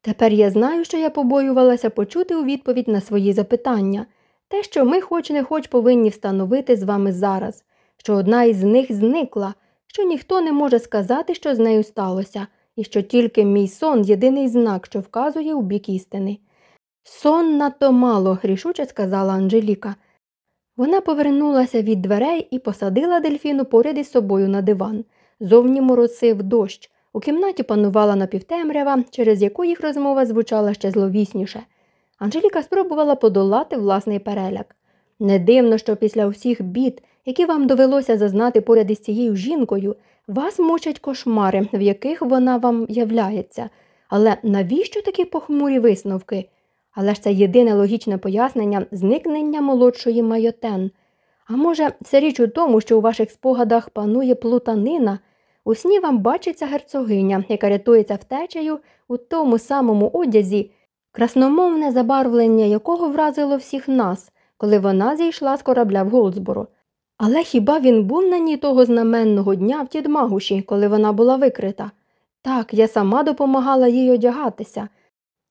Тепер я знаю, що я побоювалася почути у відповідь на свої запитання, те, що ми хоч не хоч повинні встановити з вами зараз, що одна із них зникла, що ніхто не може сказати, що з нею сталося, і що тільки мій сон єдиний знак, що вказує у бік істини. Сон надто мало, рішуче сказала Анжеліка. Вона повернулася від дверей і посадила дельфіну поряд із собою на диван. Зовні моросив дощ. У кімнаті панувала напівтемрява, через яку їх розмова звучала ще зловісніше. Анжеліка спробувала подолати власний переляк. Не дивно, що після усіх бід, які вам довелося зазнати поряд із цією жінкою, вас мучать кошмари, в яких вона вам являється. Але навіщо такі похмурі висновки? Але ж це єдине логічне пояснення зникнення молодшої майотен. А може, все річ у тому, що у ваших спогадах панує плутанина, у сні вам бачиться герцогиня, яка рятується втечею у тому самому одязі, красномовне забарвлення якого вразило всіх нас, коли вона зійшла з корабля в Голдсборо. Але хіба він був на ній того знаменного дня в Тідмагуші, коли вона була викрита? Так, я сама допомагала їй одягатися.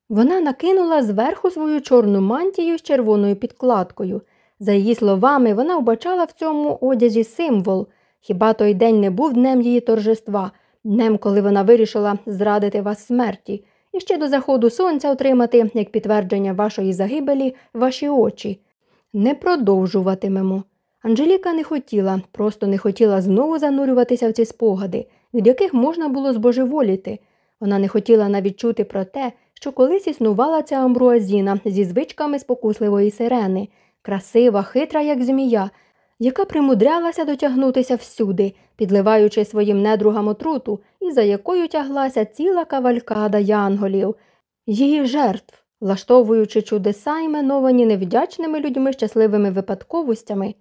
Вона накинула зверху свою чорну мантію з червоною підкладкою. За її словами, вона вбачала в цьому одязі символ. Хіба той день не був днем її торжества, днем, коли вона вирішила зрадити вас смерті, і ще до заходу сонця отримати, як підтвердження вашої загибелі, ваші очі. Не продовжуватимемо. Анжеліка не хотіла, просто не хотіла знову занурюватися в ці спогади, від яких можна було збожеволіти. Вона не хотіла навіть чути про те, що колись існувала ця амбруазіна зі звичками спокусливої сирени, красива, хитра, як змія, яка примудрялася дотягнутися всюди, підливаючи своїм недругам отруту, і за якою тяглася ціла кавалькада янголів, її жертв, влаштовуючи чудеса, іменовані невдячними людьми щасливими випадковостями.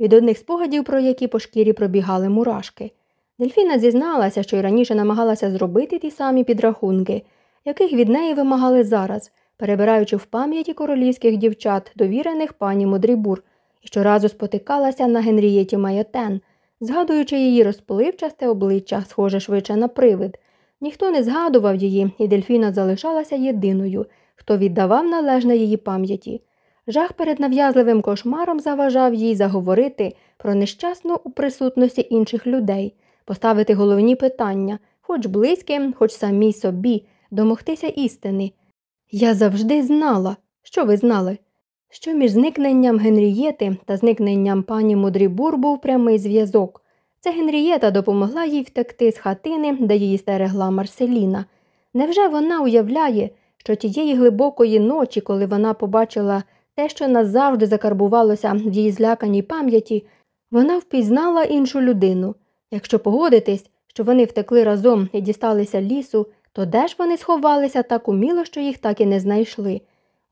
Від одних спогадів, про які по шкірі пробігали мурашки. Дельфіна зізналася, що й раніше намагалася зробити ті самі підрахунки, яких від неї вимагали зараз, перебираючи в пам'яті королівських дівчат, довірених пані Модрібур, і щоразу спотикалася на Генрієті Майотен, згадуючи її розпливчасте обличчя, схоже швидше на привид. Ніхто не згадував її, і дельфіна залишалася єдиною, хто віддавав належне її пам'яті. Жах перед нав'язливим кошмаром заважав їй заговорити про нещасну у присутності інших людей, поставити головні питання, хоч близьким, хоч самій собі, домогтися істини. Я завжди знала, що ви знали, що між зникненням Генрієти та зникненням пані Мудрібур був прямий зв'язок. Це Генрієта допомогла їй втекти з хатини, де її стерегла Марселіна. Невже вона уявляє, що тієї глибокої ночі, коли вона побачила те, що назавжди закарбувалося в її зляканій пам'яті, вона впізнала іншу людину. Якщо погодитись, що вони втекли разом і дісталися лісу, то де ж вони сховалися так уміло, що їх так і не знайшли?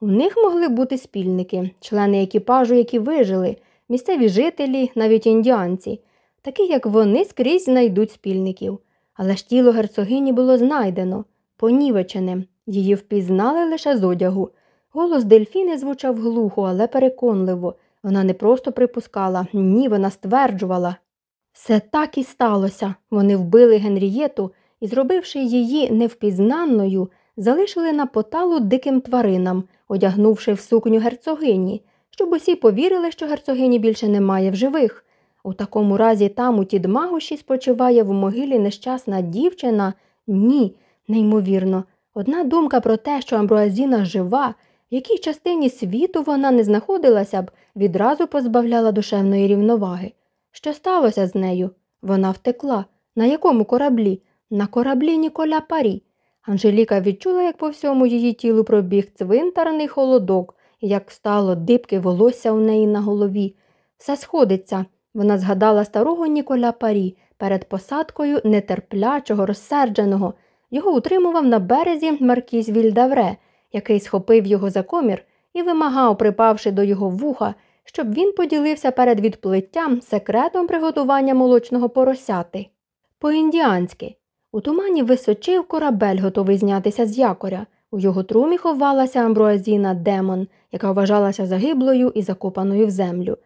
У них могли бути спільники, члени екіпажу, які вижили, місцеві жителі, навіть індіанці, такі, як вони скрізь знайдуть спільників. Але ж тіло герцогині було знайдено, понівеченим. Її впізнали лише з одягу. Голос дельфіни звучав глухо, але переконливо. Вона не просто припускала, ні, вона стверджувала. Все так і сталося. Вони вбили Генрієту і, зробивши її невпізнанною, залишили на поталу диким тваринам, одягнувши в сукню герцогині, щоб усі повірили, що герцогині більше немає в живих. У такому разі там у Тідмагуші спочиває в могилі нещасна дівчина? Ні, неймовірно. Одна думка про те, що Амбруазіна жива, в якій частині світу вона не знаходилася б, відразу позбавляла душевної рівноваги. Що сталося з нею? Вона втекла. На якому кораблі? На кораблі Ніколя Парі. Анжеліка відчула, як по всьому її тілу пробіг цвинтарний холодок, як стало дибки волосся у неї на голові. Все сходиться. Вона згадала старого Ніколя Парі перед посадкою нетерплячого, розсердженого. Його утримував на березі маркіз Вільдавре, який схопив його за комір і вимагав, припавши до його вуха, щоб він поділився перед відплиттям секретом приготування молочного поросяти. По-індіанськи. У тумані височив корабель, готовий знятися з якоря. У його трумі ховалася амброазіна демон, яка вважалася загиблою і закопаною в землю.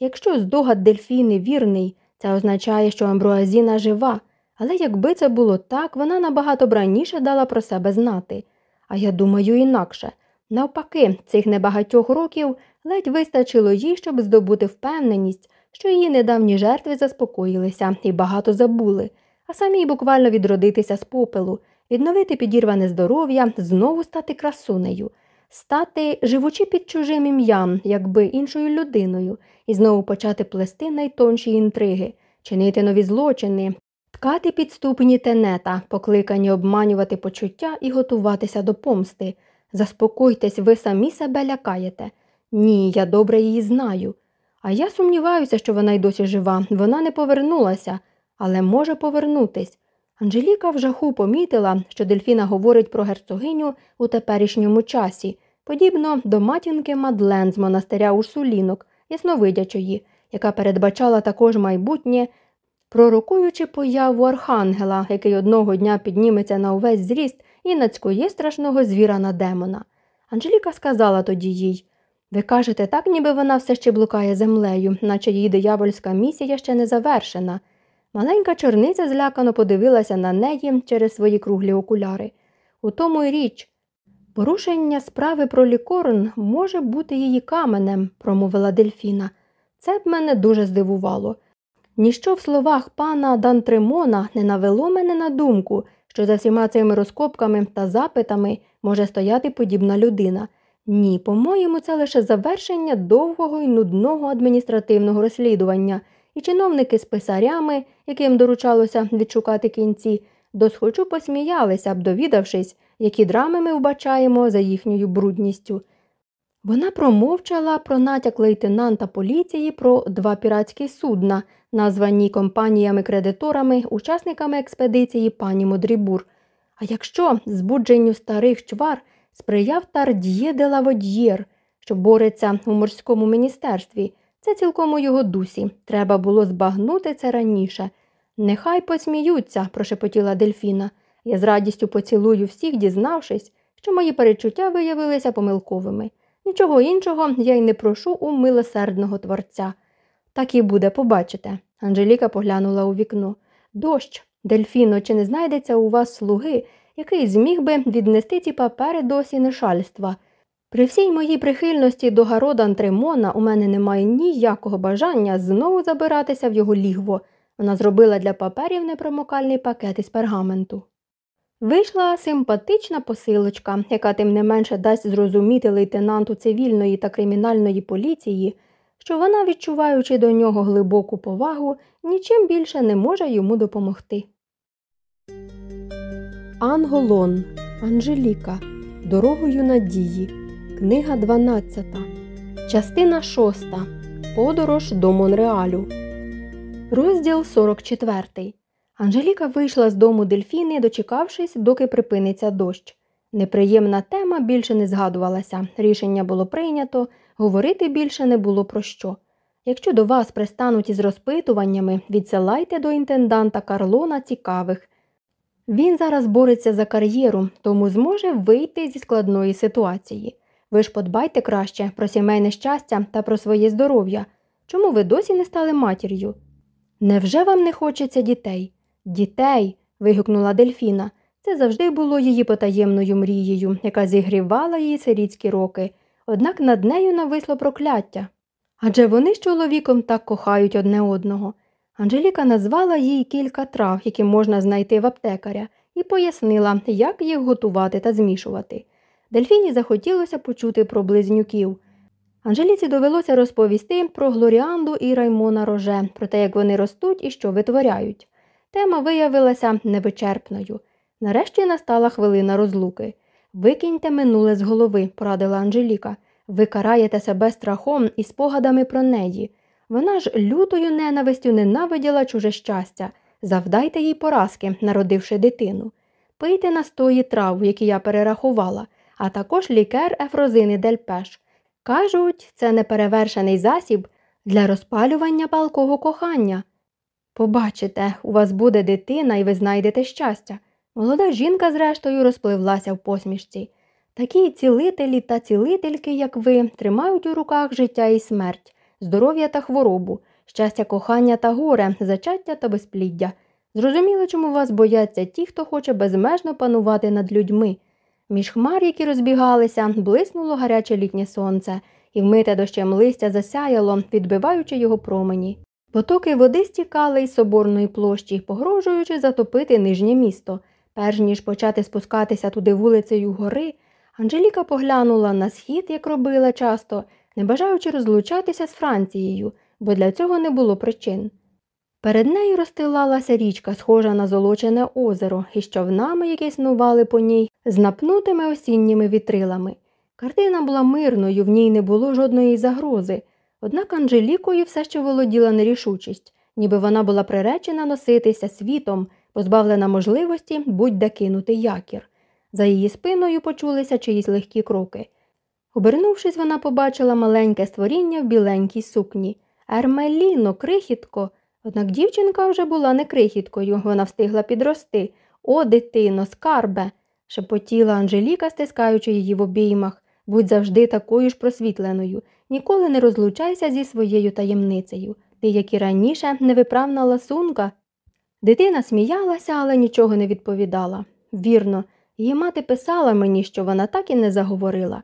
Якщо здогад дельфіни вірний, це означає, що амброазіна жива, але якби це було так, вона набагато б раніше дала про себе знати. А я думаю інакше. Навпаки, цих небагатьох років ледь вистачило їй, щоб здобути впевненість, що її недавні жертви заспокоїлися і багато забули, а самій буквально відродитися з попелу, відновити підірване здоров'я, знову стати красунею, стати живучи під чужим ім'ям, якби іншою людиною, і знову почати плести найтонші інтриги, чинити нові злочини, ткати підступні тенета, покликані обманювати почуття і готуватися до помсти. Заспокойтесь, ви самі себе лякаєте. Ні, я добре її знаю. А я сумніваюся, що вона й досі жива, вона не повернулася, але може повернутись. Анжеліка в жаху помітила, що дельфіна говорить про герцогиню у теперішньому часі, подібно до матінки Мадлен з монастиря Урсулінок, ясновидячої, яка передбачала також майбутнє, пророкуючи появу архангела, який одного дня підніметься на увесь зріст і нацькує страшного звіра на демона. Анжеліка сказала тоді їй ви кажете, так, ніби вона все ще блукає землею, наче її диявольська місія ще не завершена. Маленька чорниця злякано подивилася на неї через свої круглі окуляри. У тому й річ. Порушення справи про лікорн може бути її каменем, промовила дельфіна. Це б мене дуже здивувало. Ніщо в словах пана Дантримона не навело мене на думку, що за всіма цими розкопками та запитами може стояти подібна людина. Ні, по-моєму, це лише завершення довгого і нудного адміністративного розслідування, і чиновники з писарями, яким доручалося відшукати кінці, досхочу посміялися б, довідавшись, які драми ми вбачаємо за їхньою брудністю. Вона промовчала про натяк лейтенанта поліції про два піратські судна, названі компаніями-кредиторами, учасниками експедиції пані Модрібур. А якщо збудженню старих чвар сприяв Тард'є де Лаводьєр, що бореться у морському міністерстві, це цілком у його дусі. Треба було збагнути це раніше. Нехай посміються, прошепотіла дельфіна. Я з радістю поцілую всіх, дізнавшись, що мої перечуття виявилися помилковими. Нічого іншого я й не прошу у милосердного творця. Так і буде, побачите. Анжеліка поглянула у вікно. Дощ, дельфіно, чи не знайдеться у вас слуги, який зміг би віднести ці папери до сінешальства? При всій моїй прихильності до Гарода Тримона у мене немає ніякого бажання знову забиратися в його лігво. Вона зробила для паперів непромокальний пакет із пергаменту. Вийшла симпатична посилочка, яка тим не менше дасть зрозуміти лейтенанту цивільної та кримінальної поліції, що вона, відчуваючи до нього глибоку повагу, нічим більше не може йому допомогти. Анголон Анжеліка Дорогою надії. Книга 12. Частина 6. Подорож до Монреалю. Розділ 44. Анжеліка вийшла з дому дельфіни, дочекавшись, доки припиниться дощ. Неприємна тема більше не згадувалася. Рішення було прийнято, говорити більше не було про що. Якщо до вас пристануть із розпитуваннями, відсилайте до інтенданта Карлона цікавих. Він зараз бореться за кар'єру, тому зможе вийти зі складної ситуації. Ви ж подбайте краще про сімейне щастя та про своє здоров'я. Чому ви досі не стали матір'ю? Невже вам не хочеться дітей? Дітей. вигукнула дельфіна. Це завжди було її потаємною мрією, яка зігрівала її сирітські роки, однак над нею нависло прокляття. Адже вони з чоловіком так кохають одне одного. Анжеліка назвала їй кілька трав, які можна знайти в аптекаря, і пояснила, як їх готувати та змішувати. Дельфіні захотілося почути про близнюків. Анжеліці довелося розповісти про Глоріанду і Раймона Роже, про те, як вони ростуть і що витворяють. Тема виявилася невичерпною. Нарешті настала хвилина розлуки. Викиньте минуле з голови, порадила Анжеліка. Ви караєте себе страхом і спогадами про неї. Вона ж лютою ненавистю ненавиділа чуже щастя. Завдайте їй поразки, народивши дитину. Пийте настої трав, які я перерахувала, а також лікер ефрозини дельпеш. Кажуть, це неперевершений засіб для розпалювання палкого кохання. Побачите, у вас буде дитина і ви знайдете щастя. Молода жінка, зрештою, розпливлася в посмішці. Такі цілителі та цілительки, як ви, тримають у руках життя і смерть, здоров'я та хворобу, щастя, кохання та горе, зачаття та безпліддя. Зрозуміло, чому вас бояться ті, хто хоче безмежно панувати над людьми. Між хмар, які розбігалися, блиснуло гаряче літнє сонце, і вмите дощем листя засяяло, відбиваючи його промені. Потоки води стікали із соборної площі, погрожуючи затопити нижнє місто. Перш ніж почати спускатися туди вулицею гори, Анжеліка поглянула на схід, як робила часто, не бажаючи розлучатися з Францією, бо для цього не було причин. Перед нею розстилалася річка, схожа на золочене озеро, із човнами, які снували по ній, з напнутими осінніми вітрилами. Картина була мирною, в ній не було жодної загрози, однак Анжелікою все ще володіла нерішучість, ніби вона була приречена носитися світом, позбавлена можливості будь-де кинути якір. За її спиною почулися чиїсь легкі кроки. Обернувшись, вона побачила маленьке створіння в біленькій сукні. Ермеліно, крихітко. Однак дівчинка вже була не крихіткою, вона встигла підрости. О, дитино, скарбе. шепотіла Анжеліка, стискаючи її в обіймах. Будь завжди такою ж просвітленою. Ніколи не розлучайся зі своєю таємницею. Ти, як і раніше, невиправна ласунка. Дитина сміялася, але нічого не відповідала. Вірно, її мати писала мені, що вона так і не заговорила.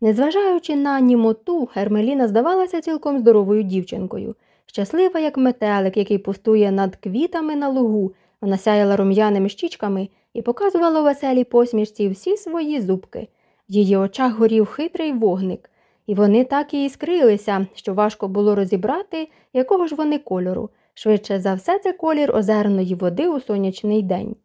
Незважаючи на німоту, Гермеліна здавалася цілком здоровою дівчинкою. Щаслива, як метелик, який пустує над квітами на лугу, вона сяяла рум'яними щічками і показувала веселій посмішці всі свої зубки. В її очах горів хитрий вогник, і вони так і іскрилися, що важко було розібрати, якого ж вони кольору. Швидше за все, це колір озерної води у сонячний день.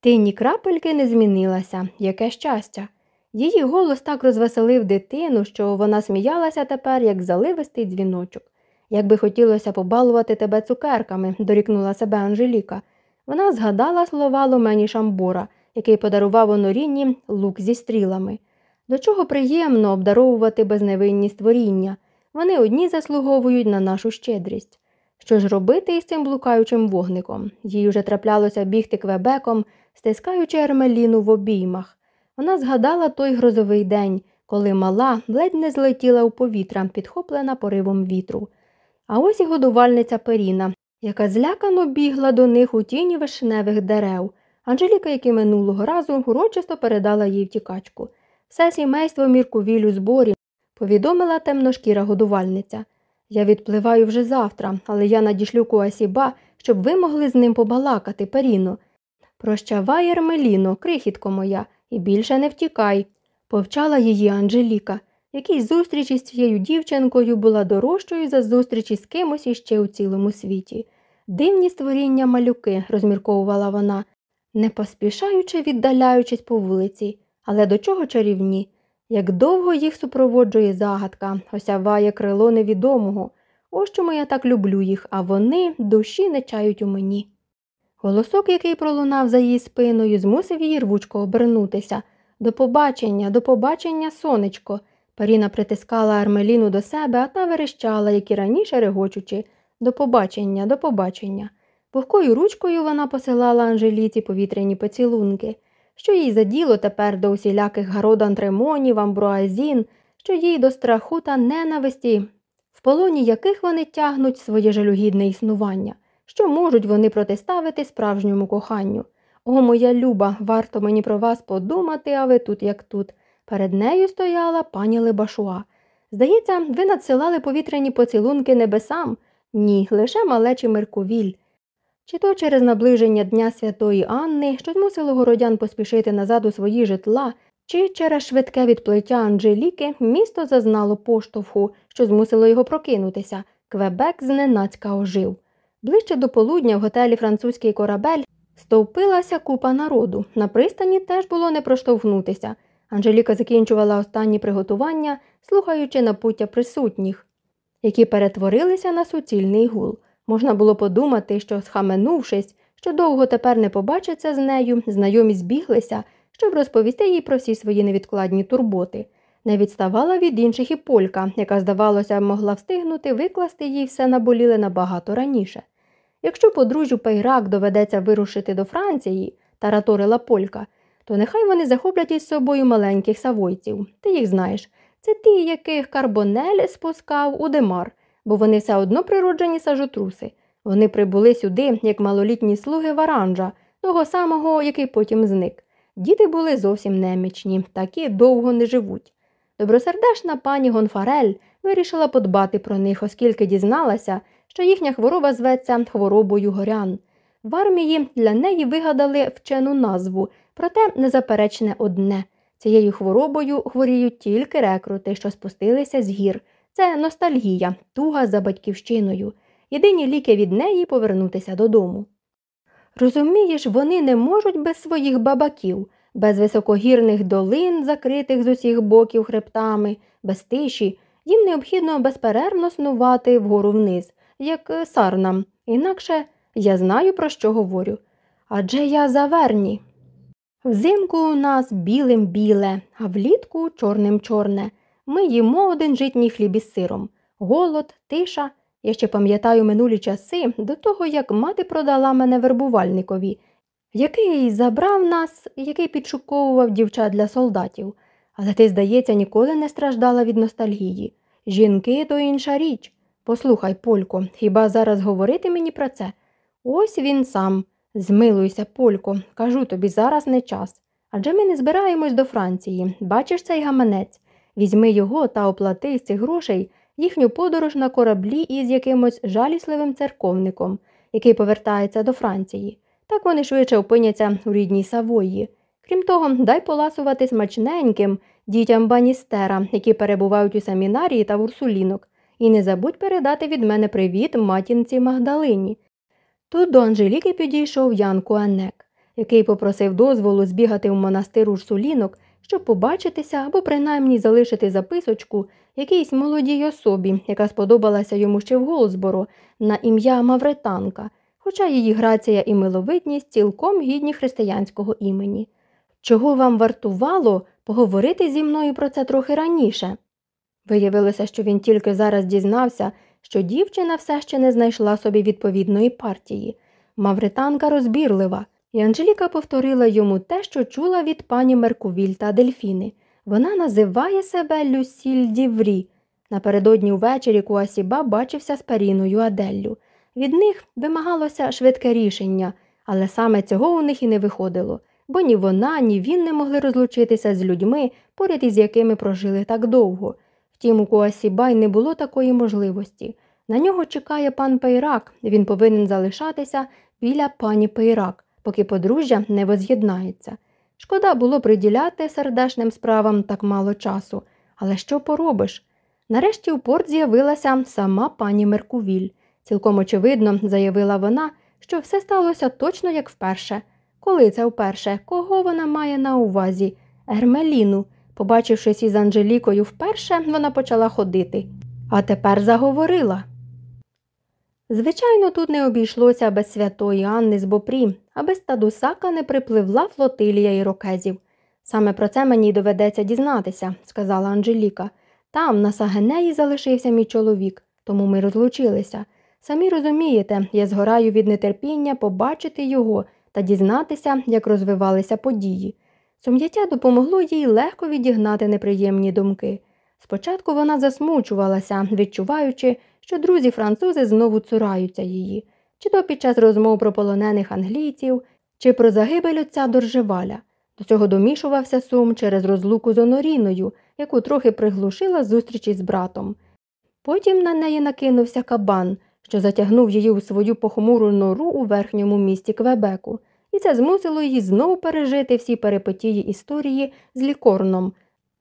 Ти ні крапельки не змінилася, яке щастя. Її голос так розвеселив дитину, що вона сміялася тепер, як заливистий дзвіночок. Якби хотілося побалувати тебе цукерками, дорікнула себе Анжеліка. Вона згадала слова Ломені Шамбора, який подарував онорінні лук зі стрілами. До чого приємно обдаровувати безневинні створіння. Вони одні заслуговують на нашу щедрість. Що ж робити із цим блукаючим вогником? Їй уже траплялося бігти квебеком, стискаючи Ермеліну в обіймах. Вона згадала той грозовий день, коли мала ледь не злетіла у повітря, підхоплена поривом вітру. А ось і годувальниця Періна, яка злякано бігла до них у тіні вишневих дерев. Анжеліка, як і минулого разу, урочисто передала їй втікачку. Все сімейство міркувіль у зборі, повідомила темношкіра годувальниця. Я відпливаю вже завтра, але я надішлю Куасіба, щоб ви могли з ним побалакати, Періно. Прощавай, Ермеліно, крихітко моя, і більше не втікай, повчала її Анжеліка. Якій зустріч із цією дівчинкою була дорожчою за зустріч із кимось іще у цілому світі. Дивні створіння малюки, розмірковувала вона, не поспішаючи віддаляючись по вулиці, але до чого чарівні? Як довго їх супроводжує загадка, осяває крило невідомого. Ось чому я так люблю їх, а вони душі не чають у мені. Голосок, який пролунав за її спиною, змусив її рвучко обернутися. До побачення, до побачення, сонечко. Паріна притискала Армеліну до себе, а та верещала, як і раніше регочучи. До побачення, до побачення. Пухкою ручкою вона посилала Анжеліці повітряні поцілунки. Що їй за діло тепер до усіляких гарод антремонів, амбруазін, що їй до страху та ненависті, в полоні яких вони тягнуть своє жалюгідне існування, що можуть вони протиставити справжньому коханню. О, моя люба, варто мені про вас подумати, а ви тут, як тут. Перед нею стояла пані Лебашуа. Здається, ви надсилали повітряні поцілунки небесам? Ні, лише малечі Меркувіль. Чи то через наближення Дня Святої Анни, що змусило городян поспішити назад у свої житла, чи через швидке відплиття Анжеліки місто зазнало поштовху, що змусило його прокинутися. Квебек зненацька ожив. Ближче до полудня в готелі французький корабель стовпилася купа народу. На пристані теж було не проштовхнутися. Анжеліка закінчувала останні приготування, слухаючи напуття присутніх, які перетворилися на суцільний гул. Можна було подумати, що, схаменувшись, що довго тепер не побачиться з нею, знайомі збіглися, щоб розповісти їй про всі свої невідкладні турботи. Не відставала від інших і полька, яка, здавалося, могла встигнути викласти їй все наболіле набагато раніше. Якщо подружжю Пейрак доведеться вирушити до Франції, тараторила полька, то нехай вони захоплять із собою маленьких савойців. Ти їх знаєш. Це ті, яких Карбонель спускав у Демар, бо вони все одно природжені сажотруси. Вони прибули сюди, як малолітні слуги варанжа, того самого, який потім зник. Діти були зовсім немічні, такі довго не живуть. Добросердечна пані Гонфарель вирішила подбати про них, оскільки дізналася, що їхня хвороба зветься хворобою горян. В армії для неї вигадали вчену назву, проте незаперечне одне цією хворобою хворіють тільки рекрути, що спустилися з гір. Це ностальгія, туга за батьківщиною. Єдині ліки від неї повернутися додому. Розумієш, вони не можуть без своїх бабаків, без високогірних долин, закритих з усіх боків хребтами, без тиші. Їм необхідно безперервно снувати вгору вниз, як сарнам. Інакше я знаю, про що говорю. Адже я заверні. Взимку у нас білим біле, а влітку чорним чорне. Ми їмо один житній хліб із сиром. Голод, тиша. Я ще пам'ятаю минулі часи до того, як мати продала мене вербувальникові, який забрав нас, який підшуковував дівчат для солдатів. Але ти, здається, ніколи не страждала від ностальгії. Жінки то інша річ. Послухай, Полько, хіба зараз говорити мені про це? Ось він сам. Змилуйся, Полько, кажу тобі, зараз не час. Адже ми не збираємось до Франції. Бачиш цей гаманець? Візьми його та оплати з цих грошей їхню подорож на кораблі із якимось жалісливим церковником, який повертається до Франції. Так вони швидше опиняться у рідній Савої. Крім того, дай поласувати смачненьким дітям баністера, які перебувають у семінарії та в урсулінок, і не забудь передати від мене привіт матінці Магдалині. Тут до Анжеліки підійшов Ян Куанек, який попросив дозволу збігати в монастир урсулінок, щоб побачитися або принаймні залишити записочку якійсь молодій особі, яка сподобалася йому ще в Голсборо, на ім'я Мавретанка, хоча її грація і миловидність цілком гідні християнського імені. Чого вам вартувало поговорити зі мною про це трохи раніше? Виявилося, що він тільки зараз дізнався, що дівчина все ще не знайшла собі відповідної партії. Мавританка розбірлива, і Анжеліка повторила йому те, що чула від пані Меркувіль та Дельфіни. Вона називає себе Люсіль Діврі. Напередодні ввечері Куасіба бачився з Паріною Аделлю. Від них вимагалося швидке рішення, але саме цього у них і не виходило, бо ні вона, ні він не могли розлучитися з людьми, поряд із якими прожили так довго. Втім, у Куасіба й не було такої можливості. На нього чекає пан Пейрак, він повинен залишатися біля пані Пейрак, поки подружжя не воз'єднається. Шкода було приділяти сердечним справам так мало часу, але що поробиш? Нарешті у порт з'явилася сама пані Меркувіль. Цілком очевидно, заявила вона, що все сталося точно як вперше. Коли це вперше? Кого вона має на увазі? Ермеліну. Побачившись із Анжелікою вперше, вона почала ходити, а тепер заговорила. Звичайно, тут не обійшлося без святої Анни з Бопрі, а без Тадусака не припливла флотилія ірокезів. Саме про це мені доведеться дізнатися, сказала Анжеліка. Там, на Сагенеї, залишився мій чоловік, тому ми розлучилися. Самі розумієте, я згораю від нетерпіння побачити його та дізнатися, як розвивалися події. Сум'яття допомогло їй легко відігнати неприємні думки. Спочатку вона засмучувалася, відчуваючи, що друзі французи знову цураються її, чи то під час розмов про полонених англійців, чи про загибель отця Доржеваля. До цього домішувався сум через розлуку з Оноріною, яку трохи приглушила зустрічі з братом. Потім на неї накинувся кабан, що затягнув її у свою похмуру нору у верхньому місті Квебеку, і це змусило її знову пережити всі перипетії історії з лікорном,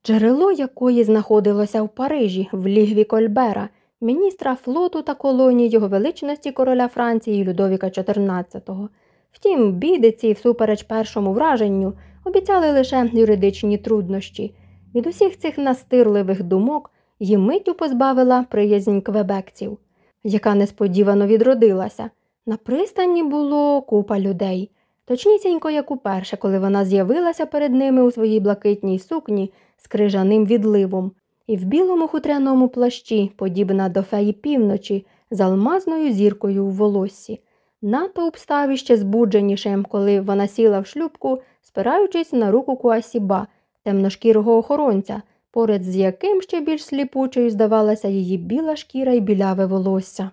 джерело якої знаходилося в Парижі, в лігві Кольбера, міністра флоту та колонії його величності короля Франції Людовіка XIV. Втім, біди ці, всупереч першому враженню, обіцяли лише юридичні труднощі. Від усіх цих настирливих думок її миттю позбавила приязнь квебекців, яка несподівано відродилася. На пристані було купа людей, точнісінько, як уперше, коли вона з'явилася перед ними у своїй блакитній сукні з крижаним відливом, і в білому хутряному плащі, подібна до феї півночі, з алмазною зіркою у волоссі. Натовп став іще збудженішим, коли вона сіла в шлюбку, спираючись на руку Куасіба, темношкірого охоронця, поряд з яким ще більш сліпучою здавалася її біла шкіра і біляве волосся.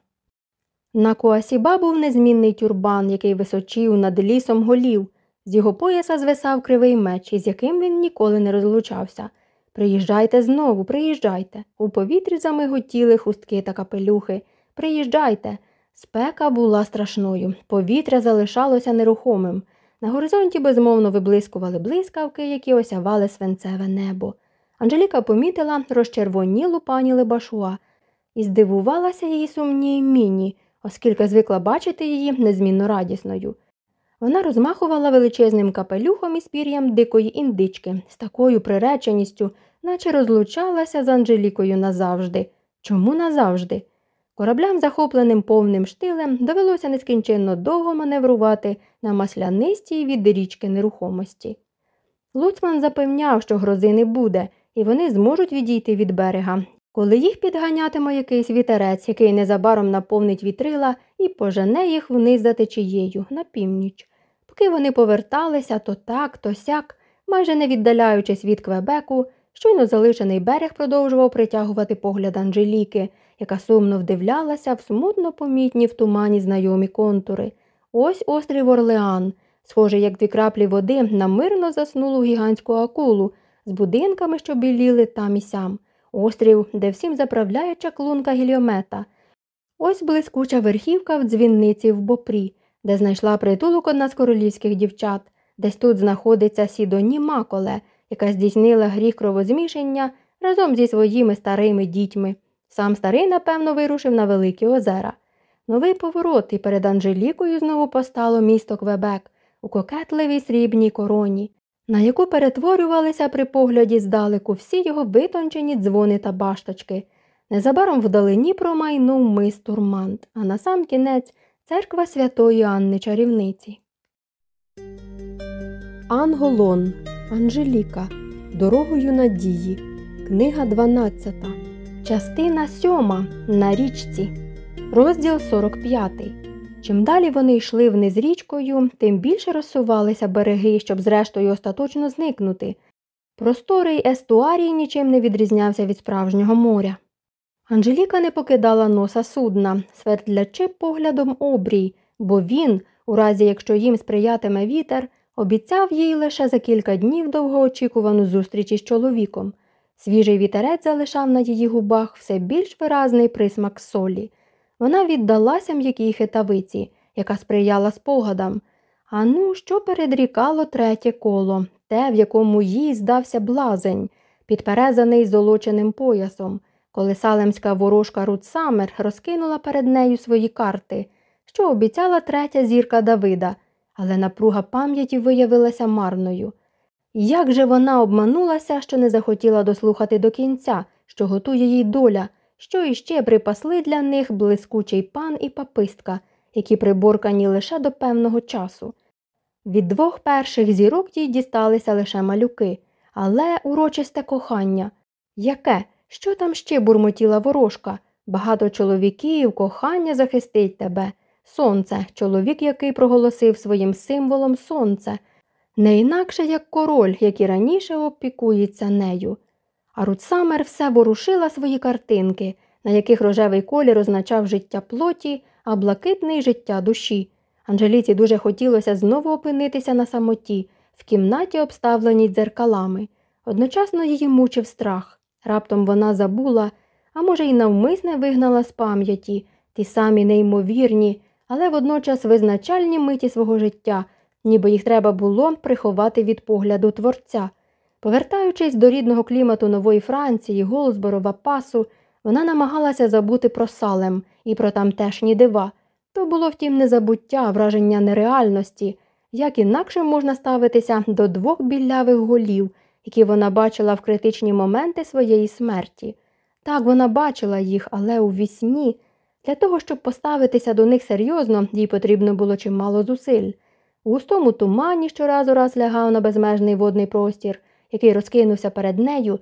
На Куасіба був незмінний тюрбан, який височив над лісом голів. З його пояса звисав кривий меч, із яким він ніколи не розлучався. Приїжджайте знову, приїжджайте. У повітрі замиготіли хустки та капелюхи. Приїжджайте. Спека була страшною, повітря залишалося нерухомим. На горизонті безмовно виблискували блискавки, які осявали свинцеве небо. Анжеліка помітила розчервонілу пані Лебашуа і здивувалася її сумній міні, оскільки звикла бачити її незмінно радісною. Вона розмахувала величезним капелюхом із пір'ям дикої індички, з такою приреченістю, наче розлучалася з Анжелікою назавжди. Чому назавжди? Кораблям, захопленим повним штилем, довелося нескінченно довго маневрувати на маслянистій від річки нерухомості. Луцман запевняв, що грози не буде, і вони зможуть відійти від берега, коли їх підганятиме якийсь вітерець, який незабаром наповнить вітрила і пожене їх вниз за течією на північ. Поки вони поверталися то так, то сяк, майже не віддаляючись від Квебеку, щойно залишений берег продовжував притягувати погляд Анжеліки, яка сумно вдивлялася в смутно помітні в тумані знайомі контури. Ось острів Орлеан, схожий, як дві краплі води, на мирно заснулу гігантську акулу з будинками, що біліли там і сям. Острів, де всім заправляє чаклунка гіліомета. Ось блискуча верхівка в дзвінниці в Бопрі, де знайшла притулок одна з королівських дівчат. Десь тут знаходиться Сідоні Маколе, яка здійснила гріх кровозмішання разом зі своїми старими дітьми. Сам старий, напевно, вирушив на Великі озера. Новий поворот і перед Анжелікою знову постало місто Квебек у кокетливій срібній короні, на яку перетворювалися при погляді здалеку всі його витончені дзвони та башточки. Незабаром вдалині промайнув мис Турмант, а на сам кінець церква святої Анни Чарівниці. Анголон Анжеліка Дорогою надії. Книга 12. Частина 7. На річці. Розділ 45. Чим далі вони йшли вниз річкою, тим більше розсувалися береги, щоб зрештою остаточно зникнути. Просторий естуарій нічим не відрізнявся від справжнього моря. Анжеліка не покидала носа судна, свердлячи поглядом обрій, бо він, у разі якщо їм сприятиме вітер, обіцяв їй лише за кілька днів довгоочікувану зустріч із чоловіком. Свіжий вітерець залишав на її губах все більш виразний присмак солі. Вона віддалася м'якій хитавиці, яка сприяла спогадам. А ну, що передрікало третє коло, те, в якому їй здався блазень, підперезаний золоченим поясом, коли салемська ворожка Рут Саммер розкинула перед нею свої карти, що обіцяла третя зірка Давида, але напруга пам'яті виявилася марною. Як же вона обманулася, що не захотіла дослухати до кінця, що готує їй доля, що іще припасли для них блискучий пан і папистка, які приборкані лише до певного часу. Від двох перших зірок їй дісталися лише малюки, але урочисте кохання. Яке? Що там ще бурмотіла ворожка? Багато чоловіків, кохання захистить тебе. Сонце, чоловік, який проголосив своїм символом сонце, не інакше як король, який раніше опікується нею. А Рутсамер все ворушила свої картинки, на яких рожевий колір означав життя плоті, а блакитний життя душі. Анжеліці дуже хотілося знову опинитися на самоті, в кімнаті, обставленій дзеркалами. Одночасно її мучив страх. Раптом вона забула, а може, й навмисне вигнала з пам'яті ті самі неймовірні, але водночас визначальні миті свого життя, ніби їх треба було приховати від погляду творця. Повертаючись до рідного клімату нової Франції, Голсборова пасу, вона намагалася забути про салем і про тамтешні дива. То було, втім, не забуття, враження нереальності, як інакше можна ставитися до двох білявих голів, які вона бачила в критичні моменти своєї смерті. Так вона бачила їх, але у вісні. Для того, щоб поставитися до них серйозно, їй потрібно було чимало зусиль. У густому тумані щораз у раз лягав на безмежний водний простір, який розкинувся перед нею,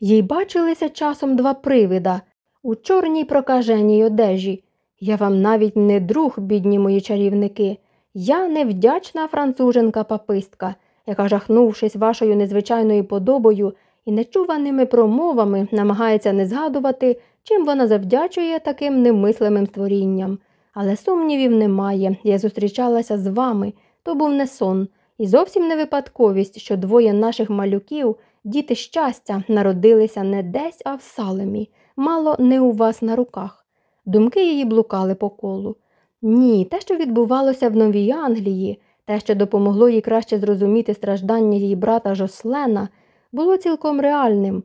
їй бачилися часом два привида у чорній прокаженій одежі. Я вам навіть не друг, бідні мої чарівники. Я невдячна француженка папистка, яка, жахнувшись вашою незвичайною подобою і нечуваними промовами, намагається не згадувати, чим вона завдячує таким немислимим створінням. Але сумнівів немає. Я зустрічалася з вами, то був не сон, і зовсім не випадковість, що двоє наших малюків, діти щастя, народилися не десь, а в салемі, мало не у вас на руках. Думки її блукали по колу. Ні, те, що відбувалося в Новій Англії, те, що допомогло їй краще зрозуміти страждання її брата Жослена, було цілком реальним.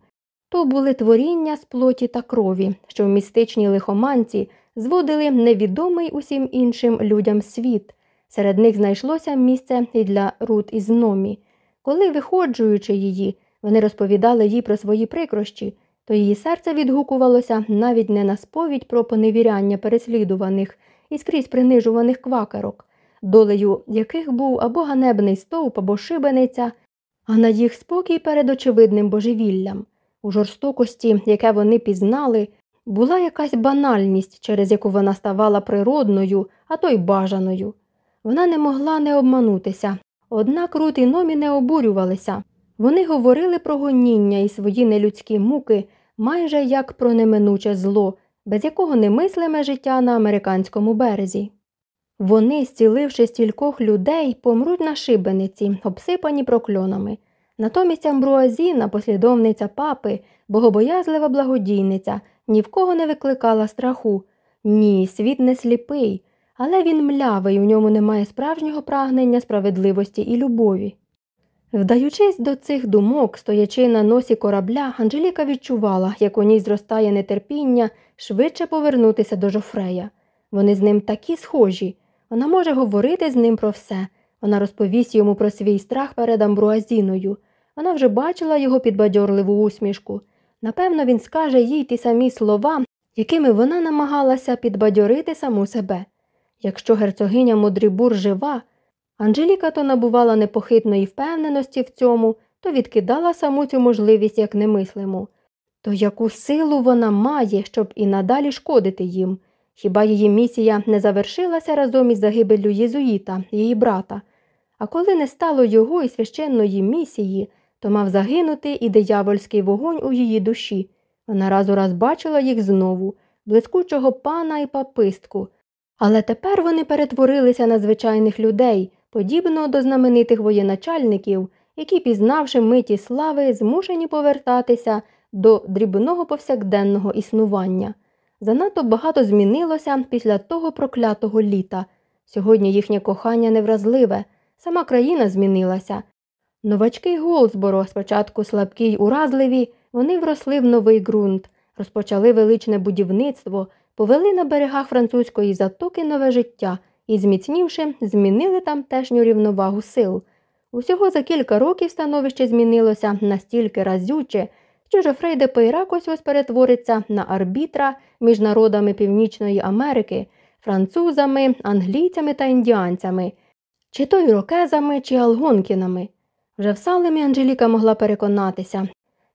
То були творіння з плоті та крові, що в містичній лихоманці зводили невідомий усім іншим людям світ. Серед них знайшлося місце і для Рут із Номі. Коли, виходжуючи її, вони розповідали їй про свої прикрощі, то її серце відгукувалося навіть не на сповідь про поневіряння переслідуваних і скрізь принижуваних квакерок, долею яких був або ганебний стовп, або шибениця, а на їх спокій перед очевидним божевіллям. У жорстокості, яке вони пізнали, була якась банальність, через яку вона ставала природною, а то й бажаною. Вона не могла не обманутися, однак Рут і номі не обурювалися. Вони говорили про гоніння і свої нелюдські муки майже як про неминуче зло, без якого немислиме життя на американському березі. Вони, зціливши стількох людей, помруть на шибениці, обсипані прокльонами. Натомість Амбруазіна, послідовниця папи, богобоязлива благодійниця, ні в кого не викликала страху. Ні, світ не сліпий, але він млявий, у ньому немає справжнього прагнення справедливості і любові. Вдаючись до цих думок, стоячи на носі корабля, Анжеліка відчувала, як у ній зростає нетерпіння швидше повернутися до Жофрея. Вони з ним такі схожі. Вона може говорити з ним про все. Вона розповість йому про свій страх перед Амбруазіною. Вона вже бачила його підбадьорливу усмішку. Напевно, він скаже їй ті самі слова, якими вона намагалася підбадьорити саму себе. Якщо герцогиня Модрібур жива, Анжеліка то набувала непохитної впевненості в цьому, то відкидала саму цю можливість як немислиму. То яку силу вона має, щоб і надалі шкодити їм? Хіба її місія не завершилася разом із загибеллю Єзуїта, її брата? А коли не стало його і священної місії, то мав загинути і диявольський вогонь у її душі. Вона раз у раз бачила їх знову, блискучого пана і папистку. Але тепер вони перетворилися на звичайних людей, подібно до знаменитих воєначальників, які, пізнавши миті слави, змушені повертатися до дрібного повсякденного існування. Занадто багато змінилося після того проклятого літа. Сьогодні їхнє кохання невразливе, сама країна змінилася. Новачки Голсборо, спочатку слабкі й уразливі, вони вросли в новий ґрунт, розпочали величне будівництво, повели на берегах французької затоки нове життя і, зміцнівши, змінили тамтешню рівновагу сил. Усього за кілька років становище змінилося настільки разюче, що Жофрей де Пейрак ось ось перетвориться на арбітра між народами Північної Америки, французами, англійцями та індіанцями, чи то ірокезами, чи алгонкінами. Вже в Салемі Анжеліка могла переконатися,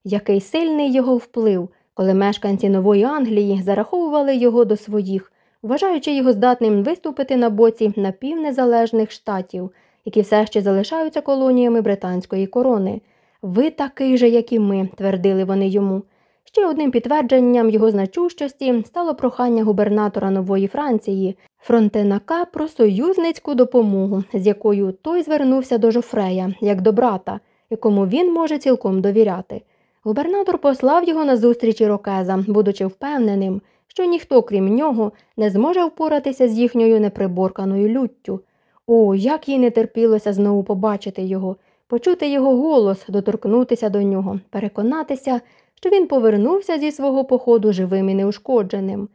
який сильний його вплив, коли мешканці Нової Англії зараховували його до своїх, вважаючи його здатним виступити на боці напівнезалежних штатів, які все ще залишаються колоніями британської корони. Ви такий же, як і ми, твердили вони йому. Ще одним підтвердженням його значущості стало прохання губернатора Нової Франції Фронтенака про союзницьку допомогу, з якою той звернувся до Жофрея, як до брата, якому він може цілком довіряти. Губернатор послав його на зустріч ірокезам, будучи впевненим, що ніхто, крім нього, не зможе впоратися з їхньою неприборканою люттю. О, як їй не терпілося знову побачити його, почути його голос, доторкнутися до нього, переконатися, що він повернувся зі свого походу живим і неушкодженим.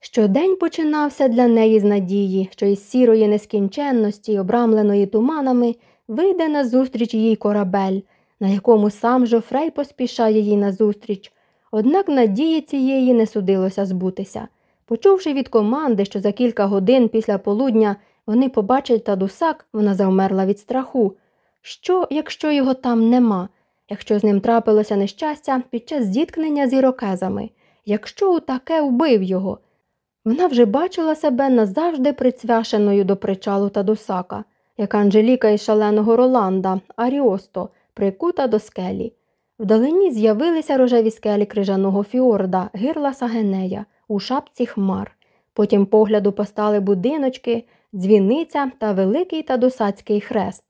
Щодень починався для неї з надії, що із сірої нескінченності, обрамленої туманами, вийде на зустріч їй корабель, на якому сам Жофрей поспішає їй назустріч. Однак надії цієї не судилося збутися. Почувши від команди, що за кілька годин після полудня вони побачать тадусак, вона завмерла від страху. Що, якщо його там нема? якщо з ним трапилося нещастя під час зіткнення з ірокезами, якщо таке вбив його. Вона вже бачила себе назавжди прицвяшеною до причалу та до сака, як Анжеліка із шаленого Роланда, Аріосто, прикута до скелі. Вдалині з'явилися рожеві скелі крижаного фіорда, гирла Сагенея, у шапці хмар. Потім погляду постали будиночки, дзвіниця та великий тадусацький хрест.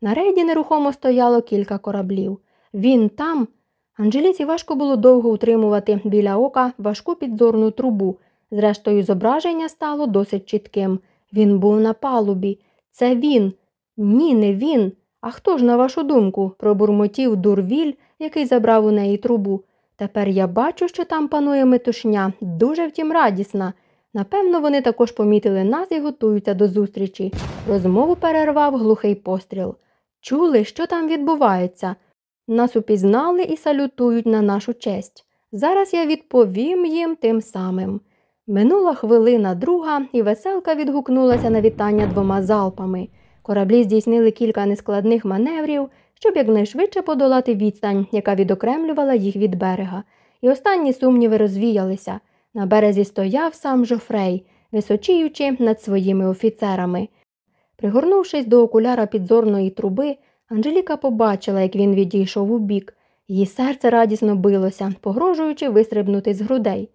На рейді нерухомо стояло кілька кораблів. Він там. Анжеліці важко було довго утримувати біля ока важку підзорну трубу. Зрештою, зображення стало досить чітким. Він був на палубі. Це він. Ні, не він. А хто ж, на вашу думку, пробурмотів дурвіль, який забрав у неї трубу. Тепер я бачу, що там панує метушня, дуже втім радісна. Напевно, вони також помітили нас і готуються до зустрічі. Розмову перервав глухий постріл. Чули, що там відбувається? Нас упізнали і салютують на нашу честь. Зараз я відповім їм тим самим. Минула хвилина друга, і веселка відгукнулася на вітання двома залпами. Кораблі здійснили кілька нескладних маневрів, щоб якнайшвидше подолати відстань, яка відокремлювала їх від берега. І останні сумніви розвіялися. На березі стояв сам Жофрей, височіючи над своїми офіцерами. Пригорнувшись до окуляра підзорної труби, Анжеліка побачила, як він відійшов у бік. Її серце радісно билося, погрожуючи вистрибнути з грудей.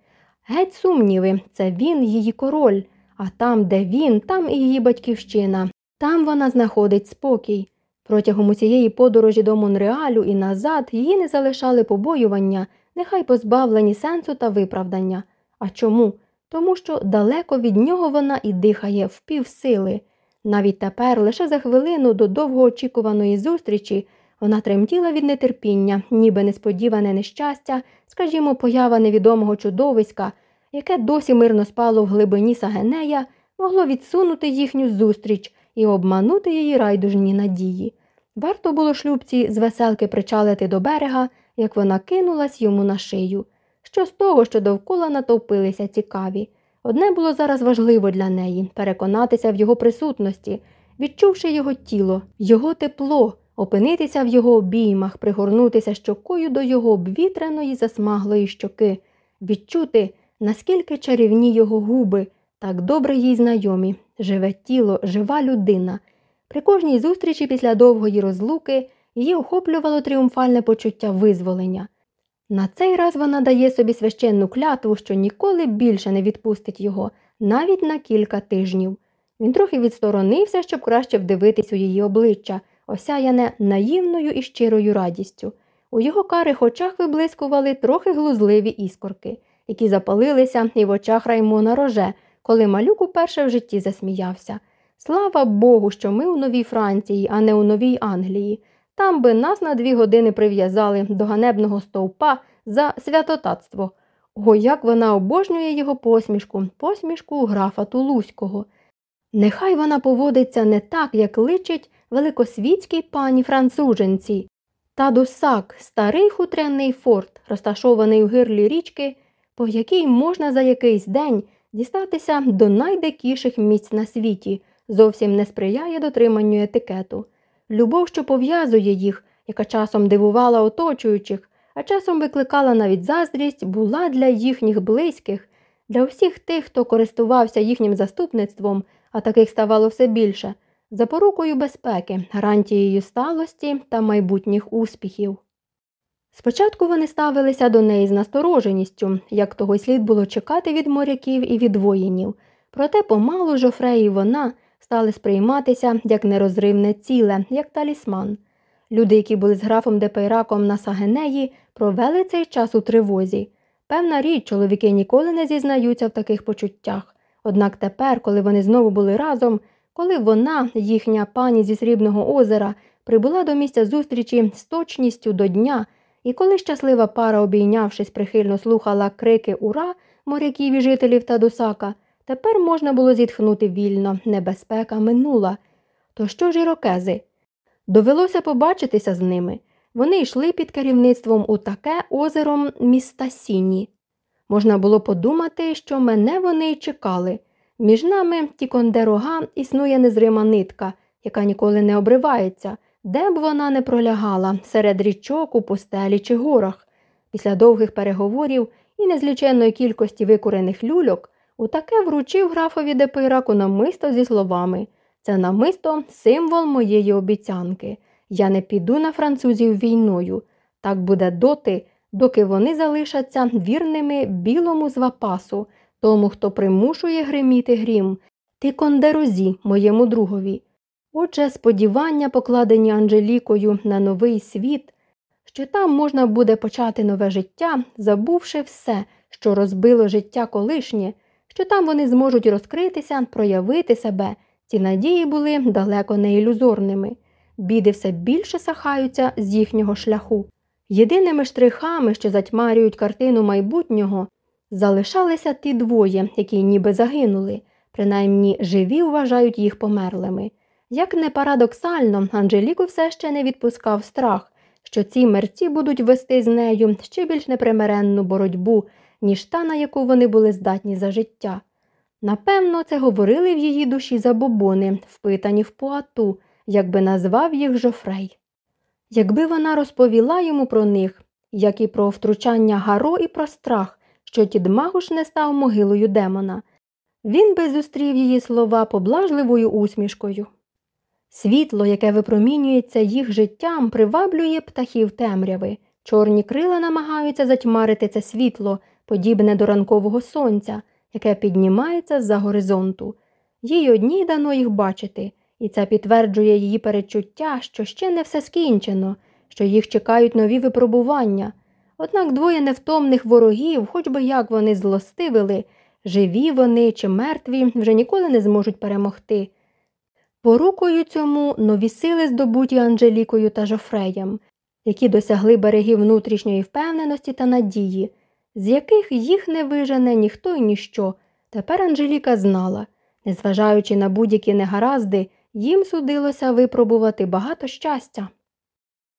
Геть сумніви, це він, її король, а там, де він, там і її батьківщина. Там вона знаходить спокій. Протягом усієї подорожі до Монреалю і назад її не залишали побоювання, нехай позбавлені сенсу та виправдання. А чому? Тому що далеко від нього вона і дихає в півсили. Навіть тепер, лише за хвилину до довгоочікуваної зустрічі, вона тремтіла від нетерпіння, ніби несподіване нещастя, скажімо, поява невідомого чудовиська, яке досі мирно спало в глибині Сагенея, могло відсунути їхню зустріч і обманути її райдужні надії. Варто було шлюбці з веселки причалити до берега, як вона кинулась йому на шию. Що з того, що довкола натовпилися цікаві. Одне було зараз важливо для неї переконатися в його присутності, відчувши його тіло, його тепло, опинитися в його обіймах, пригорнутися щокою до його обвітреної засмаглої щоки, відчути, наскільки чарівні його губи, так добре їй знайомі, живе тіло, жива людина. При кожній зустрічі після довгої розлуки її охоплювало тріумфальне почуття визволення. На цей раз вона дає собі священну клятву, що ніколи більше не відпустить його, навіть на кілька тижнів. Він трохи відсторонився, щоб краще вдивитись у її обличчя, осяяне наївною і щирою радістю. У його карих очах виблискували трохи глузливі іскорки, які запалилися і в очах Раймона Роже, коли малюк уперше в житті засміявся. Слава Богу, що ми у Новій Франції, а не у Новій Англії. Там би нас на дві години прив'язали до ганебного стовпа за святотатство. О, як вона обожнює його посмішку, посмішку графа Тулузького. Нехай вона поводиться не так, як личить великосвітській пані француженці. Та досак, старий хутряний форт, розташований у гирлі річки, по якій можна за якийсь день дістатися до найдикіших місць на світі, зовсім не сприяє дотриманню етикету. Любов, що пов'язує їх, яка часом дивувала оточуючих, а часом викликала навіть заздрість, була для їхніх близьких, для всіх тих, хто користувався їхнім заступництвом, а таких ставало все більше, запорукою безпеки, гарантією сталості та майбутніх успіхів. Спочатку вони ставилися до неї з настороженістю, як того слід було чекати від моряків і від воїнів, проте помалу Жофрей і вона стали сприйматися як нерозривне ціле, як талісман. Люди, які були з графом де Пейраком на Сагенеї, провели цей час у тривозі. Певна річ, чоловіки ніколи не зізнаються в таких почуттях. Однак тепер, коли вони знову були разом, коли вона, їхня пані зі Срібного озера, прибула до місця зустрічі з точністю до дня, і коли щаслива пара, обійнявшись, прихильно слухала крики ура моряків і жителів Тадусака, тепер можна було зітхнути вільно, небезпека минула. То що ж ірокези? Довелося побачитися з ними. Вони йшли під керівництвом у таке озером міста Сіні. Можна було подумати, що мене вони й чекали. Між нами Тікондерога існує незрима нитка, яка ніколи не обривається, де б вона не пролягала, серед річок, у пустелі чи горах. Після довгих переговорів і незліченної кількості викурених люльок, у таке вручив графові Депираку намисто зі словами Це намисто символ моєї обіцянки. Я не піду на французів війною. Так буде доти, доки вони залишаться вірними білому звапасу, тому, хто примушує гриміти грім, ти кондерозі, моєму другові. Отже, сподівання, покладені Анжелікою на новий світ, що там можна буде почати нове життя, забувши все, що розбило життя колишнє, що там вони зможуть розкритися, проявити себе, ці надії були далеко не ілюзорними. Біди все більше сахаються з їхнього шляху. Єдиними штрихами, що затьмарюють картину майбутнього, залишалися ті двоє, які ніби загинули, принаймні живі вважають їх померлими. Як не парадоксально, Анжеліку все ще не відпускав страх, що ці мерці будуть вести з нею ще більш непримиренну боротьбу, ніж та, на яку вони були здатні за життя. Напевно, це говорили в її душі забобони, впитані в поату, якби назвав їх Жофрей. Якби вона розповіла йому про них, як і про втручання Гаро і про страх, що Тідмагуш не став могилою демона, він би зустрів її слова поблажливою усмішкою. Світло, яке випромінюється їх життям, приваблює птахів темряви. Чорні крила намагаються затьмарити це світло, подібне до ранкового сонця, яке піднімається з-за горизонту. Їй одній дано їх бачити, і це підтверджує її перечуття, що ще не все скінчено, що їх чекають нові випробування. Однак двоє невтомних ворогів, хоч би як вони злостивили, живі вони чи мертві, вже ніколи не зможуть перемогти. Порукою цьому нові сили здобуті Анжелікою та Жофреєм, які досягли берегів внутрішньої впевненості та надії, з яких їх не вижене ніхто і ніщо. Тепер Анжеліка знала, незважаючи на будь-які негаразди, їм судилося випробувати багато щастя.